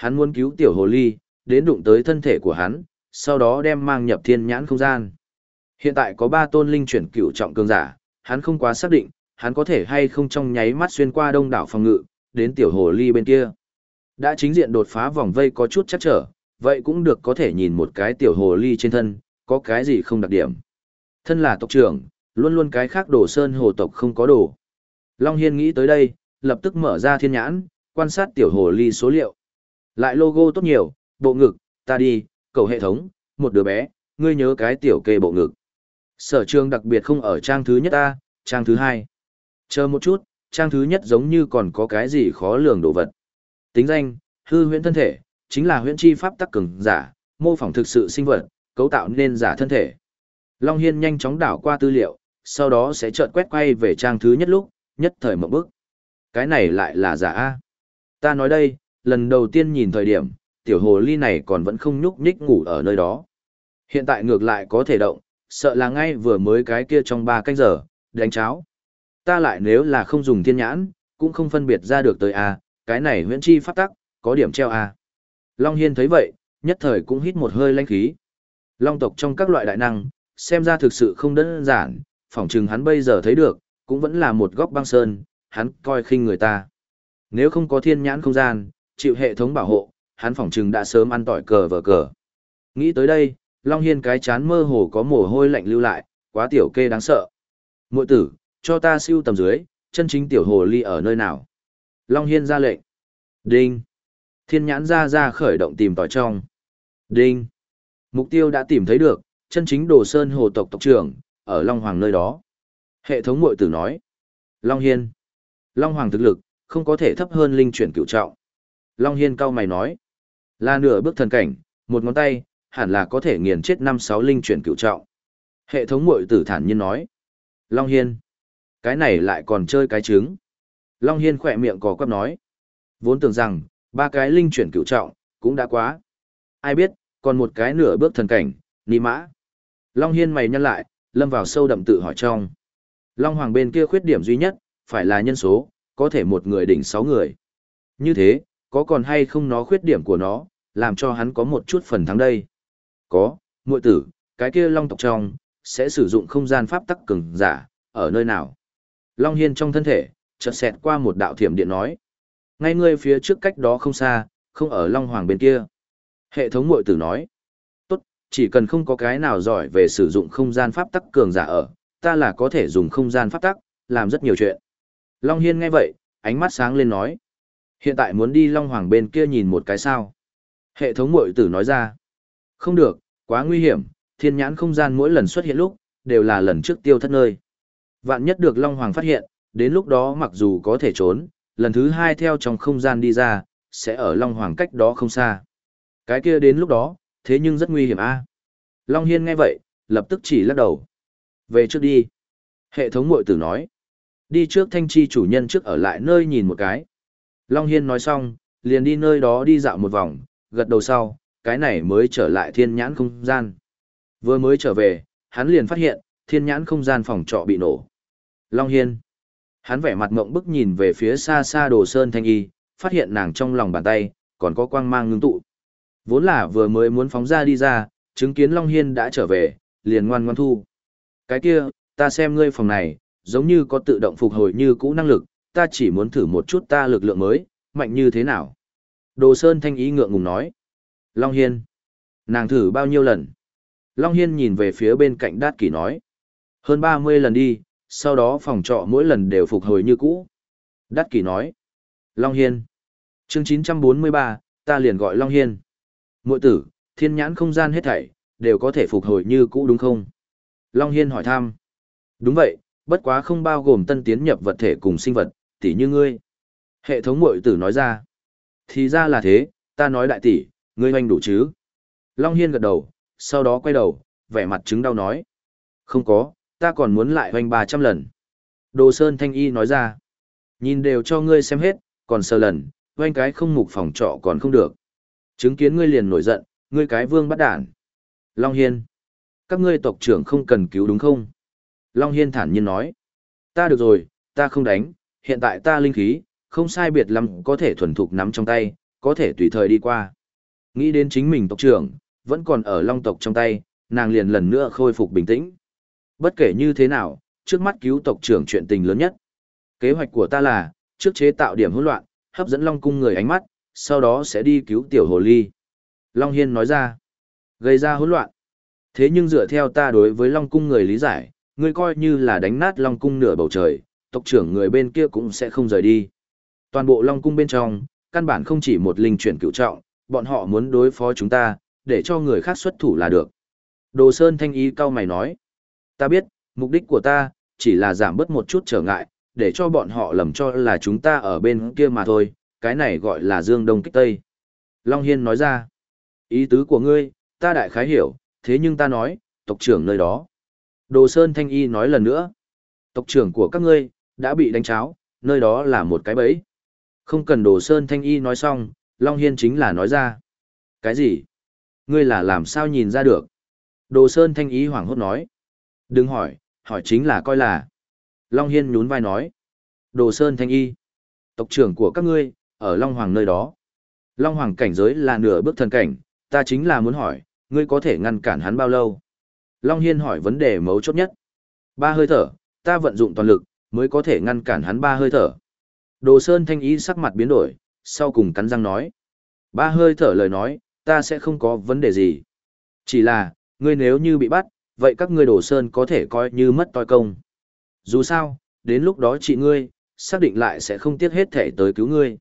Speaker 1: Hắn muốn cứu tiểu hồ ly, đến đụng tới thân thể của hắn, sau đó đem mang nhập thiên nhãn không gian. Hiện tại có ba tôn linh chuyển cựu trọng cường giả, hắn không quá xác định, hắn có thể hay không trong nháy mắt xuyên qua đông đảo phòng ngự, đến tiểu hồ ly bên kia. Đã chính diện đột phá vòng vây có chút chắc trở, vậy cũng được có thể nhìn một cái tiểu hồ ly trên thân, có cái gì không đặc điểm. Thân là tộc trưởng, luôn luôn cái khác đồ sơn hồ tộc không có đồ. Long Hiên nghĩ tới đây, lập tức mở ra thiên nhãn, quan sát tiểu hồ ly số liệu. Lại logo tốt nhiều, bộ ngực, ta đi, cầu hệ thống, một đứa bé, ngươi nhớ cái tiểu kê bộ ngực. Sở trường đặc biệt không ở trang thứ nhất ta, trang thứ hai. Chờ một chút, trang thứ nhất giống như còn có cái gì khó lường đồ vật. Tính danh, hư huyễn thân thể, chính là huyễn chi pháp tắc cường giả, mô phỏng thực sự sinh vật, cấu tạo nên giả thân thể. Long Hiên nhanh chóng đảo qua tư liệu, sau đó sẽ chợt quét quay về trang thứ nhất lúc, nhất thời một bước. Cái này lại là giả A. Ta nói đây, lần đầu tiên nhìn thời điểm, tiểu hồ ly này còn vẫn không nhúc nhích ngủ ở nơi đó. Hiện tại ngược lại có thể động, sợ là ngay vừa mới cái kia trong ba canh giờ, đánh cháo. Ta lại nếu là không dùng thiên nhãn, cũng không phân biệt ra được tới A, cái này huyễn chi phát tắc, có điểm treo A. Long Hiên thấy vậy, nhất thời cũng hít một hơi lanh khí. Long tộc trong các loại đại năng, xem ra thực sự không đơn giản, phỏng chừng hắn bây giờ thấy được, cũng vẫn là một góc băng sơn, hắn coi khinh người ta. Nếu không có thiên nhãn không gian, chịu hệ thống bảo hộ, hắn phỏng chừng đã sớm ăn tỏi cờ vờ cờ. Nghĩ tới đây, Long Hiên cái chán mơ hồ có mồ hôi lạnh lưu lại, quá tiểu kê đáng sợ. Mội tử, cho ta siêu tầm dưới, chân chính tiểu hồ ly ở nơi nào? Long Hiên ra lệnh. Đinh. Thiên nhãn ra ra khởi động tìm tỏi trong. Đinh. Mục tiêu đã tìm thấy được, chân chính đồ sơn hồ tộc tộc trưởng, ở Long Hoàng nơi đó. Hệ thống mội tử nói. Long Hiên. Long Hoàng thực lực, không có thể thấp hơn linh chuyển cựu trọng. Long Hiên cao mày nói. Là nửa bước thần cảnh, một ngón tay, hẳn là có thể nghiền chết năm sáu linh chuyển cựu trọng. Hệ thống mội tử thản nhiên nói. Long Hiên. Cái này lại còn chơi cái trứng. Long Hiên khỏe miệng có quắp nói. Vốn tưởng rằng, ba cái linh chuyển cựu trọng, cũng đã quá. Ai biết, còn một cái nửa bước thần cảnh, ni mã. Long Hiên mày nhăn lại, lâm vào sâu đậm tự hỏi trong. Long Hoàng bên kia khuyết điểm duy nhất, phải là nhân số, có thể một người đỉnh sáu người. Như thế, có còn hay không nó khuyết điểm của nó, làm cho hắn có một chút phần thắng đây. Có, muội tử, cái kia Long tộc trong, sẽ sử dụng không gian pháp tắc cường giả, ở nơi nào. Long Hiên trong thân thể, chợt xẹt qua một đạo thiểm điện nói. Ngay ngươi phía trước cách đó không xa, không ở Long Hoàng bên kia. Hệ thống muội tử nói. Tốt, chỉ cần không có cái nào giỏi về sử dụng không gian pháp tắc cường giả ở, ta là có thể dùng không gian pháp tắc, làm rất nhiều chuyện. Long Hiên nghe vậy, ánh mắt sáng lên nói. Hiện tại muốn đi Long Hoàng bên kia nhìn một cái sao. Hệ thống mội tử nói ra. Không được, quá nguy hiểm, thiên nhãn không gian mỗi lần xuất hiện lúc, đều là lần trước tiêu thất nơi. Vạn nhất được Long Hoàng phát hiện, đến lúc đó mặc dù có thể trốn, lần thứ hai theo trong không gian đi ra, sẽ ở Long Hoàng cách đó không xa. Cái kia đến lúc đó, thế nhưng rất nguy hiểm a. Long Hiên nghe vậy, lập tức chỉ lắc đầu. Về trước đi. Hệ thống mội tử nói. Đi trước thanh chi chủ nhân trước ở lại nơi nhìn một cái. Long Hiên nói xong, liền đi nơi đó đi dạo một vòng, gật đầu sau, cái này mới trở lại thiên nhãn không gian. Vừa mới trở về, hắn liền phát hiện, thiên nhãn không gian phòng trọ bị nổ. Long Hiên. Hắn vẻ mặt mộng bức nhìn về phía xa xa đồ sơn thanh y, phát hiện nàng trong lòng bàn tay, còn có quang mang ngưng tụ. Vốn là vừa mới muốn phóng ra đi ra, chứng kiến Long Hiên đã trở về, liền ngoan ngoan thu. Cái kia, ta xem ngươi phòng này, giống như có tự động phục hồi như cũ năng lực, ta chỉ muốn thử một chút ta lực lượng mới, mạnh như thế nào. Đồ Sơn Thanh ý ngượng ngùng nói. Long Hiên. Nàng thử bao nhiêu lần? Long Hiên nhìn về phía bên cạnh Đát Kỷ nói. Hơn 30 lần đi, sau đó phòng trọ mỗi lần đều phục hồi như cũ. Đát Kỷ nói. Long Hiên. chương 943, ta liền gọi Long Hiên. Mội tử, thiên nhãn không gian hết thảy, đều có thể phục hồi như cũ đúng không? Long Hiên hỏi thăm. Đúng vậy, bất quá không bao gồm tân tiến nhập vật thể cùng sinh vật, tỉ như ngươi. Hệ thống mội tử nói ra. Thì ra là thế, ta nói đại tỷ, ngươi hoành đủ chứ? Long Hiên gật đầu, sau đó quay đầu, vẻ mặt chứng đau nói. Không có, ta còn muốn lại hoành 300 lần. Đồ Sơn Thanh Y nói ra. Nhìn đều cho ngươi xem hết, còn sờ lần, hoành cái không mục phòng trọ còn không được. Chứng kiến ngươi liền nổi giận, ngươi cái vương bắt đản. Long Hiên. Các ngươi tộc trưởng không cần cứu đúng không? Long Hiên thản nhiên nói. Ta được rồi, ta không đánh, hiện tại ta linh khí, không sai biệt lắm có thể thuần thục nắm trong tay, có thể tùy thời đi qua. Nghĩ đến chính mình tộc trưởng, vẫn còn ở long tộc trong tay, nàng liền lần nữa khôi phục bình tĩnh. Bất kể như thế nào, trước mắt cứu tộc trưởng chuyện tình lớn nhất. Kế hoạch của ta là, trước chế tạo điểm hỗn loạn, hấp dẫn long cung người ánh mắt, sau đó sẽ đi cứu tiểu hồ ly. Long Hiên nói ra, gây ra hỗn loạn. Thế nhưng dựa theo ta đối với long cung người lý giải, ngươi coi như là đánh nát long cung nửa bầu trời, tộc trưởng người bên kia cũng sẽ không rời đi. Toàn bộ long cung bên trong, căn bản không chỉ một linh chuyển cựu trọng, bọn họ muốn đối phó chúng ta, để cho người khác xuất thủ là được. Đồ Sơn Thanh ý cao mày nói, ta biết, mục đích của ta, chỉ là giảm bớt một chút trở ngại, để cho bọn họ lầm cho là chúng ta ở bên kia mà thôi, cái này gọi là Dương Đông Kích Tây. Long Hiên nói ra, ý tứ của ngươi, ta đại khái hiểu, thế nhưng ta nói, tộc trưởng nơi đó. Đồ Sơn Thanh Y nói lần nữa, tộc trưởng của các ngươi, đã bị đánh cháo, nơi đó là một cái bẫy. Không cần Đồ Sơn Thanh Y nói xong, Long Hiên chính là nói ra. Cái gì? Ngươi là làm sao nhìn ra được? Đồ Sơn Thanh Y hoảng hốt nói. Đừng hỏi, hỏi chính là coi là. Long Hiên nhún vai nói. Đồ Sơn Thanh Y. Tộc trưởng của các ngươi, ở Long Hoàng nơi đó. Long Hoàng cảnh giới là nửa bước thần cảnh, ta chính là muốn hỏi, ngươi có thể ngăn cản hắn bao lâu? Long Hiên hỏi vấn đề mấu chốt nhất. Ba hơi thở, ta vận dụng toàn lực, mới có thể ngăn cản hắn ba hơi thở. Đồ Sơn thanh ý sắc mặt biến đổi, sau cùng cắn răng nói. Ba hơi thở lời nói, ta sẽ không có vấn đề gì. Chỉ là, ngươi nếu như bị bắt, vậy các ngươi Đồ Sơn có thể coi như mất toi công. Dù sao, đến lúc đó chị ngươi, xác định lại sẽ không tiếc hết thể tới cứu ngươi.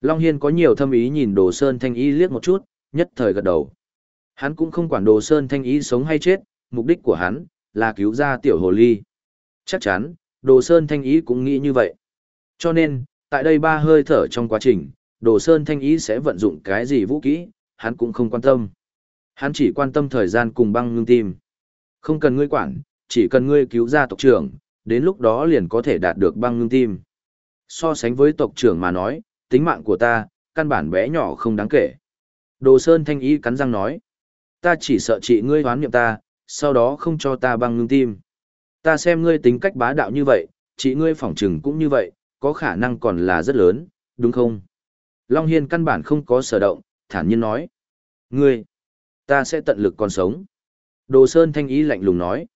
Speaker 1: Long Hiên có nhiều thâm ý nhìn Đồ Sơn thanh ý liếc một chút, nhất thời gật đầu. Hắn cũng không quản đồ sơn thanh ý sống hay chết, mục đích của hắn là cứu ra tiểu hồ ly. Chắc chắn, đồ sơn thanh ý cũng nghĩ như vậy. Cho nên, tại đây ba hơi thở trong quá trình, đồ sơn thanh ý sẽ vận dụng cái gì vũ kỹ, hắn cũng không quan tâm. Hắn chỉ quan tâm thời gian cùng băng ngưng tim. Không cần ngươi quản, chỉ cần ngươi cứu ra tộc trưởng, đến lúc đó liền có thể đạt được băng ngưng tim. So sánh với tộc trưởng mà nói, tính mạng của ta, căn bản bé nhỏ không đáng kể. Đồ Sơn Thanh Ý cắn răng nói, ta chỉ sợ chị ngươi hoán niệm ta, sau đó không cho ta băng ngưng tim. Ta xem ngươi tính cách bá đạo như vậy, chị ngươi phỏng trừng cũng như vậy, có khả năng còn là rất lớn, đúng không? Long Hiên căn bản không có sở động, thản nhiên nói. Ngươi, ta sẽ tận lực còn sống. Đồ Sơn Thanh Ý lạnh lùng nói.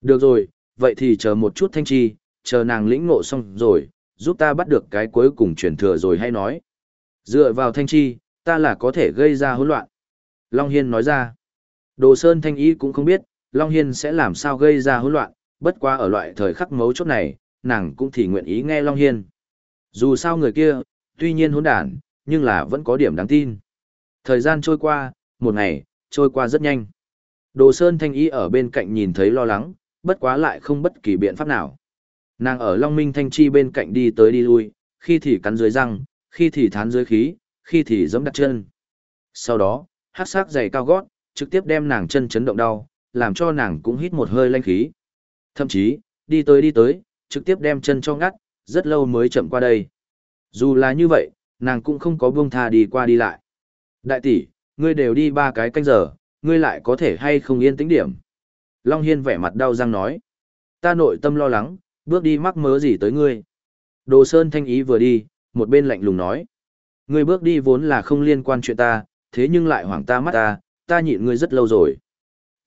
Speaker 1: Được rồi, vậy thì chờ một chút Thanh Chi, chờ nàng lĩnh ngộ xong rồi, giúp ta bắt được cái cuối cùng truyền thừa rồi hay nói. Dựa vào Thanh Chi, ta là có thể gây ra hỗn loạn. Long Hiên nói ra. Đồ Sơn Thanh Ý cũng không biết, Long Hiên sẽ làm sao gây ra hỗn loạn, bất qua ở loại thời khắc mấu chốt này, nàng cũng thì nguyện ý nghe Long Hiên. Dù sao người kia, tuy nhiên hỗn đản, nhưng là vẫn có điểm đáng tin. Thời gian trôi qua, một ngày, trôi qua rất nhanh. Đồ Sơn Thanh Ý ở bên cạnh nhìn thấy lo lắng, bất quá lại không bất kỳ biện pháp nào. Nàng ở Long Minh Thanh Chi bên cạnh đi tới đi lui, khi thì cắn dưới răng, khi thì thán dưới khí, khi thì giẫm đặt chân. Sau đó, hát sắc giày cao gót, trực tiếp đem nàng chân chấn động đau, làm cho nàng cũng hít một hơi lanh khí. Thậm chí, đi tới đi tới, trực tiếp đem chân cho ngắt, rất lâu mới chậm qua đây. Dù là như vậy, nàng cũng không có buông tha đi qua đi lại. Đại tỷ, ngươi đều đi ba cái canh giờ, ngươi lại có thể hay không yên tĩnh điểm. Long Hiên vẻ mặt đau răng nói. Ta nội tâm lo lắng, bước đi mắc mớ gì tới ngươi. Đồ Sơn thanh ý vừa đi, một bên lạnh lùng nói. Ngươi bước đi vốn là không liên quan chuyện ta, thế nhưng lại hoảng ta mắt ta, ta nhịn ngươi rất lâu rồi.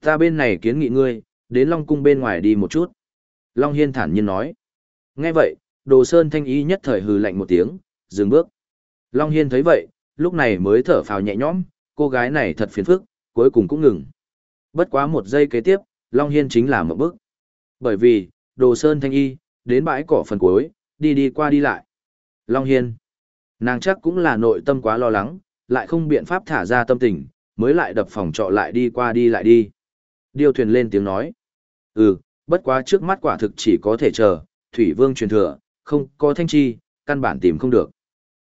Speaker 1: Ta bên này kiến nghị ngươi, đến Long Cung bên ngoài đi một chút. Long Hiên thản nhiên nói. Nghe vậy, Đồ Sơn thanh ý nhất thời hừ lạnh một tiếng, dừng bước. Long Hiên thấy vậy, lúc này mới thở phào nhẹ nhõm, cô gái này thật phiền phức, cuối cùng cũng ngừng. Bất quá một giây kế tiếp, Long Hiên chính là một bước. Bởi vì, Đồ Sơn thanh y, đến bãi cỏ phần cuối, đi đi qua đi lại. Long Hiên, nàng chắc cũng là nội tâm quá lo lắng, lại không biện pháp thả ra tâm tình, mới lại đập phòng trọ lại đi qua đi lại đi. Điều thuyền lên tiếng nói. Ừ, bất quá trước mắt quả thực chỉ có thể chờ, Thủy Vương truyền thừa, không có thanh chi, căn bản tìm không được.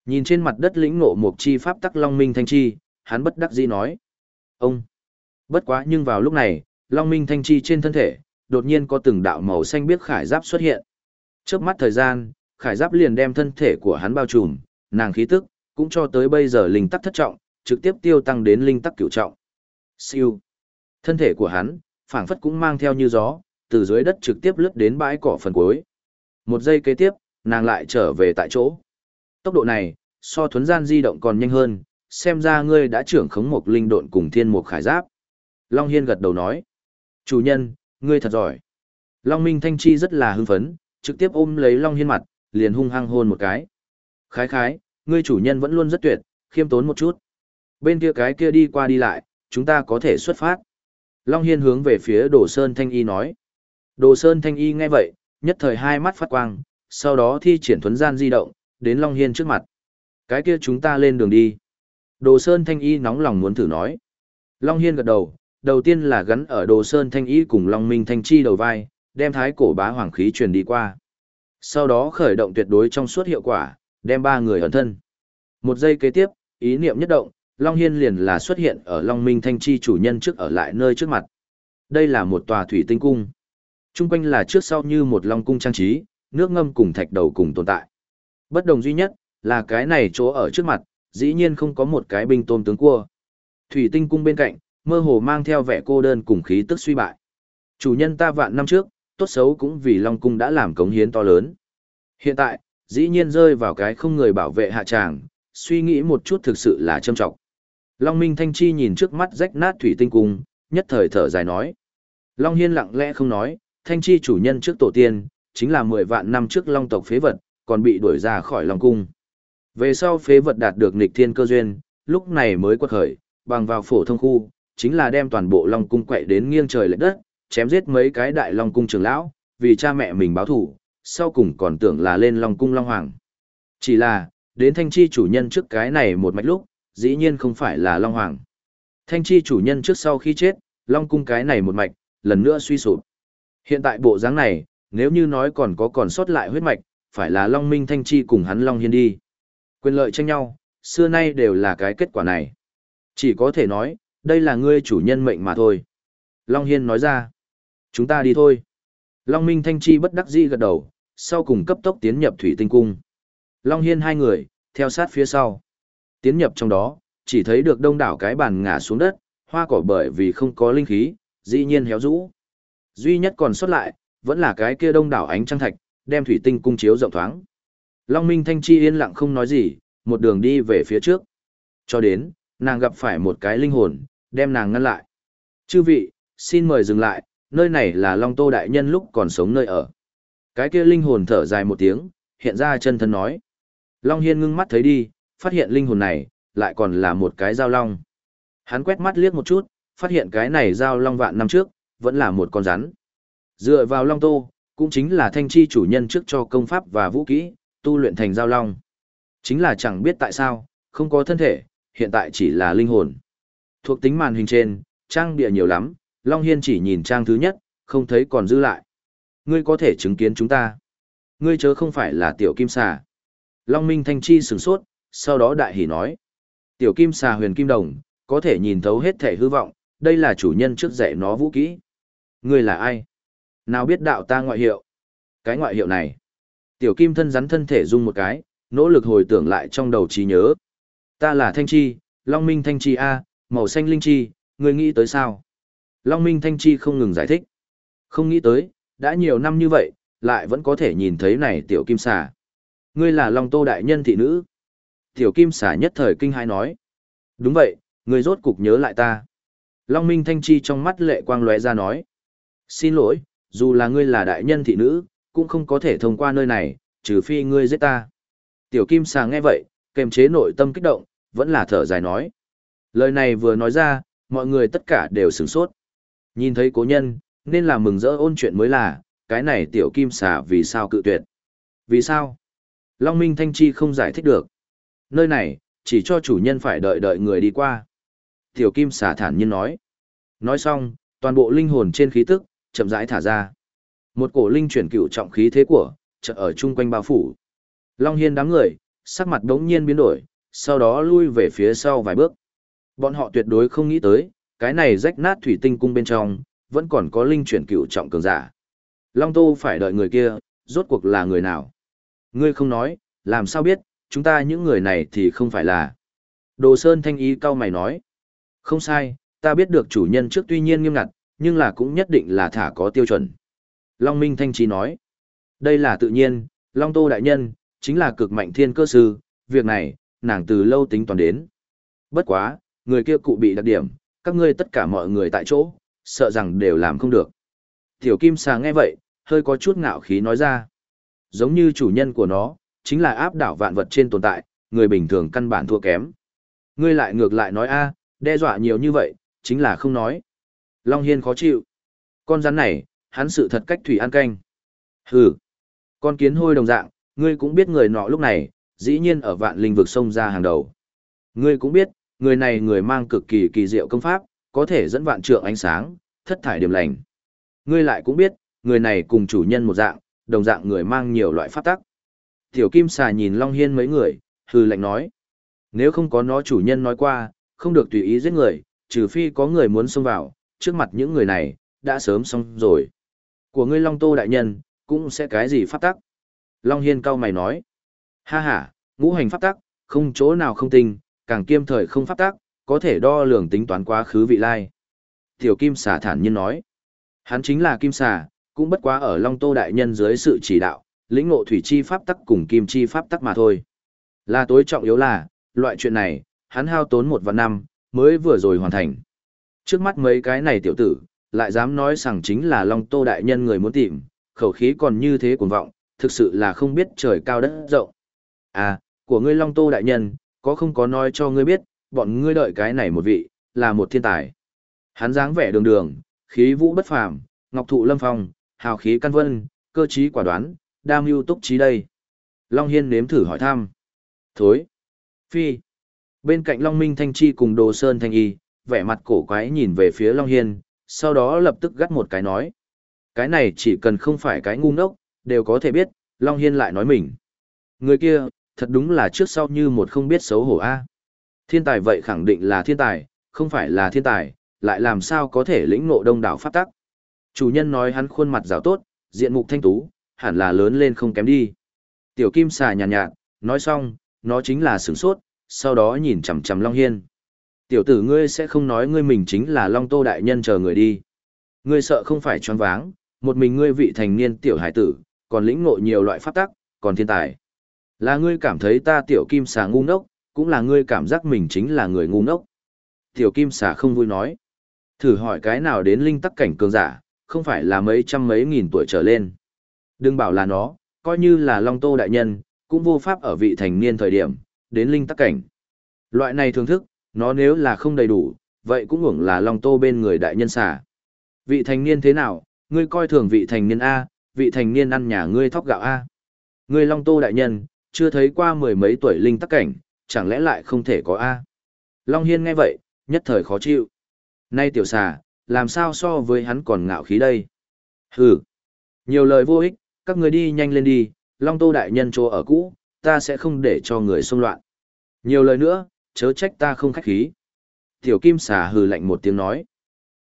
Speaker 1: Nhìn trên mặt đất lĩnh ngộ một chi pháp tắc Long Minh thanh chi, hắn bất đắc dĩ nói. Ông! Bất quá nhưng vào lúc này, Long Minh thanh chi trên thân thể, đột nhiên có từng đạo màu xanh biếc khải giáp xuất hiện. Trước mắt thời gian, khải giáp liền đem thân thể của hắn bao trùm, nàng khí tức, cũng cho tới bây giờ linh tắc thất trọng, trực tiếp tiêu tăng đến linh tắc cửu trọng. Siêu. Thân thể của hắn, phảng phất cũng mang theo như gió, từ dưới đất trực tiếp lướt đến bãi cỏ phần cuối. Một giây kế tiếp, nàng lại trở về tại chỗ. Tốc độ này, so thuấn gian di động còn nhanh hơn, xem ra ngươi đã trưởng khống một linh độn cùng thiên mục khải giáp. Long Hiên gật đầu nói. Chủ nhân, ngươi thật giỏi. Long Minh Thanh Chi rất là hưng phấn, trực tiếp ôm lấy Long Hiên mặt, liền hung hăng hôn một cái. Khái khái, ngươi chủ nhân vẫn luôn rất tuyệt, khiêm tốn một chút. Bên kia cái kia đi qua đi lại, chúng ta có thể xuất phát. Long Hiên hướng về phía Đồ Sơn Thanh Y nói. Đồ Sơn Thanh Y nghe vậy, nhất thời hai mắt phát quang, sau đó thi triển thuấn gian di động, đến Long Hiên trước mặt. Cái kia chúng ta lên đường đi. Đồ Sơn Thanh Y nóng lòng muốn thử nói. Long Hiên gật đầu, đầu tiên là gắn ở Đồ Sơn Thanh Y cùng Long Minh Thanh Chi đầu vai, đem thái cổ bá hoàng khí truyền đi qua. Sau đó khởi động tuyệt đối trong suốt hiệu quả, đem ba người ẩn thân. Một giây kế tiếp, ý niệm nhất động, Long Hiên liền là xuất hiện ở Long Minh Thanh Chi chủ nhân trước ở lại nơi trước mặt. Đây là một tòa thủy tinh cung. Trung quanh là trước sau như một long cung trang trí, nước ngâm cùng thạch đầu cùng tồn tại. Bất đồng duy nhất, là cái này chỗ ở trước mặt, dĩ nhiên không có một cái binh tôm tướng cua. Thủy tinh cung bên cạnh, mơ hồ mang theo vẻ cô đơn cùng khí tức suy bại. Chủ nhân ta vạn năm trước, tốt xấu cũng vì Long Cung đã làm cống hiến to lớn. Hiện tại, dĩ nhiên rơi vào cái không người bảo vệ hạ tràng, suy nghĩ một chút thực sự là trâm trọng. Long Minh Thanh Chi nhìn trước mắt rách nát thủy tinh cung, nhất thời thở dài nói. Long Hiên lặng lẽ không nói, Thanh Chi chủ nhân trước tổ tiên, chính là 10 vạn năm trước Long tộc phế vật, còn bị đuổi ra khỏi Long Cung. Về sau phế vật đạt được nịch thiên cơ duyên, lúc này mới quật khởi, bằng vào phổ thông khu, chính là đem toàn bộ Long cung quậy đến nghiêng trời lệch đất, chém giết mấy cái đại Long cung trưởng lão, vì cha mẹ mình báo thủ, sau cùng còn tưởng là lên Long cung Long Hoàng. Chỉ là, đến thanh chi chủ nhân trước cái này một mạch lúc, dĩ nhiên không phải là Long Hoàng. Thanh chi chủ nhân trước sau khi chết, Long cung cái này một mạch, lần nữa suy sụp. Hiện tại bộ dáng này, nếu như nói còn có còn sót lại huyết mạch, phải là Long Minh Thanh Chi cùng hắn Long Hiên đi. Quyền lợi tranh nhau, xưa nay đều là cái kết quả này. Chỉ có thể nói, đây là ngươi chủ nhân mệnh mà thôi. Long Hiên nói ra, chúng ta đi thôi. Long Minh Thanh Chi bất đắc dĩ gật đầu, sau cùng cấp tốc tiến nhập Thủy Tinh Cung. Long Hiên hai người, theo sát phía sau. Tiến nhập trong đó, chỉ thấy được đông đảo cái bàn ngả xuống đất, hoa cỏ bởi vì không có linh khí, dĩ nhiên héo rũ. Duy nhất còn sót lại, vẫn là cái kia đông đảo ánh trăng thạch, đem thủy tinh cung chiếu rộng thoáng. Long Minh Thanh Chi yên lặng không nói gì, một đường đi về phía trước. Cho đến, nàng gặp phải một cái linh hồn, đem nàng ngăn lại. Chư vị, xin mời dừng lại, nơi này là Long Tô Đại Nhân lúc còn sống nơi ở. Cái kia linh hồn thở dài một tiếng, hiện ra chân thân nói. Long Hiên ngưng mắt thấy đi, phát hiện linh hồn này, lại còn là một cái dao long. Hắn quét mắt liếc một chút, phát hiện cái này dao long vạn năm trước, vẫn là một con rắn. Dựa vào long tô, cũng chính là thanh chi chủ nhân trước cho công pháp và vũ kỹ, tu luyện thành dao long. Chính là chẳng biết tại sao, không có thân thể, hiện tại chỉ là linh hồn. Thuộc tính màn hình trên, trang địa nhiều lắm, Long Hiên chỉ nhìn trang thứ nhất, không thấy còn giữ lại. Ngươi có thể chứng kiến chúng ta. Ngươi chớ không phải là tiểu kim xà. Long Minh Thanh Chi sửng sốt, sau đó đại hỉ nói. Tiểu kim xà huyền kim đồng, có thể nhìn thấu hết thể hư vọng, đây là chủ nhân trước dạy nó vũ kỹ. Ngươi là ai? Nào biết đạo ta ngoại hiệu? Cái ngoại hiệu này. Tiểu kim thân rắn thân thể rung một cái, nỗ lực hồi tưởng lại trong đầu trí nhớ. Ta là Thanh Chi, Long Minh Thanh Chi A, màu xanh linh chi, ngươi nghĩ tới sao? Long Minh Thanh Chi không ngừng giải thích. Không nghĩ tới, đã nhiều năm như vậy, lại vẫn có thể nhìn thấy này tiểu kim xà. Ngươi là Long Tô Đại Nhân thị nữ. Tiểu kim xả nhất thời kinh hai nói. Đúng vậy, người rốt cục nhớ lại ta. Long Minh Thanh Chi trong mắt lệ quang lóe ra nói. Xin lỗi, dù là ngươi là đại nhân thị nữ, cũng không có thể thông qua nơi này, trừ phi ngươi giết ta. Tiểu Kim Xà nghe vậy, kềm chế nội tâm kích động, vẫn là thở dài nói. Lời này vừa nói ra, mọi người tất cả đều sửng sốt. Nhìn thấy cố nhân, nên là mừng rỡ ôn chuyện mới là, cái này Tiểu Kim Xà vì sao cự tuyệt. Vì sao? Long Minh Thanh Chi không giải thích được. Nơi này, chỉ cho chủ nhân phải đợi đợi người đi qua. Tiểu Kim Xà thản nhiên nói. Nói xong, toàn bộ linh hồn trên khí tức, chậm rãi thả ra. Một cổ linh chuyển cựu trọng khí thế của, chợ ở chung quanh bao phủ. Long Hiên đám người, sắc mặt đống nhiên biến đổi, sau đó lui về phía sau vài bước. Bọn họ tuyệt đối không nghĩ tới, cái này rách nát thủy tinh cung bên trong, vẫn còn có linh chuyển cựu trọng cường giả. Long Tô phải đợi người kia, rốt cuộc là người nào? Ngươi không nói, làm sao biết, chúng ta những người này thì không phải là. Đồ Sơn Thanh Ý cao mày nói. Không sai, ta biết được chủ nhân trước tuy nhiên nghiêm ngặt, nhưng là cũng nhất định là thả có tiêu chuẩn. Long Minh Thanh Trí nói, đây là tự nhiên, Long Tô Đại Nhân, chính là cực mạnh thiên cơ sư, việc này, nàng từ lâu tính toán đến. Bất quá, người kia cụ bị đặc điểm, các ngươi tất cả mọi người tại chỗ, sợ rằng đều làm không được. Tiểu Kim Sà nghe vậy, hơi có chút ngạo khí nói ra. Giống như chủ nhân của nó, chính là áp đảo vạn vật trên tồn tại, người bình thường căn bản thua kém. Ngươi lại ngược lại nói a, đe dọa nhiều như vậy, chính là không nói. Long Hiên khó chịu. Con rắn này, hắn sự thật cách thủy ăn canh. Hừ. Con kiến hôi đồng dạng, ngươi cũng biết người nọ lúc này, dĩ nhiên ở vạn linh vực sông ra hàng đầu. Ngươi cũng biết, người này người mang cực kỳ kỳ diệu công pháp, có thể dẫn vạn trượng ánh sáng, thất thải điểm lành. Ngươi lại cũng biết, người này cùng chủ nhân một dạng, đồng dạng người mang nhiều loại pháp tắc. Tiểu Kim Xà nhìn Long Hiên mấy người, hừ lạnh nói. Nếu không có nó chủ nhân nói qua, không được tùy ý giết người, trừ phi có người muốn xông vào, trước mặt những người này, đã sớm xong rồi. Của ngươi Long Tô đại nhân, cũng sẽ cái gì phát tắc? Long Hiên cao mày nói. Ha ha, ngũ hành phát tắc, không chỗ nào không tinh, càng kiêm thời không phát tắc, có thể đo lường tính toán quá khứ vị lai. Tiểu Kim Xà thản nhiên nói. Hắn chính là Kim Xà, cũng bất quá ở Long Tô đại nhân dưới sự chỉ đạo, lĩnh ngộ thủy chi pháp tắc cùng kim chi pháp tắc mà thôi. Là tối trọng yếu là, loại chuyện này, hắn hao tốn một vạn năm, mới vừa rồi hoàn thành. Trước mắt mấy cái này tiểu tử, lại dám nói rằng chính là Long Tô Đại Nhân người muốn tìm, khẩu khí còn như thế cuồng vọng, thực sự là không biết trời cao đất rộng. À, của ngươi Long Tô Đại Nhân, có không có nói cho ngươi biết, bọn ngươi đợi cái này một vị, là một thiên tài. Hắn dáng vẻ đường đường, khí vũ bất phàm, ngọc thụ lâm phong, hào khí căn vân, cơ trí quả đoán, đam mưu túc trí đây. Long Hiên nếm thử hỏi thăm. Thối. Phi. Bên cạnh Long Minh Thanh Chi cùng Đồ Sơn Thanh Y, vẻ mặt cổ quái nhìn về phía Long Hiên, sau đó lập tức gắt một cái nói. Cái này chỉ cần không phải cái ngu ngốc, đều có thể biết, Long Hiên lại nói mình. Người kia, thật đúng là trước sau như một không biết xấu hổ a Thiên tài vậy khẳng định là thiên tài, không phải là thiên tài, lại làm sao có thể lĩnh ngộ đông đảo pháp tắc. Chủ nhân nói hắn khuôn mặt rào tốt, diện mục thanh tú, hẳn là lớn lên không kém đi. Tiểu kim xà nhàn nhạt, nhạt, nói xong, nó chính là sửng sốt, sau đó nhìn chằm chằm Long Hiên. Tiểu tử ngươi sẽ không nói ngươi mình chính là Long Tô Đại Nhân chờ người đi. Ngươi sợ không phải choáng váng, một mình ngươi vị thành niên tiểu hải tử, còn lĩnh ngộ nhiều loại pháp tắc, còn thiên tài. Là ngươi cảm thấy ta tiểu kim xà ngu ngốc, cũng là ngươi cảm giác mình chính là người ngu ngốc. Tiểu kim xà không vui nói. Thử hỏi cái nào đến linh tắc cảnh cường giả, không phải là mấy trăm mấy nghìn tuổi trở lên. Đừng bảo là nó, coi như là Long Tô Đại Nhân, cũng vô pháp ở vị thành niên thời điểm, đến linh tắc cảnh. Loại này thưởng thức, nó nếu là không đầy đủ, vậy cũng hưởng là Long Tô bên người đại nhân xà. Vị thành niên thế nào, ngươi coi thường vị thành niên A, vị thành niên ăn nhà ngươi thóc gạo A. Ngươi Long Tô đại nhân, chưa thấy qua mười mấy tuổi linh tắc cảnh, chẳng lẽ lại không thể có A. Long Hiên nghe vậy, nhất thời khó chịu. Nay tiểu xà, làm sao so với hắn còn ngạo khí đây? Hừ, nhiều lời vô ích, các người đi nhanh lên đi, Long Tô đại nhân chỗ ở cũ, ta sẽ không để cho người xung loạn. Nhiều lời nữa, chớ trách ta không khách khí. Tiểu Kim xà hừ lạnh một tiếng nói.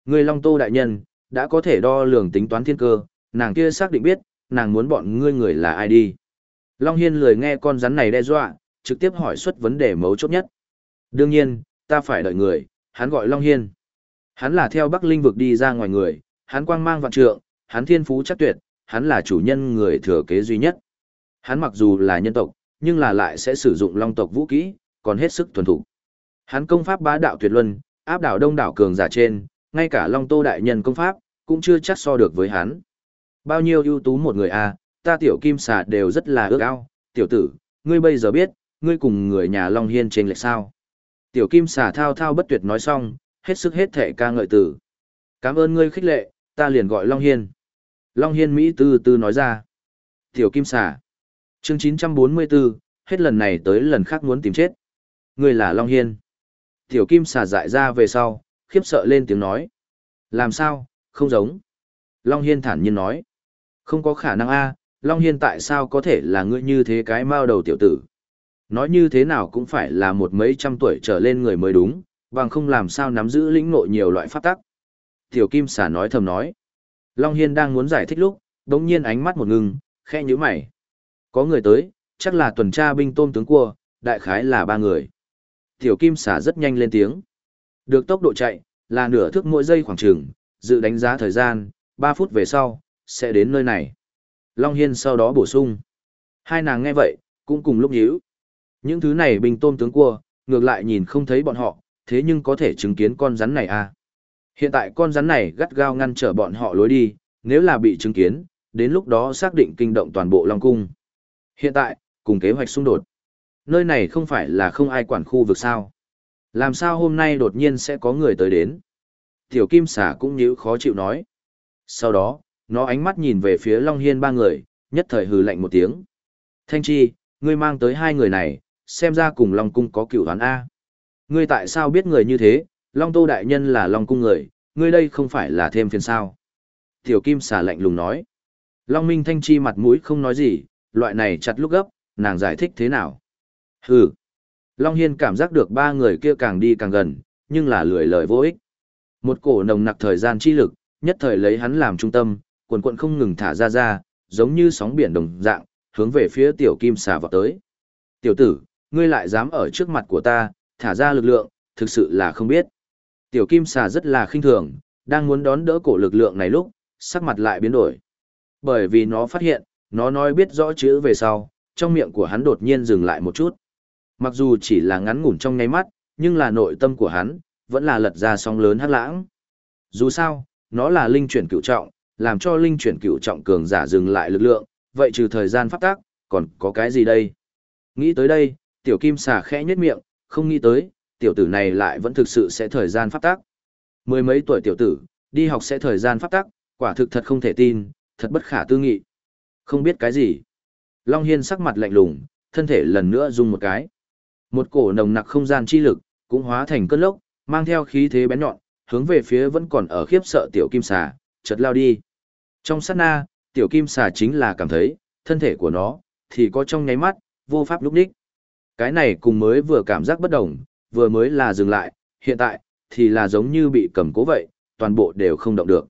Speaker 1: Người Long Tô đại nhân, đã có thể đo lường tính toán thiên cơ, nàng kia xác định biết, nàng muốn bọn ngươi người là ai đi. Long Hiên lười nghe con rắn này đe dọa, trực tiếp hỏi xuất vấn đề mấu chốt nhất. Đương nhiên, ta phải đợi người, hắn gọi Long Hiên. Hắn là theo Bắc Linh vực đi ra ngoài người, hắn quang mang vạn trượng, hắn thiên phú chắc tuyệt, hắn là chủ nhân người thừa kế duy nhất. Hắn mặc dù là nhân tộc, nhưng là lại sẽ sử dụng long tộc vũ kỹ, còn hết sức thuần thủ. Hắn công pháp bá đạo tuyệt luân, áp đảo đông đảo cường giả trên, ngay cả long tô đại nhân công pháp, cũng chưa chắc so được với hắn. Bao nhiêu ưu tú một người a, à, ta tiểu kim xà đều rất là ước ao, tiểu tử, ngươi bây giờ biết, ngươi cùng người nhà Long Hiên trên lệch sao. Tiểu kim xà thao thao bất tuyệt nói xong, hết sức hết thể ca ngợi tử. Cảm ơn ngươi khích lệ, ta liền gọi Long Hiên. Long Hiên Mỹ tư tư nói ra. Tiểu kim xà. chương 944, hết lần này tới lần khác muốn tìm chết. Ngươi là Long Hiên. Tiểu kim xà dại ra về sau, khiếp sợ lên tiếng nói. Làm sao, không giống. Long Hiên thản nhiên nói. Không có khả năng a Long Hiên tại sao có thể là ngươi như thế cái mao đầu tiểu tử. Nói như thế nào cũng phải là một mấy trăm tuổi trở lên người mới đúng, bằng không làm sao nắm giữ lĩnh nội nhiều loại pháp tắc. Tiểu Kim xà nói thầm nói. Long Hiên đang muốn giải thích lúc, đống nhiên ánh mắt một ngừng, khe như mày. Có người tới, chắc là tuần tra binh tôm tướng cua, đại khái là ba người. Tiểu Kim xả rất nhanh lên tiếng. Được tốc độ chạy, là nửa thước mỗi giây khoảng trường, dự đánh giá thời gian, 3 phút về sau, sẽ đến nơi này. Long Hiên sau đó bổ sung. Hai nàng nghe vậy, cũng cùng lúc nhíu. Những thứ này binh tôm tướng cua, ngược lại nhìn không thấy bọn họ, thế nhưng có thể chứng kiến con rắn này à. Hiện tại con rắn này gắt gao ngăn trở bọn họ lối đi, nếu là bị chứng kiến, đến lúc đó xác định kinh động toàn bộ Long Cung. Hiện tại, cùng kế hoạch xung đột. Nơi này không phải là không ai quản khu vực sao. Làm sao hôm nay đột nhiên sẽ có người tới đến? Tiểu Kim Xà cũng nhíu khó chịu nói. Sau đó, nó ánh mắt nhìn về phía Long Hiên ba người, nhất thời hừ lạnh một tiếng. Thanh Chi, ngươi mang tới hai người này, xem ra cùng Long Cung có cựu đoán A. Ngươi tại sao biết người như thế, Long Tô Đại Nhân là Long Cung người, ngươi đây không phải là thêm phiền sao. Tiểu Kim xà lạnh lùng nói. Long Minh Thanh Chi mặt mũi không nói gì, loại này chặt lúc gấp, nàng giải thích thế nào. Hừ. Long Hiên cảm giác được ba người kia càng đi càng gần, nhưng là lười lời vô ích. Một cổ nồng nặc thời gian chi lực, nhất thời lấy hắn làm trung tâm, quần quận không ngừng thả ra ra, giống như sóng biển đồng dạng, hướng về phía tiểu kim xà vào tới. Tiểu tử, ngươi lại dám ở trước mặt của ta, thả ra lực lượng, thực sự là không biết. Tiểu kim xà rất là khinh thường, đang muốn đón đỡ cổ lực lượng này lúc, sắc mặt lại biến đổi. Bởi vì nó phát hiện, nó nói biết rõ chữ về sau, trong miệng của hắn đột nhiên dừng lại một chút. Mặc dù chỉ là ngắn ngủn trong ngay mắt, nhưng là nội tâm của hắn, vẫn là lật ra sóng lớn hắc lãng. Dù sao, nó là linh chuyển cựu trọng, làm cho linh chuyển cựu trọng cường giả dừng lại lực lượng, vậy trừ thời gian phát tác, còn có cái gì đây? Nghĩ tới đây, tiểu kim xà khẽ nhếch miệng, không nghĩ tới, tiểu tử này lại vẫn thực sự sẽ thời gian phát tác. Mười mấy tuổi tiểu tử, đi học sẽ thời gian phát tác, quả thực thật không thể tin, thật bất khả tư nghị. Không biết cái gì. Long Hiên sắc mặt lạnh lùng, thân thể lần nữa rung một cái. Một cổ nồng nặc không gian chi lực, cũng hóa thành cơn lốc, mang theo khí thế bén nhọn, hướng về phía vẫn còn ở khiếp sợ tiểu kim xà, chợt lao đi. Trong sát na, tiểu kim xà chính là cảm thấy, thân thể của nó, thì có trong nháy mắt, vô pháp lúc đích. Cái này cùng mới vừa cảm giác bất đồng, vừa mới là dừng lại, hiện tại, thì là giống như bị cầm cố vậy, toàn bộ đều không động được.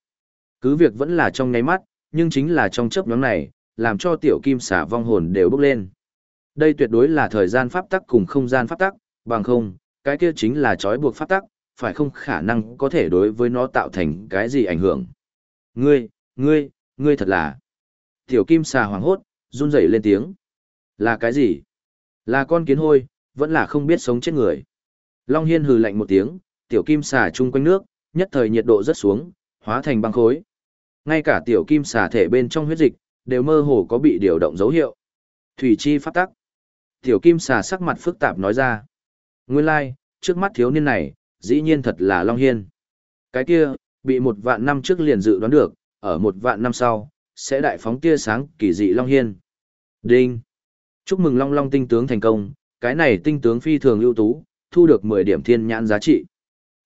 Speaker 1: Cứ việc vẫn là trong nháy mắt, nhưng chính là trong chớp nhoáng này, làm cho tiểu kim xà vong hồn đều bốc lên. Đây tuyệt đối là thời gian pháp tắc cùng không gian pháp tắc, bằng không, cái kia chính là trói buộc pháp tắc, phải không khả năng có thể đối với nó tạo thành cái gì ảnh hưởng. Ngươi, ngươi, ngươi thật là... Tiểu kim xà hoàng hốt, run rẩy lên tiếng. Là cái gì? Là con kiến hôi, vẫn là không biết sống chết người. Long Hiên hừ lạnh một tiếng, tiểu kim xà chung quanh nước, nhất thời nhiệt độ rất xuống, hóa thành băng khối. Ngay cả tiểu kim xà thể bên trong huyết dịch, đều mơ hồ có bị điều động dấu hiệu. Thủy chi phát tắc. Tiểu kim xà sắc mặt phức tạp nói ra. Nguyên lai, trước mắt thiếu niên này, dĩ nhiên thật là Long Hiên. Cái kia, bị một vạn năm trước liền dự đoán được, ở một vạn năm sau, sẽ đại phóng tia sáng kỳ dị Long Hiên. Đinh! Chúc mừng Long Long tinh tướng thành công, cái này tinh tướng phi thường ưu tú, thu được 10 điểm thiên nhãn giá trị.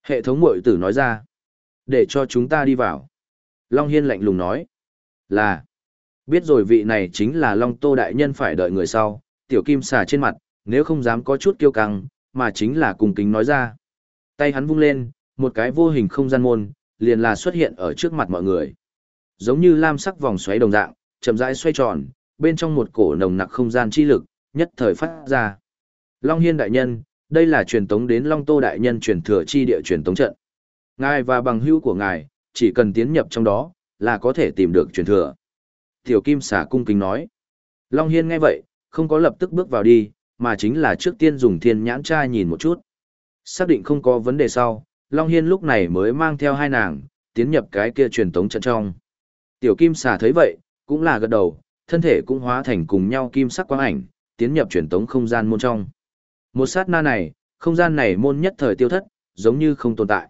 Speaker 1: Hệ thống mội tử nói ra. Để cho chúng ta đi vào. Long Hiên lạnh lùng nói. Là. Biết rồi vị này chính là Long Tô Đại Nhân phải đợi người sau, tiểu kim xà trên mặt, nếu không dám có chút kiêu căng, mà chính là cùng kính nói ra. Tay hắn vung lên, một cái vô hình không gian môn, liền là xuất hiện ở trước mặt mọi người. Giống như lam sắc vòng xoáy đồng dạng, chậm rãi xoay tròn, bên trong một cổ nồng nặc không gian chi lực, nhất thời phát ra. Long Hiên đại nhân, đây là truyền tống đến Long Tô đại nhân truyền thừa chi địa truyền tống trận. Ngài và bằng hữu của ngài, chỉ cần tiến nhập trong đó, là có thể tìm được truyền thừa. Tiểu Kim xà cung kính nói. Long Hiên nghe vậy, không có lập tức bước vào đi, mà chính là trước tiên dùng thiên nhãn tra nhìn một chút. Xác định không có vấn đề sau, Long Hiên lúc này mới mang theo hai nàng, tiến nhập cái kia truyền tống trận trong. Tiểu Kim xà thấy vậy, cũng là gật đầu, thân thể cũng hóa thành cùng nhau kim sắc quang ảnh, tiến nhập truyền tống không gian môn trong. Một sát na này, không gian này môn nhất thời tiêu thất, giống như không tồn tại.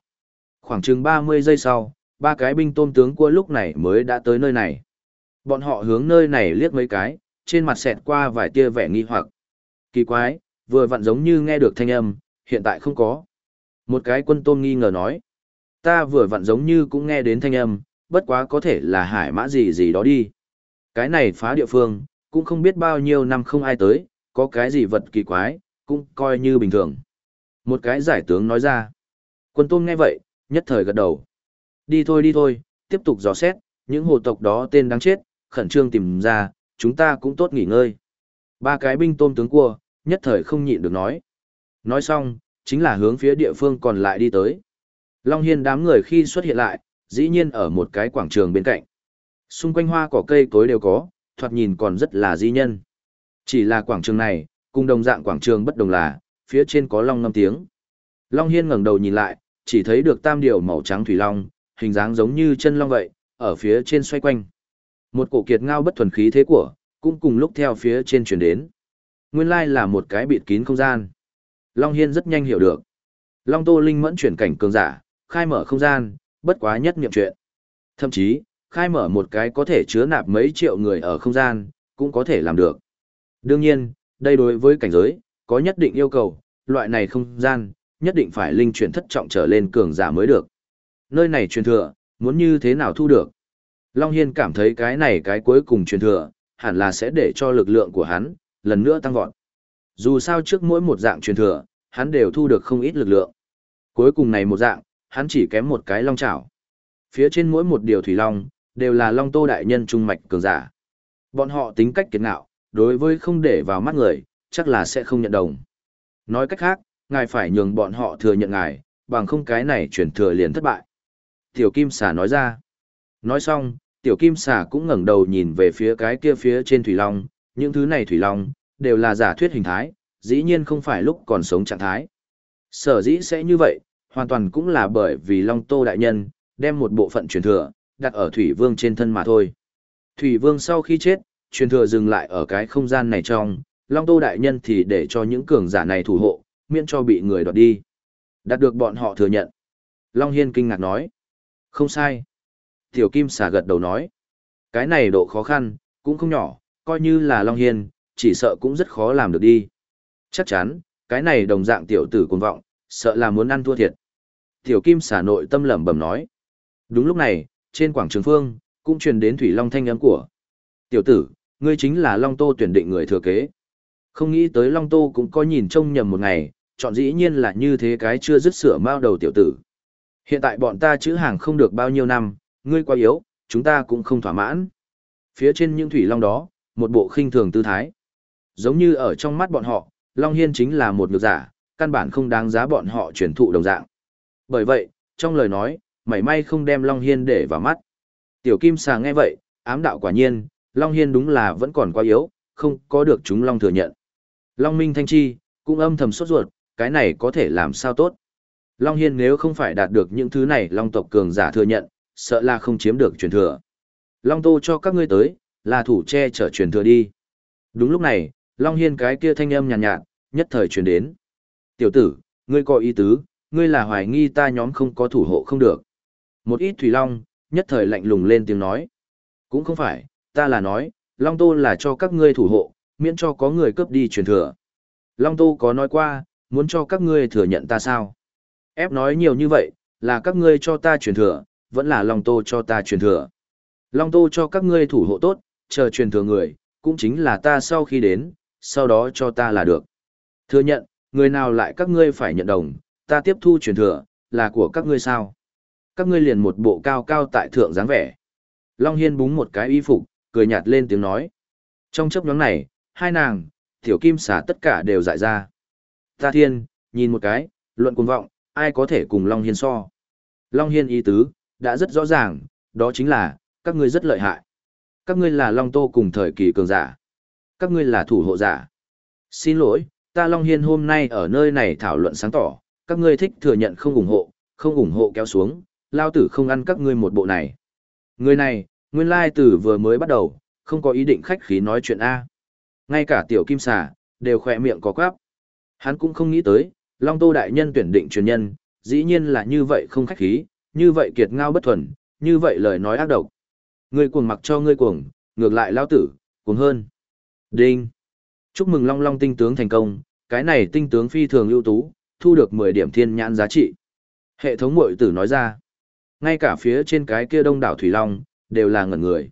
Speaker 1: Khoảng chừng 30 giây sau, ba cái binh tôm tướng cua lúc này mới đã tới nơi này. Bọn họ hướng nơi này liếc mấy cái, trên mặt xẹt qua vài tia vẻ nghi hoặc. Kỳ quái, vừa vặn giống như nghe được thanh âm, hiện tại không có. Một cái quân tôm nghi ngờ nói. Ta vừa vặn giống như cũng nghe đến thanh âm, bất quá có thể là hải mã gì gì đó đi. Cái này phá địa phương, cũng không biết bao nhiêu năm không ai tới, có cái gì vật kỳ quái, cũng coi như bình thường. Một cái giải tướng nói ra. Quân tôm nghe vậy, nhất thời gật đầu. Đi thôi đi thôi, tiếp tục dò xét, những hồ tộc đó tên đáng chết, khẩn trương tìm ra, chúng ta cũng tốt nghỉ ngơi. Ba cái binh tôm tướng cua, nhất thời không nhịn được nói. Nói xong, chính là hướng phía địa phương còn lại đi tới. Long Hiên đám người khi xuất hiện lại, dĩ nhiên ở một cái quảng trường bên cạnh. Xung quanh hoa cỏ cây cối đều có, thoạt nhìn còn rất là di nhân. Chỉ là quảng trường này, cùng đồng dạng quảng trường bất đồng là, phía trên có long ngâm tiếng. Long Hiên ngẩng đầu nhìn lại, chỉ thấy được tam điều màu trắng thủy long, hình dáng giống như chân long vậy, ở phía trên xoay quanh. Một cổ kiệt ngao bất thuần khí thế của, cũng cùng lúc theo phía trên chuyển đến. Nguyên lai là một cái bịt kín không gian. Long Hiên rất nhanh hiểu được. Long Tô Linh mẫn chuyển cảnh cường giả, khai mở không gian, bất quá nhất niệm chuyện. Thậm chí, khai mở một cái có thể chứa nạp mấy triệu người ở không gian, cũng có thể làm được. Đương nhiên, đây đối với cảnh giới, có nhất định yêu cầu, loại này không gian, nhất định phải linh chuyển thất trọng trở lên cường giả mới được. Nơi này truyền thừa, muốn như thế nào thu được? Long Hiên cảm thấy cái này cái cuối cùng truyền thừa, hẳn là sẽ để cho lực lượng của hắn, lần nữa tăng vọt. Dù sao trước mỗi một dạng truyền thừa, hắn đều thu được không ít lực lượng. Cuối cùng này một dạng, hắn chỉ kém một cái long chảo. Phía trên mỗi một điều thủy long, đều là long tô đại nhân trung mạch cường giả. Bọn họ tính cách kiệt ngạo, đối với không để vào mắt người, chắc là sẽ không nhận đồng. Nói cách khác, ngài phải nhường bọn họ thừa nhận ngài, bằng không cái này chuyển thừa liền thất bại. Tiểu Kim Xà nói ra. Nói xong, Tiểu Kim Xà cũng ngẩng đầu nhìn về phía cái kia phía trên Thủy Long, những thứ này Thủy Long, đều là giả thuyết hình thái, dĩ nhiên không phải lúc còn sống trạng thái. Sở dĩ sẽ như vậy, hoàn toàn cũng là bởi vì Long Tô Đại Nhân, đem một bộ phận truyền thừa, đặt ở Thủy Vương trên thân mà thôi. Thủy Vương sau khi chết, truyền thừa dừng lại ở cái không gian này trong, Long Tô Đại Nhân thì để cho những cường giả này thủ hộ, miễn cho bị người đoạt đi. Đạt được bọn họ thừa nhận. Long Hiên kinh ngạc nói. Không sai. Tiểu Kim xà gật đầu nói. Cái này độ khó khăn, cũng không nhỏ, coi như là Long Hiên, chỉ sợ cũng rất khó làm được đi. Chắc chắn, cái này đồng dạng tiểu tử cuồng vọng, sợ là muốn ăn thua thiệt. Tiểu Kim xả nội tâm lẩm bẩm nói. Đúng lúc này, trên quảng trường phương, cũng truyền đến Thủy Long thanh âm của. Tiểu tử, ngươi chính là Long Tô tuyển định người thừa kế. Không nghĩ tới Long Tô cũng có nhìn trông nhầm một ngày, chọn dĩ nhiên là như thế cái chưa dứt sửa mao đầu tiểu tử. Hiện tại bọn ta chữ hàng không được bao nhiêu năm, ngươi quá yếu, chúng ta cũng không thỏa mãn. Phía trên những thủy long đó, một bộ khinh thường tư thái. Giống như ở trong mắt bọn họ, Long Hiên chính là một ngược giả, căn bản không đáng giá bọn họ truyền thụ đồng dạng. Bởi vậy, trong lời nói, mảy may không đem Long Hiên để vào mắt. Tiểu Kim Sà nghe vậy, ám đạo quả nhiên, Long Hiên đúng là vẫn còn quá yếu, không có được chúng Long thừa nhận. Long Minh Thanh Chi, cũng âm thầm sốt ruột, cái này có thể làm sao tốt. Long Hiên nếu không phải đạt được những thứ này Long tộc cường giả thừa nhận, sợ là không chiếm được truyền thừa. Long Tô cho các ngươi tới, là thủ che chở truyền thừa đi. Đúng lúc này, Long Hiên cái kia thanh âm nhàn nhạt, nhạt, nhất thời truyền đến. Tiểu tử, ngươi có ý tứ, ngươi là hoài nghi ta nhóm không có thủ hộ không được. Một ít Thủy Long, nhất thời lạnh lùng lên tiếng nói. Cũng không phải, ta là nói, Long Tô là cho các ngươi thủ hộ, miễn cho có người cướp đi truyền thừa. Long Tô có nói qua, muốn cho các ngươi thừa nhận ta sao? Ép nói nhiều như vậy, là các ngươi cho ta truyền thừa, vẫn là Long Tô cho ta truyền thừa. Long Tô cho các ngươi thủ hộ tốt, chờ truyền thừa người, cũng chính là ta sau khi đến, sau đó cho ta là được. Thừa nhận, người nào lại các ngươi phải nhận đồng, ta tiếp thu truyền thừa, là của các ngươi sao? Các ngươi liền một bộ cao cao tại thượng dáng vẻ. Long Hiên búng một cái y phục, cười nhạt lên tiếng nói. Trong chấp nhóm này, hai nàng, tiểu kim xả tất cả đều dại ra. Ta thiên, nhìn một cái, luận cuồng vọng, ai có thể cùng Long Hiên so. Long Hiên ý tứ, đã rất rõ ràng, đó chính là, các ngươi rất lợi hại. Các ngươi là Long Tô cùng thời kỳ cường giả. Các ngươi là thủ hộ giả. Xin lỗi, ta Long Hiên hôm nay ở nơi này thảo luận sáng tỏ, các ngươi thích thừa nhận không ủng hộ, không ủng hộ kéo xuống, lao tử không ăn các ngươi một bộ này. Người này, nguyên lai tử vừa mới bắt đầu, không có ý định khách khí nói chuyện A. Ngay cả tiểu kim xà, đều khỏe miệng có quáp. Hắn cũng không nghĩ tới, Long Tô Đại Nhân tuyển định truyền nhân, dĩ nhiên là như vậy không khách khí, như vậy kiệt ngao bất thuần, như vậy lời nói ác độc. Ngươi cuồng mặc cho ngươi cuồng, ngược lại lao tử, cuồng hơn. Đinh! Chúc mừng Long Long tinh tướng thành công, cái này tinh tướng phi thường ưu tú, thu được 10 điểm thiên nhãn giá trị. Hệ thống mội tử nói ra, ngay cả phía trên cái kia đông đảo Thủy Long, đều là ngẩn người.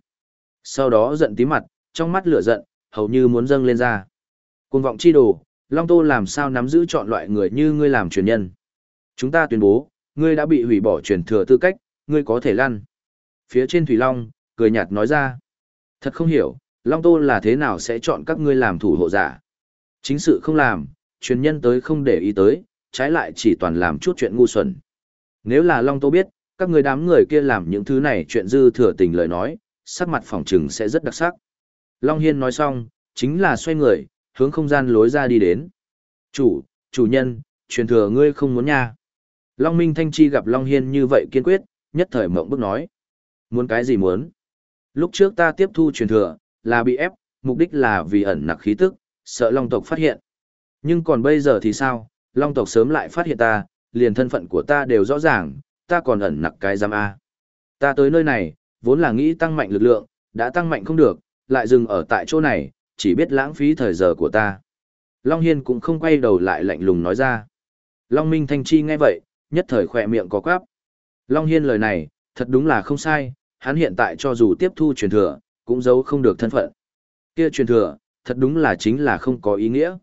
Speaker 1: Sau đó giận tí mặt, trong mắt lửa giận, hầu như muốn dâng lên ra. Cuồng vọng chi đồ, Long Tô làm sao nắm giữ chọn loại người như ngươi làm truyền nhân. Chúng ta tuyên bố, ngươi đã bị hủy bỏ truyền thừa tư cách, ngươi có thể lăn. Phía trên Thủy Long, cười nhạt nói ra. Thật không hiểu, Long Tô là thế nào sẽ chọn các ngươi làm thủ hộ giả. Chính sự không làm, truyền nhân tới không để ý tới, trái lại chỉ toàn làm chút chuyện ngu xuẩn. Nếu là Long Tô biết, các người đám người kia làm những thứ này chuyện dư thừa tình lời nói, sắc mặt phỏng trừng sẽ rất đặc sắc. Long Hiên nói xong, chính là xoay người, hướng không gian lối ra đi đến. Chủ, chủ nhân, truyền thừa ngươi không muốn nha. Long Minh Thanh Chi gặp Long Hiên như vậy kiên quyết, nhất thời mộng bức nói. Muốn cái gì muốn? Lúc trước ta tiếp thu truyền thừa, là bị ép, mục đích là vì ẩn nặc khí tức, sợ Long tộc phát hiện. Nhưng còn bây giờ thì sao? Long tộc sớm lại phát hiện ta, liền thân phận của ta đều rõ ràng, ta còn ẩn nặc cái giam A. Ta tới nơi này, vốn là nghĩ tăng mạnh lực lượng, đã tăng mạnh không được, lại dừng ở tại chỗ này, chỉ biết lãng phí thời giờ của ta. Long Hiên cũng không quay đầu lại lạnh lùng nói ra. Long Minh Thanh Chi nghe vậy, nhất thời khỏe miệng có quáp. Long Hiên lời này, thật đúng là không sai, hắn hiện tại cho dù tiếp thu truyền thừa, cũng giấu không được thân phận. Kia truyền thừa, thật đúng là chính là không có ý nghĩa.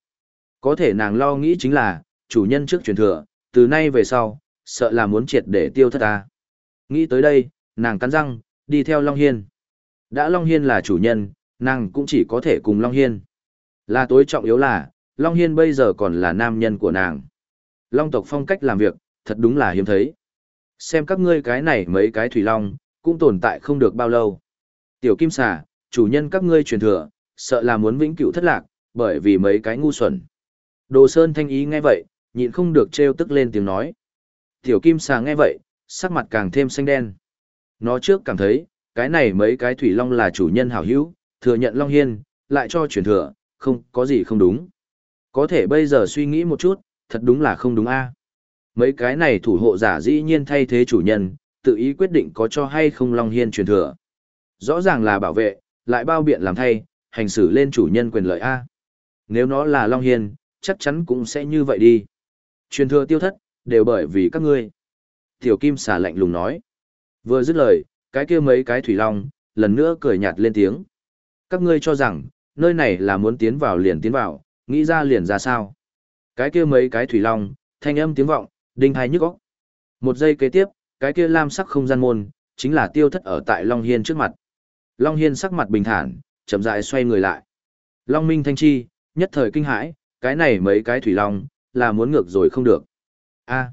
Speaker 1: Có thể nàng lo nghĩ chính là, chủ nhân trước truyền thừa, từ nay về sau, sợ là muốn triệt để tiêu thất ta. Nghĩ tới đây, nàng cắn răng, đi theo Long Hiên. Đã Long Hiên là chủ nhân, nàng cũng chỉ có thể cùng Long Hiên. Là tối trọng yếu là, Long Hiên bây giờ còn là nam nhân của nàng. Long tộc phong cách làm việc, thật đúng là hiếm thấy. Xem các ngươi cái này mấy cái thủy long, cũng tồn tại không được bao lâu. Tiểu Kim Xà, chủ nhân các ngươi truyền thừa, sợ là muốn vĩnh cửu thất lạc, bởi vì mấy cái ngu xuẩn. Đồ Sơn thanh ý nghe vậy, nhịn không được trêu tức lên tiếng nói. Tiểu Kim Xà nghe vậy, sắc mặt càng thêm xanh đen. Nó trước cảm thấy, cái này mấy cái thủy long là chủ nhân hảo hữu, thừa nhận Long Hiên, lại cho truyền thừa, không có gì không đúng. Có thể bây giờ suy nghĩ một chút, thật đúng là không đúng a Mấy cái này thủ hộ giả dĩ nhiên thay thế chủ nhân, tự ý quyết định có cho hay không Long Hiên truyền thừa. Rõ ràng là bảo vệ, lại bao biện làm thay, hành xử lên chủ nhân quyền lợi A. Nếu nó là Long Hiên, chắc chắn cũng sẽ như vậy đi. Truyền thừa tiêu thất, đều bởi vì các ngươi. Tiểu kim xà lạnh lùng nói. Vừa dứt lời, cái kia mấy cái thủy long, lần nữa cười nhạt lên tiếng. Các ngươi cho rằng, nơi này là muốn tiến vào liền tiến vào, nghĩ ra liền ra sao. Cái kia mấy cái thủy long, thanh âm tiếng vọng, đinh hai nhức óc. Một giây kế tiếp, cái kia lam sắc không gian môn, chính là tiêu thất ở tại Long Hiên trước mặt. Long Hiên sắc mặt bình thản, chậm rãi xoay người lại. Long Minh Thanh Chi, nhất thời kinh hãi, cái này mấy cái thủy long, là muốn ngược rồi không được a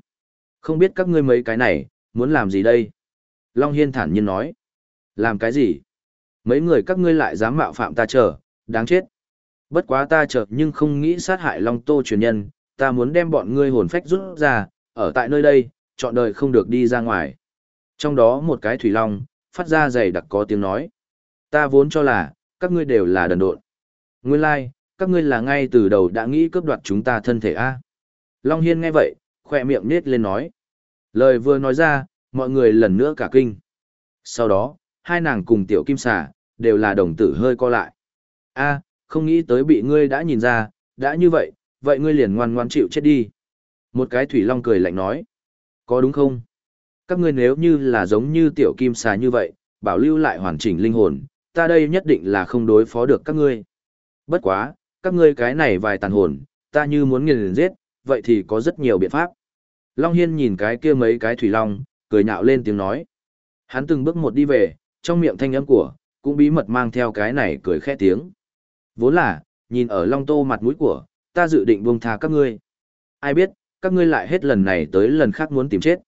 Speaker 1: không biết các ngươi mấy cái này, muốn làm gì đây? Long Hiên thản nhiên nói. Làm cái gì? Mấy người các ngươi lại dám mạo phạm ta chờ, đáng chết. Bất quá ta chợt nhưng không nghĩ sát hại Long Tô truyền nhân, ta muốn đem bọn ngươi hồn phách rút ra, ở tại nơi đây, chọn đời không được đi ra ngoài. Trong đó một cái thủy long, phát ra dày đặc có tiếng nói. Ta vốn cho là, các ngươi đều là đần độn. Nguyên lai, like, các ngươi là ngay từ đầu đã nghĩ cướp đoạt chúng ta thân thể a Long Hiên nghe vậy, khoe miệng nết lên nói. Lời vừa nói ra, mọi người lần nữa cả kinh. Sau đó, hai nàng cùng tiểu kim xà, đều là đồng tử hơi co lại. a không nghĩ tới bị ngươi đã nhìn ra, đã như vậy, vậy ngươi liền ngoan ngoan chịu chết đi. Một cái thủy long cười lạnh nói. Có đúng không? Các ngươi nếu như là giống như tiểu kim xà như vậy, bảo lưu lại hoàn chỉnh linh hồn, ta đây nhất định là không đối phó được các ngươi. Bất quá, các ngươi cái này vài tàn hồn, ta như muốn nghiền giết, vậy thì có rất nhiều biện pháp. Long Hiên nhìn cái kia mấy cái thủy long, cười nhạo lên tiếng nói. Hắn từng bước một đi về, trong miệng thanh âm của, cũng bí mật mang theo cái này cười khẽ tiếng. Vốn là, nhìn ở long tô mặt mũi của, ta dự định buông tha các ngươi. Ai biết, các ngươi lại hết lần này tới lần khác muốn tìm chết.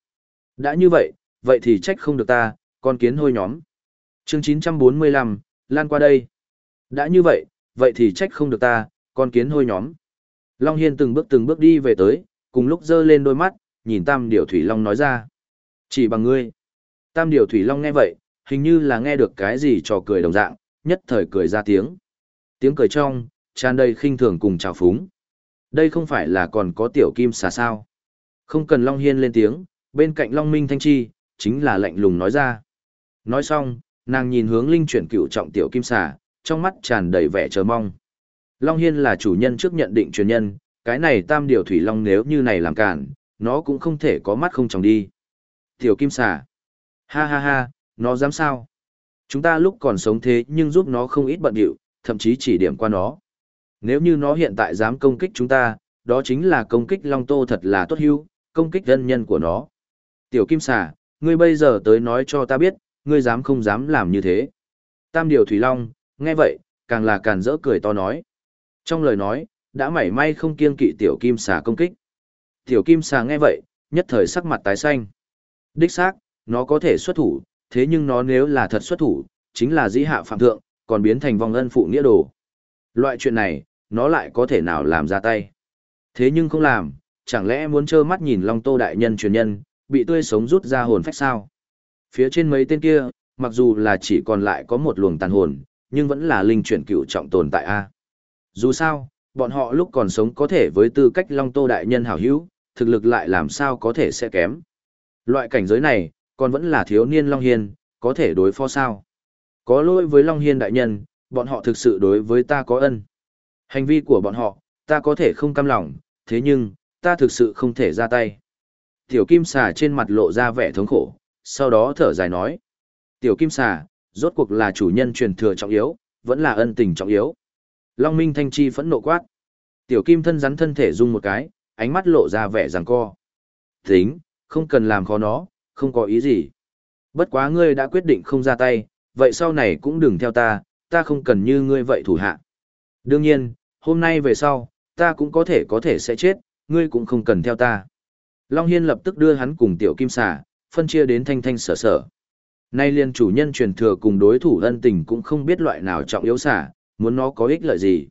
Speaker 1: Đã như vậy, vậy thì trách không được ta, con kiến hôi nhóm. chương 945, lan qua đây. Đã như vậy, vậy thì trách không được ta, con kiến hôi nhóm. Long Hiên từng bước từng bước đi về tới, cùng lúc dơ lên đôi mắt, nhìn Tam Điều Thủy Long nói ra. Chỉ bằng ngươi. Tam Điều Thủy Long nghe vậy, hình như là nghe được cái gì trò cười đồng dạng, nhất thời cười ra tiếng. Tiếng cười trong, tràn đầy khinh thường cùng chào phúng. Đây không phải là còn có tiểu kim xà sao. Không cần Long Hiên lên tiếng, bên cạnh Long Minh Thanh Chi, chính là lạnh lùng nói ra. Nói xong, nàng nhìn hướng linh chuyển cựu trọng tiểu kim xà, trong mắt tràn đầy vẻ chờ mong. Long Hiên là chủ nhân trước nhận định truyền nhân, cái này tam điều thủy long nếu như này làm cản, nó cũng không thể có mắt không tròng đi. Tiểu kim xà. Ha ha ha, nó dám sao? Chúng ta lúc còn sống thế nhưng giúp nó không ít bận điệu, thậm chí chỉ điểm qua nó. Nếu như nó hiện tại dám công kích chúng ta, đó chính là công kích Long Tô thật là tốt hưu, công kích dân nhân của nó. Tiểu Kim Xà, ngươi bây giờ tới nói cho ta biết, ngươi dám không dám làm như thế. Tam Điều Thủy Long, nghe vậy, càng là càng rỡ cười to nói. Trong lời nói, đã mảy may không kiêng kỵ Tiểu Kim Xà công kích. Tiểu Kim Xà nghe vậy, nhất thời sắc mặt tái xanh. Đích xác, nó có thể xuất thủ, thế nhưng nó nếu là thật xuất thủ, chính là dĩ hạ phạm thượng, còn biến thành vòng ân phụ nghĩa đồ. Loại chuyện này, nó lại có thể nào làm ra tay. Thế nhưng không làm, chẳng lẽ muốn trơ mắt nhìn Long Tô Đại Nhân truyền nhân, bị tươi sống rút ra hồn phách sao? Phía trên mấy tên kia, mặc dù là chỉ còn lại có một luồng tàn hồn, nhưng vẫn là linh chuyển cựu trọng tồn tại A. Dù sao, bọn họ lúc còn sống có thể với tư cách Long Tô Đại Nhân hảo hữu, thực lực lại làm sao có thể sẽ kém. Loại cảnh giới này, còn vẫn là thiếu niên Long Hiên, có thể đối phó sao? Có lỗi với Long Hiên Đại Nhân, bọn họ thực sự đối với ta có ân. Hành vi của bọn họ, ta có thể không cam lòng, thế nhưng, ta thực sự không thể ra tay. Tiểu Kim Xà trên mặt lộ ra vẻ thống khổ, sau đó thở dài nói. Tiểu Kim Xà, rốt cuộc là chủ nhân truyền thừa trọng yếu, vẫn là ân tình trọng yếu. Long Minh Thanh Chi phẫn nộ quát. Tiểu Kim thân rắn thân thể rung một cái, ánh mắt lộ ra vẻ giằng co. Tính, không cần làm khó nó, không có ý gì. Bất quá ngươi đã quyết định không ra tay, vậy sau này cũng đừng theo ta, ta không cần như ngươi vậy thủ hạ. Đương nhiên, hôm nay về sau, ta cũng có thể có thể sẽ chết, ngươi cũng không cần theo ta. Long Hiên lập tức đưa hắn cùng tiểu kim xà, phân chia đến thanh thanh sở sở. Nay liên chủ nhân truyền thừa cùng đối thủ ân tình cũng không biết loại nào trọng yếu xả, muốn nó có ích lợi gì.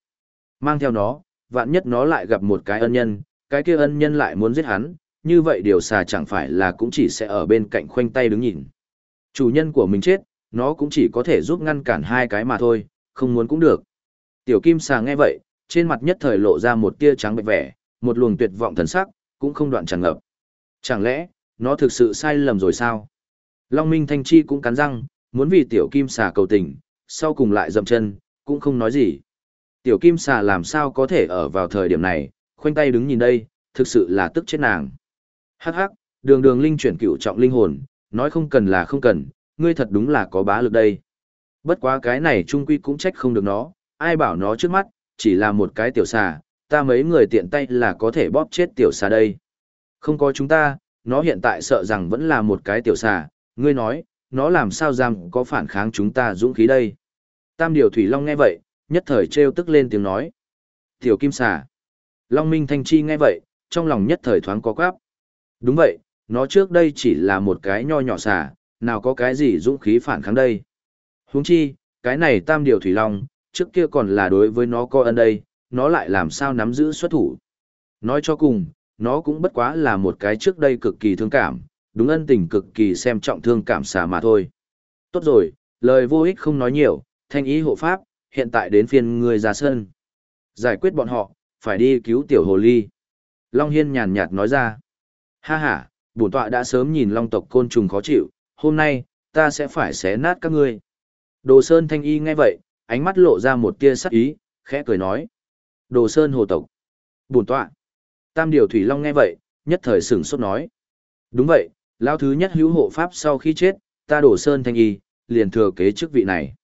Speaker 1: Mang theo nó, vạn nhất nó lại gặp một cái ân nhân, cái kia ân nhân lại muốn giết hắn, như vậy điều xà chẳng phải là cũng chỉ sẽ ở bên cạnh khoanh tay đứng nhìn. Chủ nhân của mình chết, nó cũng chỉ có thể giúp ngăn cản hai cái mà thôi, không muốn cũng được. Tiểu kim xà nghe vậy, trên mặt nhất thời lộ ra một tia trắng bệch vẻ, một luồng tuyệt vọng thần sắc, cũng không đoạn tràn ngập. Chẳng lẽ, nó thực sự sai lầm rồi sao? Long Minh Thanh Chi cũng cắn răng, muốn vì tiểu kim xà cầu tình, sau cùng lại dậm chân, cũng không nói gì. Tiểu kim xà làm sao có thể ở vào thời điểm này, khoanh tay đứng nhìn đây, thực sự là tức chết nàng. Hắc hắc, Đường đường linh chuyển cựu trọng linh hồn, nói không cần là không cần, ngươi thật đúng là có bá lực đây. Bất quá cái này trung quy cũng trách không được nó, ai bảo nó trước mắt, chỉ là một cái tiểu xà, ta mấy người tiện tay là có thể bóp chết tiểu xà đây. Không có chúng ta, nó hiện tại sợ rằng vẫn là một cái tiểu xà, ngươi nói, nó làm sao rằng có phản kháng chúng ta dũng khí đây. Tam điều thủy long nghe vậy, nhất thời trêu tức lên tiếng nói. Tiểu kim xà. Long minh thanh chi nghe vậy, trong lòng nhất thời thoáng có quáp. Đúng vậy, nó trước đây chỉ là một cái nho nhỏ xà, nào có cái gì dũng khí phản kháng đây. Huống chi, cái này tam điều thủy long, trước kia còn là đối với nó coi ân đây, nó lại làm sao nắm giữ xuất thủ. Nói cho cùng, nó cũng bất quá là một cái trước đây cực kỳ thương cảm, đúng ân tình cực kỳ xem trọng thương cảm xà mà thôi. Tốt rồi, lời vô ích không nói nhiều, thanh ý hộ pháp, hiện tại đến phiên người ra sân. Giải quyết bọn họ, phải đi cứu tiểu hồ ly. Long Hiên nhàn nhạt nói ra. Ha ha, bổn tọa đã sớm nhìn long tộc côn trùng khó chịu, hôm nay, ta sẽ phải xé nát các ngươi. Đồ Sơn Thanh Y nghe vậy, ánh mắt lộ ra một tia sắc ý, khẽ cười nói. Đồ Sơn hồ tộc. Bổn tọa. Tam điều Thủy Long nghe vậy, nhất thời sửng sốt nói. Đúng vậy, lao thứ nhất hữu hộ pháp sau khi chết, ta Đồ Sơn Thanh Y, liền thừa kế chức vị này.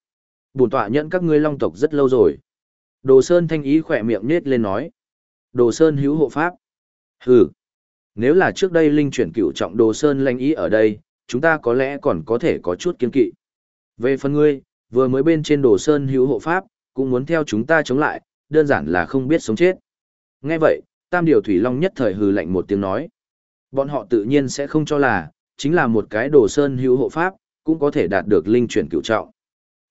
Speaker 1: Bổn tọa nhận các ngươi long tộc rất lâu rồi. Đồ Sơn Thanh ý khỏe miệng nết lên nói. Đồ Sơn hữu hộ pháp. Hừ. Nếu là trước đây linh chuyển cựu trọng Đồ Sơn lanh ý ở đây, chúng ta có lẽ còn có thể có chút kiên kỵ. Về phần ngươi, vừa mới bên trên Đồ Sơn hữu hộ pháp, cũng muốn theo chúng ta chống lại, đơn giản là không biết sống chết. Nghe vậy, Tam Điều Thủy Long nhất thời hừ lạnh một tiếng nói. Bọn họ tự nhiên sẽ không cho là, chính là một cái Đồ Sơn hữu hộ pháp, cũng có thể đạt được linh chuyển cựu trọng.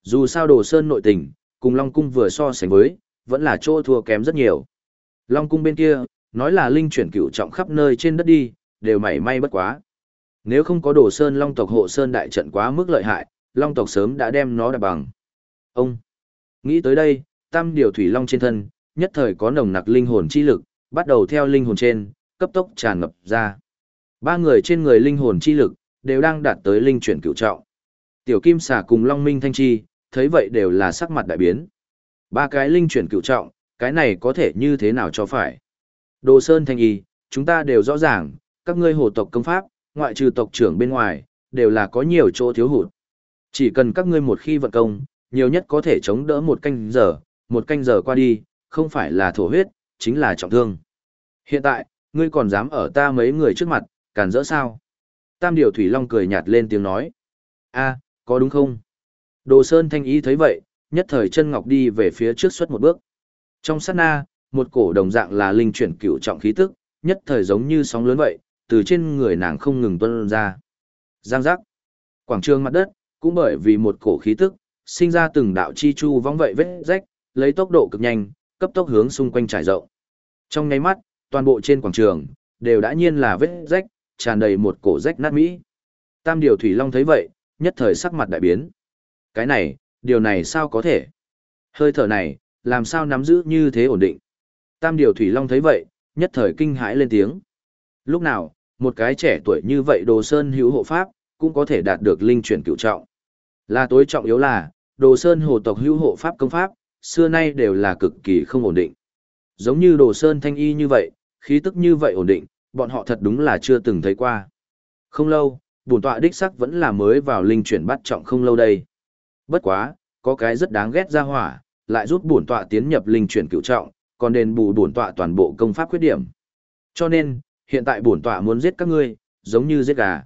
Speaker 1: Dù sao Đồ Sơn nội tình, cùng Long Cung vừa so sánh với, vẫn là chỗ thua kém rất nhiều. Long Cung bên kia, nói là linh chuyển cựu trọng khắp nơi trên đất đi, đều mảy may bất quá. Nếu không có Đồ Sơn Long tộc hộ Sơn đại trận quá mức lợi hại, Long tộc sớm đã đem nó đạp bằng. Ông nghĩ tới đây, tam điều thủy long trên thân, nhất thời có nồng nặc linh hồn chi lực, bắt đầu theo linh hồn trên, cấp tốc tràn ngập ra. Ba người trên người linh hồn chi lực, đều đang đạt tới linh chuyển cựu trọng. Tiểu Kim Xà cùng Long Minh Thanh Chi, thấy vậy đều là sắc mặt đại biến. Ba cái linh chuyển cựu trọng, cái này có thể như thế nào cho phải. Đồ Sơn Thanh Y, chúng ta đều rõ ràng, các ngươi hồ tộc công pháp, ngoại trừ tộc trưởng bên ngoài, đều là có nhiều chỗ thiếu hụt. Chỉ cần các ngươi một khi vận công, nhiều nhất có thể chống đỡ một canh giờ, một canh giờ qua đi, không phải là thổ huyết, chính là trọng thương. Hiện tại, ngươi còn dám ở ta mấy người trước mặt, cản rỡ sao? Tam điều Thủy Long cười nhạt lên tiếng nói. a có đúng không? Đồ Sơn Thanh ý thấy vậy, nhất thời chân ngọc đi về phía trước xuất một bước. Trong sát na, một cổ đồng dạng là linh chuyển cửu trọng khí tức, nhất thời giống như sóng lớn vậy, từ trên người nàng không ngừng tuôn ra. Giang giác. Quảng trường mặt đất, cũng bởi vì một cổ khí tức, sinh ra từng đạo chi chu vong vậy vết rách, lấy tốc độ cực nhanh, cấp tốc hướng xung quanh trải rộng. Trong nháy mắt, toàn bộ trên quảng trường đều đã nhiên là vết rách, tràn đầy một cổ rách nát mỹ. Tam điều thủy long thấy vậy, nhất thời sắc mặt đại biến. Cái này, điều này sao có thể? Hơi thở này, làm sao nắm giữ như thế ổn định? Tam điều thủy long thấy vậy, nhất thời kinh hãi lên tiếng. Lúc nào, một cái trẻ tuổi như vậy đồ sơn hữu hộ pháp, cũng có thể đạt được linh chuyển cựu trọng. Là tối trọng yếu là, đồ sơn hồ tộc hữu hộ pháp công pháp, xưa nay đều là cực kỳ không ổn định. Giống như đồ sơn thanh y như vậy, khí tức như vậy ổn định, bọn họ thật đúng là chưa từng thấy qua. Không lâu, bổn tọa đích sắc vẫn là mới vào linh chuyển bắt trọng không lâu đây. Bất quá, có cái rất đáng ghét ra hỏa, lại giúp bổn tọa tiến nhập linh chuyển cựu trọng, còn đền bù bổn tọa toàn bộ công pháp khuyết điểm. Cho nên, hiện tại bổn tọa muốn giết các ngươi, giống như giết gà.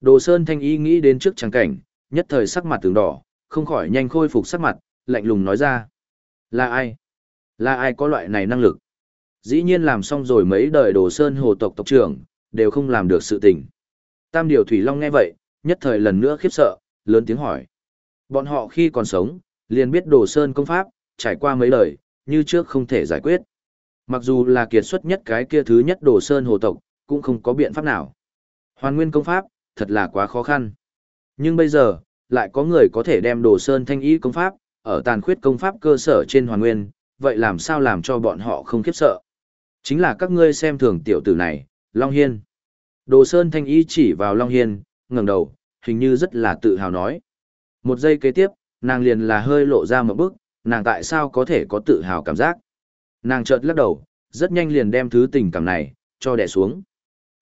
Speaker 1: Đồ Sơn Thanh Y nghĩ đến trước trắng cảnh, nhất thời sắc mặt tướng đỏ, không khỏi nhanh khôi phục sắc mặt, lạnh lùng nói ra. Là ai? Là ai có loại này năng lực? Dĩ nhiên làm xong rồi mấy đời Đồ Sơn hồ tộc tộc trưởng, đều không làm được sự tình. Tam điều Thủy Long nghe vậy, nhất thời lần nữa khiếp sợ, lớn tiếng hỏi. Bọn họ khi còn sống, liền biết Đồ Sơn công pháp, trải qua mấy lời như trước không thể giải quyết. Mặc dù là kiệt xuất nhất cái kia thứ nhất Đồ Sơn hồ tộc, cũng không có biện pháp nào. Hoàn nguyên công pháp, thật là quá khó khăn. Nhưng bây giờ, lại có người có thể đem đồ sơn thanh ý công pháp, ở tàn khuyết công pháp cơ sở trên hoàn nguyên, vậy làm sao làm cho bọn họ không khiếp sợ? Chính là các ngươi xem thường tiểu tử này, Long Hiên. Đồ sơn thanh ý chỉ vào Long Hiên, ngẩng đầu, hình như rất là tự hào nói. Một giây kế tiếp, nàng liền là hơi lộ ra một bước, nàng tại sao có thể có tự hào cảm giác. Nàng chợt lắc đầu, rất nhanh liền đem thứ tình cảm này, cho đẻ xuống.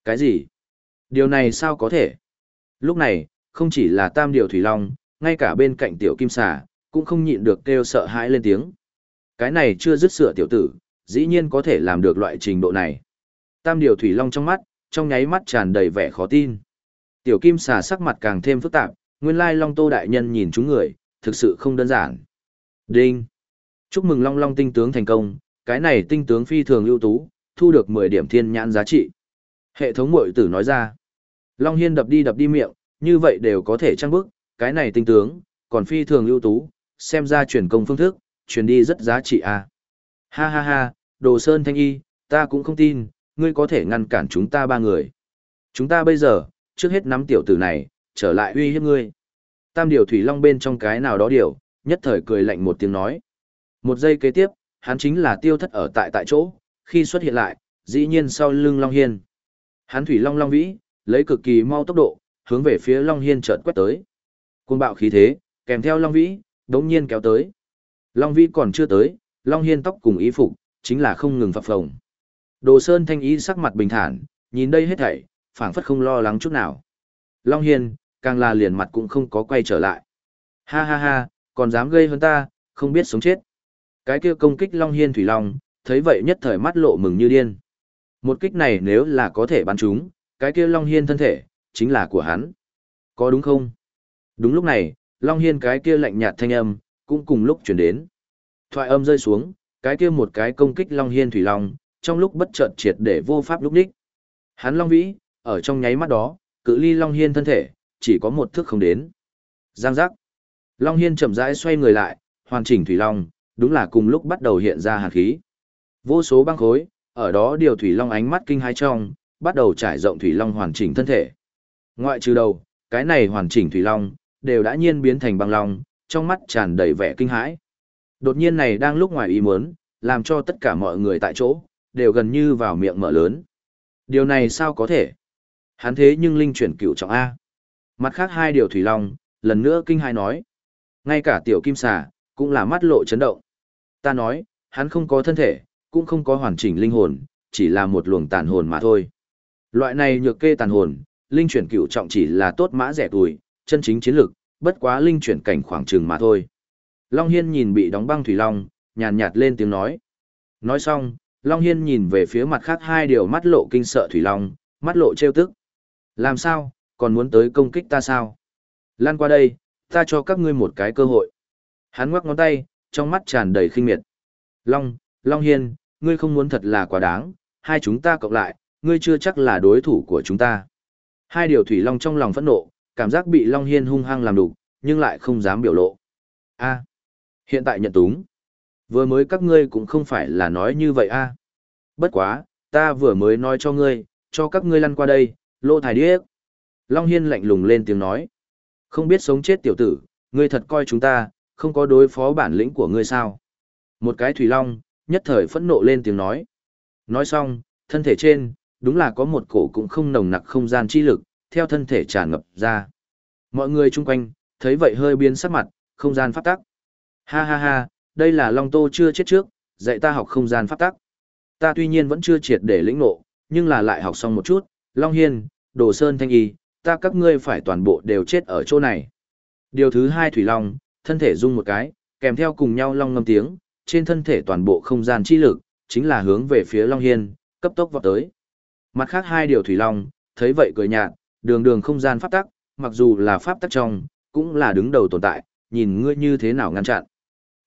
Speaker 1: Cái gì? Điều này sao có thể? Lúc này, không chỉ là tam điều thủy long, ngay cả bên cạnh tiểu kim xà, cũng không nhịn được kêu sợ hãi lên tiếng. Cái này chưa dứt sửa tiểu tử, dĩ nhiên có thể làm được loại trình độ này. Tam điều thủy long trong mắt, trong nháy mắt tràn đầy vẻ khó tin. Tiểu kim xà sắc mặt càng thêm phức tạp, nguyên lai long tô đại nhân nhìn chúng người, thực sự không đơn giản. Đinh! Chúc mừng long long tinh tướng thành công, cái này tinh tướng phi thường ưu tú, thu được 10 điểm thiên nhãn giá trị. Hệ thống mội tử nói ra. Long hiên đập đi đập đi miệng, như vậy đều có thể trang bức, cái này tinh tướng, còn phi thường ưu tú, xem ra chuyển công phương thức, chuyển đi rất giá trị à. Ha ha ha, đồ sơn thanh y, ta cũng không tin, ngươi có thể ngăn cản chúng ta ba người. Chúng ta bây giờ, trước hết nắm tiểu tử này, trở lại uy hiếp ngươi. Tam điều thủy long bên trong cái nào đó điều, nhất thời cười lạnh một tiếng nói. Một giây kế tiếp, hắn chính là tiêu thất ở tại tại chỗ, khi xuất hiện lại, dĩ nhiên sau lưng Long Hiên. Hắn thủy long long vĩ, lấy cực kỳ mau tốc độ, hướng về phía Long Hiên chợt quét tới. Cuồng bạo khí thế, kèm theo Long Vĩ, đống nhiên kéo tới. Long Vĩ còn chưa tới, Long Hiên tóc cùng ý phục, chính là không ngừng phập phồng. Đồ Sơn thanh ý sắc mặt bình thản, nhìn đây hết thảy, phảng phất không lo lắng chút nào. Long Hiên, càng là liền mặt cũng không có quay trở lại. Ha ha ha, còn dám gây hơn ta, không biết sống chết. Cái kia công kích Long Hiên Thủy Long, thấy vậy nhất thời mắt lộ mừng như điên. Một kích này nếu là có thể bắn chúng cái kia Long Hiên thân thể, chính là của hắn. Có đúng không? Đúng lúc này, Long Hiên cái kia lạnh nhạt thanh âm, cũng cùng lúc chuyển đến. Thoại âm rơi xuống, cái kia một cái công kích Long Hiên Thủy Long, trong lúc bất chợt triệt để vô pháp lúc đích. Hắn Long Vĩ, ở trong nháy mắt đó, cự ly Long Hiên thân thể, chỉ có một thước không đến. Giang giác. Long Hiên chậm rãi xoay người lại, hoàn chỉnh Thủy Long, đúng là cùng lúc bắt đầu hiện ra hàn khí. Vô số băng khối, ở đó điều Thủy Long ánh mắt kinh hai trong, bắt đầu trải rộng Thủy Long hoàn chỉnh thân thể. Ngoại trừ đầu, cái này hoàn chỉnh Thủy Long, đều đã nhiên biến thành băng long, trong mắt tràn đầy vẻ kinh hãi. Đột nhiên này đang lúc ngoài ý muốn, làm cho tất cả mọi người tại chỗ, đều gần như vào miệng mở lớn. Điều này sao có thể? Hắn thế nhưng linh chuyển cửu trọng A. Mặt khác hai điều Thủy Long, lần nữa kinh hai nói. Ngay cả tiểu kim xà, cũng là mắt lộ chấn động. Ta nói, hắn không có thân thể, cũng không có hoàn chỉnh linh hồn, chỉ là một luồng tàn hồn mà thôi. Loại này nhược kê tàn hồn, linh chuyển cửu trọng chỉ là tốt mã rẻ tuổi, chân chính chiến lực, bất quá linh chuyển cảnh khoảng trường mà thôi. Long Hiên nhìn bị đóng băng thủy long, nhàn nhạt lên tiếng nói. Nói xong, Long Hiên nhìn về phía mặt khác hai điều mắt lộ kinh sợ thủy long, mắt lộ trêu tức. Làm sao, còn muốn tới công kích ta sao? Lan qua đây, ta cho các ngươi một cái cơ hội. Hắn ngoắc ngón tay, trong mắt tràn đầy khinh miệt. Long, Long Hiên, ngươi không muốn thật là quá đáng, hai chúng ta cộng lại, ngươi chưa chắc là đối thủ của chúng ta. Hai điều thủy long trong lòng phẫn nộ, cảm giác bị Long Hiên hung hăng làm đục, nhưng lại không dám biểu lộ. A, hiện tại nhận túng. Vừa mới các ngươi cũng không phải là nói như vậy a. Bất quá, ta vừa mới nói cho ngươi, cho các ngươi lăn qua đây, lô thải điếc. Long Hiên lạnh lùng lên tiếng nói. Không biết sống chết tiểu tử, ngươi thật coi chúng ta, không có đối phó bản lĩnh của ngươi sao. Một cái thủy long, nhất thời phẫn nộ lên tiếng nói. Nói xong, thân thể trên, đúng là có một cổ cũng không nồng nặc không gian chi lực, theo thân thể tràn ngập ra. Mọi người chung quanh, thấy vậy hơi biến sắc mặt, không gian pháp tắc. Ha ha ha, đây là Long Tô chưa chết trước, dạy ta học không gian pháp tắc. Ta tuy nhiên vẫn chưa triệt để lĩnh ngộ, nhưng là lại học xong một chút, Long Hiên, Đồ Sơn Thanh Y, ta các ngươi phải toàn bộ đều chết ở chỗ này. Điều thứ hai Thủy Long, thân thể rung một cái, kèm theo cùng nhau long ngâm tiếng, trên thân thể toàn bộ không gian chi lực, chính là hướng về phía Long Hiên, cấp tốc vọt tới. Mặt khác hai điều Thủy Long, thấy vậy cười nhạt, đường đường không gian pháp tắc, mặc dù là pháp tắc trong, cũng là đứng đầu tồn tại, nhìn ngươi như thế nào ngăn chặn.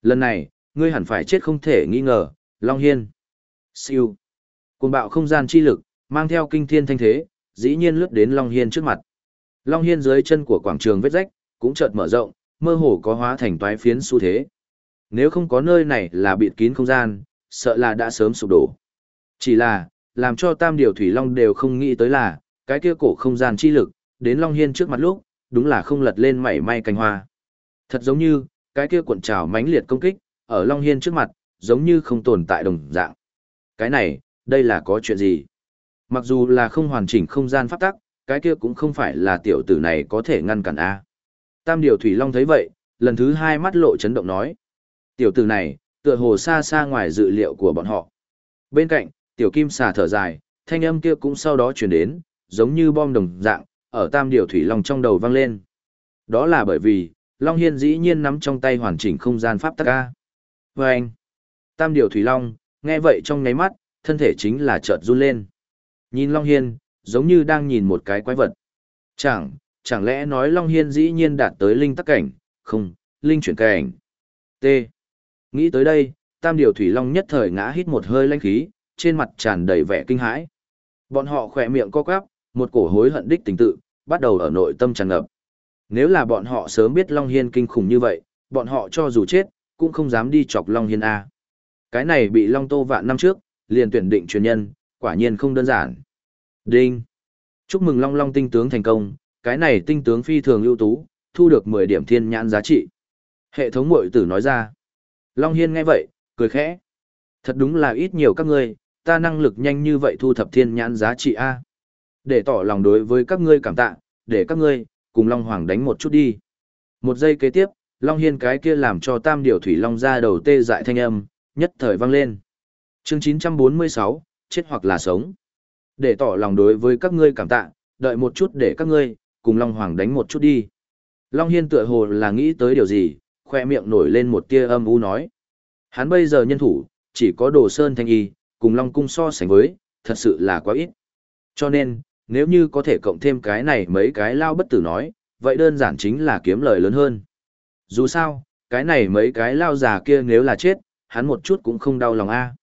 Speaker 1: Lần này, ngươi hẳn phải chết không thể nghi ngờ, Long Hiên. Siêu. Cuồng bạo không gian chi lực, mang theo kinh thiên thanh thế, dĩ nhiên lướt đến Long Hiên trước mặt. Long Hiên dưới chân của quảng trường vết rách, cũng chợt mở rộng, mơ hồ có hóa thành toái phiến xu thế. Nếu không có nơi này là bịt kín không gian, sợ là đã sớm sụp đổ. Chỉ là, làm cho tam điều thủy long đều không nghĩ tới là, cái kia cổ không gian chi lực, đến Long Hiên trước mặt lúc, đúng là không lật lên mảy may cành hoa. Thật giống như, cái kia cuộn trào mãnh liệt công kích, ở Long Hiên trước mặt, giống như không tồn tại đồng dạng. Cái này, đây là có chuyện gì? Mặc dù là không hoàn chỉnh không gian pháp tắc, cái kia cũng không phải là tiểu tử này có thể ngăn cản A. Tam điều Thủy Long thấy vậy, lần thứ hai mắt lộ chấn động nói. Tiểu tử này, tựa hồ xa xa ngoài dự liệu của bọn họ. Bên cạnh, tiểu kim xà thở dài, thanh âm kia cũng sau đó chuyển đến, giống như bom đồng dạng, ở tam điều thủy long trong đầu vang lên. Đó là bởi vì, Long Hiên dĩ nhiên nắm trong tay hoàn chỉnh không gian pháp tắc ca. Và vâng! anh, tam điều thủy long, nghe vậy trong ngáy mắt, thân thể chính là chợt run lên. Nhìn Long Hiên, giống như đang nhìn một cái quái vật. Chẳng, chẳng lẽ nói Long Hiên dĩ nhiên đạt tới linh tắc cảnh, không, linh chuyển cảnh. T. Nghĩ tới đây, tam điều thủy long nhất thời ngã hít một hơi lanh khí, trên mặt tràn đầy vẻ kinh hãi. Bọn họ khỏe miệng co quắp, một cổ hối hận đích tình tự, bắt đầu ở nội tâm tràn ngập. Nếu là bọn họ sớm biết Long Hiên kinh khủng như vậy, bọn họ cho dù chết, cũng không dám đi chọc Long Hiên A. Cái này bị Long Tô vạn năm trước, liền tuyển định truyền nhân, quả nhiên không đơn giản. Đinh! Chúc mừng Long Long tinh tướng thành công, cái này tinh tướng phi thường ưu tú, thu được 10 điểm thiên nhãn giá trị. Hệ thống mội tử nói ra. Long Hiên nghe vậy, cười khẽ. Thật đúng là ít nhiều các ngươi, ta năng lực nhanh như vậy thu thập thiên nhãn giá trị A. Để tỏ lòng đối với các ngươi cảm tạ, để các ngươi, cùng Long Hoàng đánh một chút đi. Một giây kế tiếp, Long Hiên cái kia làm cho tam điều thủy Long ra đầu tê dại thanh âm, nhất thời vang lên. chương 946, chết hoặc là sống. Để tỏ lòng đối với các ngươi cảm tạ, đợi một chút để các ngươi, cùng Long Hoàng đánh một chút đi. Long Hiên tựa hồ là nghĩ tới điều gì, khoe miệng nổi lên một tia âm u nói. Hắn bây giờ nhân thủ, chỉ có đồ sơn thanh y, cùng Long Cung so sánh với, thật sự là quá ít. Cho nên, nếu như có thể cộng thêm cái này mấy cái lao bất tử nói, vậy đơn giản chính là kiếm lời lớn hơn. Dù sao, cái này mấy cái lao già kia nếu là chết, hắn một chút cũng không đau lòng a.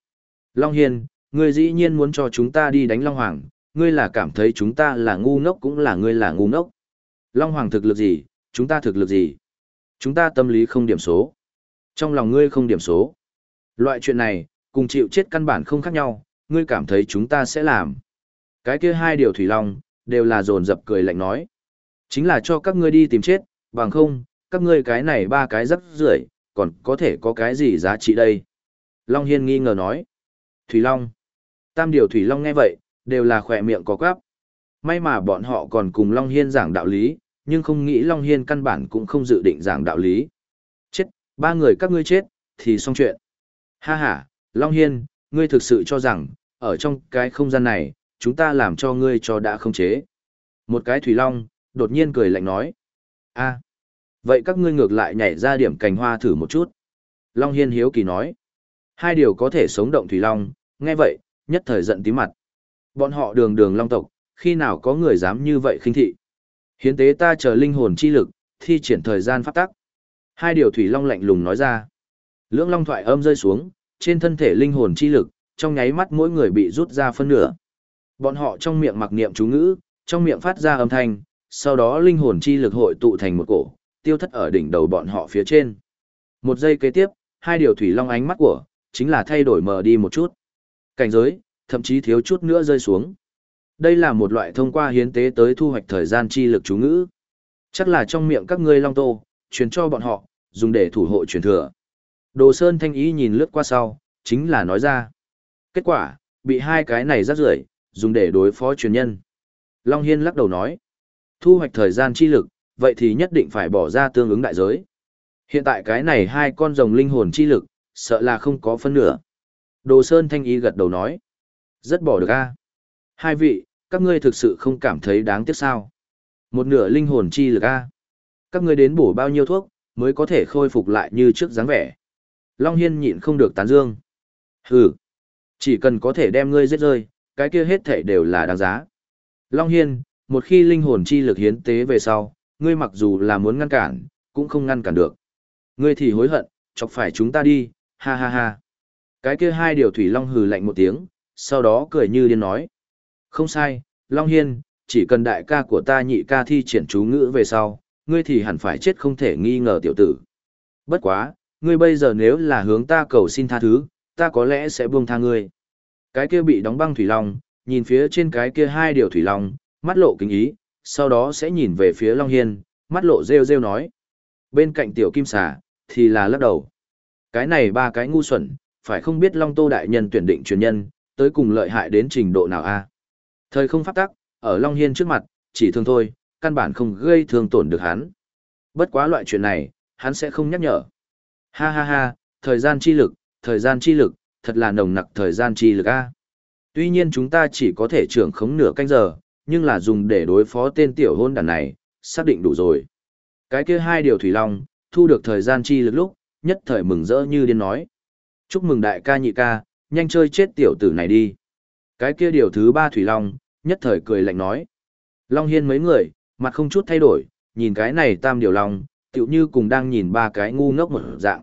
Speaker 1: Long Hiên, ngươi dĩ nhiên muốn cho chúng ta đi đánh Long Hoàng, ngươi là cảm thấy chúng ta là ngu ngốc cũng là ngươi là ngu ngốc. Long Hoàng thực lực gì, chúng ta thực lực gì? Chúng ta tâm lý không điểm số. Trong lòng ngươi không điểm số. Loại chuyện này, cùng chịu chết căn bản không khác nhau, ngươi cảm thấy chúng ta sẽ làm. Cái kia hai điều thủy long, đều là dồn dập cười lạnh nói. Chính là cho các ngươi đi tìm chết, bằng không, các ngươi cái này ba cái rất rưởi còn có thể có cái gì giá trị đây? Long Hiên nghi ngờ nói. Thủy Long. Tam điều Thủy Long nghe vậy, đều là khỏe miệng có quáp. May mà bọn họ còn cùng Long Hiên giảng đạo lý, nhưng không nghĩ Long Hiên căn bản cũng không dự định giảng đạo lý. Chết, ba người các ngươi chết, thì xong chuyện. Ha ha, Long Hiên, ngươi thực sự cho rằng, ở trong cái không gian này, chúng ta làm cho ngươi cho đã không chế. Một cái Thủy Long, đột nhiên cười lạnh nói. a vậy các ngươi ngược lại nhảy ra điểm cành hoa thử một chút. Long Hiên hiếu kỳ nói. Hai điều có thể sống động Thủy Long, nghe vậy, nhất thời giận tí mặt. Bọn họ đường đường Long tộc, khi nào có người dám như vậy khinh thị. Hiến tế ta chờ linh hồn chi lực, thi triển thời gian pháp tắc. Hai điều Thủy Long lạnh lùng nói ra. Lưỡng Long thoại âm rơi xuống, trên thân thể linh hồn chi lực, trong nháy mắt mỗi người bị rút ra phân nửa. Bọn họ trong miệng mặc niệm chú ngữ, trong miệng phát ra âm thanh, sau đó linh hồn chi lực hội tụ thành một cổ, tiêu thất ở đỉnh đầu bọn họ phía trên. Một giây kế tiếp, hai điều thủy long ánh mắt của, chính là thay đổi mờ đi một chút. Cảnh giới, thậm chí thiếu chút nữa rơi xuống. Đây là một loại thông qua hiến tế tới thu hoạch thời gian chi lực chú ngữ. Chắc là trong miệng các ngươi long tô, truyền cho bọn họ, dùng để thủ hộ truyền thừa. Đồ Sơn Thanh Ý nhìn lướt qua sau, chính là nói ra. Kết quả, bị hai cái này rắc rưởi dùng để đối phó truyền nhân. Long Hiên lắc đầu nói. Thu hoạch thời gian chi lực, vậy thì nhất định phải bỏ ra tương ứng đại giới. Hiện tại cái này hai con rồng linh hồn chi lực, sợ là không có phân nửa. Đồ Sơn Thanh y gật đầu nói. Rất bỏ được a Hai vị, các ngươi thực sự không cảm thấy đáng tiếc sao. Một nửa linh hồn chi lực a Các ngươi đến bổ bao nhiêu thuốc, mới có thể khôi phục lại như trước dáng vẻ. Long Hiên nhịn không được tán dương. Hừ, chỉ cần có thể đem ngươi giết rơi, cái kia hết thể đều là đáng giá. Long Hiên, một khi linh hồn chi lực hiến tế về sau, ngươi mặc dù là muốn ngăn cản, cũng không ngăn cản được. Ngươi thì hối hận, chọc phải chúng ta đi, ha ha ha. Cái kia hai điều thủy long hừ lạnh một tiếng, sau đó cười như điên nói. Không sai, Long Hiên, chỉ cần đại ca của ta nhị ca thi triển chú ngữ về sau, ngươi thì hẳn phải chết không thể nghi ngờ tiểu tử. Bất quá, ngươi bây giờ nếu là hướng ta cầu xin tha thứ, ta có lẽ sẽ buông tha ngươi. Cái kia bị đóng băng thủy long, nhìn phía trên cái kia hai điều thủy long, mắt lộ kính ý, sau đó sẽ nhìn về phía Long Hiên, mắt lộ rêu rêu nói. Bên cạnh tiểu kim xà, thì là lắc đầu. Cái này ba cái ngu xuẩn, phải không biết Long Tô Đại Nhân tuyển định truyền nhân, tới cùng lợi hại đến trình độ nào a Thời không pháp tắc, ở Long Hiên trước mặt, chỉ thương thôi, căn bản không gây thương tổn được hắn. Bất quá loại chuyện này, hắn sẽ không nhắc nhở. Ha ha ha, thời gian chi lực, thời gian chi lực, thật là nồng nặc thời gian chi lực a. Tuy nhiên chúng ta chỉ có thể trưởng khống nửa canh giờ, nhưng là dùng để đối phó tên tiểu hôn đàn này, xác định đủ rồi. Cái kia hai điều thủy long, thu được thời gian chi lực lúc, nhất thời mừng rỡ như điên nói. Chúc mừng đại ca nhị ca, nhanh chơi chết tiểu tử này đi. Cái kia điều thứ ba thủy long, nhất thời cười lạnh nói. Long hiên mấy người, mặt không chút thay đổi, nhìn cái này tam điều long, tựu như cùng đang nhìn ba cái ngu ngốc một dạng.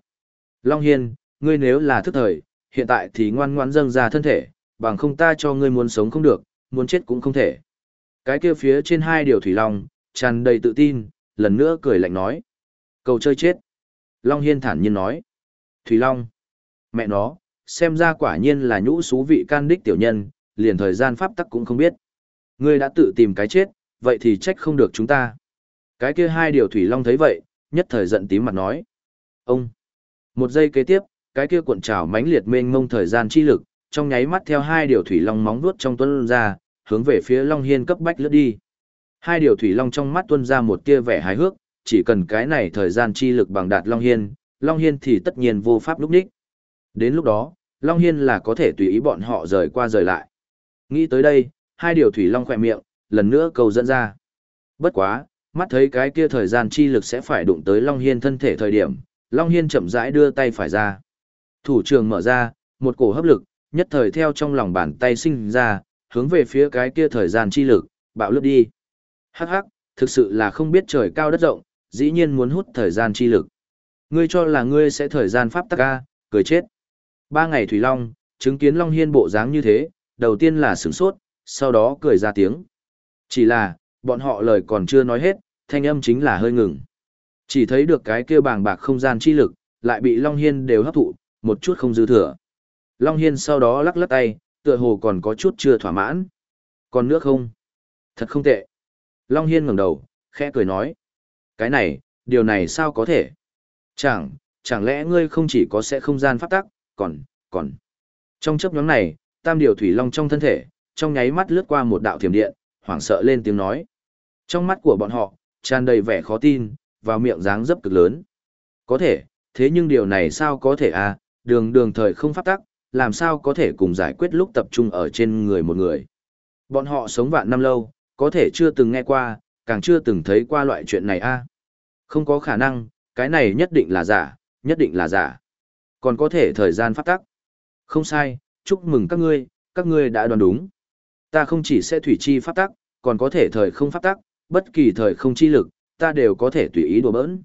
Speaker 1: Long hiên, ngươi nếu là thức thời, hiện tại thì ngoan ngoan dâng ra thân thể, bằng không ta cho ngươi muốn sống không được, muốn chết cũng không thể. Cái kia phía trên hai điều thủy long, tràn đầy tự tin, lần nữa cười lạnh nói. Cầu chơi chết. Long Hiên thản nhiên nói. Thủy Long. Mẹ nó, xem ra quả nhiên là nhũ xú vị can đích tiểu nhân, liền thời gian pháp tắc cũng không biết. Ngươi đã tự tìm cái chết, vậy thì trách không được chúng ta. Cái kia hai điều Thủy Long thấy vậy, nhất thời giận tím mặt nói. Ông. Một giây kế tiếp, cái kia cuộn trào mãnh liệt mênh mông thời gian chi lực, trong nháy mắt theo hai điều Thủy Long móng vuốt trong tuân ra, hướng về phía Long Hiên cấp bách lướt đi. Hai điều thủy long trong mắt tuôn ra một tia vẻ hài hước, chỉ cần cái này thời gian chi lực bằng đạt Long Hiên, Long Hiên thì tất nhiên vô pháp lúc đích. Đến lúc đó, Long Hiên là có thể tùy ý bọn họ rời qua rời lại. Nghĩ tới đây, hai điều thủy long khỏe miệng, lần nữa cầu dẫn ra. Bất quá, mắt thấy cái kia thời gian chi lực sẽ phải đụng tới Long Hiên thân thể thời điểm, Long Hiên chậm rãi đưa tay phải ra. Thủ trường mở ra, một cổ hấp lực, nhất thời theo trong lòng bàn tay sinh ra, hướng về phía cái kia thời gian chi lực, bạo lướt đi. Hắc hắc, thực sự là không biết trời cao đất rộng, dĩ nhiên muốn hút thời gian chi lực. Ngươi cho là ngươi sẽ thời gian pháp tắc ca, cười chết. Ba ngày Thủy Long, chứng kiến Long Hiên bộ dáng như thế, đầu tiên là sửng sốt, sau đó cười ra tiếng. Chỉ là, bọn họ lời còn chưa nói hết, thanh âm chính là hơi ngừng. Chỉ thấy được cái kia bàng bạc không gian chi lực, lại bị Long Hiên đều hấp thụ, một chút không dư thừa. Long Hiên sau đó lắc lắc tay, tựa hồ còn có chút chưa thỏa mãn. Còn nước không? Thật không tệ. Long Hiên ngẩng đầu, khẽ cười nói. Cái này, điều này sao có thể? Chẳng, chẳng lẽ ngươi không chỉ có sẽ không gian pháp tắc, còn, còn. Trong chấp nhóm này, tam điều thủy long trong thân thể, trong nháy mắt lướt qua một đạo thiểm điện, hoảng sợ lên tiếng nói. Trong mắt của bọn họ, tràn đầy vẻ khó tin, vào miệng dáng dấp cực lớn. Có thể, thế nhưng điều này sao có thể à, đường đường thời không pháp tắc, làm sao có thể cùng giải quyết lúc tập trung ở trên người một người. Bọn họ sống vạn năm lâu, có thể chưa từng nghe qua, càng chưa từng thấy qua loại chuyện này a. Không có khả năng, cái này nhất định là giả, nhất định là giả. Còn có thể thời gian phát tắc. Không sai, chúc mừng các ngươi, các ngươi đã đoán đúng. Ta không chỉ sẽ thủy chi phát tắc, còn có thể thời không phát tắc, bất kỳ thời không chi lực, ta đều có thể tùy ý đùa bỡn.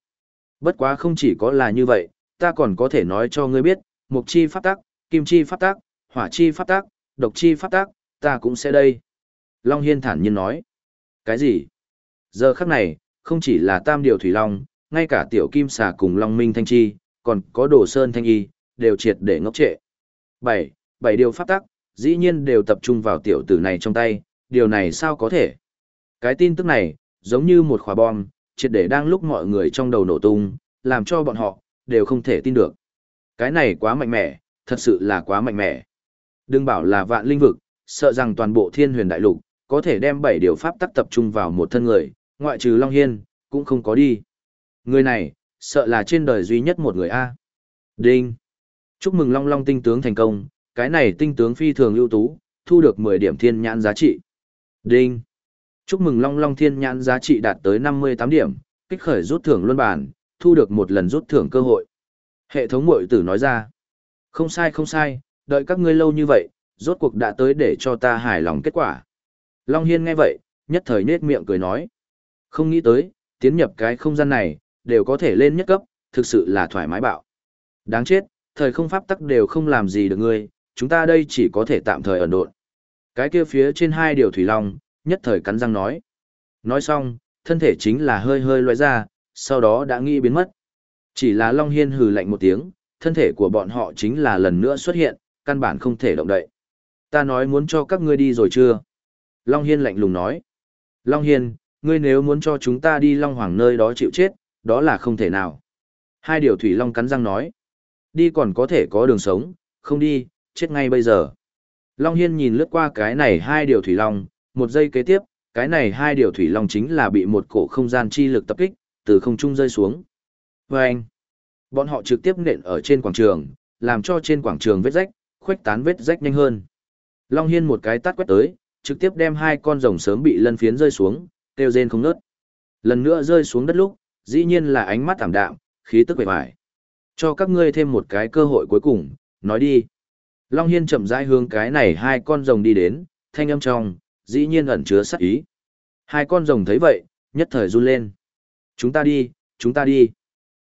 Speaker 1: Bất quá không chỉ có là như vậy, ta còn có thể nói cho ngươi biết, mục chi phát tắc, kim chi phát tắc, hỏa chi phát tắc, độc chi phát tắc, ta cũng sẽ đây. Long Hiên thản nhiên nói. Cái gì? Giờ khắc này, không chỉ là tam điều thủy long, ngay cả tiểu kim xà cùng Long Minh Thanh Chi, còn có đồ sơn thanh y, đều triệt để ngốc trệ. Bảy, bảy điều pháp tắc, dĩ nhiên đều tập trung vào tiểu tử này trong tay, điều này sao có thể? Cái tin tức này, giống như một khóa bom, triệt để đang lúc mọi người trong đầu nổ tung, làm cho bọn họ, đều không thể tin được. Cái này quá mạnh mẽ, thật sự là quá mạnh mẽ. Đừng bảo là vạn linh vực, sợ rằng toàn bộ thiên huyền đại lục, có thể đem bảy điều pháp tắc tập trung vào một thân người, ngoại trừ Long Hiên, cũng không có đi. Người này, sợ là trên đời duy nhất một người A. Đinh! Chúc mừng Long Long tinh tướng thành công, cái này tinh tướng phi thường ưu tú, thu được 10 điểm thiên nhãn giá trị. Đinh! Chúc mừng Long Long thiên nhãn giá trị đạt tới 58 điểm, kích khởi rút thưởng luân bản, thu được một lần rút thưởng cơ hội. Hệ thống mội tử nói ra. Không sai không sai, đợi các ngươi lâu như vậy, rốt cuộc đã tới để cho ta hài lòng kết quả. Long Hiên nghe vậy, nhất thời nết miệng cười nói. Không nghĩ tới, tiến nhập cái không gian này, đều có thể lên nhất cấp, thực sự là thoải mái bạo. Đáng chết, thời không pháp tắc đều không làm gì được ngươi, chúng ta đây chỉ có thể tạm thời ẩn độn. Cái kia phía trên hai điều thủy long, nhất thời cắn răng nói. Nói xong, thân thể chính là hơi hơi loại ra, sau đó đã nghĩ biến mất. Chỉ là Long Hiên hừ lạnh một tiếng, thân thể của bọn họ chính là lần nữa xuất hiện, căn bản không thể động đậy. Ta nói muốn cho các ngươi đi rồi chưa? Long Hiên lạnh lùng nói. Long Hiên, ngươi nếu muốn cho chúng ta đi Long Hoàng nơi đó chịu chết, đó là không thể nào. Hai điều Thủy Long cắn răng nói. Đi còn có thể có đường sống, không đi, chết ngay bây giờ. Long Hiên nhìn lướt qua cái này hai điều Thủy Long, một giây kế tiếp, cái này hai điều Thủy Long chính là bị một cổ không gian chi lực tập kích, từ không trung rơi xuống. Vâng! anh, bọn họ trực tiếp nện ở trên quảng trường, làm cho trên quảng trường vết rách, khuếch tán vết rách nhanh hơn. Long Hiên một cái tát quét tới, trực tiếp đem hai con rồng sớm bị lân phiến rơi xuống, kêu rên không ngớt. Lần nữa rơi xuống đất lúc, dĩ nhiên là ánh mắt thảm đạm, khí tức bề vải. Cho các ngươi thêm một cái cơ hội cuối cùng, nói đi. Long Hiên chậm rãi hướng cái này hai con rồng đi đến, thanh âm trong, dĩ nhiên ẩn chứa sát ý. Hai con rồng thấy vậy, nhất thời run lên. Chúng ta đi, chúng ta đi.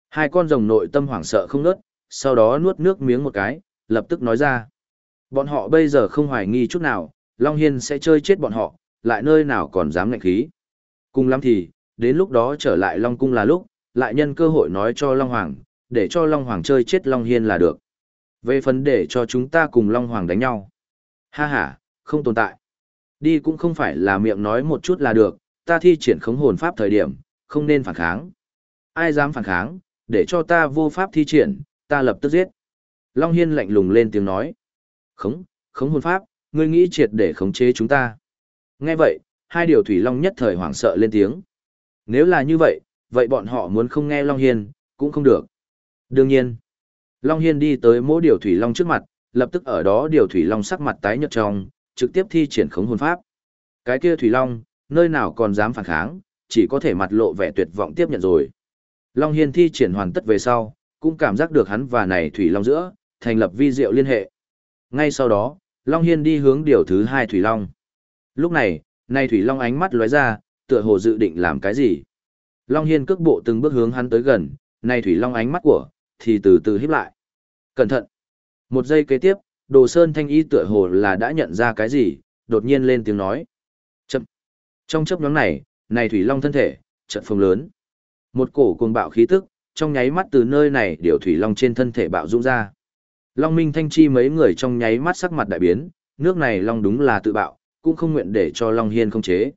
Speaker 1: Hai con rồng nội tâm hoảng sợ không nớt, sau đó nuốt nước miếng một cái, lập tức nói ra. Bọn họ bây giờ không hoài nghi chút nào, Long Hiên sẽ chơi chết bọn họ, lại nơi nào còn dám ngạnh khí. Cùng lắm thì, đến lúc đó trở lại Long Cung là lúc, lại nhân cơ hội nói cho Long Hoàng, để cho Long Hoàng chơi chết Long Hiên là được. Về phần để cho chúng ta cùng Long Hoàng đánh nhau. Ha ha, không tồn tại. Đi cũng không phải là miệng nói một chút là được, ta thi triển khống hồn pháp thời điểm, không nên phản kháng. Ai dám phản kháng, để cho ta vô pháp thi triển, ta lập tức giết. Long Hiên lạnh lùng lên tiếng nói. Khống, khống hồn pháp, ngươi nghĩ triệt để khống chế chúng ta. Nghe vậy, hai điều thủy long nhất thời hoảng sợ lên tiếng. Nếu là như vậy, vậy bọn họ muốn không nghe Long Hiên, cũng không được. Đương nhiên, Long Hiên đi tới mỗi điều thủy long trước mặt, lập tức ở đó điều thủy long sắc mặt tái nhợt trong, trực tiếp thi triển khống hồn pháp. Cái kia thủy long, nơi nào còn dám phản kháng, chỉ có thể mặt lộ vẻ tuyệt vọng tiếp nhận rồi. Long Hiên thi triển hoàn tất về sau, cũng cảm giác được hắn và này thủy long giữa, thành lập vi diệu liên hệ. Ngay sau đó, Long Hiên đi hướng điều thứ hai thủy long. Lúc này, này thủy long ánh mắt lóe ra, tựa hồ dự định làm cái gì. Long Hiên cước bộ từng bước hướng hắn tới gần, này thủy long ánh mắt của, thì từ từ híp lại. Cẩn thận. Một giây kế tiếp, Đồ Sơn Thanh Y tựa hồ là đã nhận ra cái gì, đột nhiên lên tiếng nói. Chậm. Trong chấp nhóm này, này thủy long thân thể, trận phồng lớn. Một cổ cuồng bạo khí tức, trong nháy mắt từ nơi này điều thủy long trên thân thể bạo dũng ra. Long Minh Thanh Chi mấy người trong nháy mắt sắc mặt đại biến, nước này long đúng là tự bạo, cũng không nguyện để cho Long Hiên không chế.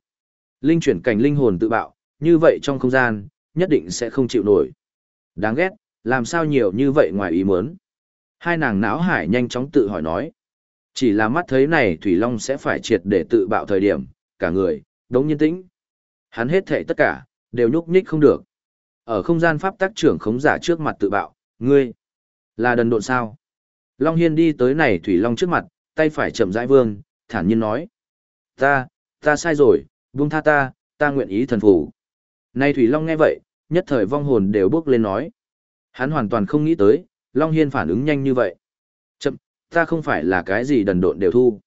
Speaker 1: Linh chuyển cảnh linh hồn tự bạo, như vậy trong không gian, nhất định sẽ không chịu nổi. Đáng ghét, làm sao nhiều như vậy ngoài ý muốn. Hai nàng não hải nhanh chóng tự hỏi nói. Chỉ là mắt thấy này Thủy Long sẽ phải triệt để tự bạo thời điểm, cả người, đống nhiên tĩnh. Hắn hết thể tất cả, đều nhúc nhích không được. Ở không gian pháp tác trưởng khống giả trước mặt tự bạo, ngươi, là đần độn sao? Long Hiên đi tới này Thủy Long trước mặt, tay phải chậm rãi vương, thản nhiên nói. Ta, ta sai rồi, buông tha ta, ta nguyện ý thần phủ. Nay Thủy Long nghe vậy, nhất thời vong hồn đều bước lên nói. Hắn hoàn toàn không nghĩ tới, Long Hiên phản ứng nhanh như vậy. Chậm, ta không phải là cái gì đần độn đều thu.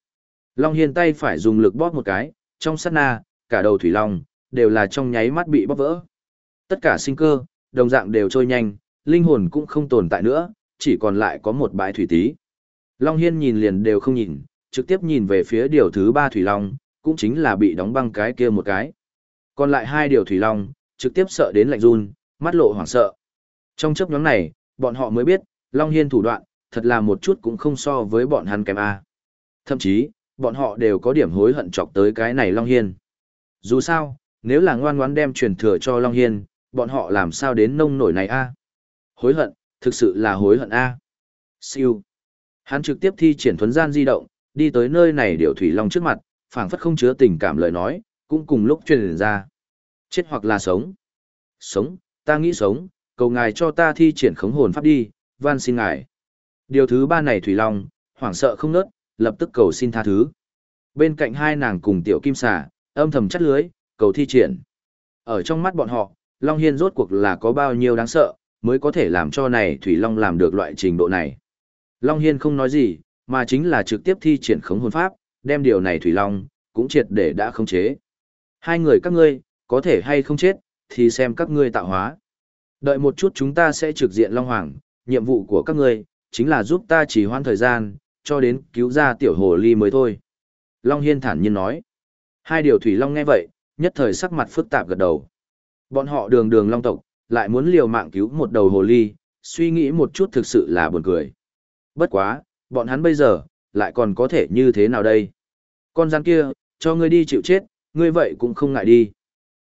Speaker 1: Long Hiên tay phải dùng lực bóp một cái, trong sát na, cả đầu Thủy Long, đều là trong nháy mắt bị bóp vỡ. Tất cả sinh cơ, đồng dạng đều trôi nhanh, linh hồn cũng không tồn tại nữa, chỉ còn lại có một bãi thủy tí. Long Hiên nhìn liền đều không nhìn, trực tiếp nhìn về phía điều thứ ba Thủy Long, cũng chính là bị đóng băng cái kia một cái. Còn lại hai điều Thủy Long, trực tiếp sợ đến lạnh run, mắt lộ hoảng sợ. Trong chấp nhóm này, bọn họ mới biết, Long Hiên thủ đoạn, thật là một chút cũng không so với bọn hắn kém A. Thậm chí, bọn họ đều có điểm hối hận chọc tới cái này Long Hiên. Dù sao, nếu là ngoan ngoãn đem truyền thừa cho Long Hiên, bọn họ làm sao đến nông nổi này A. Hối hận, thực sự là hối hận A. Siêu. Hắn trực tiếp thi triển thuấn gian di động, đi tới nơi này điều thủy long trước mặt, phảng phất không chứa tình cảm lời nói, cũng cùng lúc truyền ra. Chết hoặc là sống. Sống, ta nghĩ sống, cầu ngài cho ta thi triển khống hồn pháp đi, van xin ngài. Điều thứ ba này thủy long, hoảng sợ không nớt, lập tức cầu xin tha thứ. Bên cạnh hai nàng cùng tiểu kim xà, âm thầm chắt lưới, cầu thi triển. Ở trong mắt bọn họ, Long Hiên rốt cuộc là có bao nhiêu đáng sợ, mới có thể làm cho này Thủy Long làm được loại trình độ này. Long Hiên không nói gì, mà chính là trực tiếp thi triển khống hồn pháp, đem điều này Thủy Long, cũng triệt để đã khống chế. Hai người các ngươi, có thể hay không chết, thì xem các ngươi tạo hóa. Đợi một chút chúng ta sẽ trực diện Long Hoàng, nhiệm vụ của các ngươi, chính là giúp ta chỉ hoãn thời gian, cho đến cứu ra tiểu hồ ly mới thôi. Long Hiên thản nhiên nói. Hai điều Thủy Long nghe vậy, nhất thời sắc mặt phức tạp gật đầu. Bọn họ đường đường Long tộc, lại muốn liều mạng cứu một đầu hồ ly, suy nghĩ một chút thực sự là buồn cười. Bất quá, bọn hắn bây giờ, lại còn có thể như thế nào đây? Con rắn kia, cho ngươi đi chịu chết, ngươi vậy cũng không ngại đi.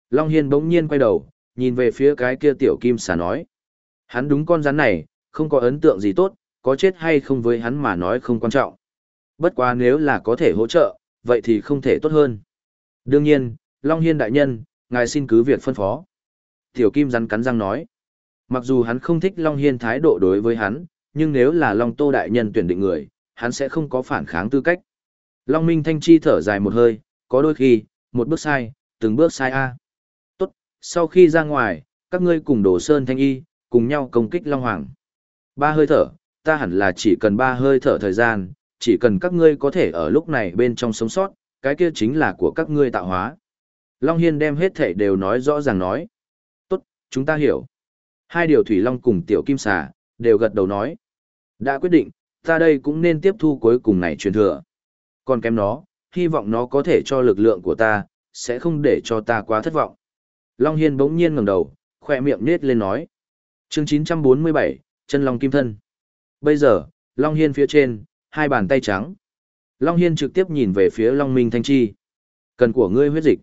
Speaker 1: Long Hiên bỗng nhiên quay đầu, nhìn về phía cái kia tiểu kim xà nói. Hắn đúng con rắn này, không có ấn tượng gì tốt, có chết hay không với hắn mà nói không quan trọng. Bất quá nếu là có thể hỗ trợ, vậy thì không thể tốt hơn. Đương nhiên, Long Hiên đại nhân, ngài xin cứ việc phân phó. Tiểu Kim rắn cắn răng nói. Mặc dù hắn không thích Long Hiên thái độ đối với hắn, nhưng nếu là Long Tô đại nhân tuyển định người, hắn sẽ không có phản kháng tư cách. Long Minh Thanh Chi thở dài một hơi, có đôi khi, một bước sai, từng bước sai a. Tốt, sau khi ra ngoài, các ngươi cùng Đồ Sơn Thanh Y, cùng nhau công kích Long Hoàng. Ba hơi thở, ta hẳn là chỉ cần ba hơi thở thời gian, chỉ cần các ngươi có thể ở lúc này bên trong sống sót, cái kia chính là của các ngươi tạo hóa. Long Hiên đem hết thể đều nói rõ ràng nói. Tốt, chúng ta hiểu. Hai điều Thủy Long cùng Tiểu Kim Xà, đều gật đầu nói. Đã quyết định, ta đây cũng nên tiếp thu cuối cùng này truyền thừa. Còn kém nó, hy vọng nó có thể cho lực lượng của ta, sẽ không để cho ta quá thất vọng. Long Hiên bỗng nhiên ngẩng đầu, khỏe miệng nết lên nói. chương 947, chân Long Kim Thân. Bây giờ, Long Hiên phía trên, hai bàn tay trắng. Long Hiên trực tiếp nhìn về phía Long Minh Thanh Chi. Cần của ngươi huyết dịch.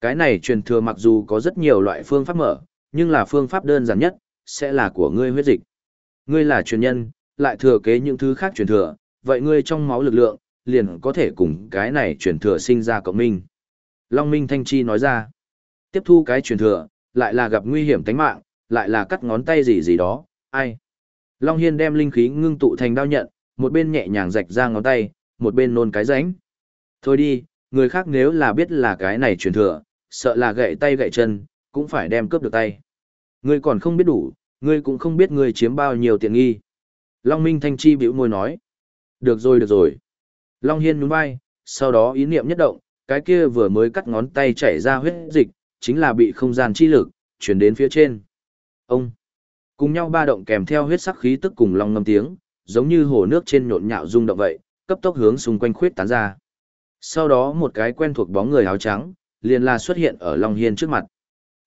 Speaker 1: Cái này truyền thừa mặc dù có rất nhiều loại phương pháp mở, nhưng là phương pháp đơn giản nhất, sẽ là của ngươi huyết dịch. Ngươi là truyền nhân, lại thừa kế những thứ khác truyền thừa, vậy ngươi trong máu lực lượng, liền có thể cùng cái này truyền thừa sinh ra cộng minh. Long Minh Thanh Chi nói ra, tiếp thu cái truyền thừa, lại là gặp nguy hiểm tính mạng, lại là cắt ngón tay gì gì đó, ai. Long Hiên đem linh khí ngưng tụ thành đao nhận, một bên nhẹ nhàng rạch ra ngón tay, một bên nôn cái ránh. Thôi đi, người khác nếu là biết là cái này truyền thừa, sợ là gậy tay gậy chân, cũng phải đem cướp được tay. Ngươi còn không biết đủ, ngươi cũng không biết ngươi chiếm bao nhiêu tiện nghi. Long Minh Thanh Chi bĩu môi nói. Được rồi được rồi. Long Hiên nhún vai, sau đó ý niệm nhất động, cái kia vừa mới cắt ngón tay chảy ra huyết dịch, chính là bị không gian chi lực, chuyển đến phía trên. Ông, cùng nhau ba động kèm theo huyết sắc khí tức cùng long ngâm tiếng, giống như hồ nước trên nhộn nhạo rung động vậy, cấp tốc hướng xung quanh khuyết tán ra. Sau đó một cái quen thuộc bóng người áo trắng, liền là xuất hiện ở Long Hiên trước mặt.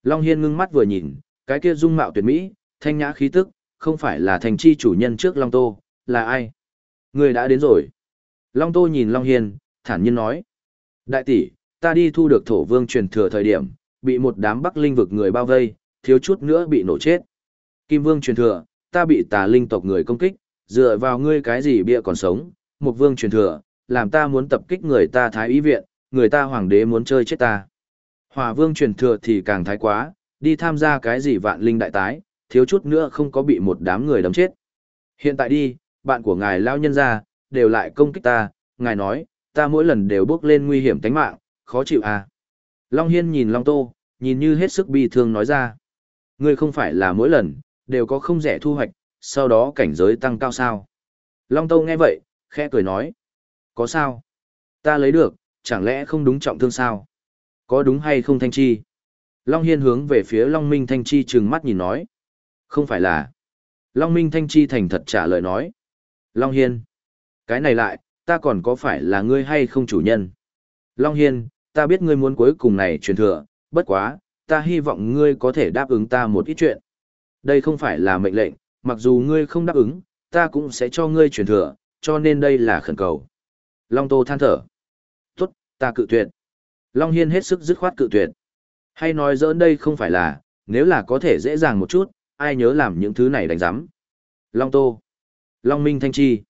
Speaker 1: Long Hiên ngưng mắt vừa nhìn, cái kia dung mạo tuyệt mỹ, thanh nhã khí tức, không phải là thành chi chủ nhân trước Long Tô, là ai? Người đã đến rồi. Long Tô nhìn Long Hiên, thản nhiên nói. Đại tỷ, ta đi thu được thổ vương truyền thừa thời điểm, bị một đám bắc linh vực người bao vây, thiếu chút nữa bị nổ chết. Kim vương truyền thừa, ta bị tà linh tộc người công kích, dựa vào ngươi cái gì bịa còn sống, một vương truyền thừa, làm ta muốn tập kích người ta thái ý viện, người ta hoàng đế muốn chơi chết ta. Hòa vương truyền thừa thì càng thái quá, đi tham gia cái gì vạn linh đại tái, thiếu chút nữa không có bị một đám người đấm chết. Hiện tại đi, bạn của ngài lao nhân ra, đều lại công kích ta, ngài nói, ta mỗi lần đều bước lên nguy hiểm tính mạng, khó chịu à. Long Hiên nhìn Long Tô, nhìn như hết sức bi thương nói ra. Ngươi không phải là mỗi lần, đều có không rẻ thu hoạch, sau đó cảnh giới tăng cao sao. Long Tô nghe vậy, khẽ cười nói. Có sao? Ta lấy được, chẳng lẽ không đúng trọng thương sao? Có đúng hay không Thanh Chi? Long Hiên hướng về phía Long Minh Thanh Chi trừng mắt nhìn nói. Không phải là. Long Minh Thanh Chi thành thật trả lời nói. Long Hiên. Cái này lại, ta còn có phải là ngươi hay không chủ nhân? Long Hiên, ta biết ngươi muốn cuối cùng này truyền thừa, bất quá, ta hy vọng ngươi có thể đáp ứng ta một ít chuyện. Đây không phải là mệnh lệnh, mặc dù ngươi không đáp ứng, ta cũng sẽ cho ngươi truyền thừa, cho nên đây là khẩn cầu. Long Tô than thở. Tốt, ta cự tuyệt. Long Hiên hết sức dứt khoát cự tuyệt. Hay nói dỡn đây không phải là, nếu là có thể dễ dàng một chút, ai nhớ làm những thứ này đánh giám. Long Tô. Long Minh Thanh Chi.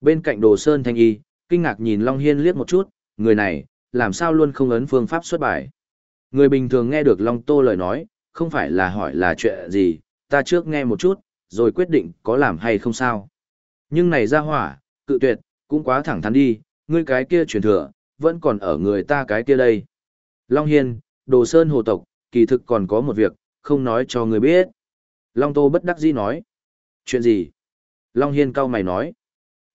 Speaker 1: Bên cạnh Đồ Sơn Thanh Y, kinh ngạc nhìn Long Hiên liếc một chút, người này, làm sao luôn không ấn phương pháp xuất bài. Người bình thường nghe được Long Tô lời nói, không phải là hỏi là chuyện gì, ta trước nghe một chút, rồi quyết định có làm hay không sao. Nhưng này ra hỏa, cự tuyệt, cũng quá thẳng thắn đi, ngươi cái kia truyền thừa, vẫn còn ở người ta cái kia đây. Long Hiên, Đồ Sơn Hồ Tộc, kỳ thực còn có một việc, không nói cho người biết. Long Tô bất đắc dĩ nói. Chuyện gì? Long Hiên cao mày nói.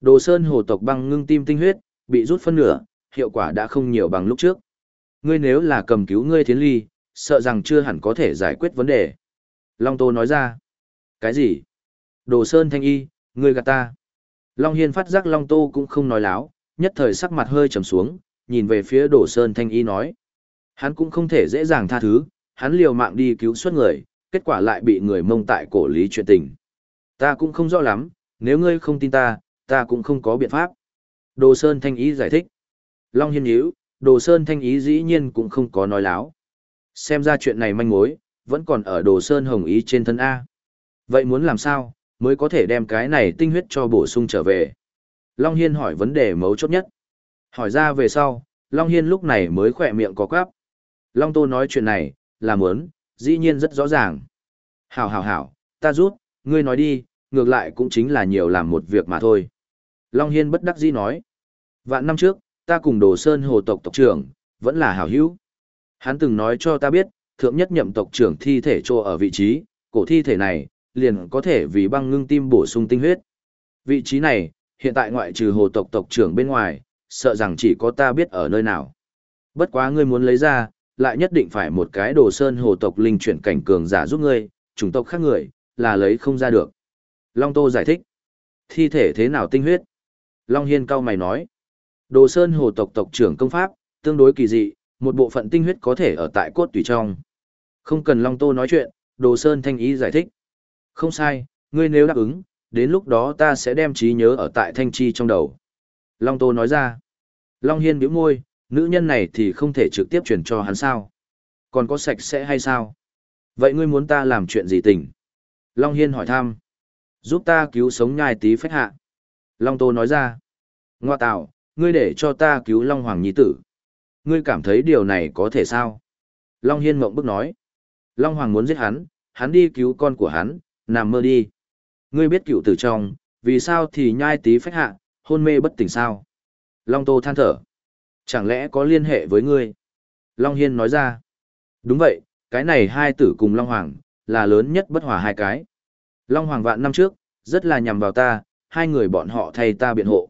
Speaker 1: Đồ Sơn Hồ Tộc băng ngưng tim tinh huyết, bị rút phân nửa, hiệu quả đã không nhiều bằng lúc trước. Ngươi nếu là cầm cứu ngươi thiến ly, sợ rằng chưa hẳn có thể giải quyết vấn đề. Long Tô nói ra. Cái gì? Đồ Sơn Thanh Y, ngươi gạt ta. Long Hiên phát giác Long Tô cũng không nói láo, nhất thời sắc mặt hơi trầm xuống, nhìn về phía Đồ Sơn Thanh Y nói. Hắn cũng không thể dễ dàng tha thứ, hắn liều mạng đi cứu suốt người, kết quả lại bị người mông tại cổ lý chuyện tình. Ta cũng không rõ lắm, nếu ngươi không tin ta, ta cũng không có biện pháp. Đồ Sơn Thanh ý giải thích. Long Hiên nhíu, Đồ Sơn Thanh ý dĩ nhiên cũng không có nói láo. Xem ra chuyện này manh mối, vẫn còn ở Đồ Sơn Hồng Ý trên thân A. Vậy muốn làm sao, mới có thể đem cái này tinh huyết cho bổ sung trở về? Long Hiên hỏi vấn đề mấu chốt nhất. Hỏi ra về sau, Long Hiên lúc này mới khỏe miệng có quáp. Long Tô nói chuyện này, là muốn, dĩ nhiên rất rõ ràng. Hảo hảo hảo, ta rút, ngươi nói đi, ngược lại cũng chính là nhiều làm một việc mà thôi. Long Hiên bất đắc dĩ nói. Vạn năm trước, ta cùng Đồ Sơn Hồ tộc tộc trưởng, vẫn là hảo hữu. Hắn từng nói cho ta biết, thượng nhất nhậm tộc trưởng thi thể trô ở vị trí, cổ thi thể này, liền có thể vì băng ngưng tim bổ sung tinh huyết. Vị trí này, hiện tại ngoại trừ hồ tộc tộc trưởng bên ngoài, sợ rằng chỉ có ta biết ở nơi nào. Bất quá ngươi muốn lấy ra, lại nhất định phải một cái đồ sơn hồ tộc linh chuyển cảnh cường giả giúp ngươi, chủng tộc khác người, là lấy không ra được. Long Tô giải thích. Thi thể thế nào tinh huyết? Long Hiên cao mày nói. Đồ sơn hồ tộc tộc trưởng công pháp, tương đối kỳ dị, một bộ phận tinh huyết có thể ở tại cốt tùy trong. Không cần Long Tô nói chuyện, Đồ Sơn Thanh Ý giải thích. Không sai, ngươi nếu đáp ứng, đến lúc đó ta sẽ đem trí nhớ ở tại Thanh Chi trong đầu. Long Tô nói ra. Long Hiên bĩu môi, nữ nhân này thì không thể trực tiếp truyền cho hắn sao. Còn có sạch sẽ hay sao? Vậy ngươi muốn ta làm chuyện gì tỉnh? Long Hiên hỏi thăm. Giúp ta cứu sống nhai tí phách hạ. Long Tô nói ra. Ngoa tạo, ngươi để cho ta cứu Long Hoàng Nhi Tử. Ngươi cảm thấy điều này có thể sao? Long Hiên mộng bức nói. Long Hoàng muốn giết hắn, hắn đi cứu con của hắn, nằm mơ đi. Ngươi biết cựu tử trong, vì sao thì nhai tí phách hạ, hôn mê bất tỉnh sao? Long Tô than thở. Chẳng lẽ có liên hệ với ngươi? Long Hiên nói ra. Đúng vậy, cái này hai tử cùng Long Hoàng, là lớn nhất bất hòa hai cái. Long Hoàng vạn năm trước, rất là nhằm vào ta, hai người bọn họ thay ta biện hộ.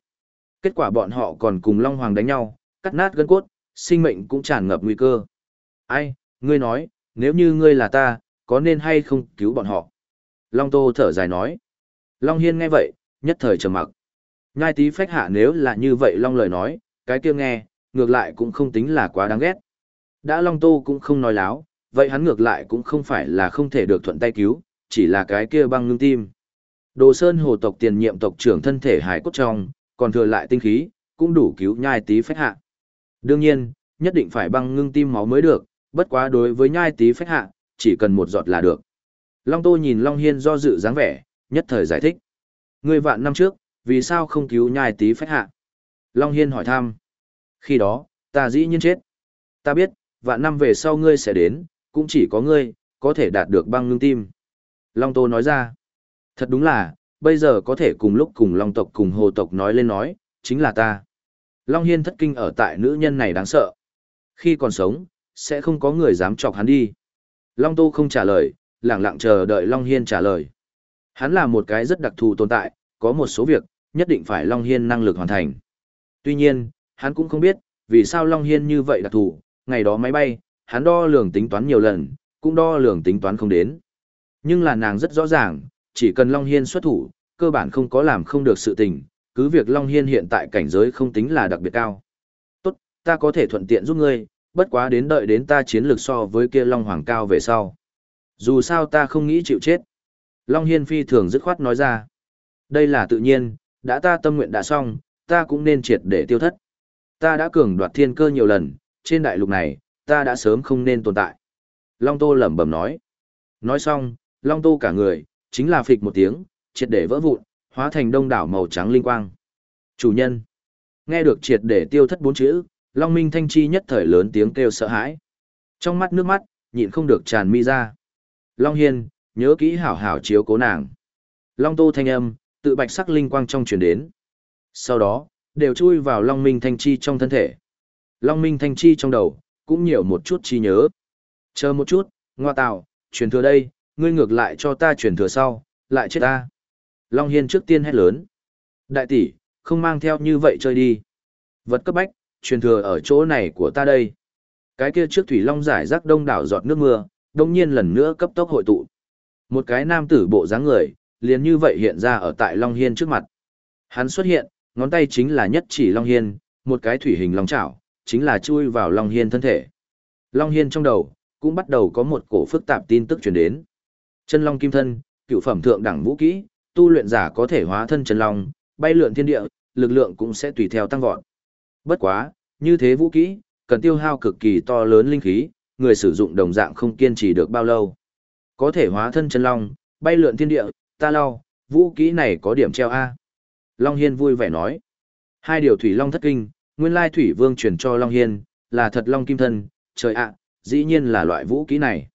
Speaker 1: Kết quả bọn họ còn cùng Long Hoàng đánh nhau, cắt nát gân cốt, sinh mệnh cũng tràn ngập nguy cơ. Ai, ngươi nói, nếu như ngươi là ta, có nên hay không cứu bọn họ? Long Tô thở dài nói. Long Hiên nghe vậy, nhất thời trầm mặc. Nhai tí phách hạ nếu là như vậy Long lời nói, cái kia nghe, ngược lại cũng không tính là quá đáng ghét. Đã Long Tô cũng không nói láo, vậy hắn ngược lại cũng không phải là không thể được thuận tay cứu, chỉ là cái kia băng ngưng tim. Đồ Sơn hồ tộc tiền nhiệm tộc trưởng thân thể hải cốt trong, còn thừa lại tinh khí, cũng đủ cứu nhai tí phách hạ. Đương nhiên, nhất định phải băng ngưng tim máu mới được, bất quá đối với nhai tí phách hạ, chỉ cần một giọt là được. Long Tô nhìn Long Hiên do dự dáng vẻ, nhất thời giải thích. Người vạn năm trước, vì sao không cứu nhai tí phách hạ? Long Hiên hỏi thăm. Khi đó, ta dĩ nhiên chết. Ta biết, vạn năm về sau ngươi sẽ đến, cũng chỉ có ngươi, có thể đạt được băng ngưng tim. Long Tô nói ra. Thật đúng là, bây giờ có thể cùng lúc cùng Long tộc cùng Hồ tộc nói lên nói, chính là ta. Long Hiên thất kinh ở tại nữ nhân này đáng sợ. Khi còn sống, sẽ không có người dám chọc hắn đi. Long Tô không trả lời, lặng lặng chờ đợi Long Hiên trả lời. Hắn là một cái rất đặc thù tồn tại, có một số việc, nhất định phải Long Hiên năng lực hoàn thành. Tuy nhiên, hắn cũng không biết, vì sao Long Hiên như vậy đặc thủ ngày đó máy bay, hắn đo lường tính toán nhiều lần, cũng đo lường tính toán không đến. Nhưng là nàng rất rõ ràng, chỉ cần Long Hiên xuất thủ, cơ bản không có làm không được sự tình, cứ việc Long Hiên hiện tại cảnh giới không tính là đặc biệt cao. Tốt, ta có thể thuận tiện giúp ngươi, bất quá đến đợi đến ta chiến lược so với kia Long Hoàng cao về sau. Dù sao ta không nghĩ chịu chết. Long Hiên phi thường dứt khoát nói ra. Đây là tự nhiên, đã ta tâm nguyện đã xong, ta cũng nên triệt để tiêu thất. Ta đã cường đoạt thiên cơ nhiều lần, trên đại lục này, ta đã sớm không nên tồn tại. Long Tô lẩm bẩm nói. Nói xong, Long Tô cả người, chính là phịch một tiếng, triệt để vỡ vụn, hóa thành đông đảo màu trắng linh quang. Chủ nhân. Nghe được triệt để tiêu thất bốn chữ, Long Minh Thanh Chi nhất thời lớn tiếng kêu sợ hãi. Trong mắt nước mắt, nhịn không được tràn mi ra. Long Hiên, nhớ kỹ hảo hảo chiếu cố nàng. Long Tô thanh âm, tự bạch sắc linh quang trong truyền đến. Sau đó, đều chui vào Long Minh Thanh Chi trong thân thể. Long Minh Thanh Chi trong đầu, cũng nhiều một chút chi nhớ. Chờ một chút, ngoa tạo, truyền thừa đây, ngươi ngược lại cho ta truyền thừa sau, lại chết ta. Long Hiên trước tiên hét lớn. Đại tỷ, không mang theo như vậy chơi đi. Vật cấp bách, truyền thừa ở chỗ này của ta đây. Cái kia trước thủy long giải rác đông đảo giọt nước mưa, đông nhiên lần nữa cấp tốc hội tụ. Một cái nam tử bộ dáng người, liền như vậy hiện ra ở tại Long Hiên trước mặt. Hắn xuất hiện, ngón tay chính là nhất chỉ Long Hiên, một cái thủy hình long chảo, chính là chui vào Long Hiên thân thể. Long Hiên trong đầu, cũng bắt đầu có một cổ phức tạp tin tức truyền đến. Chân Long Kim Thân, cựu phẩm thượng đẳng vũ kỹ, tu luyện giả có thể hóa thân chân long, bay lượn thiên địa, lực lượng cũng sẽ tùy theo tăng vọt. Bất quá, như thế vũ kỹ, cần tiêu hao cực kỳ to lớn linh khí, người sử dụng đồng dạng không kiên trì được bao lâu. Có thể hóa thân chân long, bay lượn thiên địa, ta lo, vũ kỹ này có điểm treo A. Long Hiên vui vẻ nói. Hai điều thủy long thất kinh, nguyên lai thủy vương truyền cho Long Hiên, là thật long kim thân, trời ạ, dĩ nhiên là loại vũ kỹ này.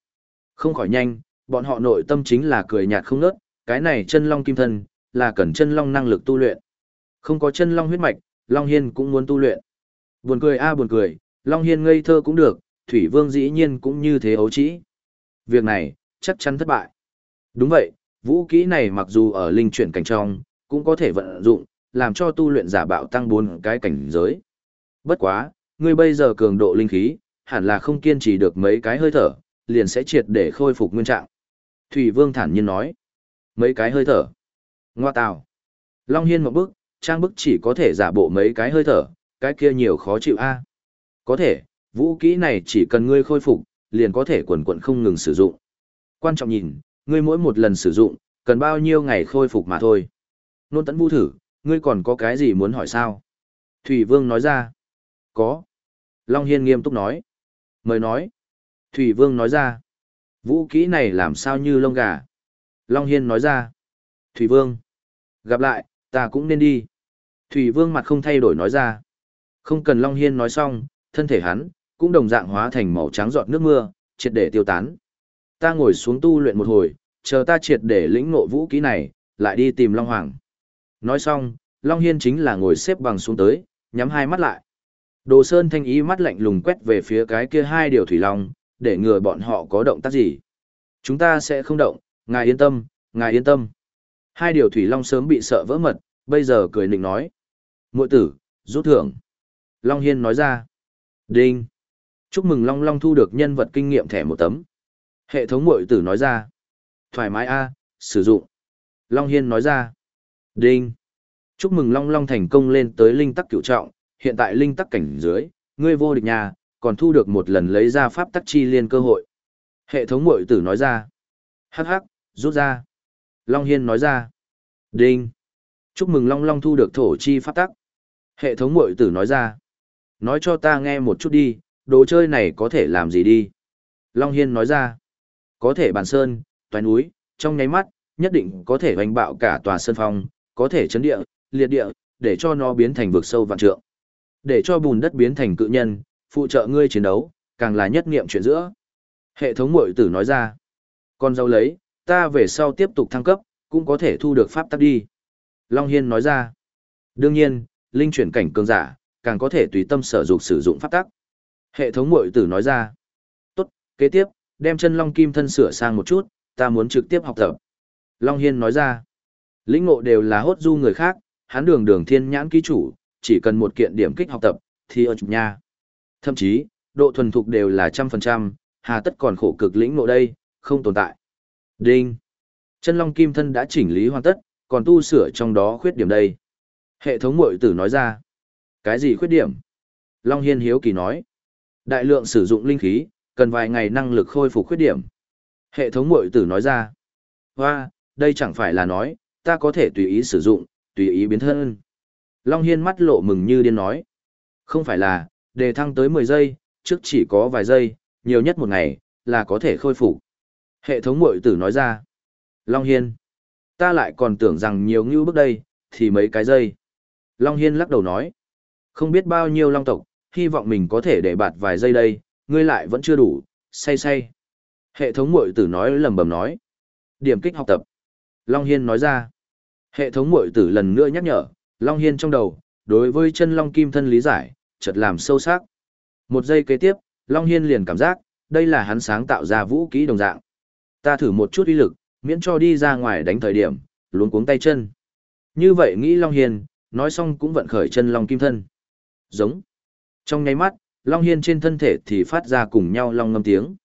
Speaker 1: Không khỏi nhanh, bọn họ nội tâm chính là cười nhạt không nớt, cái này chân long kim thân, là cần chân long năng lực tu luyện. Không có chân long huyết mạch, Long Hiên cũng muốn tu luyện. Buồn cười a à, buồn cười, Long Hiên ngây thơ cũng được, Thủy Vương dĩ nhiên cũng như thế ấu trĩ. Việc này, chắc chắn thất bại. Đúng vậy, vũ kỹ này mặc dù ở linh chuyển cảnh trong, cũng có thể vận dụng, làm cho tu luyện giả bạo tăng bốn cái cảnh giới. Bất quá, ngươi bây giờ cường độ linh khí, hẳn là không kiên trì được mấy cái hơi thở, liền sẽ triệt để khôi phục nguyên trạng. Thủy Vương thản nhiên nói. Mấy cái hơi thở. Ngoa tào. Long Hiên một bước, trang bức chỉ có thể giả bộ mấy cái hơi thở, cái kia nhiều khó chịu a Có thể, vũ kỹ này chỉ cần ngươi khôi phục, liền có thể quần quận không ngừng sử dụng. Quan trọng nhìn, ngươi mỗi một lần sử dụng, cần bao nhiêu ngày khôi phục mà thôi. Nôn tấn vu thử, ngươi còn có cái gì muốn hỏi sao? Thủy Vương nói ra. Có. Long Hiên nghiêm túc nói. Mời nói. Thủy Vương nói ra. Vũ kỹ này làm sao như lông gà? Long Hiên nói ra. Thủy Vương. Gặp lại, ta cũng nên đi. Thủy Vương mặt không thay đổi nói ra. Không cần Long Hiên nói xong, thân thể hắn, cũng đồng dạng hóa thành màu trắng giọt nước mưa, triệt để tiêu tán. Ta ngồi xuống tu luyện một hồi, chờ ta triệt để lĩnh ngộ vũ kỹ này, lại đi tìm Long Hoàng. Nói xong, Long Hiên chính là ngồi xếp bằng xuống tới, nhắm hai mắt lại. Đồ Sơn thanh ý mắt lạnh lùng quét về phía cái kia hai điều thủy long, để ngừa bọn họ có động tác gì. Chúng ta sẽ không động, ngài yên tâm, ngài yên tâm. Hai điều thủy long sớm bị sợ vỡ mật, bây giờ cười nịnh nói. Mội tử, rút thưởng. Long Hiên nói ra. Đinh. Chúc mừng Long Long thu được nhân vật kinh nghiệm thẻ một tấm. Hệ thống mội tử nói ra. Thoải mái A, sử dụng. Long Hiên nói ra. Đinh. Chúc mừng Long Long thành công lên tới linh tắc Cựu trọng, hiện tại linh tắc cảnh dưới, ngươi vô địch nhà, còn thu được một lần lấy ra pháp tắc chi liên cơ hội. Hệ thống mội tử nói ra. Hắc hắc, rút ra. Long Hiên nói ra. Đinh. Chúc mừng Long Long thu được thổ chi pháp tắc. Hệ thống mội tử nói ra. Nói cho ta nghe một chút đi, đồ chơi này có thể làm gì đi. Long Hiên nói ra. Có thể bàn sơn, toái núi, trong nháy mắt, nhất định có thể hoành bạo cả tòa sơn phong, có thể chấn địa, liệt địa, để cho nó biến thành vực sâu vạn trượng. Để cho bùn đất biến thành cự nhân, phụ trợ ngươi chiến đấu, càng là nhất nghiệm chuyện giữa. Hệ thống mội tử nói ra. Con dâu lấy, ta về sau tiếp tục thăng cấp, cũng có thể thu được pháp tắc đi. Long Hiên nói ra. Đương nhiên, linh chuyển cảnh cường giả, càng có thể tùy tâm sở dục sử dụng pháp tắc. Hệ thống mội tử nói ra. Tốt, kế tiếp, đem chân Long Kim thân sửa sang một chút, ta muốn trực tiếp học tập. Long Hiên nói ra. Lĩnh ngộ đều là hốt du người khác, hắn đường đường thiên nhãn ký chủ, chỉ cần một kiện điểm kích học tập, thì ở chụp nha. Thậm chí, độ thuần thục đều là trăm phần trăm, hà tất còn khổ cực lĩnh ngộ đây, không tồn tại. Đinh. Chân Long Kim thân đã chỉnh lý hoàn tất, còn tu sửa trong đó khuyết điểm đây. Hệ thống mội tử nói ra. Cái gì khuyết điểm? Long Hiên hiếu kỳ nói. Đại lượng sử dụng linh khí, cần vài ngày năng lực khôi phục khuyết điểm. Hệ thống mội tử nói ra. Hoa, đây chẳng phải là nói, ta có thể tùy ý sử dụng, tùy ý biến thân. Long Hiên mắt lộ mừng như điên nói. Không phải là, đề thăng tới 10 giây, trước chỉ có vài giây, nhiều nhất một ngày, là có thể khôi phục. Hệ thống mội tử nói ra. Long Hiên. Ta lại còn tưởng rằng nhiều như bước đây, thì mấy cái giây. Long Hiên lắc đầu nói. Không biết bao nhiêu long tộc, hy vọng mình có thể để bạt vài giây đây, ngươi lại vẫn chưa đủ, say say. Hệ thống mội tử nói lầm bầm nói. Điểm kích học tập. Long Hiên nói ra. Hệ thống mội tử lần nữa nhắc nhở, Long Hiên trong đầu, đối với chân Long Kim thân lý giải, chợt làm sâu sắc. Một giây kế tiếp, Long Hiên liền cảm giác, đây là hắn sáng tạo ra vũ kỹ đồng dạng. Ta thử một chút uy lực, miễn cho đi ra ngoài đánh thời điểm, luống cuống tay chân. Như vậy nghĩ Long Hiên, nói xong cũng vận khởi chân Long Kim thân. Giống. Trong nháy mắt, Long Hiên trên thân thể thì phát ra cùng nhau long ngâm tiếng.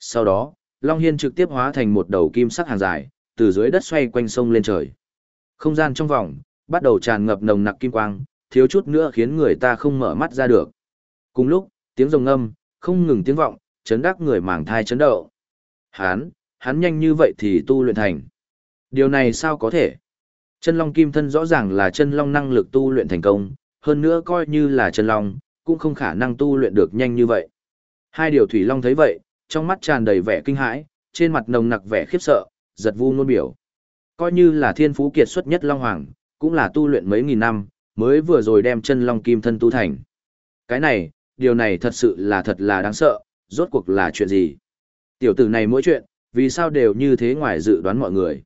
Speaker 1: Sau đó, Long Hiên trực tiếp hóa thành một đầu kim sắc hàng dài, từ dưới đất xoay quanh sông lên trời. Không gian trong vòng, bắt đầu tràn ngập nồng nặc kim quang, thiếu chút nữa khiến người ta không mở mắt ra được. Cùng lúc, tiếng rồng ngâm, không ngừng tiếng vọng, chấn đắc người màng thai chấn động. Hán, hắn nhanh như vậy thì tu luyện thành. Điều này sao có thể? Chân long kim thân rõ ràng là chân long năng lực tu luyện thành công, hơn nữa coi như là chân long, cũng không khả năng tu luyện được nhanh như vậy. Hai điều thủy long thấy vậy, trong mắt tràn đầy vẻ kinh hãi, trên mặt nồng nặc vẻ khiếp sợ, giật vu nôn biểu. Coi như là thiên phú kiệt xuất nhất long hoàng, cũng là tu luyện mấy nghìn năm, mới vừa rồi đem chân long kim thân tu thành. Cái này, điều này thật sự là thật là đáng sợ, rốt cuộc là chuyện gì? Tiểu tử này mỗi chuyện, vì sao đều như thế ngoài dự đoán mọi người?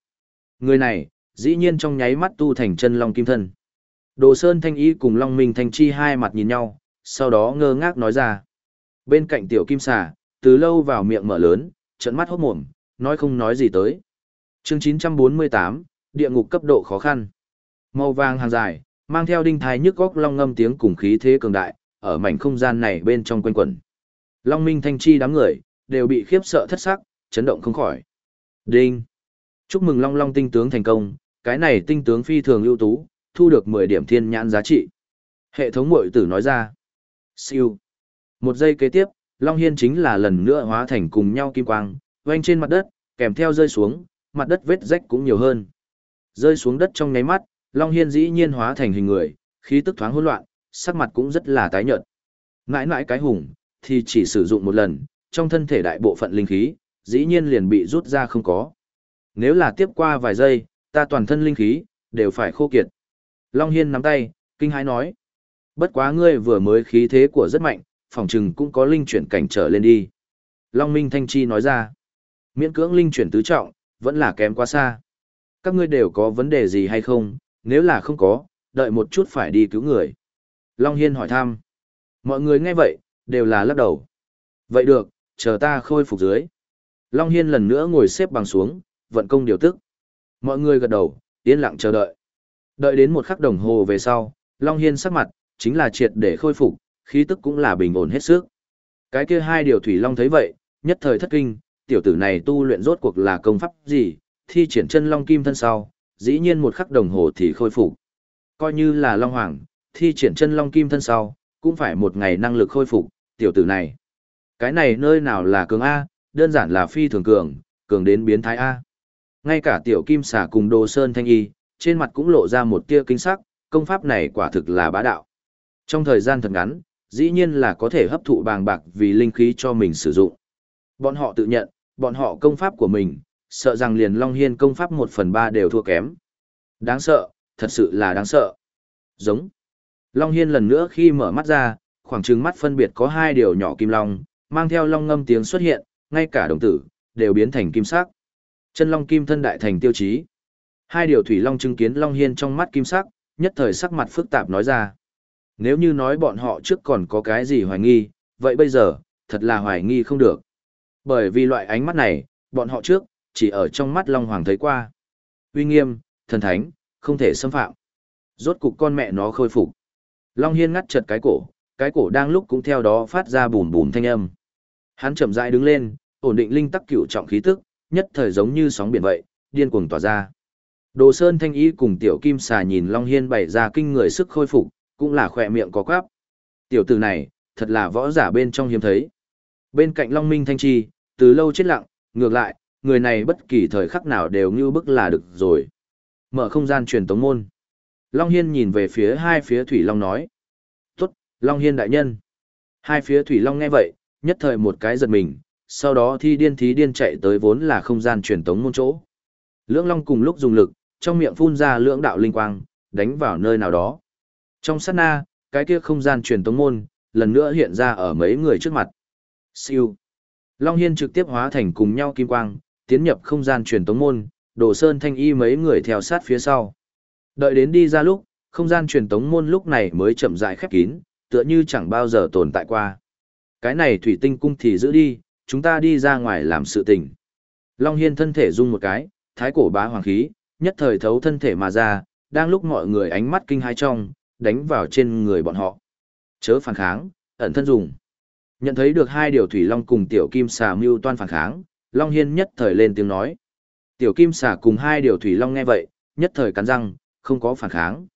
Speaker 1: Người này, dĩ nhiên trong nháy mắt tu thành chân long kim thân. Đồ Sơn Thanh Y cùng Long Minh Thanh Chi hai mặt nhìn nhau, sau đó ngơ ngác nói ra. Bên cạnh tiểu kim xà, từ lâu vào miệng mở lớn, trận mắt hốt mồm, nói không nói gì tới chương 948, địa ngục cấp độ khó khăn. Màu vàng hàng dài, mang theo đinh thái nhức góc long ngâm tiếng cùng khí thế cường đại, ở mảnh không gian này bên trong quanh quẩn. Long Minh Thanh Chi đám người, đều bị khiếp sợ thất sắc, chấn động không khỏi. Đinh! Chúc mừng Long Long tinh tướng thành công, cái này tinh tướng phi thường ưu tú, thu được 10 điểm thiên nhãn giá trị. Hệ thống mội tử nói ra. Siêu! Một giây kế tiếp, Long Hiên chính là lần nữa hóa thành cùng nhau kim quang, quanh trên mặt đất, kèm theo rơi xuống, mặt đất vết rách cũng nhiều hơn. Rơi xuống đất trong nháy mắt, Long Hiên dĩ nhiên hóa thành hình người, khí tức thoáng hỗn loạn, sắc mặt cũng rất là tái nhợt. Ngãi ngãi cái hùng, thì chỉ sử dụng một lần, trong thân thể đại bộ phận linh khí, dĩ nhiên liền bị rút ra không có. Nếu là tiếp qua vài giây, ta toàn thân linh khí, đều phải khô kiệt. Long Hiên nắm tay, kinh hãi nói. Bất quá ngươi vừa mới khí thế của rất mạnh, phòng trừng cũng có linh chuyển cảnh trở lên đi. Long Minh Thanh Chi nói ra. Miễn cưỡng linh chuyển tứ trọng, vẫn là kém quá xa. Các ngươi đều có vấn đề gì hay không, nếu là không có, đợi một chút phải đi cứu người. Long Hiên hỏi thăm. Mọi người nghe vậy, đều là lắc đầu. Vậy được, chờ ta khôi phục dưới. Long Hiên lần nữa ngồi xếp bằng xuống, vận công điều tức. Mọi người gật đầu, yên lặng chờ đợi. Đợi đến một khắc đồng hồ về sau, Long Hiên sắc mặt, chính là triệt để khôi phục, khí tức cũng là bình ổn hết sức. Cái kia hai điều Thủy Long thấy vậy, nhất thời thất kinh, tiểu tử này tu luyện rốt cuộc là công pháp gì, thi triển chân Long Kim thân sau, dĩ nhiên một khắc đồng hồ thì khôi phục. Coi như là Long Hoàng, thi triển chân Long Kim thân sau, cũng phải một ngày năng lực khôi phục, tiểu tử này. Cái này nơi nào là cường A, đơn giản là phi thường cường, cường đến biến thái A. Ngay cả tiểu kim xà cùng đồ sơn thanh y, trên mặt cũng lộ ra một tia kinh sắc, công pháp này quả thực là bá đạo. Trong thời gian thật ngắn, dĩ nhiên là có thể hấp thụ bàng bạc vì linh khí cho mình sử dụng. Bọn họ tự nhận, bọn họ công pháp của mình, sợ rằng liền Long Hiên công pháp một phần ba đều thua kém. Đáng sợ, thật sự là đáng sợ. Giống. Long Hiên lần nữa khi mở mắt ra, khoảng trừng mắt phân biệt có hai điều nhỏ kim long, mang theo long ngâm tiếng xuất hiện, ngay cả đồng tử, đều biến thành kim sắc. Chân long kim thân đại thành tiêu chí. Hai điều thủy long chứng kiến Long Hiên trong mắt kim sắc, nhất thời sắc mặt phức tạp nói ra. Nếu như nói bọn họ trước còn có cái gì hoài nghi, vậy bây giờ, thật là hoài nghi không được. Bởi vì loại ánh mắt này, bọn họ trước, chỉ ở trong mắt Long Hoàng thấy qua. Uy nghiêm, thần thánh, không thể xâm phạm. Rốt cục con mẹ nó khôi phục. Long Hiên ngắt chật cái cổ, cái cổ đang lúc cũng theo đó phát ra bùm bùm thanh âm. Hắn chậm rãi đứng lên, ổn định linh tắc cửu trọng khí tức, nhất thời giống như sóng biển vậy, điên cuồng tỏa ra. Đồ Sơn Thanh Y cùng Tiểu Kim Xà nhìn Long Hiên bày ra kinh người sức khôi phục, cũng là khỏe miệng có quáp. Tiểu tử này, thật là võ giả bên trong hiếm thấy. Bên cạnh Long Minh Thanh Chi, từ lâu chết lặng, ngược lại, người này bất kỳ thời khắc nào đều như bức là được rồi. Mở không gian truyền tống môn. Long Hiên nhìn về phía hai phía Thủy Long nói. Tốt, Long Hiên đại nhân. Hai phía Thủy Long nghe vậy, nhất thời một cái giật mình, sau đó thi điên thí điên chạy tới vốn là không gian truyền tống môn chỗ. Lưỡng Long cùng lúc dùng lực, trong miệng phun ra lưỡng đạo linh quang, đánh vào nơi nào đó. Trong sát na, cái kia không gian truyền tống môn, lần nữa hiện ra ở mấy người trước mặt. Siêu. Long Hiên trực tiếp hóa thành cùng nhau kim quang, tiến nhập không gian truyền tống môn, Đồ Sơn Thanh Y mấy người theo sát phía sau. Đợi đến đi ra lúc, không gian truyền tống môn lúc này mới chậm rãi khép kín, tựa như chẳng bao giờ tồn tại qua. Cái này thủy tinh cung thì giữ đi, chúng ta đi ra ngoài làm sự tình. Long Hiên thân thể rung một cái, thái cổ bá hoàng khí, nhất thời thấu thân thể mà ra, đang lúc mọi người ánh mắt kinh hãi trong, đánh vào trên người bọn họ. Chớ phản kháng, ẩn thân dùng. Nhận thấy được hai điều thủy long cùng tiểu kim xà mưu toan phản kháng, Long Hiên nhất thời lên tiếng nói. Tiểu kim xà cùng hai điều thủy long nghe vậy, nhất thời cắn răng, không có phản kháng.